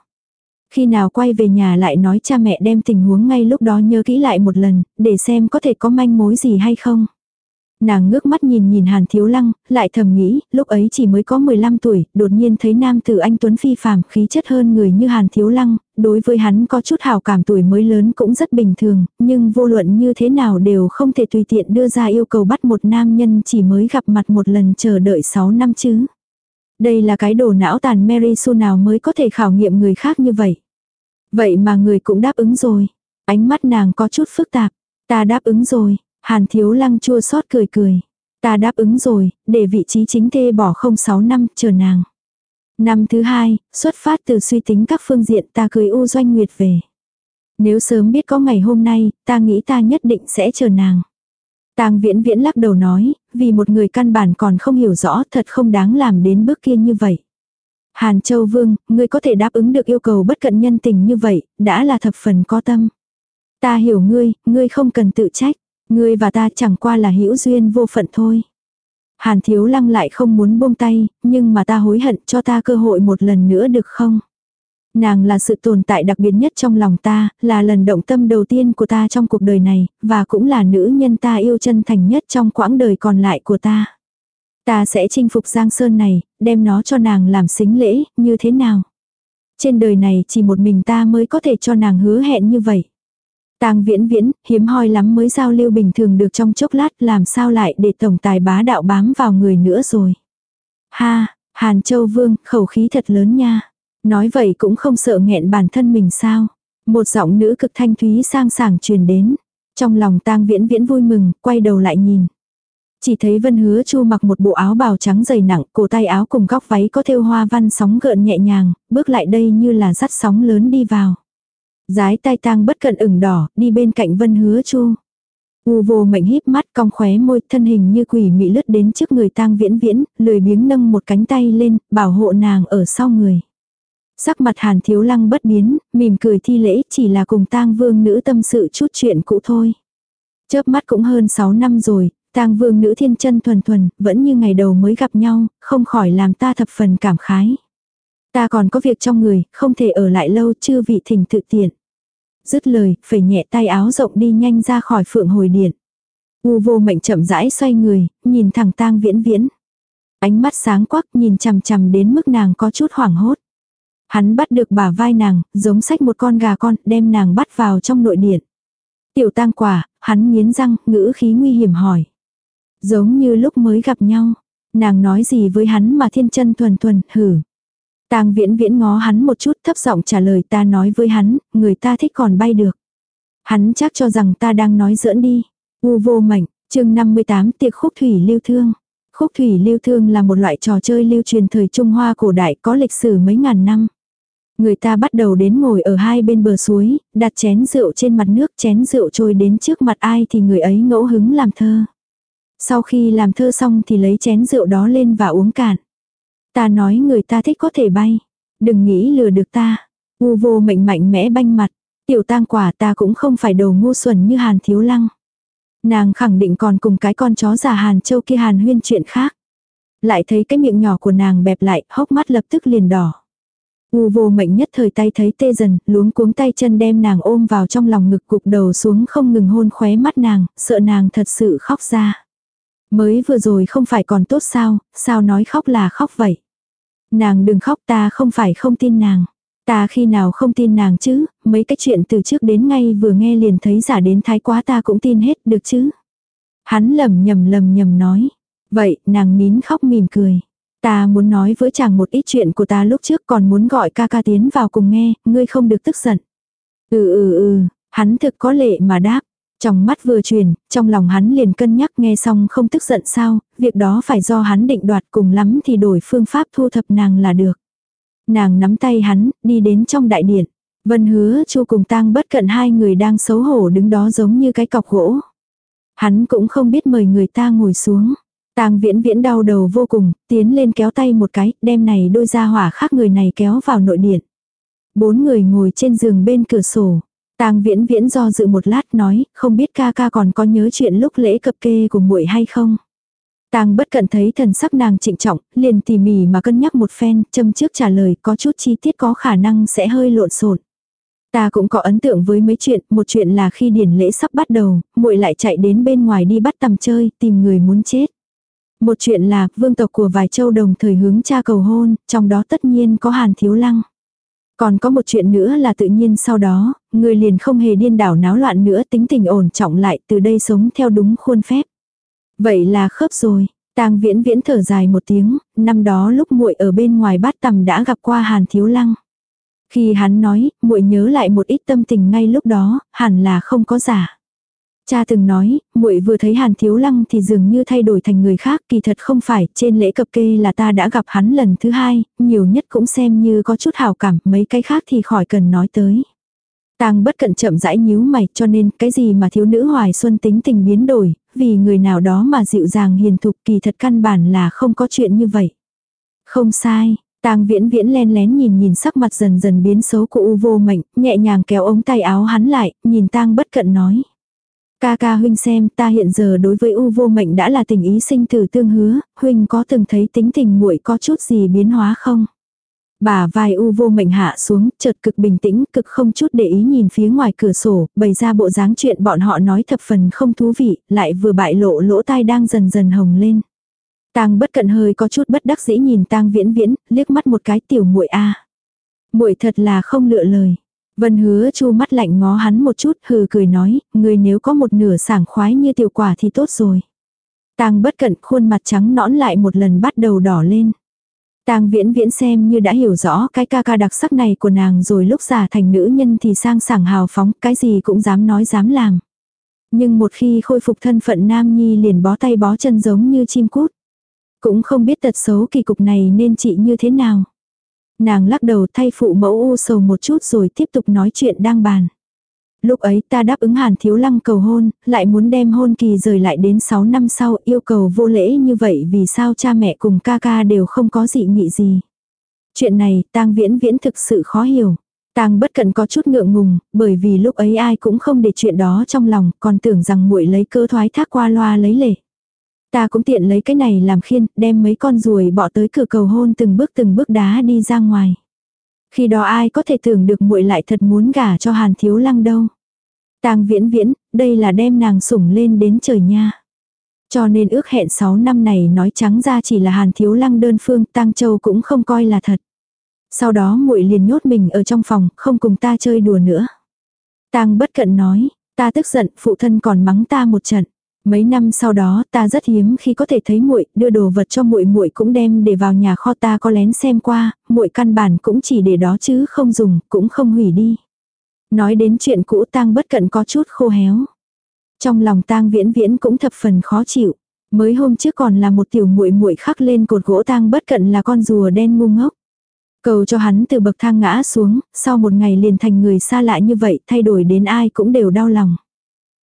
Khi nào quay về nhà lại nói cha mẹ đem tình huống ngay lúc đó nhớ kỹ lại một lần, để xem có thể có manh mối gì hay không. Nàng ngước mắt nhìn nhìn Hàn Thiếu Lăng, lại thầm nghĩ, lúc ấy chỉ mới có 15 tuổi, đột nhiên thấy nam tử anh Tuấn phi phàm khí chất hơn người như Hàn Thiếu Lăng, đối với hắn có chút hào cảm tuổi mới lớn cũng rất bình thường, nhưng vô luận như thế nào đều không thể tùy tiện đưa ra yêu cầu bắt một nam nhân chỉ mới gặp mặt một lần chờ đợi 6 năm chứ. Đây là cái đồ não tàn Mary Sue nào mới có thể khảo nghiệm người khác như vậy. Vậy mà người cũng đáp ứng rồi. Ánh mắt nàng có chút phức tạp. Ta đáp ứng rồi. Hàn thiếu lăng chua xót cười cười. Ta đáp ứng rồi, để vị trí chính thê bỏ không 6 năm, chờ nàng. Năm thứ hai, xuất phát từ suy tính các phương diện ta cưới U Doanh Nguyệt về. Nếu sớm biết có ngày hôm nay, ta nghĩ ta nhất định sẽ chờ nàng. Tang viễn viễn lắc đầu nói, vì một người căn bản còn không hiểu rõ thật không đáng làm đến bước kia như vậy. Hàn Châu Vương, ngươi có thể đáp ứng được yêu cầu bất cận nhân tình như vậy, đã là thập phần có tâm. Ta hiểu ngươi, ngươi không cần tự trách. Ngươi và ta chẳng qua là hữu duyên vô phận thôi. Hàn Thiếu Lăng lại không muốn buông tay, nhưng mà ta hối hận cho ta cơ hội một lần nữa được không? Nàng là sự tồn tại đặc biệt nhất trong lòng ta, là lần động tâm đầu tiên của ta trong cuộc đời này, và cũng là nữ nhân ta yêu chân thành nhất trong quãng đời còn lại của ta. Ta sẽ chinh phục Giang Sơn này, đem nó cho nàng làm xính lễ, như thế nào? Trên đời này chỉ một mình ta mới có thể cho nàng hứa hẹn như vậy. Tang viễn viễn, hiếm hoi lắm mới giao lưu bình thường được trong chốc lát làm sao lại để tổng tài bá đạo bám vào người nữa rồi. Ha, Hàn Châu Vương, khẩu khí thật lớn nha. Nói vậy cũng không sợ nghẹn bản thân mình sao. Một giọng nữ cực thanh thúy sang sảng truyền đến. Trong lòng tang viễn viễn vui mừng, quay đầu lại nhìn. Chỉ thấy Vân Hứa Chu mặc một bộ áo bào trắng dày nặng, cổ tay áo cùng góc váy có thêu hoa văn sóng gợn nhẹ nhàng, bước lại đây như là dắt sóng lớn đi vào. Giái tai tang bất cận ửng đỏ, đi bên cạnh Vân Hứa Chu. U vô mệnh híp mắt cong khóe môi, thân hình như quỷ mị lướt đến trước người tang viễn viễn, lười biếng nâng một cánh tay lên, bảo hộ nàng ở sau người. Sắc mặt hàn thiếu lăng bất biến, mỉm cười thi lễ chỉ là cùng tang vương nữ tâm sự chút chuyện cũ thôi. Chớp mắt cũng hơn 6 năm rồi, tang vương nữ thiên chân thuần thuần, vẫn như ngày đầu mới gặp nhau, không khỏi làm ta thập phần cảm khái. Ta còn có việc trong người, không thể ở lại lâu chưa vị thỉnh tự tiện. Dứt lời, phải nhẹ tay áo rộng đi nhanh ra khỏi phượng hồi điện. U vô mệnh chậm rãi xoay người, nhìn thẳng tang viễn viễn. Ánh mắt sáng quắc nhìn chằm chằm đến mức nàng có chút hoảng hốt. Hắn bắt được bả vai nàng, giống sách một con gà con, đem nàng bắt vào trong nội điện. Tiểu tang quả, hắn nghiến răng, ngữ khí nguy hiểm hỏi. Giống như lúc mới gặp nhau. Nàng nói gì với hắn mà thiên chân thuần thuần, hử. Tang viễn viễn ngó hắn một chút thấp giọng trả lời ta nói với hắn, người ta thích còn bay được. Hắn chắc cho rằng ta đang nói giỡn đi. U vô mảnh chương 58 tiệc khúc thủy lưu thương. Khúc thủy lưu thương là một loại trò chơi lưu truyền thời Trung Hoa cổ đại có lịch sử mấy ngàn năm. Người ta bắt đầu đến ngồi ở hai bên bờ suối, đặt chén rượu trên mặt nước chén rượu trôi đến trước mặt ai thì người ấy ngẫu hứng làm thơ. Sau khi làm thơ xong thì lấy chén rượu đó lên và uống cạn. Ta nói người ta thích có thể bay. Đừng nghĩ lừa được ta. U vô mệnh mạnh mẽ banh mặt. Tiểu tang quả ta cũng không phải đồ ngu xuẩn như hàn thiếu lăng. Nàng khẳng định còn cùng cái con chó già hàn châu kia hàn huyên chuyện khác. Lại thấy cái miệng nhỏ của nàng bẹp lại, hốc mắt lập tức liền đỏ. U vô mệnh nhất thời tay thấy tê dần, luống cuống tay chân đem nàng ôm vào trong lòng ngực cục đầu xuống không ngừng hôn khóe mắt nàng, sợ nàng thật sự khóc ra. Mới vừa rồi không phải còn tốt sao, sao nói khóc là khóc vậy. Nàng đừng khóc ta không phải không tin nàng. Ta khi nào không tin nàng chứ, mấy cái chuyện từ trước đến ngay vừa nghe liền thấy giả đến thái quá ta cũng tin hết được chứ. Hắn lầm nhầm lầm nhầm nói. Vậy, nàng nín khóc mỉm cười. Ta muốn nói với chàng một ít chuyện của ta lúc trước còn muốn gọi ca ca tiến vào cùng nghe, ngươi không được tức giận. Ừ ừ ừ, hắn thực có lệ mà đáp. Trong mắt vừa truyền, trong lòng hắn liền cân nhắc nghe xong không tức giận sao, việc đó phải do hắn định đoạt cùng lắm thì đổi phương pháp thu thập nàng là được. Nàng nắm tay hắn, đi đến trong đại điện. Vân hứa chu cùng tang bất cận hai người đang xấu hổ đứng đó giống như cái cọc gỗ. Hắn cũng không biết mời người ta ngồi xuống. Tang viễn viễn đau đầu vô cùng, tiến lên kéo tay một cái, đem này đôi ra hỏa khác người này kéo vào nội điện. Bốn người ngồi trên giường bên cửa sổ. Tang viễn viễn do dự một lát nói, không biết ca ca còn có nhớ chuyện lúc lễ cập kê của muội hay không. Tang bất cận thấy thần sắc nàng trịnh trọng, liền tỉ mỉ mà cân nhắc một phen, châm trước trả lời có chút chi tiết có khả năng sẽ hơi lộn xộn. Ta cũng có ấn tượng với mấy chuyện, một chuyện là khi điển lễ sắp bắt đầu, muội lại chạy đến bên ngoài đi bắt tầm chơi, tìm người muốn chết. Một chuyện là vương tộc của vài châu đồng thời hướng cha cầu hôn, trong đó tất nhiên có hàn thiếu lăng. Còn có một chuyện nữa là tự nhiên sau đó, người liền không hề điên đảo náo loạn nữa tính tình ổn trọng lại từ đây sống theo đúng khuôn phép. Vậy là khớp rồi. Tang viễn viễn thở dài một tiếng, năm đó lúc muội ở bên ngoài bát tầm đã gặp qua Hàn Thiếu Lăng. Khi hắn nói, muội nhớ lại một ít tâm tình ngay lúc đó, hẳn là không có giả. Cha từng nói, muội vừa thấy Hàn Thiếu Lăng thì dường như thay đổi thành người khác, kỳ thật không phải, trên lễ cập kê là ta đã gặp hắn lần thứ hai, nhiều nhất cũng xem như có chút hào cảm, mấy cái khác thì khỏi cần nói tới. Tang bất cận chậm rãi nhíu mày, cho nên cái gì mà thiếu nữ hoài xuân tính tình biến đổi, vì người nào đó mà dịu dàng hiền thục kỳ thật căn bản là không có chuyện như vậy. Không sai, Tang viễn viễn len lén nhìn nhìn sắc mặt dần dần biến xấu của u vô mệnh, nhẹ nhàng kéo ống tay áo hắn lại, nhìn tang bất cận nói. Ca ca huynh xem ta hiện giờ đối với u vô mệnh đã là tình ý sinh tử tương hứa, huynh có từng thấy tính tình muội có chút gì biến hóa không? Bà vai u vô mệnh hạ xuống, chợt cực bình tĩnh, cực không chút để ý nhìn phía ngoài cửa sổ, bày ra bộ dáng chuyện bọn họ nói thập phần không thú vị, lại vừa bại lộ lỗ tai đang dần dần hồng lên. Tang bất cận hơi có chút bất đắc dĩ nhìn tang viễn viễn, liếc mắt một cái tiểu muội a muội thật là không lựa lời. Vân hứa chu mắt lạnh ngó hắn một chút hừ cười nói, người nếu có một nửa sảng khoái như tiểu quả thì tốt rồi. Tang bất cận khuôn mặt trắng nõn lại một lần bắt đầu đỏ lên. Tang viễn viễn xem như đã hiểu rõ cái ca ca đặc sắc này của nàng rồi lúc già thành nữ nhân thì sang sảng hào phóng, cái gì cũng dám nói dám làm. Nhưng một khi khôi phục thân phận nam nhi liền bó tay bó chân giống như chim cút. Cũng không biết tật xấu kỳ cục này nên trị như thế nào. Nàng lắc đầu thay phụ mẫu u sầu một chút rồi tiếp tục nói chuyện đang bàn. Lúc ấy ta đáp ứng Hàn Thiếu Lăng cầu hôn, lại muốn đem hôn kỳ rời lại đến 6 năm sau yêu cầu vô lễ như vậy vì sao cha mẹ cùng ca ca đều không có dị nghị gì. Chuyện này tang viễn viễn thực sự khó hiểu. Tang bất cận có chút ngượng ngùng, bởi vì lúc ấy ai cũng không để chuyện đó trong lòng, còn tưởng rằng muội lấy cơ thoái thác qua loa lấy lệ. Ta cũng tiện lấy cái này làm khiên, đem mấy con ruồi bỏ tới cửa cầu hôn từng bước từng bước đá đi ra ngoài. Khi đó ai có thể tưởng được muội lại thật muốn gả cho Hàn Thiếu Lăng đâu. Tang Viễn Viễn, đây là đem nàng sủng lên đến trời nha. Cho nên ước hẹn 6 năm này nói trắng ra chỉ là Hàn Thiếu Lăng đơn phương, Tang Châu cũng không coi là thật. Sau đó muội liền nhốt mình ở trong phòng, không cùng ta chơi đùa nữa. Tang Bất Cận nói, ta tức giận, phụ thân còn mắng ta một trận. Mấy năm sau đó, ta rất hiếm khi có thể thấy muội, đưa đồ vật cho muội muội cũng đem để vào nhà kho ta có lén xem qua, muội căn bản cũng chỉ để đó chứ không dùng, cũng không hủy đi. Nói đến chuyện cũ tang bất cận có chút khô héo. Trong lòng tang viễn viễn cũng thập phần khó chịu. Mới hôm trước còn là một tiểu muội muội khắc lên cột gỗ tang bất cận là con rùa đen ngu ngốc. Cầu cho hắn từ bậc thang ngã xuống, sau một ngày liền thành người xa lạ như vậy, thay đổi đến ai cũng đều đau lòng.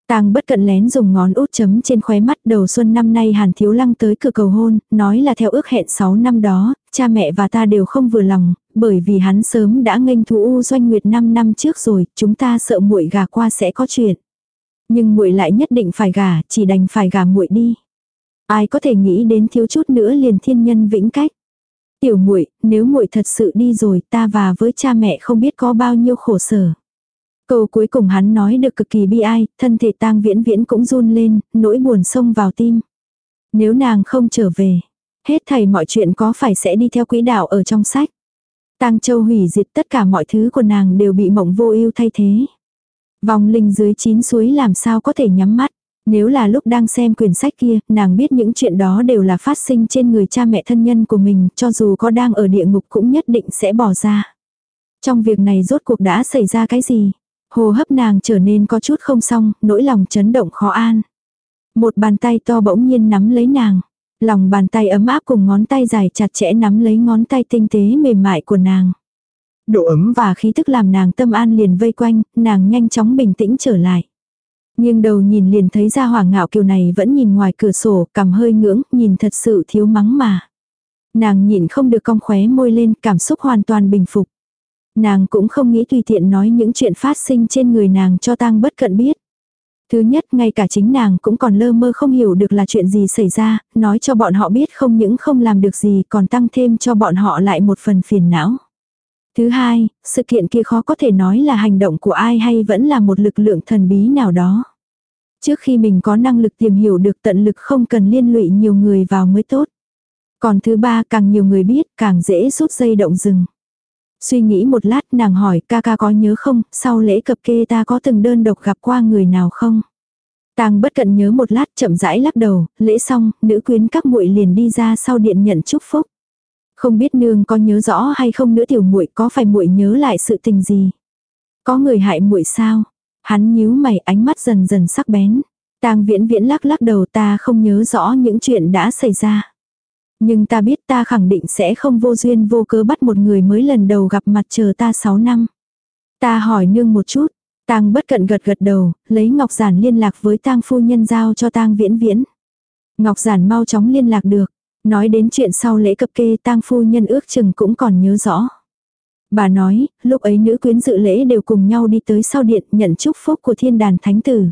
Tang bất cận lén dùng ngón út chấm trên khóe mắt đầu xuân năm nay Hàn Thiếu Lăng tới cửa cầu hôn, nói là theo ước hẹn 6 năm đó, cha mẹ và ta đều không vừa lòng, bởi vì hắn sớm đã nghênh thú u doanh nguyệt 5 năm trước rồi, chúng ta sợ muội gà qua sẽ có chuyện. Nhưng muội lại nhất định phải gả, chỉ đành phải gả muội đi. Ai có thể nghĩ đến thiếu chút nữa liền thiên nhân vĩnh cách. Tiểu muội, nếu muội thật sự đi rồi, ta và với cha mẹ không biết có bao nhiêu khổ sở. Câu cuối cùng hắn nói được cực kỳ bi ai, thân thể tang viễn viễn cũng run lên, nỗi buồn xông vào tim. Nếu nàng không trở về, hết thầy mọi chuyện có phải sẽ đi theo quỹ đạo ở trong sách. Tang Châu hủy diệt tất cả mọi thứ của nàng đều bị mộng vô ưu thay thế. Vòng linh dưới chín suối làm sao có thể nhắm mắt. Nếu là lúc đang xem quyển sách kia, nàng biết những chuyện đó đều là phát sinh trên người cha mẹ thân nhân của mình, cho dù có đang ở địa ngục cũng nhất định sẽ bỏ ra. Trong việc này rốt cuộc đã xảy ra cái gì? Hồ hấp nàng trở nên có chút không xong, nỗi lòng chấn động khó an. Một bàn tay to bỗng nhiên nắm lấy nàng. Lòng bàn tay ấm áp cùng ngón tay dài chặt chẽ nắm lấy ngón tay tinh tế mềm mại của nàng. Độ ấm và khí thức làm nàng tâm an liền vây quanh, nàng nhanh chóng bình tĩnh trở lại. Nhưng đầu nhìn liền thấy ra hỏa ngạo kiều này vẫn nhìn ngoài cửa sổ, cầm hơi ngưỡng, nhìn thật sự thiếu mắng mà. Nàng nhìn không được cong khóe môi lên, cảm xúc hoàn toàn bình phục. Nàng cũng không nghĩ tùy tiện nói những chuyện phát sinh trên người nàng cho tang bất cận biết. Thứ nhất, ngay cả chính nàng cũng còn lơ mơ không hiểu được là chuyện gì xảy ra, nói cho bọn họ biết không những không làm được gì còn tăng thêm cho bọn họ lại một phần phiền não. Thứ hai, sự kiện kia khó có thể nói là hành động của ai hay vẫn là một lực lượng thần bí nào đó. Trước khi mình có năng lực tìm hiểu được tận lực không cần liên lụy nhiều người vào mới tốt. Còn thứ ba, càng nhiều người biết, càng dễ rút dây động rừng. Suy nghĩ một lát nàng hỏi ca ca có nhớ không, sau lễ cập kê ta có từng đơn độc gặp qua người nào không? Tang bất cận nhớ một lát chậm rãi lắc đầu, lễ xong, nữ quyến các muội liền đi ra sau điện nhận chúc phúc. Không biết nương có nhớ rõ hay không nữa tiểu muội có phải muội nhớ lại sự tình gì? Có người hại muội sao? Hắn nhíu mày ánh mắt dần dần sắc bén. Tang viễn viễn lắc lắc đầu ta không nhớ rõ những chuyện đã xảy ra. Nhưng ta biết ta khẳng định sẽ không vô duyên vô cớ bắt một người mới lần đầu gặp mặt chờ ta 6 năm. Ta hỏi nương một chút, tang bất cận gật gật đầu, lấy ngọc giản liên lạc với tang phu nhân giao cho tang viễn viễn. Ngọc giản mau chóng liên lạc được, nói đến chuyện sau lễ cập kê tang phu nhân ước chừng cũng còn nhớ rõ. Bà nói, lúc ấy nữ quyến dự lễ đều cùng nhau đi tới sau điện nhận chúc phúc của thiên đàn thánh tử.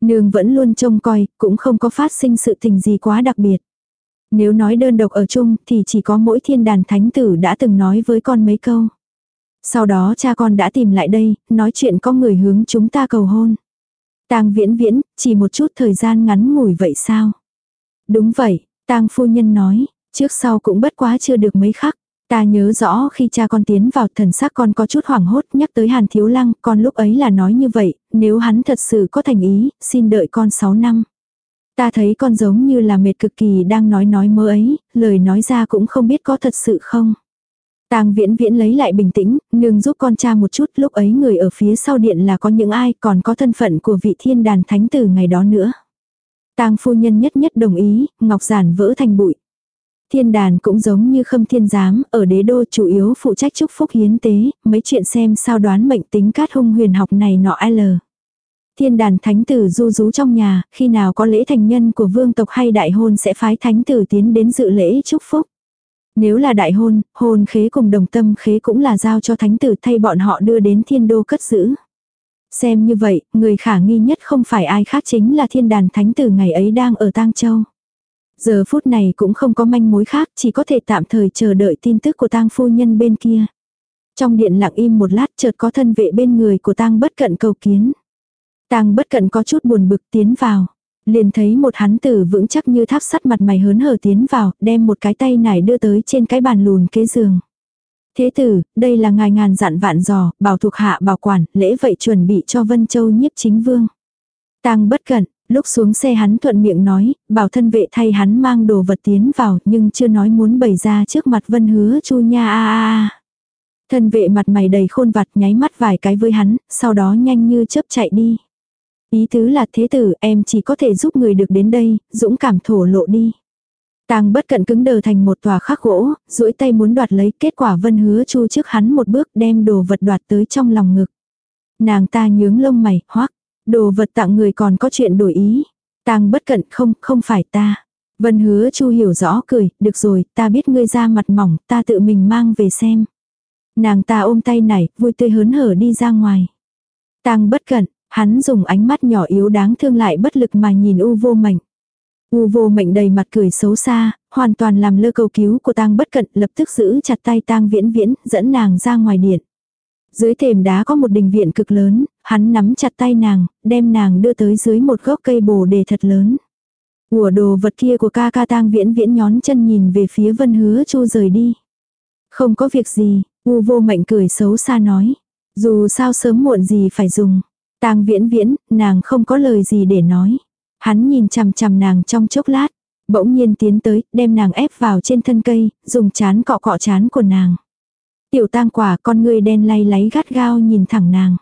Nương vẫn luôn trông coi, cũng không có phát sinh sự tình gì quá đặc biệt. Nếu nói đơn độc ở chung thì chỉ có mỗi thiên đàn thánh tử đã từng nói với con mấy câu. Sau đó cha con đã tìm lại đây, nói chuyện có người hướng chúng ta cầu hôn. Tang viễn viễn, chỉ một chút thời gian ngắn ngủi vậy sao? Đúng vậy, tang phu nhân nói, trước sau cũng bất quá chưa được mấy khắc. Ta nhớ rõ khi cha con tiến vào thần sắc con có chút hoảng hốt nhắc tới Hàn Thiếu Lăng, con lúc ấy là nói như vậy, nếu hắn thật sự có thành ý, xin đợi con 6 năm. Ta thấy con giống như là mệt cực kỳ đang nói nói mơ ấy, lời nói ra cũng không biết có thật sự không. Tang viễn viễn lấy lại bình tĩnh, nương giúp con cha một chút lúc ấy người ở phía sau điện là có những ai còn có thân phận của vị thiên đàn thánh tử ngày đó nữa. Tang phu nhân nhất nhất đồng ý, ngọc giản vỡ thành bụi. Thiên đàn cũng giống như khâm thiên giám, ở đế đô chủ yếu phụ trách chúc phúc hiến tế, mấy chuyện xem sao đoán mệnh tính cát hung huyền học này nọ L. Thiên đàn thánh tử du rú trong nhà, khi nào có lễ thành nhân của vương tộc hay đại hôn sẽ phái thánh tử tiến đến dự lễ chúc phúc. Nếu là đại hôn, hôn khế cùng đồng tâm khế cũng là giao cho thánh tử thay bọn họ đưa đến thiên đô cất giữ. Xem như vậy, người khả nghi nhất không phải ai khác chính là thiên đàn thánh tử ngày ấy đang ở Tang Châu. Giờ phút này cũng không có manh mối khác, chỉ có thể tạm thời chờ đợi tin tức của tang phu nhân bên kia. Trong điện lặng im một lát chợt có thân vệ bên người của tang bất cận cầu kiến. Tang bất cận có chút buồn bực tiến vào. Liền thấy một hắn tử vững chắc như tháp sắt mặt mày hớn hở tiến vào, đem một cái tay nải đưa tới trên cái bàn lùn kế giường. Thế tử, đây là ngài ngàn dặn vạn dò, bảo thuộc hạ bảo quản, lễ vậy chuẩn bị cho Vân Châu nhiếp chính vương. Tang bất cận, lúc xuống xe hắn thuận miệng nói, bảo thân vệ thay hắn mang đồ vật tiến vào, nhưng chưa nói muốn bày ra trước mặt Vân hứa chu nha a a a. Thân vệ mặt mày đầy khôn vặt nháy mắt vài cái với hắn, sau đó nhanh như chớp chạy đi. Ý tứ là thế tử, em chỉ có thể giúp người được đến đây, dũng cảm thổ lộ đi. Tang bất cận cứng đờ thành một tòa khắc gỗ, duỗi tay muốn đoạt lấy, kết quả vân hứa chu trước hắn một bước đem đồ vật đoạt tới trong lòng ngực. Nàng ta nhướng lông mày, hoắc, đồ vật tặng người còn có chuyện đổi ý. Tang bất cận không, không phải ta. Vân hứa chu hiểu rõ cười, được rồi, ta biết ngươi ra mặt mỏng, ta tự mình mang về xem. Nàng ta ôm tay này, vui tươi hớn hở đi ra ngoài. Tang bất cận, Hắn dùng ánh mắt nhỏ yếu đáng thương lại bất lực mà nhìn u vô mệnh. U vô mệnh đầy mặt cười xấu xa, hoàn toàn làm lơ cầu cứu của tang bất cận lập tức giữ chặt tay tang viễn viễn, dẫn nàng ra ngoài điện. Dưới thềm đá có một đình viện cực lớn, hắn nắm chặt tay nàng, đem nàng đưa tới dưới một gốc cây bồ đề thật lớn. Ủa đồ vật kia của ca ca tang viễn viễn nhón chân nhìn về phía vân hứa chu rời đi. Không có việc gì, u vô mệnh cười xấu xa nói. Dù sao sớm muộn gì phải dùng. Tang viễn viễn, nàng không có lời gì để nói. Hắn nhìn chằm chằm nàng trong chốc lát, bỗng nhiên tiến tới, đem nàng ép vào trên thân cây, dùng chán cọ cọ chán của nàng. Tiểu tang quả con người đen lay láy gắt gao nhìn thẳng nàng.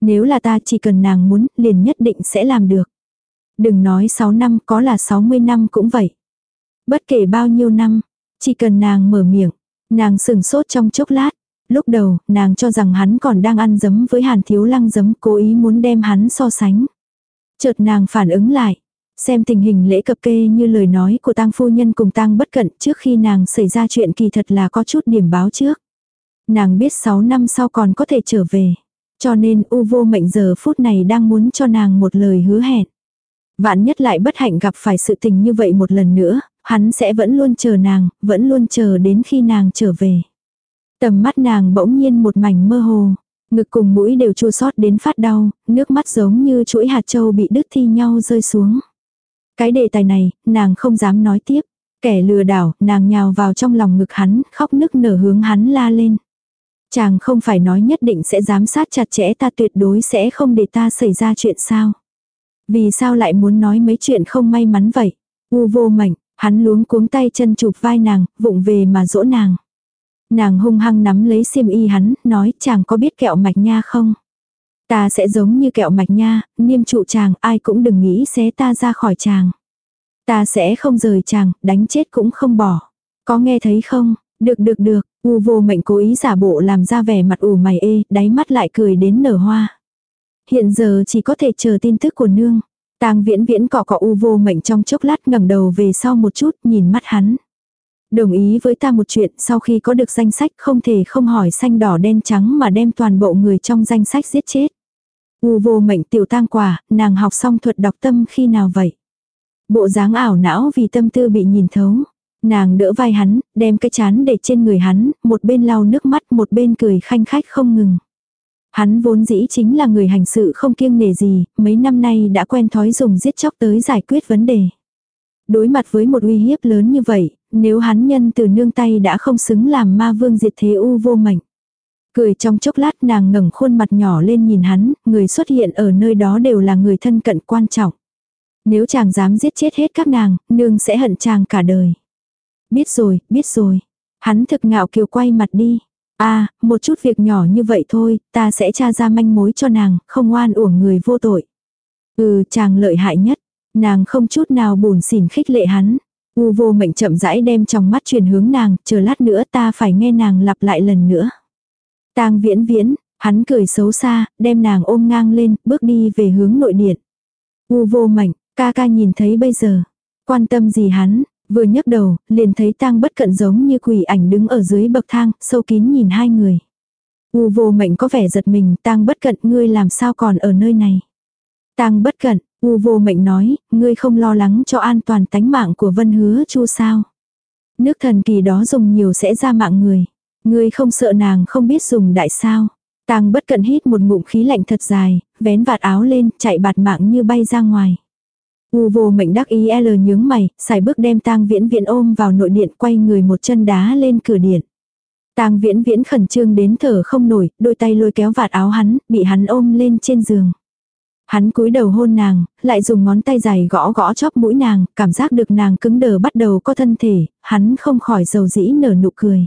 Nếu là ta chỉ cần nàng muốn, liền nhất định sẽ làm được. Đừng nói 6 năm, có là 60 năm cũng vậy. Bất kể bao nhiêu năm, chỉ cần nàng mở miệng, nàng sừng sốt trong chốc lát, Lúc đầu, nàng cho rằng hắn còn đang ăn dấm với hàn thiếu lăng dấm cố ý muốn đem hắn so sánh. Chợt nàng phản ứng lại. Xem tình hình lễ cập kê như lời nói của tang phu nhân cùng tang bất cận trước khi nàng xảy ra chuyện kỳ thật là có chút điểm báo trước. Nàng biết 6 năm sau còn có thể trở về. Cho nên u vô mệnh giờ phút này đang muốn cho nàng một lời hứa hẹn. Vạn nhất lại bất hạnh gặp phải sự tình như vậy một lần nữa, hắn sẽ vẫn luôn chờ nàng, vẫn luôn chờ đến khi nàng trở về. Tầm mắt nàng bỗng nhiên một mảnh mơ hồ. Ngực cùng mũi đều chua sót đến phát đau, nước mắt giống như chuỗi hạt châu bị đứt thi nhau rơi xuống. Cái đề tài này, nàng không dám nói tiếp. Kẻ lừa đảo, nàng nhào vào trong lòng ngực hắn, khóc nức nở hướng hắn la lên. Chàng không phải nói nhất định sẽ giám sát chặt chẽ ta tuyệt đối sẽ không để ta xảy ra chuyện sao. Vì sao lại muốn nói mấy chuyện không may mắn vậy? U vô mảnh Hắn luống cuống tay chân chụp vai nàng, vụng về mà dỗ nàng. Nàng hung hăng nắm lấy xiêm y hắn, nói chàng có biết kẹo mạch nha không? Ta sẽ giống như kẹo mạch nha, niêm trụ chàng, ai cũng đừng nghĩ xé ta ra khỏi chàng. Ta sẽ không rời chàng, đánh chết cũng không bỏ. Có nghe thấy không? Được được được, u vô mệnh cố ý giả bộ làm ra vẻ mặt ủ mày ê, đáy mắt lại cười đến nở hoa. Hiện giờ chỉ có thể chờ tin tức của nương. Tang viễn viễn cọ cọ u vô mệnh trong chốc lát ngẩng đầu về sau một chút nhìn mắt hắn. Đồng ý với ta một chuyện sau khi có được danh sách không thể không hỏi xanh đỏ đen trắng mà đem toàn bộ người trong danh sách giết chết. U vô mệnh tiểu tang quả, nàng học xong thuật đọc tâm khi nào vậy? Bộ dáng ảo não vì tâm tư bị nhìn thấu. Nàng đỡ vai hắn, đem cái chán để trên người hắn, một bên lau nước mắt một bên cười khanh khách không ngừng. Hắn vốn dĩ chính là người hành sự không kiêng nể gì, mấy năm nay đã quen thói dùng giết chóc tới giải quyết vấn đề. Đối mặt với một uy hiếp lớn như vậy, nếu hắn nhân từ nương tay đã không xứng làm ma vương diệt thế u vô mệnh. Cười trong chốc lát nàng ngẩng khuôn mặt nhỏ lên nhìn hắn, người xuất hiện ở nơi đó đều là người thân cận quan trọng. Nếu chàng dám giết chết hết các nàng, nương sẽ hận chàng cả đời. Biết rồi, biết rồi. Hắn thực ngạo kiều quay mặt đi. a à, một chút việc nhỏ như vậy thôi, ta sẽ tra ra manh mối cho nàng, không oan uổng người vô tội. Ừ, chàng lợi hại nhất. Nàng không chút nào buồn xỉn khích lệ hắn. U vô mệnh chậm rãi đem trong mắt truyền hướng nàng, chờ lát nữa ta phải nghe nàng lặp lại lần nữa. tang viễn viễn, hắn cười xấu xa, đem nàng ôm ngang lên, bước đi về hướng nội điện. U vô mệnh, ca ca nhìn thấy bây giờ. Quan tâm gì hắn, vừa nhấc đầu, liền thấy tang bất cận giống như quỷ ảnh đứng ở dưới bậc thang, sâu kín nhìn hai người. U vô mệnh có vẻ giật mình, tang bất cận ngươi làm sao còn ở nơi này. Tang bất cận, U vô mệnh nói, ngươi không lo lắng cho an toàn tánh mạng của vân hứa chu sao. Nước thần kỳ đó dùng nhiều sẽ ra mạng người. Ngươi không sợ nàng không biết dùng đại sao. Tang bất cận hít một ngụm khí lạnh thật dài, vén vạt áo lên, chạy bạt mạng như bay ra ngoài. U vô mệnh đắc ý L nhướng mày, xài bước đem tang viễn viễn ôm vào nội điện quay người một chân đá lên cửa điện. Tang viễn viễn khẩn trương đến thở không nổi, đôi tay lôi kéo vạt áo hắn, bị hắn ôm lên trên giường. Hắn cúi đầu hôn nàng, lại dùng ngón tay dài gõ gõ chóp mũi nàng, cảm giác được nàng cứng đờ bắt đầu có thân thể, hắn không khỏi dầu dĩ nở nụ cười.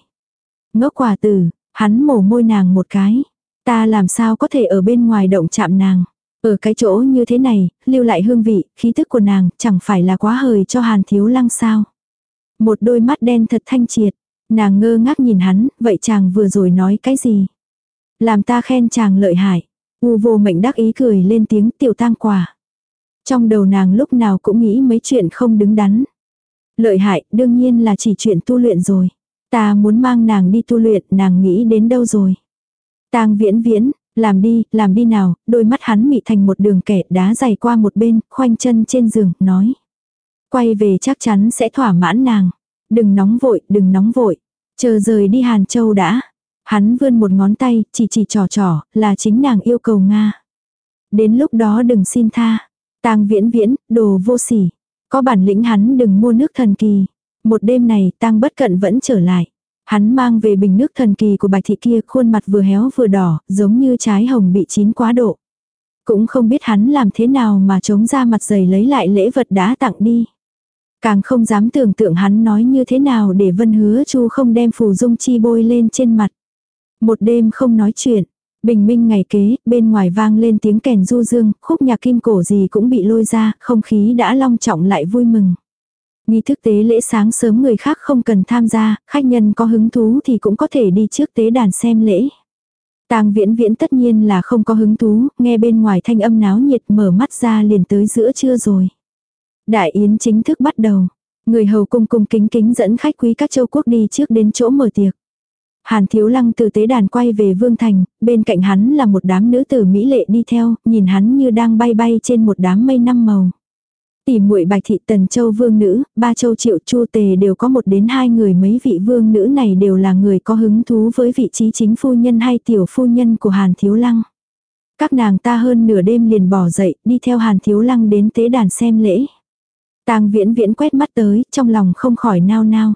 Ngốc quả tử, hắn mổ môi nàng một cái. Ta làm sao có thể ở bên ngoài động chạm nàng. Ở cái chỗ như thế này, lưu lại hương vị, khí thức của nàng, chẳng phải là quá hời cho hàn thiếu lăng sao. Một đôi mắt đen thật thanh triệt, nàng ngơ ngác nhìn hắn, vậy chàng vừa rồi nói cái gì? Làm ta khen chàng lợi hại. U vô mệnh đắc ý cười lên tiếng tiểu tang quả. Trong đầu nàng lúc nào cũng nghĩ mấy chuyện không đứng đắn. Lợi hại đương nhiên là chỉ chuyện tu luyện rồi. Ta muốn mang nàng đi tu luyện nàng nghĩ đến đâu rồi. tang viễn viễn, làm đi, làm đi nào, đôi mắt hắn mị thành một đường kẻ đá dày qua một bên, khoanh chân trên giường, nói. Quay về chắc chắn sẽ thỏa mãn nàng. Đừng nóng vội, đừng nóng vội. Chờ rời đi Hàn Châu đã. Hắn vươn một ngón tay, chỉ chỉ trò trò, là chính nàng yêu cầu Nga. Đến lúc đó đừng xin tha. tang viễn viễn, đồ vô sỉ. Có bản lĩnh hắn đừng mua nước thần kỳ. Một đêm này, tang bất cận vẫn trở lại. Hắn mang về bình nước thần kỳ của bạch thị kia khuôn mặt vừa héo vừa đỏ, giống như trái hồng bị chín quá độ. Cũng không biết hắn làm thế nào mà chống ra mặt dày lấy lại lễ vật đã tặng đi. Càng không dám tưởng tượng hắn nói như thế nào để vân hứa chu không đem phù dung chi bôi lên trên mặt. Một đêm không nói chuyện. Bình minh ngày kế, bên ngoài vang lên tiếng kèn du dương, khúc nhạc kim cổ gì cũng bị lôi ra, không khí đã long trọng lại vui mừng. Nghi thức tế lễ sáng sớm người khác không cần tham gia, khách nhân có hứng thú thì cũng có thể đi trước tế đàn xem lễ. Tang viễn viễn tất nhiên là không có hứng thú, nghe bên ngoài thanh âm náo nhiệt mở mắt ra liền tới giữa trưa rồi. Đại yến chính thức bắt đầu. Người hầu cung cung kính kính dẫn khách quý các châu quốc đi trước đến chỗ mở tiệc. Hàn thiếu lăng từ tế đàn quay về vương thành, bên cạnh hắn là một đám nữ tử mỹ lệ đi theo, nhìn hắn như đang bay bay trên một đám mây năm màu. Tỷ muội bạch thị tần châu vương nữ, ba châu triệu chu tề đều có một đến hai người mấy vị vương nữ này đều là người có hứng thú với vị trí chính phu nhân hay tiểu phu nhân của Hàn thiếu lăng. Các nàng ta hơn nửa đêm liền bỏ dậy, đi theo Hàn thiếu lăng đến tế đàn xem lễ. Tang viễn viễn quét mắt tới, trong lòng không khỏi nao nao.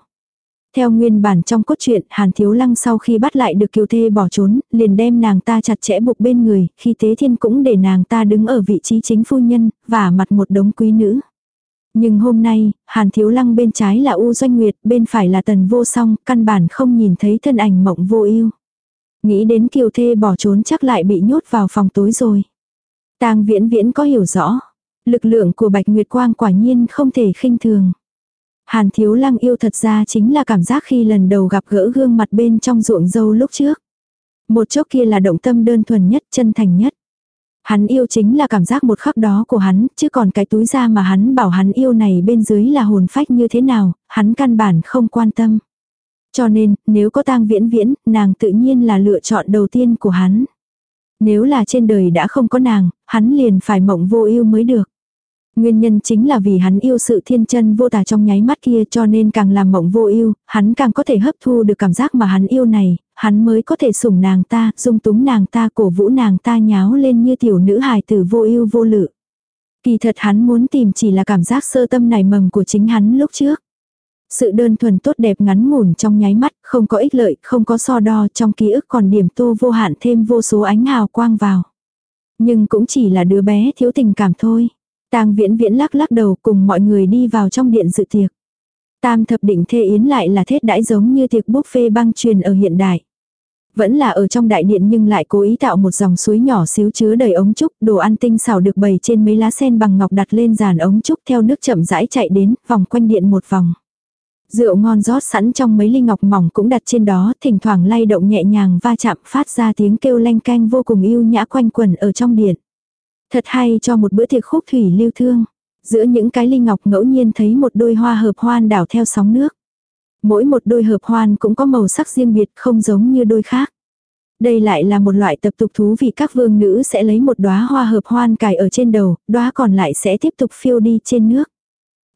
Theo nguyên bản trong cốt truyện, Hàn Thiếu Lăng sau khi bắt lại được kiều thê bỏ trốn, liền đem nàng ta chặt chẽ buộc bên người, khi tế thiên cũng để nàng ta đứng ở vị trí chính phu nhân, và mặt một đống quý nữ. Nhưng hôm nay, Hàn Thiếu Lăng bên trái là U Doanh Nguyệt, bên phải là Tần Vô Song, căn bản không nhìn thấy thân ảnh mộng vô ưu. Nghĩ đến kiều thê bỏ trốn chắc lại bị nhốt vào phòng tối rồi. Tang viễn viễn có hiểu rõ. Lực lượng của Bạch Nguyệt Quang quả nhiên không thể khinh thường. Hàn Thiếu Lăng yêu thật ra chính là cảm giác khi lần đầu gặp gỡ gương mặt bên trong ruộng dâu lúc trước. Một chốc kia là động tâm đơn thuần nhất, chân thành nhất. Hắn yêu chính là cảm giác một khắc đó của hắn, chứ còn cái túi da mà hắn bảo hắn yêu này bên dưới là hồn phách như thế nào, hắn căn bản không quan tâm. Cho nên, nếu có tang viễn viễn, nàng tự nhiên là lựa chọn đầu tiên của hắn. Nếu là trên đời đã không có nàng, hắn liền phải mộng vô yêu mới được. Nguyên nhân chính là vì hắn yêu sự thiên chân vô tà trong nháy mắt kia cho nên càng làm mộng vô ưu, hắn càng có thể hấp thu được cảm giác mà hắn yêu này, hắn mới có thể sủng nàng ta, dung túng nàng ta, cổ vũ nàng ta nháo lên như tiểu nữ hài tử vô ưu vô lự. Kỳ thật hắn muốn tìm chỉ là cảm giác sơ tâm nảy mầm của chính hắn lúc trước. Sự đơn thuần tốt đẹp ngắn ngủn trong nháy mắt, không có ích lợi, không có so đo, trong ký ức còn điểm tô vô hạn thêm vô số ánh hào quang vào. Nhưng cũng chỉ là đứa bé thiếu tình cảm thôi. Tang viễn viễn lắc lắc đầu cùng mọi người đi vào trong điện dự tiệc. Tam thập định thê yến lại là thết đãi giống như tiệc buffet băng truyền ở hiện đại. Vẫn là ở trong đại điện nhưng lại cố ý tạo một dòng suối nhỏ xíu chứa đầy ống trúc, đồ ăn tinh xảo được bày trên mấy lá sen bằng ngọc đặt lên giàn ống trúc theo nước chậm rãi chạy đến, vòng quanh điện một vòng. Rượu ngon rót sẵn trong mấy ly ngọc mỏng cũng đặt trên đó, thỉnh thoảng lay động nhẹ nhàng va chạm phát ra tiếng kêu lanh canh vô cùng yêu nhã quanh quần ở trong điện. Thật hay cho một bữa tiệc khúc thủy lưu thương. Giữa những cái ly ngọc ngẫu nhiên thấy một đôi hoa hợp hoan đảo theo sóng nước. Mỗi một đôi hợp hoan cũng có màu sắc riêng biệt không giống như đôi khác. Đây lại là một loại tập tục thú vì các vương nữ sẽ lấy một đóa hoa hợp hoan cài ở trên đầu, đóa còn lại sẽ tiếp tục phiêu đi trên nước.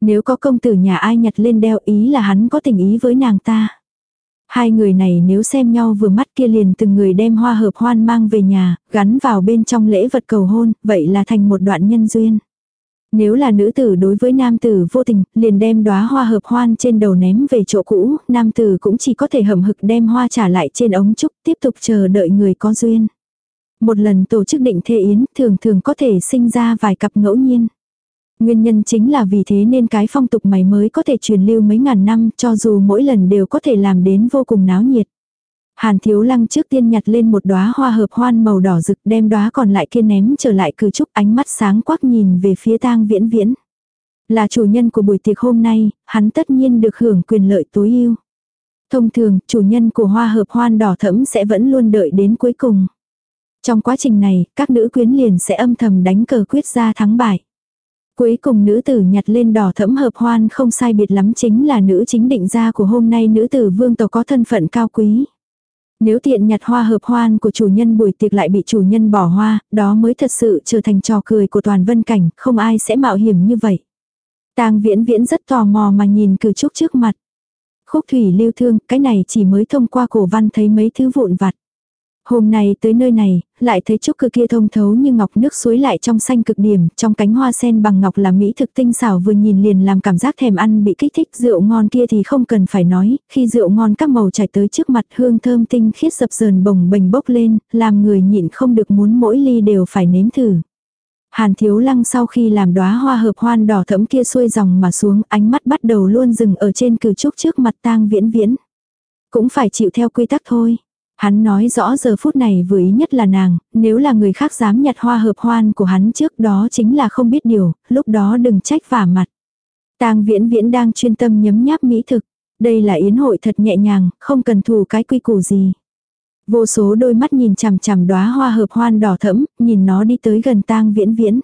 Nếu có công tử nhà ai nhặt lên đeo ý là hắn có tình ý với nàng ta. Hai người này nếu xem nhau vừa mắt kia liền từng người đem hoa hợp hoan mang về nhà, gắn vào bên trong lễ vật cầu hôn, vậy là thành một đoạn nhân duyên. Nếu là nữ tử đối với nam tử vô tình, liền đem đóa hoa hợp hoan trên đầu ném về chỗ cũ, nam tử cũng chỉ có thể hầm hực đem hoa trả lại trên ống trúc, tiếp tục chờ đợi người có duyên. Một lần tổ chức định thê yến, thường thường có thể sinh ra vài cặp ngẫu nhiên. Nguyên nhân chính là vì thế nên cái phong tục mày mới có thể truyền lưu mấy ngàn năm cho dù mỗi lần đều có thể làm đến vô cùng náo nhiệt. Hàn thiếu lăng trước tiên nhặt lên một đóa hoa hợp hoan màu đỏ rực đem đóa còn lại kia ném trở lại cử trúc ánh mắt sáng quắc nhìn về phía tang viễn viễn. Là chủ nhân của buổi tiệc hôm nay, hắn tất nhiên được hưởng quyền lợi tối ưu. Thông thường, chủ nhân của hoa hợp hoan đỏ thẫm sẽ vẫn luôn đợi đến cuối cùng. Trong quá trình này, các nữ quyến liền sẽ âm thầm đánh cờ quyết ra thắng bại. Cuối cùng nữ tử nhặt lên đỏ thẫm hợp hoan không sai biệt lắm chính là nữ chính định gia của hôm nay nữ tử vương tộc có thân phận cao quý. Nếu tiện nhặt hoa hợp hoan của chủ nhân buổi tiệc lại bị chủ nhân bỏ hoa, đó mới thật sự trở thành trò cười của toàn vân cảnh, không ai sẽ mạo hiểm như vậy. Tang viễn viễn rất tò mò mà nhìn cử trúc trước mặt. Khúc thủy lưu thương, cái này chỉ mới thông qua cổ văn thấy mấy thứ vụn vặt. Hôm nay tới nơi này, lại thấy trúc cơ kia thông thấu như ngọc nước suối lại trong xanh cực điểm, trong cánh hoa sen bằng ngọc là mỹ thực tinh xảo vừa nhìn liền làm cảm giác thèm ăn bị kích thích, rượu ngon kia thì không cần phải nói, khi rượu ngon các màu chảy tới trước mặt hương thơm tinh khiết dập dờn bồng bềnh bốc lên, làm người nhịn không được muốn mỗi ly đều phải nếm thử. Hàn thiếu lăng sau khi làm đóa hoa hợp hoan đỏ thẫm kia xuôi dòng mà xuống ánh mắt bắt đầu luôn dừng ở trên cử trúc trước mặt tang viễn viễn. Cũng phải chịu theo quy tắc thôi. Hắn nói rõ giờ phút này vừa ý nhất là nàng, nếu là người khác dám nhặt hoa hợp hoan của hắn trước đó chính là không biết điều, lúc đó đừng trách vả mặt. Tang viễn viễn đang chuyên tâm nhấm nháp mỹ thực. Đây là yến hội thật nhẹ nhàng, không cần thù cái quy củ gì. Vô số đôi mắt nhìn chằm chằm đóa hoa hợp hoan đỏ thẫm, nhìn nó đi tới gần tang viễn viễn.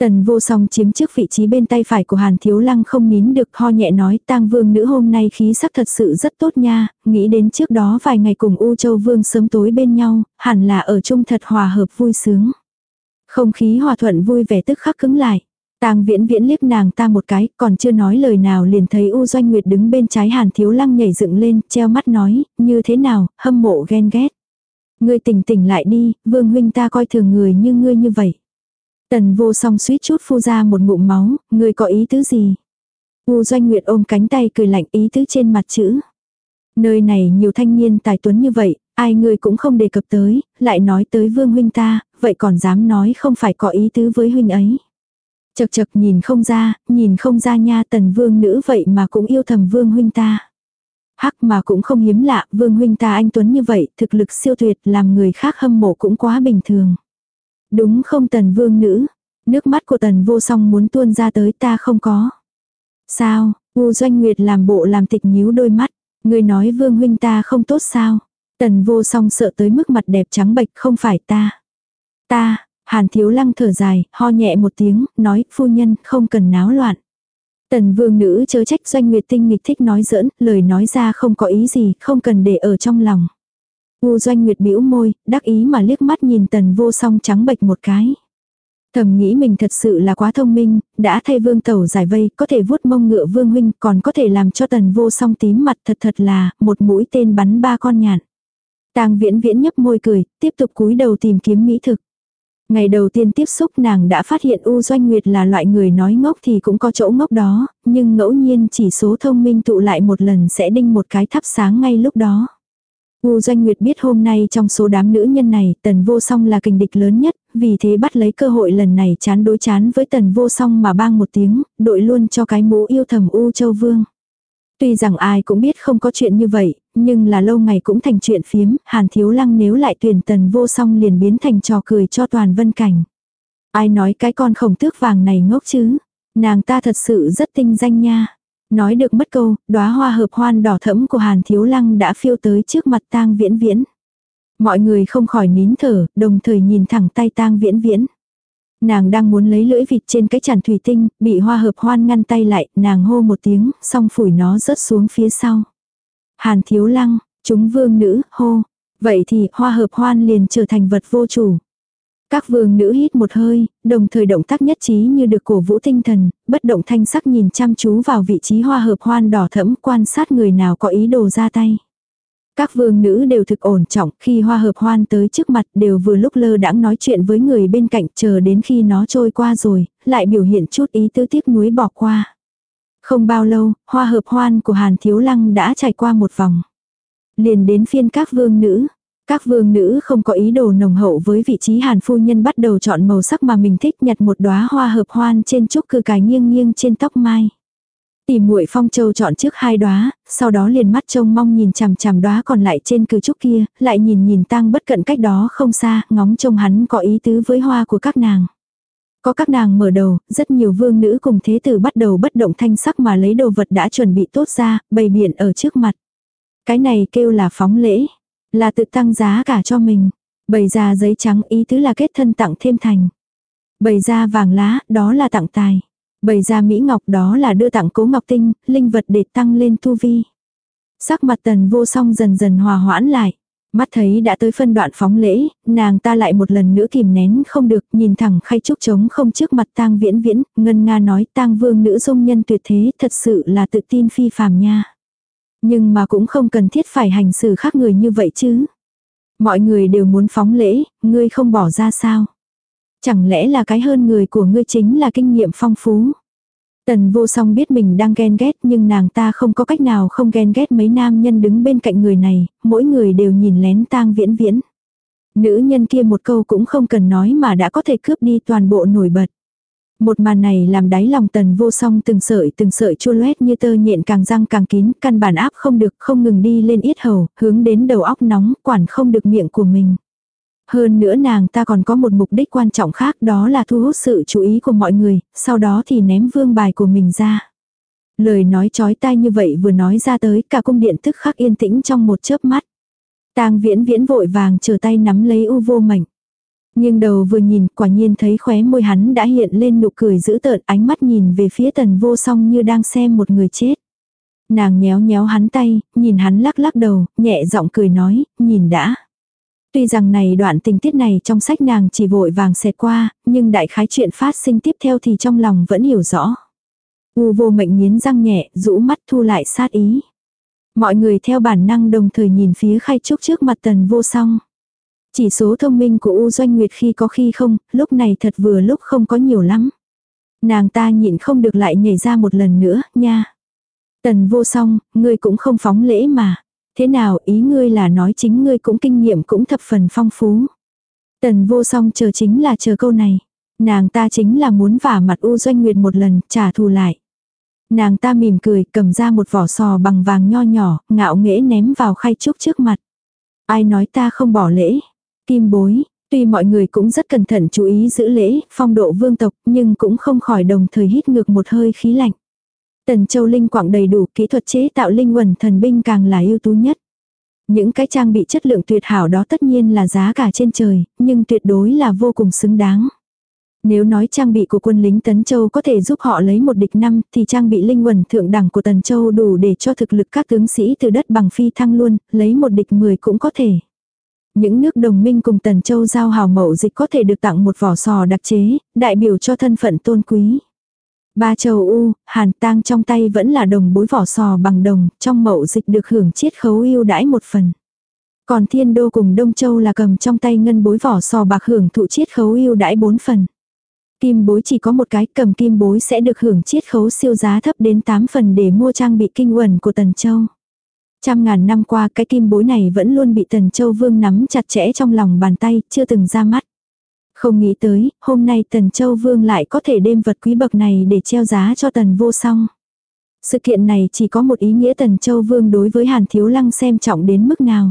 Tần vô song chiếm trước vị trí bên tay phải của Hàn Thiếu Lăng không nín được ho nhẹ nói tang vương nữ hôm nay khí sắc thật sự rất tốt nha, nghĩ đến trước đó vài ngày cùng U Châu Vương sớm tối bên nhau, hẳn là ở chung thật hòa hợp vui sướng. Không khí hòa thuận vui vẻ tức khắc cứng lại. Tang viễn viễn liếc nàng ta một cái, còn chưa nói lời nào liền thấy U Doanh Nguyệt đứng bên trái Hàn Thiếu Lăng nhảy dựng lên, treo mắt nói, như thế nào, hâm mộ ghen ghét. Ngươi tỉnh tỉnh lại đi, vương huynh ta coi thường người như ngươi như vậy. Tần vô song suýt chút phu ra một ngụm máu, ngươi có ý tứ gì? U doanh nguyệt ôm cánh tay cười lạnh ý tứ trên mặt chữ. Nơi này nhiều thanh niên tài tuấn như vậy, ai ngươi cũng không đề cập tới, lại nói tới vương huynh ta, vậy còn dám nói không phải có ý tứ với huynh ấy. Chật chật nhìn không ra, nhìn không ra nha tần vương nữ vậy mà cũng yêu thầm vương huynh ta. Hắc mà cũng không hiếm lạ, vương huynh ta anh Tuấn như vậy, thực lực siêu tuyệt làm người khác hâm mộ cũng quá bình thường. Đúng không tần vương nữ, nước mắt của tần vô song muốn tuôn ra tới ta không có. Sao, U Doanh Nguyệt làm bộ làm tịch nhíu đôi mắt, người nói vương huynh ta không tốt sao. Tần vô song sợ tới mức mặt đẹp trắng bệch không phải ta. Ta, Hàn thiếu lăng thở dài, ho nhẹ một tiếng, nói, phu nhân, không cần náo loạn. Tần vương nữ chớ trách doanh nguyệt tinh nghịch thích nói giỡn, lời nói ra không có ý gì, không cần để ở trong lòng. U doanh nguyệt bĩu môi, đắc ý mà liếc mắt nhìn tần vô song trắng bệch một cái. Thầm nghĩ mình thật sự là quá thông minh, đã thay vương tẩu giải vây, có thể vuốt mông ngựa vương huynh, còn có thể làm cho tần vô song tím mặt thật thật là, một mũi tên bắn ba con nhạn. Tang viễn viễn nhấp môi cười, tiếp tục cúi đầu tìm kiếm mỹ thực. Ngày đầu tiên tiếp xúc nàng đã phát hiện U Doanh Nguyệt là loại người nói ngốc thì cũng có chỗ ngốc đó, nhưng ngẫu nhiên chỉ số thông minh tụ lại một lần sẽ đinh một cái thắp sáng ngay lúc đó. U Doanh Nguyệt biết hôm nay trong số đám nữ nhân này tần vô song là kình địch lớn nhất, vì thế bắt lấy cơ hội lần này chán đối chán với tần vô song mà bang một tiếng, đội luôn cho cái mũ yêu thầm U Châu Vương. Tuy rằng ai cũng biết không có chuyện như vậy, nhưng là lâu ngày cũng thành chuyện phiếm, Hàn Thiếu Lăng nếu lại tuyển tần vô song liền biến thành trò cười cho toàn vân cảnh. Ai nói cái con khổng tước vàng này ngốc chứ, nàng ta thật sự rất tinh danh nha. Nói được mất câu, đóa hoa hợp hoan đỏ thẫm của Hàn Thiếu Lăng đã phiêu tới trước mặt tang viễn viễn. Mọi người không khỏi nín thở, đồng thời nhìn thẳng tay tang viễn viễn. Nàng đang muốn lấy lưỡi vịt trên cái chản thủy tinh, bị hoa hợp hoan ngăn tay lại, nàng hô một tiếng, xong phủi nó rớt xuống phía sau. Hàn thiếu lăng, chúng vương nữ, hô. Vậy thì hoa hợp hoan liền trở thành vật vô chủ. Các vương nữ hít một hơi, đồng thời động tác nhất trí như được cổ vũ tinh thần, bất động thanh sắc nhìn chăm chú vào vị trí hoa hợp hoan đỏ thẫm quan sát người nào có ý đồ ra tay. Các vương nữ đều thực ổn trọng, khi hoa hợp hoan tới trước mặt đều vừa lúc lơ đãng nói chuyện với người bên cạnh chờ đến khi nó trôi qua rồi, lại biểu hiện chút ý tứ tiếc nuối bỏ qua. Không bao lâu, hoa hợp hoan của Hàn Thiếu Lăng đã trải qua một vòng. Liền đến phiên các vương nữ. Các vương nữ không có ý đồ nồng hậu với vị trí Hàn phu nhân bắt đầu chọn màu sắc mà mình thích nhặt một đóa hoa hợp hoan trên trúc cư cài nghiêng nghiêng trên tóc mai. Tìm muội phong châu chọn trước hai đóa, sau đó liền mắt trông mong nhìn chằm chằm đóa còn lại trên cử trúc kia, lại nhìn nhìn tang bất cận cách đó không xa, ngóng trông hắn có ý tứ với hoa của các nàng. Có các nàng mở đầu, rất nhiều vương nữ cùng thế tử bắt đầu bất động thanh sắc mà lấy đồ vật đã chuẩn bị tốt ra, bày biện ở trước mặt. Cái này kêu là phóng lễ, là tự tăng giá cả cho mình. Bày ra giấy trắng ý tứ là kết thân tặng thêm thành. Bày ra vàng lá, đó là tặng tài. Bày ra Mỹ Ngọc đó là đưa tặng cố Ngọc Tinh, linh vật để tăng lên tu vi. Sắc mặt tần vô song dần dần hòa hoãn lại. Mắt thấy đã tới phân đoạn phóng lễ, nàng ta lại một lần nữa kìm nén không được, nhìn thẳng khay trúc trống không trước mặt tang viễn viễn, ngân nga nói tang vương nữ dung nhân tuyệt thế, thật sự là tự tin phi phàm nha. Nhưng mà cũng không cần thiết phải hành xử khác người như vậy chứ. Mọi người đều muốn phóng lễ, ngươi không bỏ ra sao. Chẳng lẽ là cái hơn người của ngươi chính là kinh nghiệm phong phú. Tần vô song biết mình đang ghen ghét nhưng nàng ta không có cách nào không ghen ghét mấy nam nhân đứng bên cạnh người này, mỗi người đều nhìn lén tang viễn viễn. Nữ nhân kia một câu cũng không cần nói mà đã có thể cướp đi toàn bộ nổi bật. Một màn này làm đáy lòng tần vô song từng sợi từng sợi chua loét như tơ nhện càng răng càng kín, căn bản áp không được không ngừng đi lên yết hầu, hướng đến đầu óc nóng, quản không được miệng của mình. Hơn nữa nàng ta còn có một mục đích quan trọng khác đó là thu hút sự chú ý của mọi người, sau đó thì ném vương bài của mình ra. Lời nói chói tai như vậy vừa nói ra tới cả cung điện tức khắc yên tĩnh trong một chớp mắt. tang viễn viễn vội vàng chờ tay nắm lấy u vô mảnh. Nhưng đầu vừa nhìn quả nhiên thấy khóe môi hắn đã hiện lên nụ cười dữ tợn ánh mắt nhìn về phía tần vô song như đang xem một người chết. Nàng nhéo nhéo hắn tay, nhìn hắn lắc lắc đầu, nhẹ giọng cười nói, nhìn đã. Tuy rằng này đoạn tình tiết này trong sách nàng chỉ vội vàng xẹt qua, nhưng đại khái chuyện phát sinh tiếp theo thì trong lòng vẫn hiểu rõ. U vô mệnh nghiến răng nhẹ, rũ mắt thu lại sát ý. Mọi người theo bản năng đồng thời nhìn phía khai trúc trước mặt tần vô song. Chỉ số thông minh của U Doanh Nguyệt khi có khi không, lúc này thật vừa lúc không có nhiều lắm. Nàng ta nhịn không được lại nhảy ra một lần nữa, nha. Tần vô song, ngươi cũng không phóng lễ mà. Thế nào ý ngươi là nói chính ngươi cũng kinh nghiệm cũng thập phần phong phú. Tần vô song chờ chính là chờ câu này. Nàng ta chính là muốn vả mặt U Doanh Nguyệt một lần, trả thù lại. Nàng ta mỉm cười, cầm ra một vỏ sò bằng vàng nho nhỏ, ngạo nghễ ném vào khay trúc trước mặt. Ai nói ta không bỏ lễ? Kim bối, tuy mọi người cũng rất cẩn thận chú ý giữ lễ, phong độ vương tộc, nhưng cũng không khỏi đồng thời hít ngược một hơi khí lạnh. Tần Châu Linh quảng đầy đủ kỹ thuật chế tạo linh quần thần binh càng là ưu tú nhất. Những cái trang bị chất lượng tuyệt hảo đó tất nhiên là giá cả trên trời, nhưng tuyệt đối là vô cùng xứng đáng. Nếu nói trang bị của quân lính Tấn Châu có thể giúp họ lấy một địch năm thì trang bị linh quần thượng đẳng của Tần Châu đủ để cho thực lực các tướng sĩ từ đất bằng phi thăng luôn, lấy một địch mười cũng có thể. Những nước đồng minh cùng Tần Châu giao hào mậu dịch có thể được tặng một vỏ sò đặc chế, đại biểu cho thân phận tôn quý. Ba châu U, Hàn tang trong tay vẫn là đồng bối vỏ sò bằng đồng, trong mậu dịch được hưởng chiết khấu ưu đãi một phần. Còn Thiên Đô cùng Đông Châu là cầm trong tay ngân bối vỏ sò bạc hưởng thụ chiết khấu ưu đãi bốn phần. Kim bối chỉ có một cái cầm kim bối sẽ được hưởng chiết khấu siêu giá thấp đến 8 phần để mua trang bị kinh quần của Tần Châu. Trăm ngàn năm qua cái kim bối này vẫn luôn bị Tần Châu Vương nắm chặt chẽ trong lòng bàn tay, chưa từng ra mắt. Không nghĩ tới, hôm nay Tần Châu Vương lại có thể đem vật quý bậc này để treo giá cho Tần vô song. Sự kiện này chỉ có một ý nghĩa Tần Châu Vương đối với Hàn Thiếu Lăng xem trọng đến mức nào.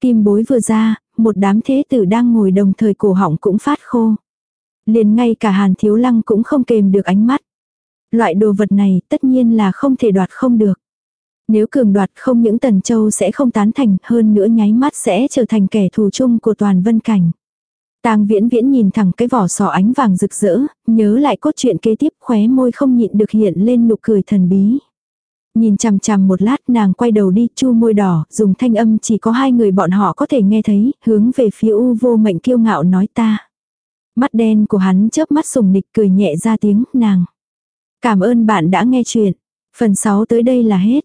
Kim bối vừa ra, một đám thế tử đang ngồi đồng thời cổ họng cũng phát khô. Liền ngay cả Hàn Thiếu Lăng cũng không kềm được ánh mắt. Loại đồ vật này tất nhiên là không thể đoạt không được. Nếu cường đoạt không những Tần Châu sẽ không tán thành hơn nữa nháy mắt sẽ trở thành kẻ thù chung của toàn vân cảnh. Tang viễn viễn nhìn thẳng cái vỏ sò ánh vàng rực rỡ, nhớ lại cốt truyện kế tiếp khóe môi không nhịn được hiện lên nụ cười thần bí. Nhìn chằm chằm một lát nàng quay đầu đi chu môi đỏ, dùng thanh âm chỉ có hai người bọn họ có thể nghe thấy, hướng về phía u vô mệnh kiêu ngạo nói ta. Mắt đen của hắn chớp mắt sùng nịch cười nhẹ ra tiếng nàng. Cảm ơn bạn đã nghe chuyện. Phần 6 tới đây là hết.